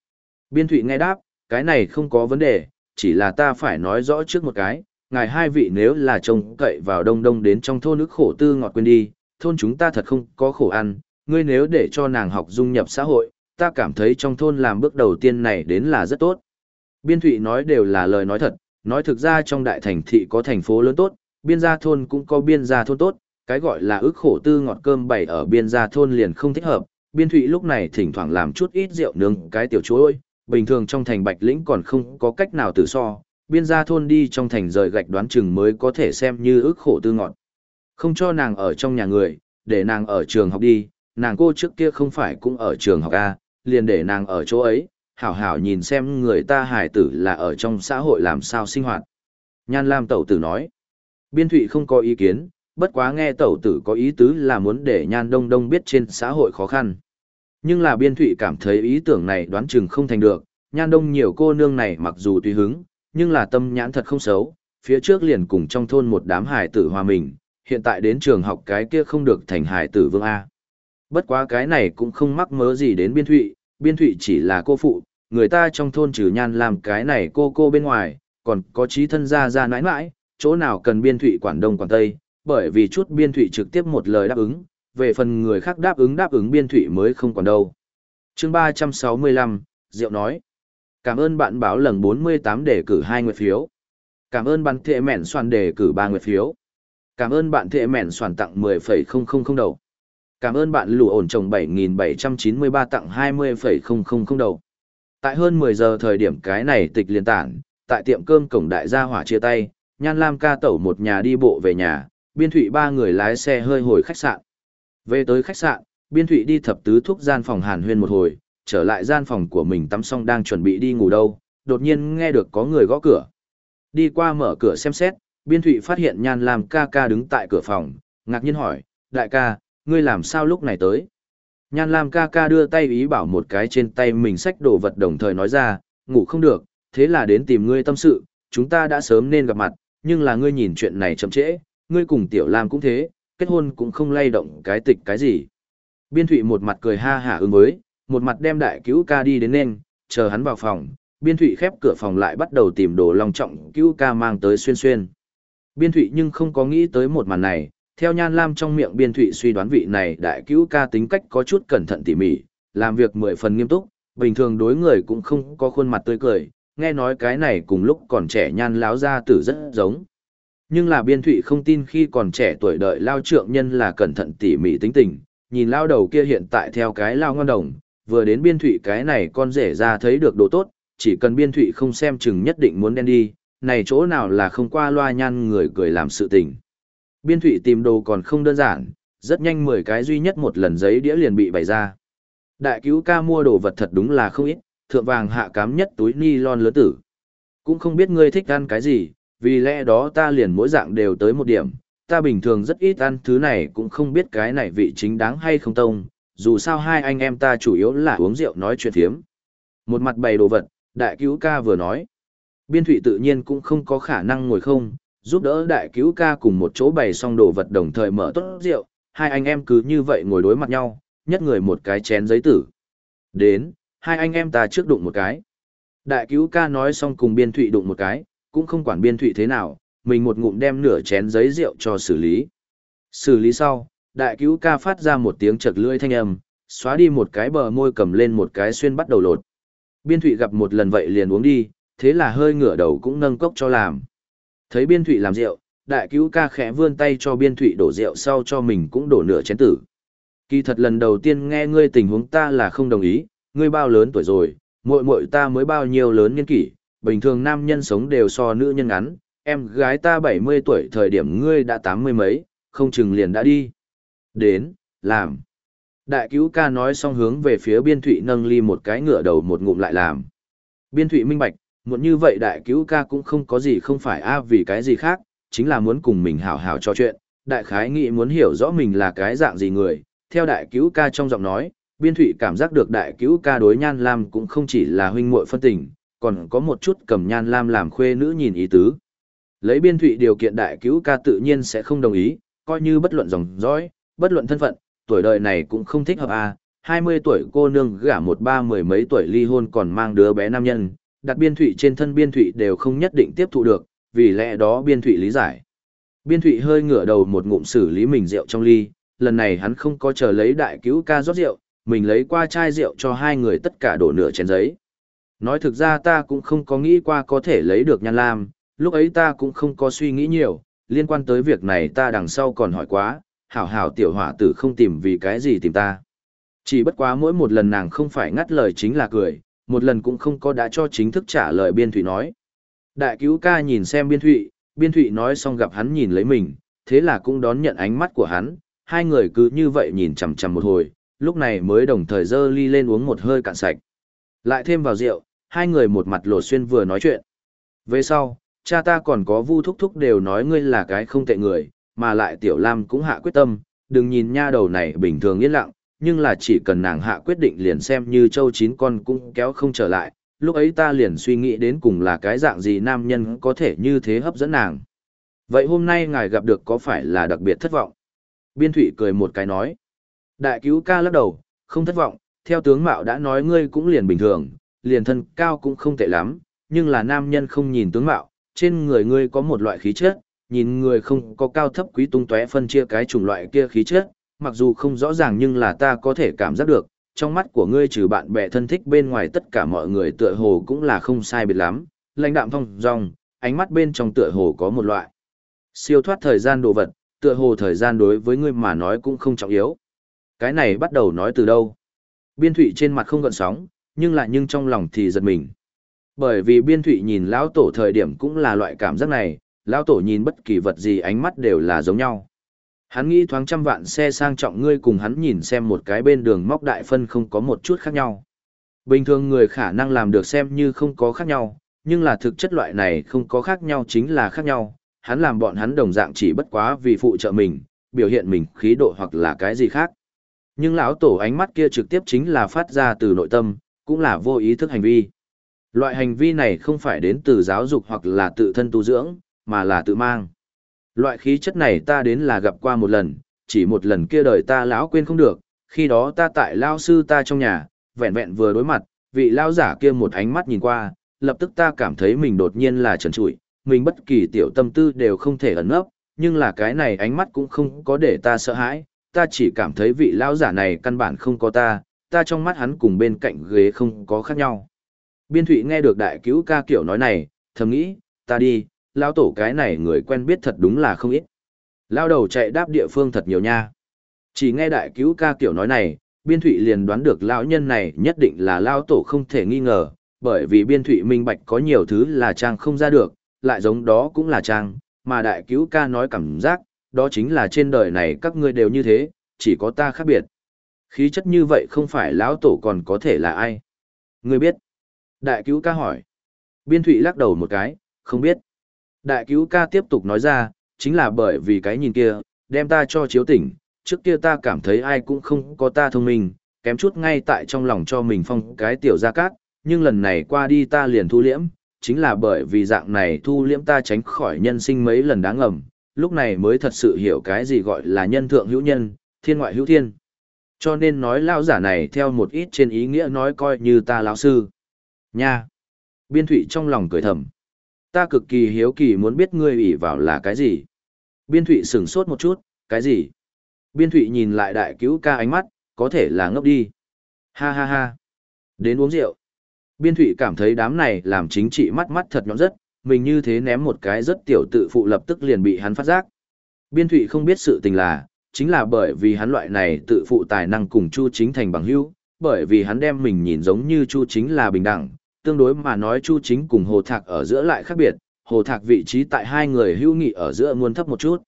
Biên thụy nghe đáp, cái này không có vấn đề, chỉ là ta phải nói rõ trước một cái, ngài hai vị nếu là trông cậy vào đông đông đến trong thôn nước khổ tư ngọt quên đi, thôn chúng ta thật không có khổ ăn, ngươi nếu để cho nàng học dung nhập xã hội, ta cảm thấy trong thôn làm bước đầu tiên này đến là rất tốt. Biên thụy nói đều là lời nói thật, nói thực ra trong đại thành thị có thành phố lớn tốt, biên gia thôn cũng có biên gia thôn tốt, cái gọi là ức khổ tư ngọt cơm bày ở biên gia thôn liền không thích hợp. Biên thụy lúc này thỉnh thoảng làm chút ít rượu nướng cái tiểu chuối, bình thường trong thành bạch lĩnh còn không có cách nào tự so, biên gia thôn đi trong thành rời gạch đoán chừng mới có thể xem như ức khổ tư ngọt. Không cho nàng ở trong nhà người, để nàng ở trường học đi, nàng cô trước kia không phải cũng ở trường học A, liền để nàng ở chỗ ấy, hảo hảo nhìn xem người ta hài tử là ở trong xã hội làm sao sinh hoạt. Nhan Lam tẩu tử nói, biên thụy không có ý kiến, bất quá nghe tẩu tử có ý tứ là muốn để Nhan Đông Đông biết trên xã hội khó khăn. Nhưng là biên thụy cảm thấy ý tưởng này đoán chừng không thành được, Nhan Đông nhiều cô nương này mặc dù tùy hứng, nhưng là tâm nhãn thật không xấu, phía trước liền cùng trong thôn một đám hài tử hòa mình, hiện tại đến trường học cái kia không được thành hài tử vương A. Bất quá cái này cũng không mắc mớ gì đến biên thụy, biên thụy chỉ là cô phụ, người ta trong thôn trừ nhan làm cái này cô cô bên ngoài, còn có trí thân gia gia nãi nãi, chỗ nào cần biên thụy quản đông quản tây, bởi vì chút biên thụy trực tiếp một lời đáp ứng, về phần người khác đáp ứng đáp ứng biên thụy mới không còn đâu. chương 365, Diệu nói, cảm ơn bạn báo lần 48 để cử hai nguyệt phiếu. Cảm ơn bạn thệ mẹn soàn để cử ba nguyệt phiếu. Cảm ơn bạn thệ mẹn soàn tặng 10,000 đầu. Cảm ơn bạn lù ổn trồng 7.793 tặng 20,000 đầu. Tại hơn 10 giờ thời điểm cái này tịch liên tản, tại tiệm cơm cổng đại gia hỏa chia tay, Nhan Lam ca tẩu một nhà đi bộ về nhà, Biên Thụy ba người lái xe hơi hồi khách sạn. Về tới khách sạn, Biên Thụy đi thập tứ thuốc gian phòng hàn huyên một hồi, trở lại gian phòng của mình tắm xong đang chuẩn bị đi ngủ đâu, đột nhiên nghe được có người gõ cửa. Đi qua mở cửa xem xét, Biên Thụy phát hiện Nhan Lam ca ca đứng tại cửa phòng, ngạc nhiên hỏi, đại ca, ngươi làm sao lúc này tới? Nhan Lam ca ca đưa tay ý bảo một cái trên tay mình xách đồ vật đồng thời nói ra, ngủ không được, thế là đến tìm ngươi tâm sự, chúng ta đã sớm nên gặp mặt, nhưng là ngươi nhìn chuyện này chậm trễ, ngươi cùng Tiểu Lam cũng thế, kết hôn cũng không lay động cái tịch cái gì. Biên Thụy một mặt cười ha hả ứng với, một mặt đem đại cứu ca đi đến nên, chờ hắn vào phòng, Biên Thụy khép cửa phòng lại bắt đầu tìm đồ long trọng cứu ca mang tới xuyên xuyên. Biên Thụy nhưng không có nghĩ tới một màn này, theo Nhan Lam trong miệng Biên Thụy suy đoán vị này đại cứu ca tính cách có chút cẩn thận tỉ mỉ, làm việc mười phần nghiêm túc, bình thường đối người cũng không có khuôn mặt tươi cười, nghe nói cái này cùng lúc còn trẻ Nhan láo ra tử rất giống. Nhưng là Biên Thụy không tin khi còn trẻ tuổi đợi lao trượng nhân là cẩn thận tỉ mỉ tính tình, nhìn lao đầu kia hiện tại theo cái lao ngon đồng, vừa đến Biên Thụy cái này con rể ra thấy được đồ tốt, chỉ cần Biên Thụy không xem chừng nhất định muốn đen đi, này chỗ nào là không qua loa nhan người cười làm sự tình. Biên thụy tìm đồ còn không đơn giản, rất nhanh 10 cái duy nhất một lần giấy đĩa liền bị bày ra. Đại cứu ca mua đồ vật thật đúng là không ít, thượng vàng hạ cám nhất túi ni lon lớn tử. Cũng không biết ngươi thích ăn cái gì, vì lẽ đó ta liền mỗi dạng đều tới một điểm. Ta bình thường rất ít ăn thứ này cũng không biết cái này vị chính đáng hay không tông, dù sao hai anh em ta chủ yếu là uống rượu nói chuyện thiếm. Một mặt bày đồ vật, đại cứu ca vừa nói. Biên thụy tự nhiên cũng không có khả năng ngồi không, giúp đỡ đại cứu ca cùng một chỗ bày xong đồ vật đồng thời mở tốt rượu, hai anh em cứ như vậy ngồi đối mặt nhau, nhất người một cái chén giấy tử. Đến, hai anh em ta trước đụng một cái. Đại cứu ca nói xong cùng biên thụy đụng một cái, cũng không quản biên thụy thế nào, mình một ngụm đem nửa chén giấy rượu cho xử lý. Xử lý sau, đại cứu ca phát ra một tiếng chật lưỡi thanh âm, xóa đi một cái bờ môi cầm lên một cái xuyên bắt đầu lột. Biên thụy gặp một lần vậy liền uống đi, thế là hơi ngửa đầu cũng nâng cốc cho làm. Thấy biên thụy làm rượu, đại cứu ca khẽ vươn tay cho biên thụy đổ rượu sau cho mình cũng đổ nửa chén tử. Kỳ thật lần đầu tiên nghe ngươi tình huống ta là không đồng ý, ngươi bao lớn tuổi rồi, muội muội ta mới bao nhiêu lớn nhân kỷ, bình thường nam nhân sống đều so nữ nhân ngắn, em gái ta 70 tuổi thời điểm ngươi đã tám mươi mấy, không chừng liền đã đi. Đến, làm. Đại cứu ca nói xong hướng về phía biên thụy nâng ly một cái ngựa đầu một ngụm lại làm. Biên thụy minh bạch, muộn như vậy đại cứu ca cũng không có gì không phải a vì cái gì khác, chính là muốn cùng mình hảo hảo trò chuyện, đại khái nghĩ muốn hiểu rõ mình là cái dạng gì người, theo đại cứu ca trong giọng nói, biên thụy cảm giác được đại cứu ca đối nhan lam cũng không chỉ là huynh muội phân tình, còn có một chút cầm nhan lam làm khuê nữ nhìn ý tứ. Lấy biên thụy điều kiện đại cứu ca tự nhiên sẽ không đồng ý, coi như bất luận dòng dõi, bất luận thân phận, tuổi đời này cũng không thích hợp a. 20 tuổi cô nương gả một ba mười mấy tuổi ly hôn còn mang đứa bé nam nhân, đặt biên thụy trên thân biên thụy đều không nhất định tiếp thụ được, vì lẽ đó biên thụy lý giải. Biên thụy hơi ngửa đầu một ngụm xử lý mình rượu trong ly, lần này hắn không có chờ lấy đại cứu ca rót rượu, mình lấy qua chai rượu cho hai người tất cả đổ nửa chén giấy. Nói thực ra ta cũng không có nghĩ qua có thể lấy được nhan lam, lúc ấy ta cũng không có suy nghĩ nhiều, liên quan tới việc này ta đằng sau còn hỏi quá, hảo hảo tiểu hỏa tử không tìm vì cái gì tìm ta. Chỉ bất quá mỗi một lần nàng không phải ngắt lời chính là cười, một lần cũng không có đã cho chính thức trả lời biên thụy nói. Đại cứu ca nhìn xem biên thụy, biên thụy nói xong gặp hắn nhìn lấy mình, thế là cũng đón nhận ánh mắt của hắn, hai người cứ như vậy nhìn chằm chằm một hồi, lúc này mới đồng thời dơ ly lên uống một hơi cạn sạch. Lại thêm vào rượu, hai người một mặt lột xuyên vừa nói chuyện. Về sau, cha ta còn có vu thúc thúc đều nói ngươi là cái không tệ người, mà lại tiểu lam cũng hạ quyết tâm, đừng nhìn nha đầu này bình thường yên lặng, nhưng là chỉ cần nàng hạ quyết định liền xem như châu chín con cũng kéo không trở lại, lúc ấy ta liền suy nghĩ đến cùng là cái dạng gì nam nhân có thể như thế hấp dẫn nàng. Vậy hôm nay ngài gặp được có phải là đặc biệt thất vọng? Biên thủy cười một cái nói. Đại cứu ca lắc đầu, không thất vọng, theo tướng mạo đã nói ngươi cũng liền bình thường, liền thân cao cũng không tệ lắm, nhưng là nam nhân không nhìn tướng mạo, trên người ngươi có một loại khí chất, nhìn người không có cao thấp quý tung tóe phân chia cái chủng loại kia khí chất, mặc dù không rõ ràng nhưng là ta có thể cảm giác được, trong mắt của ngươi trừ bạn bè thân thích bên ngoài tất cả mọi người tựa hồ cũng là không sai biệt lắm, lãnh đạm thông dong, ánh mắt bên trong tựa hồ có một loại siêu thoát thời gian đồ vật, tựa hồ thời gian đối với ngươi mà nói cũng không trọng yếu. Cái này bắt đầu nói từ đâu? Biên thụy trên mặt không gợn sóng, nhưng lại nhưng trong lòng thì giật mình. Bởi vì biên thụy nhìn lão tổ thời điểm cũng là loại cảm giác này, lão tổ nhìn bất kỳ vật gì ánh mắt đều là giống nhau. Hắn nghĩ thoáng trăm vạn xe sang trọng ngươi cùng hắn nhìn xem một cái bên đường móc đại phân không có một chút khác nhau. Bình thường người khả năng làm được xem như không có khác nhau, nhưng là thực chất loại này không có khác nhau chính là khác nhau. Hắn làm bọn hắn đồng dạng chỉ bất quá vì phụ trợ mình, biểu hiện mình khí độ hoặc là cái gì khác. Nhưng lão tổ ánh mắt kia trực tiếp chính là phát ra từ nội tâm, cũng là vô ý thức hành vi. Loại hành vi này không phải đến từ giáo dục hoặc là tự thân tu dưỡng, mà là tự mang. Loại khí chất này ta đến là gặp qua một lần, chỉ một lần kia đời ta lão quên không được, khi đó ta tại lao sư ta trong nhà, vẹn vẹn vừa đối mặt, vị lao giả kia một ánh mắt nhìn qua, lập tức ta cảm thấy mình đột nhiên là trần trụi, mình bất kỳ tiểu tâm tư đều không thể ẩn nấp, nhưng là cái này ánh mắt cũng không có để ta sợ hãi, ta chỉ cảm thấy vị lao giả này căn bản không có ta, ta trong mắt hắn cùng bên cạnh ghế không có khác nhau. Biên thụy nghe được đại cứu ca kiểu nói này, thầm nghĩ, ta đi, lao tổ cái này người quen biết thật đúng là không ít. Lao đầu chạy đáp địa phương thật nhiều nha. Chỉ nghe đại cứu ca kiểu nói này, biên thụy liền đoán được lão nhân này nhất định là lao tổ không thể nghi ngờ, bởi vì biên thụy minh bạch có nhiều thứ là trang không ra được, lại giống đó cũng là trang, mà đại cứu ca nói cảm giác, đó chính là trên đời này các ngươi đều như thế, chỉ có ta khác biệt. Khí chất như vậy không phải lão tổ còn có thể là ai? Ngươi biết? Đại cứu ca hỏi. Biên thụy lắc đầu một cái, không biết. Đại cứu ca tiếp tục nói ra, chính là bởi vì cái nhìn kia, đem ta cho chiếu tỉnh, trước kia ta cảm thấy ai cũng không có ta thông minh, kém chút ngay tại trong lòng cho mình phong cái tiểu gia cát, nhưng lần này qua đi ta liền thu liễm, chính là bởi vì dạng này thu liễm ta tránh khỏi nhân sinh mấy lần đáng ngầm, lúc này mới thật sự hiểu cái gì gọi là nhân thượng hữu nhân, thiên ngoại hữu thiên. Cho nên nói lao giả này theo một ít trên ý nghĩa nói coi như ta lão sư. Nha! Biên thụy trong lòng cười thầm. Ta cực kỳ hiếu kỳ muốn biết ngươi ủy vào là cái gì. Biên thụy sửng sốt một chút, cái gì? Biên thụy nhìn lại đại cứu ca ánh mắt, có thể là ngốc đi. Ha ha ha! Đến uống rượu. Biên thụy cảm thấy đám này làm chính trị mắt mắt thật nhõn rất, mình như thế ném một cái rất tiểu tự phụ lập tức liền bị hắn phát giác. Biên thụy không biết sự tình là, chính là bởi vì hắn loại này tự phụ tài năng cùng Chu Chính thành bằng hữu, bởi vì hắn đem mình nhìn giống như Chu Chính là bình đẳng, tương đối mà nói Chu Chính cùng Hồ Thạc ở giữa lại khác biệt, Hồ Thạc vị trí tại hai người hữu nghị ở giữa muôn thấp một chút.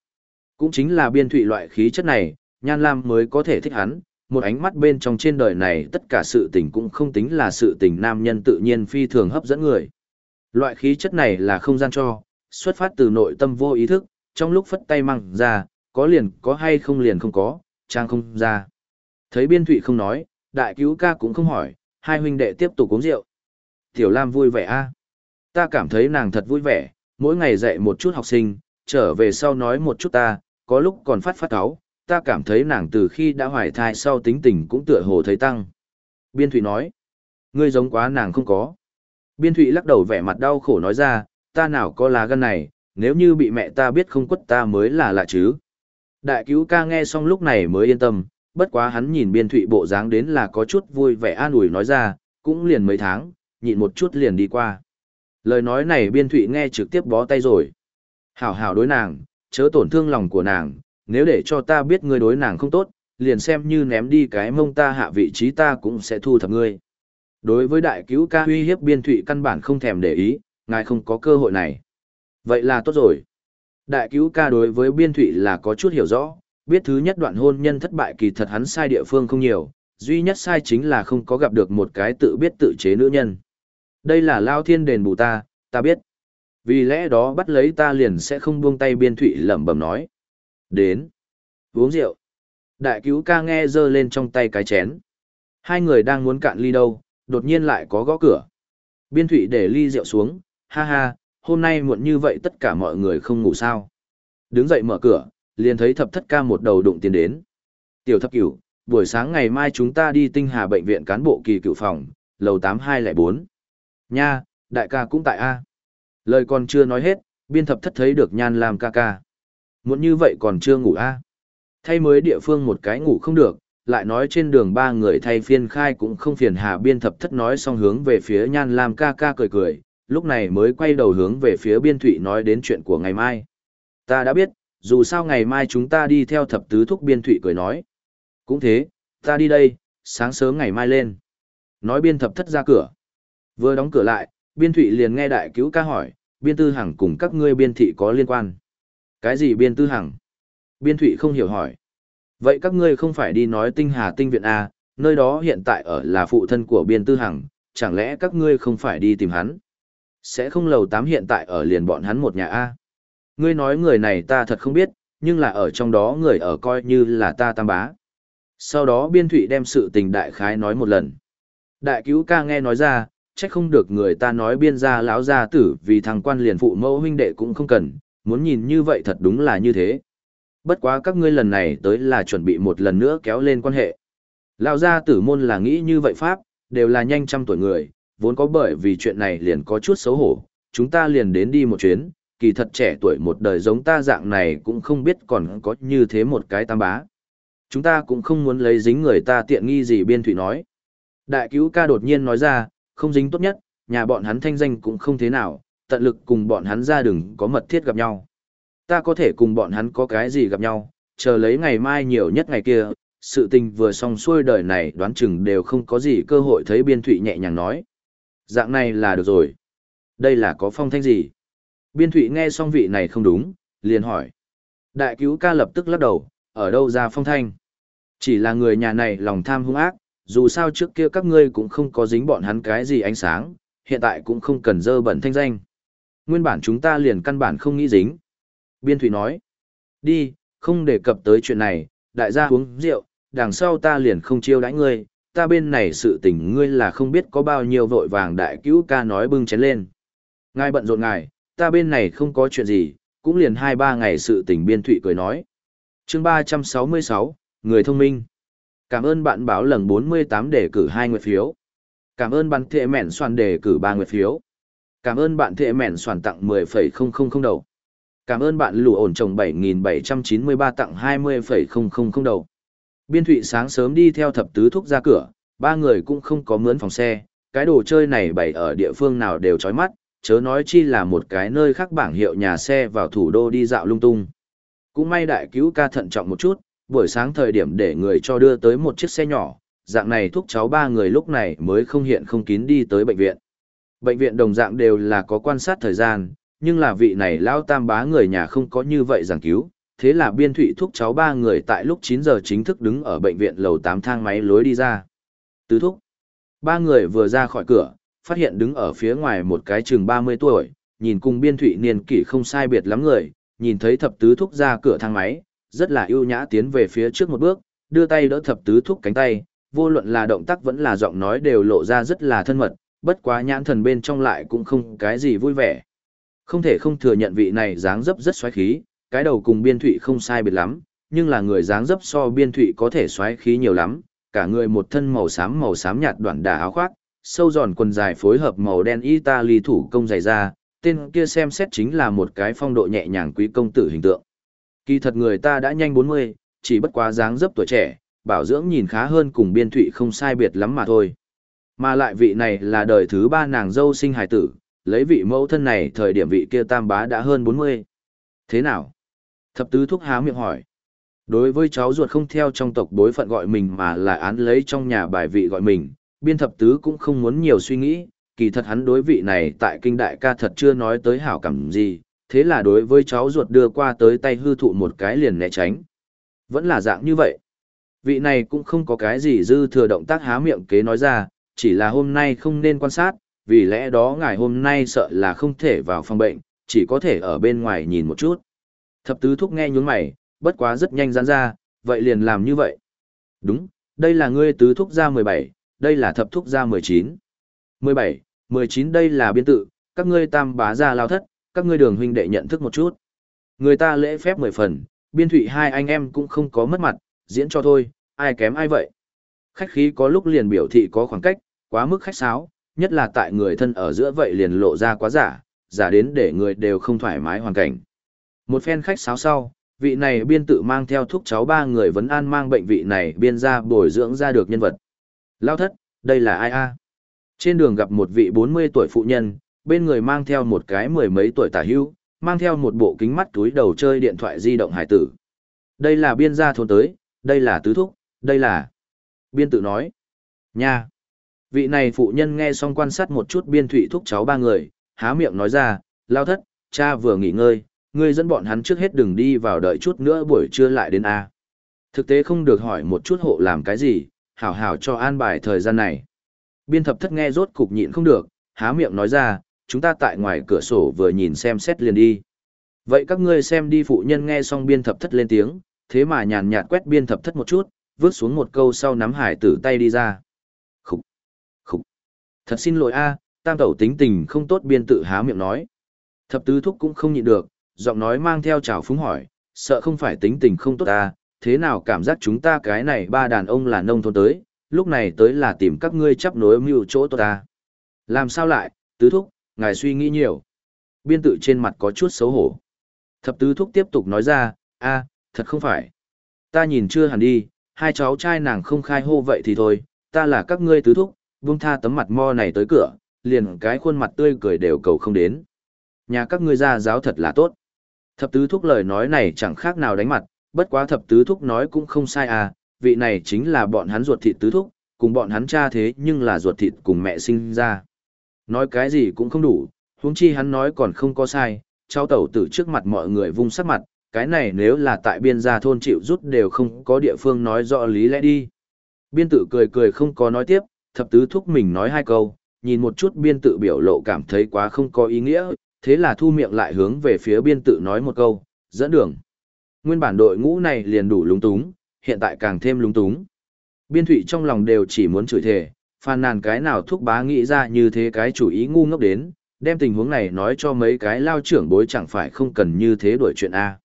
Cũng chính là biên thụy loại khí chất này, Nhan Lam mới có thể thích hắn, một ánh mắt bên trong trên đời này tất cả sự tình cũng không tính là sự tình nam nhân tự nhiên phi thường hấp dẫn người. Loại khí chất này là không gian cho, xuất phát từ nội tâm vô ý thức, trong lúc phất tay măng ra, có liền có hay không liền không có, trang không ra. Thấy biên thụy không nói, đại cứu ca cũng không hỏi, hai huynh đệ tiếp tục uống rượu. Tiểu Lam vui vẻ a Ta cảm thấy nàng thật vui vẻ, mỗi ngày dạy một chút học sinh, trở về sau nói một chút ta, có lúc còn phát phát áo, ta cảm thấy nàng từ khi đã hoài thai sau tính tình cũng tựa hồ thấy tăng. Biên Thụy nói, ngươi giống quá nàng không có. Biên Thụy lắc đầu vẻ mặt đau khổ nói ra, ta nào có lá gan này, nếu như bị mẹ ta biết không quất ta mới là lạ chứ. Đại cứu ca nghe xong lúc này mới yên tâm, bất quá hắn nhìn biên thụy bộ dáng đến là có chút vui vẻ an ủi nói ra, cũng liền mấy tháng, nhịn một chút liền đi qua. Lời nói này biên thụy nghe trực tiếp bó tay rồi. Hảo hảo đối nàng, chớ tổn thương lòng của nàng, nếu để cho ta biết ngươi đối nàng không tốt, liền xem như ném đi cái mông ta hạ vị trí ta cũng sẽ thu thập ngươi. Đối với đại cứu ca uy hiếp biên thụy căn bản không thèm để ý, ngài không có cơ hội này. Vậy là tốt rồi. Đại cứu ca đối với biên thụy là có chút hiểu rõ, biết thứ nhất đoạn hôn nhân thất bại kỳ thật hắn sai địa phương không nhiều, duy nhất sai chính là không có gặp được một cái tự biết tự chế nữ nhân. Đây là lao thiên đền bù ta, ta biết. Vì lẽ đó bắt lấy ta liền sẽ không buông tay biên thụy lẩm bẩm nói. Đến. Uống rượu. Đại cứu ca nghe dơ lên trong tay cái chén. Hai người đang muốn cạn ly đâu, đột nhiên lại có gõ cửa. Biên thụy để ly rượu xuống, ha ha, hôm nay muộn như vậy tất cả mọi người không ngủ sao. Đứng dậy mở cửa, liền thấy thập thất ca một đầu đụng tiền đến. Tiểu thập cửu, buổi sáng ngày mai chúng ta đi tinh hà bệnh viện cán bộ kỳ cựu phòng, lầu tám hai bốn Nha, đại ca cũng tại A. Lời còn chưa nói hết, biên thập thất thấy được nhan làm ca ca. Muốn như vậy còn chưa ngủ a? Thay mới địa phương một cái ngủ không được, lại nói trên đường ba người thay phiên khai cũng không phiền hà biên thập thất nói xong hướng về phía nhan làm ca ca cười cười, lúc này mới quay đầu hướng về phía biên thụy nói đến chuyện của ngày mai. Ta đã biết, dù sao ngày mai chúng ta đi theo thập tứ thúc biên thụy cười nói. Cũng thế, ta đi đây, sáng sớm ngày mai lên. Nói biên thập thất ra cửa. Vừa đóng cửa lại, biên thụy liền nghe đại cứu ca hỏi, biên tư hằng cùng các ngươi biên thị có liên quan. Cái gì biên tư hằng? Biên thụy không hiểu hỏi. Vậy các ngươi không phải đi nói tinh hà tinh viện A, nơi đó hiện tại ở là phụ thân của biên tư hằng, chẳng lẽ các ngươi không phải đi tìm hắn? Sẽ không lầu tám hiện tại ở liền bọn hắn một nhà A. Ngươi nói người này ta thật không biết, nhưng là ở trong đó người ở coi như là ta tam bá. Sau đó biên thụy đem sự tình đại khái nói một lần. Đại cứu ca nghe nói ra, trách không được người ta nói biên gia lão gia tử vì thằng quan liền phụ mẫu huynh đệ cũng không cần, muốn nhìn như vậy thật đúng là như thế. Bất quá các ngươi lần này tới là chuẩn bị một lần nữa kéo lên quan hệ. Lão gia tử môn là nghĩ như vậy pháp, đều là nhanh trăm tuổi người, vốn có bởi vì chuyện này liền có chút xấu hổ, chúng ta liền đến đi một chuyến, kỳ thật trẻ tuổi một đời giống ta dạng này cũng không biết còn có như thế một cái tam bá. Chúng ta cũng không muốn lấy dính người ta tiện nghi gì biên thủy nói. Đại cứu ca đột nhiên nói ra, không dính tốt nhất, nhà bọn hắn thanh danh cũng không thế nào, tận lực cùng bọn hắn ra đừng có mật thiết gặp nhau. Ta có thể cùng bọn hắn có cái gì gặp nhau, chờ lấy ngày mai nhiều nhất ngày kia, sự tình vừa xong xuôi đời này đoán chừng đều không có gì cơ hội thấy biên thụy nhẹ nhàng nói. Dạng này là được rồi. Đây là có phong thanh gì? Biên thụy nghe xong vị này không đúng, liền hỏi. Đại cứu ca lập tức lắc đầu, ở đâu ra phong thanh? Chỉ là người nhà này lòng tham hung ác, dù sao trước kia các ngươi cũng không có dính bọn hắn cái gì ánh sáng, hiện tại cũng không cần dơ bẩn thanh danh. Nguyên bản chúng ta liền căn bản không nghĩ dính. Biên Thủy nói, đi, không đề cập tới chuyện này, đại gia uống rượu, đằng sau ta liền không chiêu đãi ngươi, ta bên này sự tình ngươi là không biết có bao nhiêu vội vàng đại cứu ca nói bưng chén lên. Ngài bận rộn ngài, ta bên này không có chuyện gì, cũng liền hai ba ngày sự tình biên thụy cười nói. chương ba trăm sáu mươi sáu người thông minh. Cảm ơn bạn báo lần 48 để cử hai nguyệt phiếu. Cảm ơn bạn thệ mẹn soàn để cử ba nguyệt phiếu. Cảm ơn bạn thệ mẹn soàn tặng 10,000 đầu. Cảm ơn bạn lù ổn trồng 7.793 tặng 20,000 đầu. Biên thụy sáng sớm đi theo thập tứ thúc ra cửa, ba người cũng không có mướn phòng xe, cái đồ chơi này bày ở địa phương nào đều chói mắt, chớ nói chi là một cái nơi khác bảng hiệu nhà xe vào thủ đô đi dạo lung tung. Cũng may đại cứu ca thận trọng một chút, buổi sáng thời điểm để người cho đưa tới một chiếc xe nhỏ, dạng này thúc cháu ba người lúc này mới không hiện không kín đi tới bệnh viện. Bệnh viện đồng dạng đều là có quan sát thời gian, nhưng là vị này lao tam bá người nhà không có như vậy giảng cứu, thế là biên thụy thúc cháu ba người tại lúc 9 giờ chính thức đứng ở bệnh viện lầu 8 thang máy lối đi ra. Tứ thúc. Ba người vừa ra khỏi cửa, phát hiện đứng ở phía ngoài một cái chừng 30 tuổi, nhìn cùng biên thụy niên kỷ không sai biệt lắm người, nhìn thấy thập tứ thúc ra cửa thang máy, rất là ưu nhã tiến về phía trước một bước, đưa tay đỡ thập tứ thúc cánh tay, vô luận là động tác vẫn là giọng nói đều lộ ra rất là thân mật, bất quá nhãn thần bên trong lại cũng không cái gì vui vẻ. Không thể không thừa nhận vị này dáng dấp rất xoáy khí, cái đầu cùng biên thụy không sai biệt lắm, nhưng là người dáng dấp so biên thụy có thể xoáy khí nhiều lắm, cả người một thân màu xám màu xám nhạt đoạn đà áo khoác, sâu giòn quần dài phối hợp màu đen Italy thủ công dày da, tên kia xem xét chính là một cái phong độ nhẹ nhàng quý công tử hình tượng. Kỳ thật người ta đã nhanh 40, chỉ bất quá dáng dấp tuổi trẻ, bảo dưỡng nhìn khá hơn cùng biên thụy không sai biệt lắm mà thôi. Mà lại vị này là đời thứ ba nàng dâu sinh hài tử, lấy vị mẫu thân này thời điểm vị kia tam bá đã hơn 40. Thế nào? Thập tứ thúc há miệng hỏi. Đối với cháu ruột không theo trong tộc bối phận gọi mình mà là án lấy trong nhà bài vị gọi mình, biên thập tứ cũng không muốn nhiều suy nghĩ, kỳ thật hắn đối vị này tại kinh đại ca thật chưa nói tới hảo cảm gì, thế là đối với cháu ruột đưa qua tới tay hư thụ một cái liền né tránh. Vẫn là dạng như vậy. Vị này cũng không có cái gì dư thừa động tác há miệng kế nói ra, chỉ là hôm nay không nên quan sát, vì lẽ đó ngài hôm nay sợ là không thể vào phòng bệnh, chỉ có thể ở bên ngoài nhìn một chút. Thập tứ thúc nghe nhún mày, bất quá rất nhanh giãn ra, vậy liền làm như vậy. Đúng, đây là ngươi tứ thúc ra 17, đây là thập thúc ra 19. 17, 19 đây là biên tự, các ngươi tam bá ra lao thất, các ngươi đường huynh đệ nhận thức một chút. Người ta lễ phép mười phần, biên thụy hai anh em cũng không có mất mặt, diễn cho thôi, ai kém ai vậy. Khách khí có lúc liền biểu thị có khoảng cách, quá mức khách sáo, nhất là tại người thân ở giữa vậy liền lộ ra quá giả, giả đến để người đều không thoải mái hoàn cảnh. Một phen khách sáo sau, vị này biên tự mang theo thúc cháu ba người vẫn an mang bệnh vị này biên ra bồi dưỡng ra được nhân vật. Lao thất, đây là ai a? Trên đường gặp một vị 40 tuổi phụ nhân, bên người mang theo một cái mười mấy tuổi tả hưu, mang theo một bộ kính mắt túi đầu chơi điện thoại di động hải tử. Đây là biên gia thôn tới, đây là tứ thúc, đây là... Biên tự nói. Nha! Vị này phụ nhân nghe xong quan sát một chút biên thụy thúc cháu ba người, há miệng nói ra, lao thất, cha vừa nghỉ ngơi, ngươi dẫn bọn hắn trước hết đừng đi vào đợi chút nữa buổi trưa lại đến A. Thực tế không được hỏi một chút hộ làm cái gì, hảo hảo cho an bài thời gian này. Biên thập thất nghe rốt cục nhịn không được, há miệng nói ra, chúng ta tại ngoài cửa sổ vừa nhìn xem xét liền đi. Vậy các ngươi xem đi phụ nhân nghe xong biên thập thất lên tiếng, thế mà nhàn nhạt quét biên thập thất một chút, vứt xuống một câu sau nắm hải tử tay đi ra. Khục, khục, thật xin lỗi a, tam tẩu tính tình không tốt biên tự há miệng nói. Thập tứ thúc cũng không nhịn được, giọng nói mang theo trào phúng hỏi, sợ không phải tính tình không tốt ta, thế nào cảm giác chúng ta cái này ba đàn ông là nông thôn tới, lúc này tới là tìm các ngươi chấp nối mưu chỗ tốt ta. Làm sao lại, tứ thúc, ngài suy nghĩ nhiều. Biên tự trên mặt có chút xấu hổ. Thập tứ thúc tiếp tục nói ra, a, thật không phải. Ta nhìn chưa hẳn đi, hai cháu trai nàng không khai hô vậy thì thôi, ta là các ngươi tứ thúc, buông tha tấm mặt mo này tới cửa, liền cái khuôn mặt tươi cười đều cầu không đến. Nhà các ngươi ra giáo thật là tốt. Thập tứ thúc lời nói này chẳng khác nào đánh mặt, bất quá thập tứ thúc nói cũng không sai à, vị này chính là bọn hắn ruột thịt tứ thúc, cùng bọn hắn cha thế nhưng là ruột thịt cùng mẹ sinh ra. Nói cái gì cũng không đủ, huống chi hắn nói còn không có sai, cháu tẩu tử trước mặt mọi người vung sắc mặt, cái này nếu là tại biên gia thôn chịu rút đều không có địa phương nói rõ lý lẽ đi. Biên tự cười cười không có nói tiếp, thập tứ thúc mình nói hai câu, nhìn một chút biên tự biểu lộ cảm thấy quá không có ý nghĩa, thế là thu miệng lại hướng về phía biên tự nói một câu, dẫn đường. Nguyên bản đội ngũ này liền đủ lúng túng, hiện tại càng thêm lúng túng. Biên thụy trong lòng đều chỉ muốn chửi thề, phàn nàn cái nào thúc bá nghĩ ra như thế cái chủ ý ngu ngốc đến, đem tình huống này nói cho mấy cái lao trưởng bối chẳng phải không cần như thế đổi chuyện A.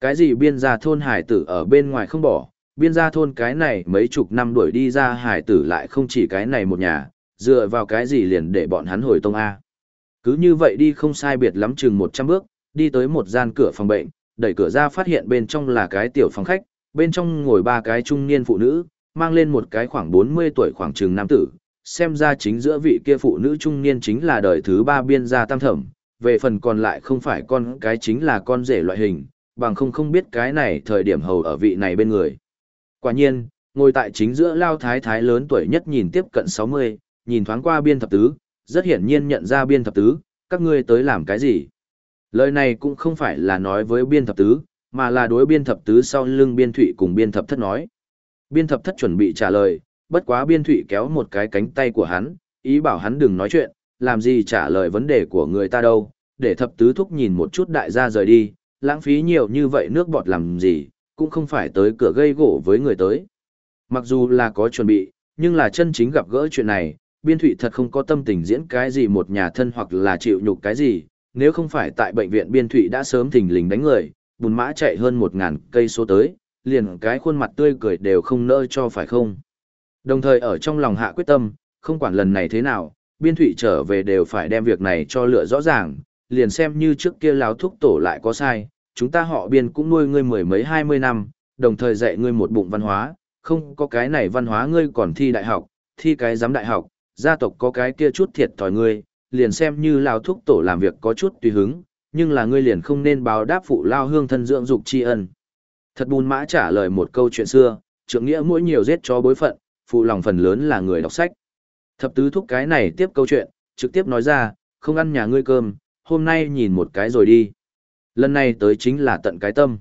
Cái gì biên gia thôn hải tử ở bên ngoài không bỏ, biên gia thôn cái này mấy chục năm đuổi đi ra hải tử lại không chỉ cái này một nhà, dựa vào cái gì liền để bọn hắn hồi tông A. Cứ như vậy đi không sai biệt lắm chừng 100 bước, đi tới một gian cửa phòng bệnh, đẩy cửa ra phát hiện bên trong là cái tiểu phòng khách, bên trong ngồi ba cái trung niên phụ nữ, mang lên một cái khoảng 40 tuổi khoảng chừng nam tử, xem ra chính giữa vị kia phụ nữ trung niên chính là đời thứ ba biên gia tam thẩm, về phần còn lại không phải con cái chính là con rể loại hình, bằng không không biết cái này thời điểm hầu ở vị này bên người. Quả nhiên, ngồi tại chính giữa lao thái thái lớn tuổi nhất nhìn tiếp cận 60, nhìn thoáng qua biên thập tứ, rất hiển nhiên nhận ra biên thập tứ, các ngươi tới làm cái gì. Lời này cũng không phải là nói với biên thập tứ, mà là đối biên thập tứ sau lưng biên thụy cùng biên thập thất nói. Biên thập thất chuẩn bị trả lời, bất quá biên thụy kéo một cái cánh tay của hắn, ý bảo hắn đừng nói chuyện, làm gì trả lời vấn đề của người ta đâu, để thập tứ thúc nhìn một chút đại gia rời đi, lãng phí nhiều như vậy nước bọt làm gì, cũng không phải tới cửa gây gỗ với người tới. Mặc dù là có chuẩn bị, nhưng là chân chính gặp gỡ chuyện này, biên thụy thật không có tâm tình diễn cái gì một nhà thân hoặc là chịu nhục cái gì, nếu không phải tại bệnh viện biên thụy đã sớm thình lình đánh người, bùn mã chạy hơn một ngàn cây số tới, liền cái khuôn mặt tươi cười đều không nỡ cho phải không. Đồng thời ở trong lòng hạ quyết tâm, không quản lần này thế nào, biên thụy trở về đều phải đem việc này cho lựa rõ ràng, liền xem như trước kia láo thúc tổ lại có sai, chúng ta họ biên cũng nuôi ngươi mười mấy hai mươi năm, đồng thời dạy ngươi một bụng văn hóa, không có cái này văn hóa ngươi còn thi đại học, thi cái giám đại học, gia tộc có cái kia chút thiệt thòi ngươi, liền xem như lao thúc tổ làm việc có chút tùy hứng, nhưng là ngươi liền không nên báo đáp phụ lao hương thân dưỡng dục tri ân. Thật bùn mã trả lời một câu chuyện xưa, trượng nghĩa mỗi nhiều giết cho bối phận, phụ lòng phần lớn là người đọc sách. Thập tứ thúc cái này tiếp câu chuyện, trực tiếp nói ra, không ăn nhà ngươi cơm, hôm nay nhìn một cái rồi đi. Lần này tới chính là tận cái tâm.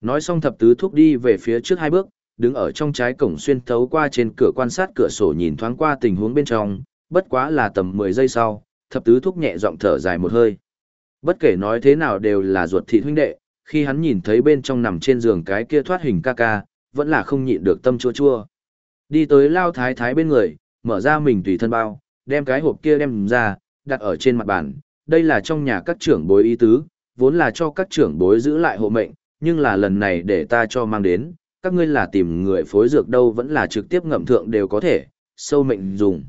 Nói xong thập tứ thúc đi về phía trước hai bước, đứng ở trong trái cổng xuyên thấu qua trên cửa quan sát cửa sổ nhìn thoáng qua tình huống bên trong, bất quá là tầm 10 giây sau, thập tứ thúc nhẹ giọng thở dài một hơi. Bất kể nói thế nào đều là ruột thịt huynh đệ, khi hắn nhìn thấy bên trong nằm trên giường cái kia thoát hình ca ca, vẫn là không nhịn được tâm chua chua. Đi tới lao thái thái bên người, mở ra mình tùy thân bao, đem cái hộp kia đem ra, đặt ở trên mặt bàn. Đây là trong nhà các trưởng bối ý tứ, vốn là cho các trưởng bối giữ lại hộ mệnh, nhưng là lần này để ta cho mang đến, các ngươi là tìm người phối dược đâu vẫn là trực tiếp ngậm thượng đều có thể, sâu mệnh dùng.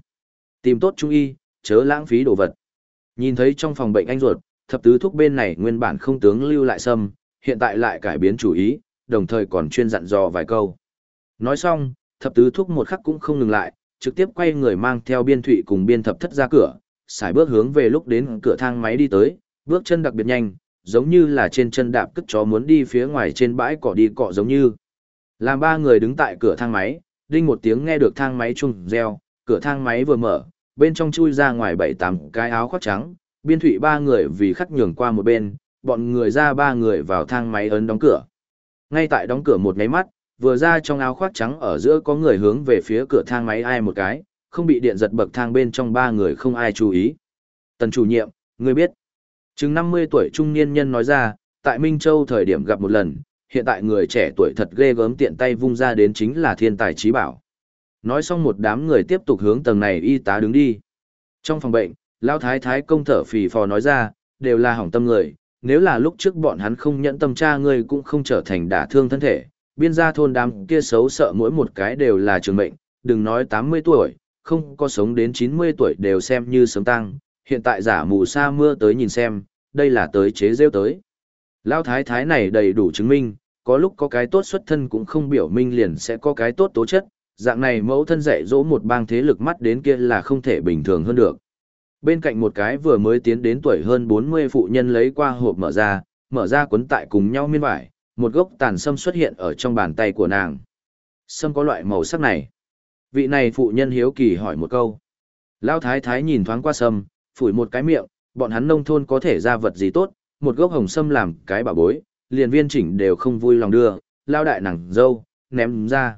Tìm tốt trung y, chớ lãng phí đồ vật. Nhìn thấy trong phòng bệnh anh ruột, thập tứ thúc bên này nguyên bản không tướng lưu lại sâm, hiện tại lại cải biến chủ ý, đồng thời còn chuyên dặn dò vài câu. Nói xong, thập tứ thúc một khắc cũng không ngừng lại, trực tiếp quay người mang theo biên thụy cùng biên thập thất ra cửa, xài bước hướng về lúc đến cửa thang máy đi tới, bước chân đặc biệt nhanh, giống như là trên chân đạp cất chó muốn đi phía ngoài trên bãi cỏ đi cọ giống như. Làm ba người đứng tại cửa thang máy, đinh một tiếng nghe được thang máy chung reo, cửa thang máy vừa mở, bên trong chui ra ngoài bảy tám cái áo khoác trắng, biên thụy ba người vì khắc nhường qua một bên, bọn người ra ba người vào thang máy ấn đóng cửa. Ngay tại đóng cửa một máy mắt, vừa ra trong áo khoác trắng ở giữa có người hướng về phía cửa thang máy ai một cái, không bị điện giật bậc thang bên trong ba người không ai chú ý. Tần chủ nhiệm, người biết. Chừng 50 tuổi trung niên nhân nói ra, tại Minh Châu thời điểm gặp một lần, hiện tại người trẻ tuổi thật ghê gớm tiện tay vung ra đến chính là thiên tài trí bảo. Nói xong một đám người tiếp tục hướng tầng này y tá đứng đi. Trong phòng bệnh, Lão Thái Thái công thở phì phò nói ra, đều là hỏng tâm người, nếu là lúc trước bọn hắn không nhận tâm cha ngươi cũng không trở thành đả thương thân thể. Biên gia thôn đám kia xấu sợ mỗi một cái đều là trường mệnh, đừng nói 80 tuổi, không có sống đến 90 tuổi đều xem như sớm tăng, hiện tại giả mù sa mưa tới nhìn xem, đây là tới chế rêu tới. Lão thái thái này đầy đủ chứng minh, có lúc có cái tốt xuất thân cũng không biểu minh liền sẽ có cái tốt tố chất, dạng này mẫu thân dạy dỗ một bang thế lực mắt đến kia là không thể bình thường hơn được. Bên cạnh một cái vừa mới tiến đến tuổi hơn 40 phụ nhân lấy qua hộp mở ra, mở ra cuốn tại cùng nhau miên vải, một gốc tàn sâm xuất hiện ở trong bàn tay của nàng. Sâm có loại màu sắc này. Vị này phụ nhân hiếu kỳ hỏi một câu. Lão thái thái nhìn thoáng qua sâm, phủi một cái miệng, bọn hắn nông thôn có thể ra vật gì tốt, một gốc hồng sâm làm cái bà bối, liền viên chỉnh đều không vui lòng đưa, lao đại nàng dâu, ném ra.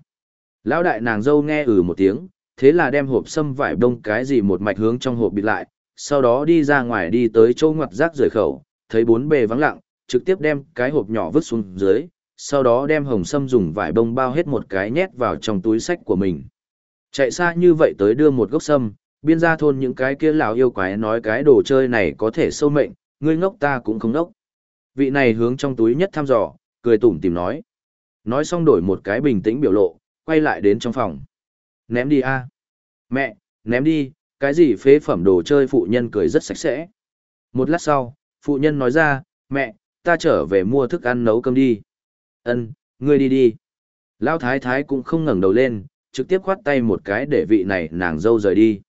Lão đại nàng dâu nghe ừ một tiếng, thế là đem hộp sâm vải đông cái gì một mạch hướng trong hộp bịt lại, sau đó đi ra ngoài đi tới chỗ ngoặt rác rời khẩu, thấy bốn bề vắng lặng, trực tiếp đem cái hộp nhỏ vứt xuống dưới, sau đó đem hồng sâm dùng vải bông bao hết một cái nhét vào trong túi sách của mình. Chạy xa như vậy tới đưa một gốc sâm, biên gia thôn những cái kia lão yêu quái nói cái đồ chơi này có thể sâu mệnh, ngươi ngốc ta cũng không ngốc. Vị này hướng trong túi nhất thăm dò, cười tủm tìm nói. Nói xong đổi một cái bình tĩnh biểu lộ, quay lại đến trong phòng. Ném đi a Mẹ, ném đi, cái gì phế phẩm đồ chơi phụ nhân cười rất sạch sẽ. Một lát sau, phụ nhân nói ra, mẹ, ta trở về mua thức ăn nấu cơm đi. Ân, ngươi đi đi. Lão thái thái cũng không ngẩng đầu lên, trực tiếp khoát tay một cái để vị này nàng dâu rời đi.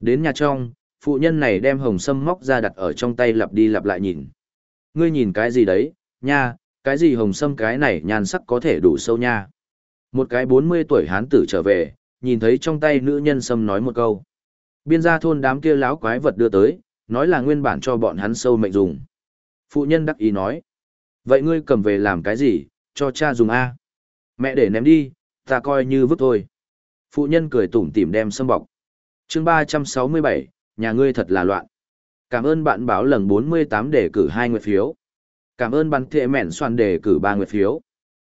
Đến nhà trong, phụ nhân này đem hồng sâm móc ra đặt ở trong tay lặp đi lặp lại nhìn. Ngươi nhìn cái gì đấy, nha, cái gì hồng sâm cái này nhan sắc có thể đủ sâu nha. Một cái 40 tuổi hán tử trở về, nhìn thấy trong tay nữ nhân sâm nói một câu. Biên gia thôn đám kia láo quái vật đưa tới, nói là nguyên bản cho bọn hắn sâu mệnh dùng. Phụ nhân đắc ý nói. Vậy ngươi cầm về làm cái gì, cho cha dùng A. Mẹ để ném đi, ta coi như vứt thôi. Phụ nhân cười tủm tỉm đem sâm bọc chương ba trăm sáu mươi bảy nhà ngươi thật là loạn cảm ơn bạn báo lần bốn mươi tám để cử hai nguyệt phiếu cảm ơn bạn thệ mẹn soàn đề cử ba nguyệt phiếu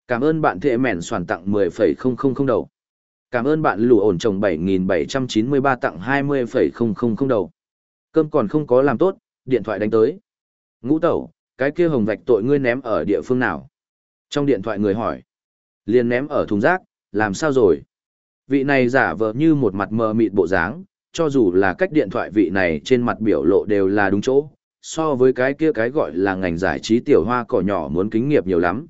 cảm ơn bạn thệ mẹn soàn tặng mười phẩy không không không đầu cảm ơn bạn lù ổn trồng bảy nghìn bảy trăm chín mươi ba tặng hai mươi phẩy không không không đầu. Cơm còn không có làm tốt điện thoại đánh tới. Ngũ tẩu cái kia hồng vạch tội ngươi ném ở địa phương nào? Trong điện thoại người hỏi. Liền ném ở thùng rác làm sao rồi? Vị này giả vờ như một mặt mờ mịt bộ dáng, cho dù là cách điện thoại vị này trên mặt biểu lộ đều là đúng chỗ, so với cái kia cái gọi là ngành giải trí tiểu hoa cỏ nhỏ muốn kính nghiệp nhiều lắm.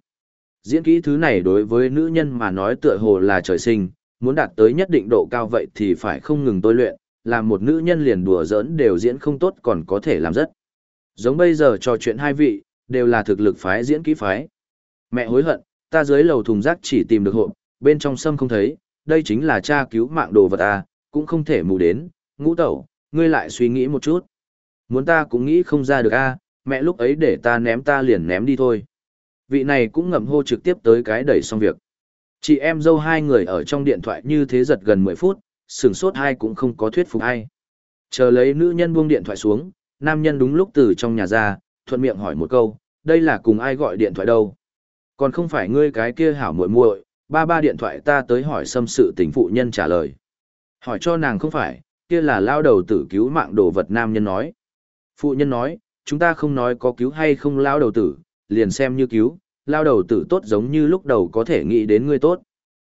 Diễn kỹ thứ này đối với nữ nhân mà nói tựa hồ là trời sinh, muốn đạt tới nhất định độ cao vậy thì phải không ngừng tôi luyện, làm một nữ nhân liền đùa giỡn đều diễn không tốt còn có thể làm rất. Giống bây giờ trò chuyện hai vị, đều là thực lực phái diễn kỹ phái. Mẹ hối hận, ta dưới lầu thùng rác chỉ tìm được hộp, bên trong sâm không thấy, đây chính là cha cứu mạng đồ vật à, cũng không thể mù đến, ngũ tẩu, ngươi lại suy nghĩ một chút. Muốn ta cũng nghĩ không ra được a, à, mẹ lúc ấy để ta ném ta liền ném đi thôi. Vị này cũng ngậm hô trực tiếp tới cái đẩy xong việc. Chị em dâu hai người ở trong điện thoại như thế giật gần 10 phút, sửng sốt hai cũng không có thuyết phục ai. Chờ lấy nữ nhân buông điện thoại xuống, nam nhân đúng lúc từ trong nhà ra, thuận miệng hỏi một câu, đây là cùng ai gọi điện thoại đâu? Còn không phải ngươi cái kia hảo muội muội, ba ba điện thoại ta tới hỏi xâm sự tình phụ nhân trả lời. Hỏi cho nàng không phải, kia là lao đầu tử cứu mạng đồ vật nam nhân nói. Phụ nhân nói, chúng ta không nói có cứu hay không lao đầu tử, liền xem như cứu, lao đầu tử tốt giống như lúc đầu có thể nghĩ đến ngươi tốt.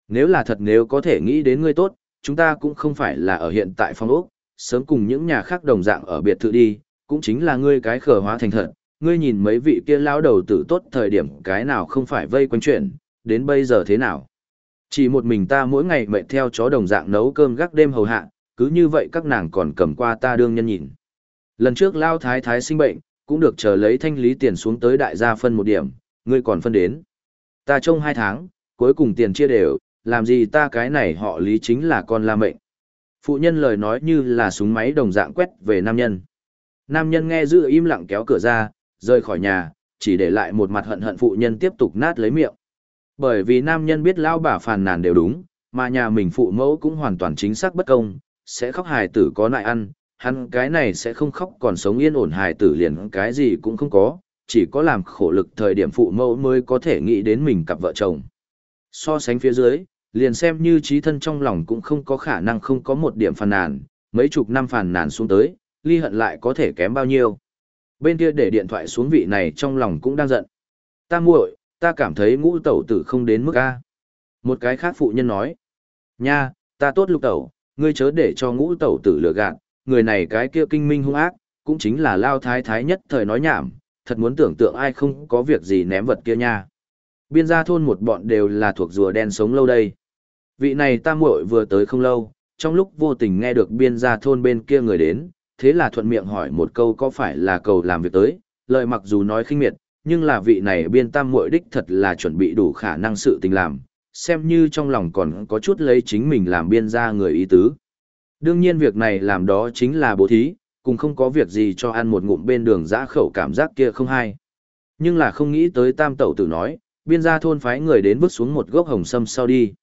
Nếu là thật nếu có thể nghĩ đến ngươi tốt, chúng ta cũng không phải là ở hiện tại phong ốc, sớm cùng những nhà khác đồng dạng ở biệt thự đi, cũng chính là ngươi cái khờ hóa thành thật, ngươi nhìn mấy vị kia lão đầu tử tốt thời điểm cái nào không phải vây quanh chuyện, đến bây giờ thế nào. Chỉ một mình ta mỗi ngày mệt theo chó đồng dạng nấu cơm gác đêm hầu hạ, cứ như vậy các nàng còn cầm qua ta đương nhân nhìn. Lần trước lao thái thái sinh bệnh, cũng được chờ lấy thanh lý tiền xuống tới đại gia phân một điểm, ngươi còn phân đến. Ta trông hai tháng, cuối cùng tiền chia đều, làm gì ta cái này họ lý chính là con la mệnh. Phụ nhân lời nói như là súng máy đồng dạng quét về nam nhân. Nam nhân nghe giữ im lặng kéo cửa ra, rời khỏi nhà, chỉ để lại một mặt hận hận phụ nhân tiếp tục nát lấy miệng. Bởi vì nam nhân biết lao bà phàn nàn đều đúng, mà nhà mình phụ mẫu cũng hoàn toàn chính xác bất công, sẽ khóc hài tử có nại ăn, hắn cái này sẽ không khóc còn sống yên ổn hài tử liền cái gì cũng không có, chỉ có làm khổ lực thời điểm phụ mẫu mới có thể nghĩ đến mình cặp vợ chồng. So sánh phía dưới, liền xem như trí thân trong lòng cũng không có khả năng không có một điểm phàn nàn, mấy chục năm phàn nàn xuống tới, ly hận lại có thể kém bao nhiêu. Bên kia để điện thoại xuống vị này trong lòng cũng đang giận. Ta muội, ta cảm thấy ngũ tẩu tử không đến mức A. Một cái khác phụ nhân nói. Nha, ta tốt lục tẩu, ngươi chớ để cho ngũ tẩu tử lừa gạt, người này cái kia kinh minh hung ác, cũng chính là lao thái thái nhất thời nói nhảm, thật muốn tưởng tượng ai không có việc gì ném vật kia nha. Biên gia thôn một bọn đều là thuộc rùa đen sống lâu đây. Vị này ta muội vừa tới không lâu, trong lúc vô tình nghe được biên gia thôn bên kia người đến, thế là thuận miệng hỏi một câu có phải là cầu làm việc tới, lợi mặc dù nói khinh miệt, nhưng là vị này biên tam muội đích thật là chuẩn bị đủ khả năng sự tình làm, xem như trong lòng còn có chút lấy chính mình làm biên gia người ý tứ. Đương nhiên việc này làm đó chính là bố thí, cùng không có việc gì cho ăn một ngụm bên đường giã khẩu cảm giác kia không hay. Nhưng là không nghĩ tới tam tẩu tử nói, biên gia thôn phái người đến bước xuống một gốc hồng sâm sau đi.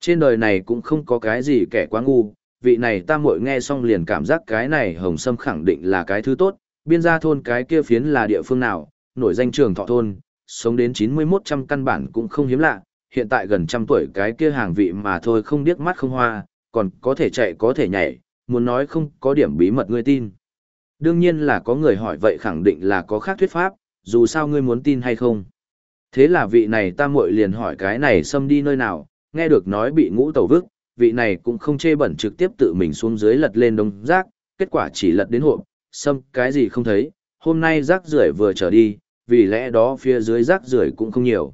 Trên đời này cũng không có cái gì kẻ quá ngu, vị này ta muội nghe xong liền cảm giác cái này hồng sâm khẳng định là cái thứ tốt, biên gia thôn cái kia phiến là địa phương nào, nổi danh trường thọ thôn, sống đến 91 trăm căn bản cũng không hiếm lạ, hiện tại gần trăm tuổi cái kia hàng vị mà thôi không điếc mắt không hoa, còn có thể chạy có thể nhảy, muốn nói không có điểm bí mật ngươi tin. Đương nhiên là có người hỏi vậy khẳng định là có khác thuyết pháp, dù sao ngươi muốn tin hay không. Thế là vị này ta muội liền hỏi cái này xâm đi nơi nào, nghe được nói bị ngũ tẩu vức, vị này cũng không chê bẩn trực tiếp tự mình xuống dưới lật lên đống rác, kết quả chỉ lật đến hộp, xâm cái gì không thấy, hôm nay rác rưởi vừa trở đi, vì lẽ đó phía dưới rác rưởi cũng không nhiều.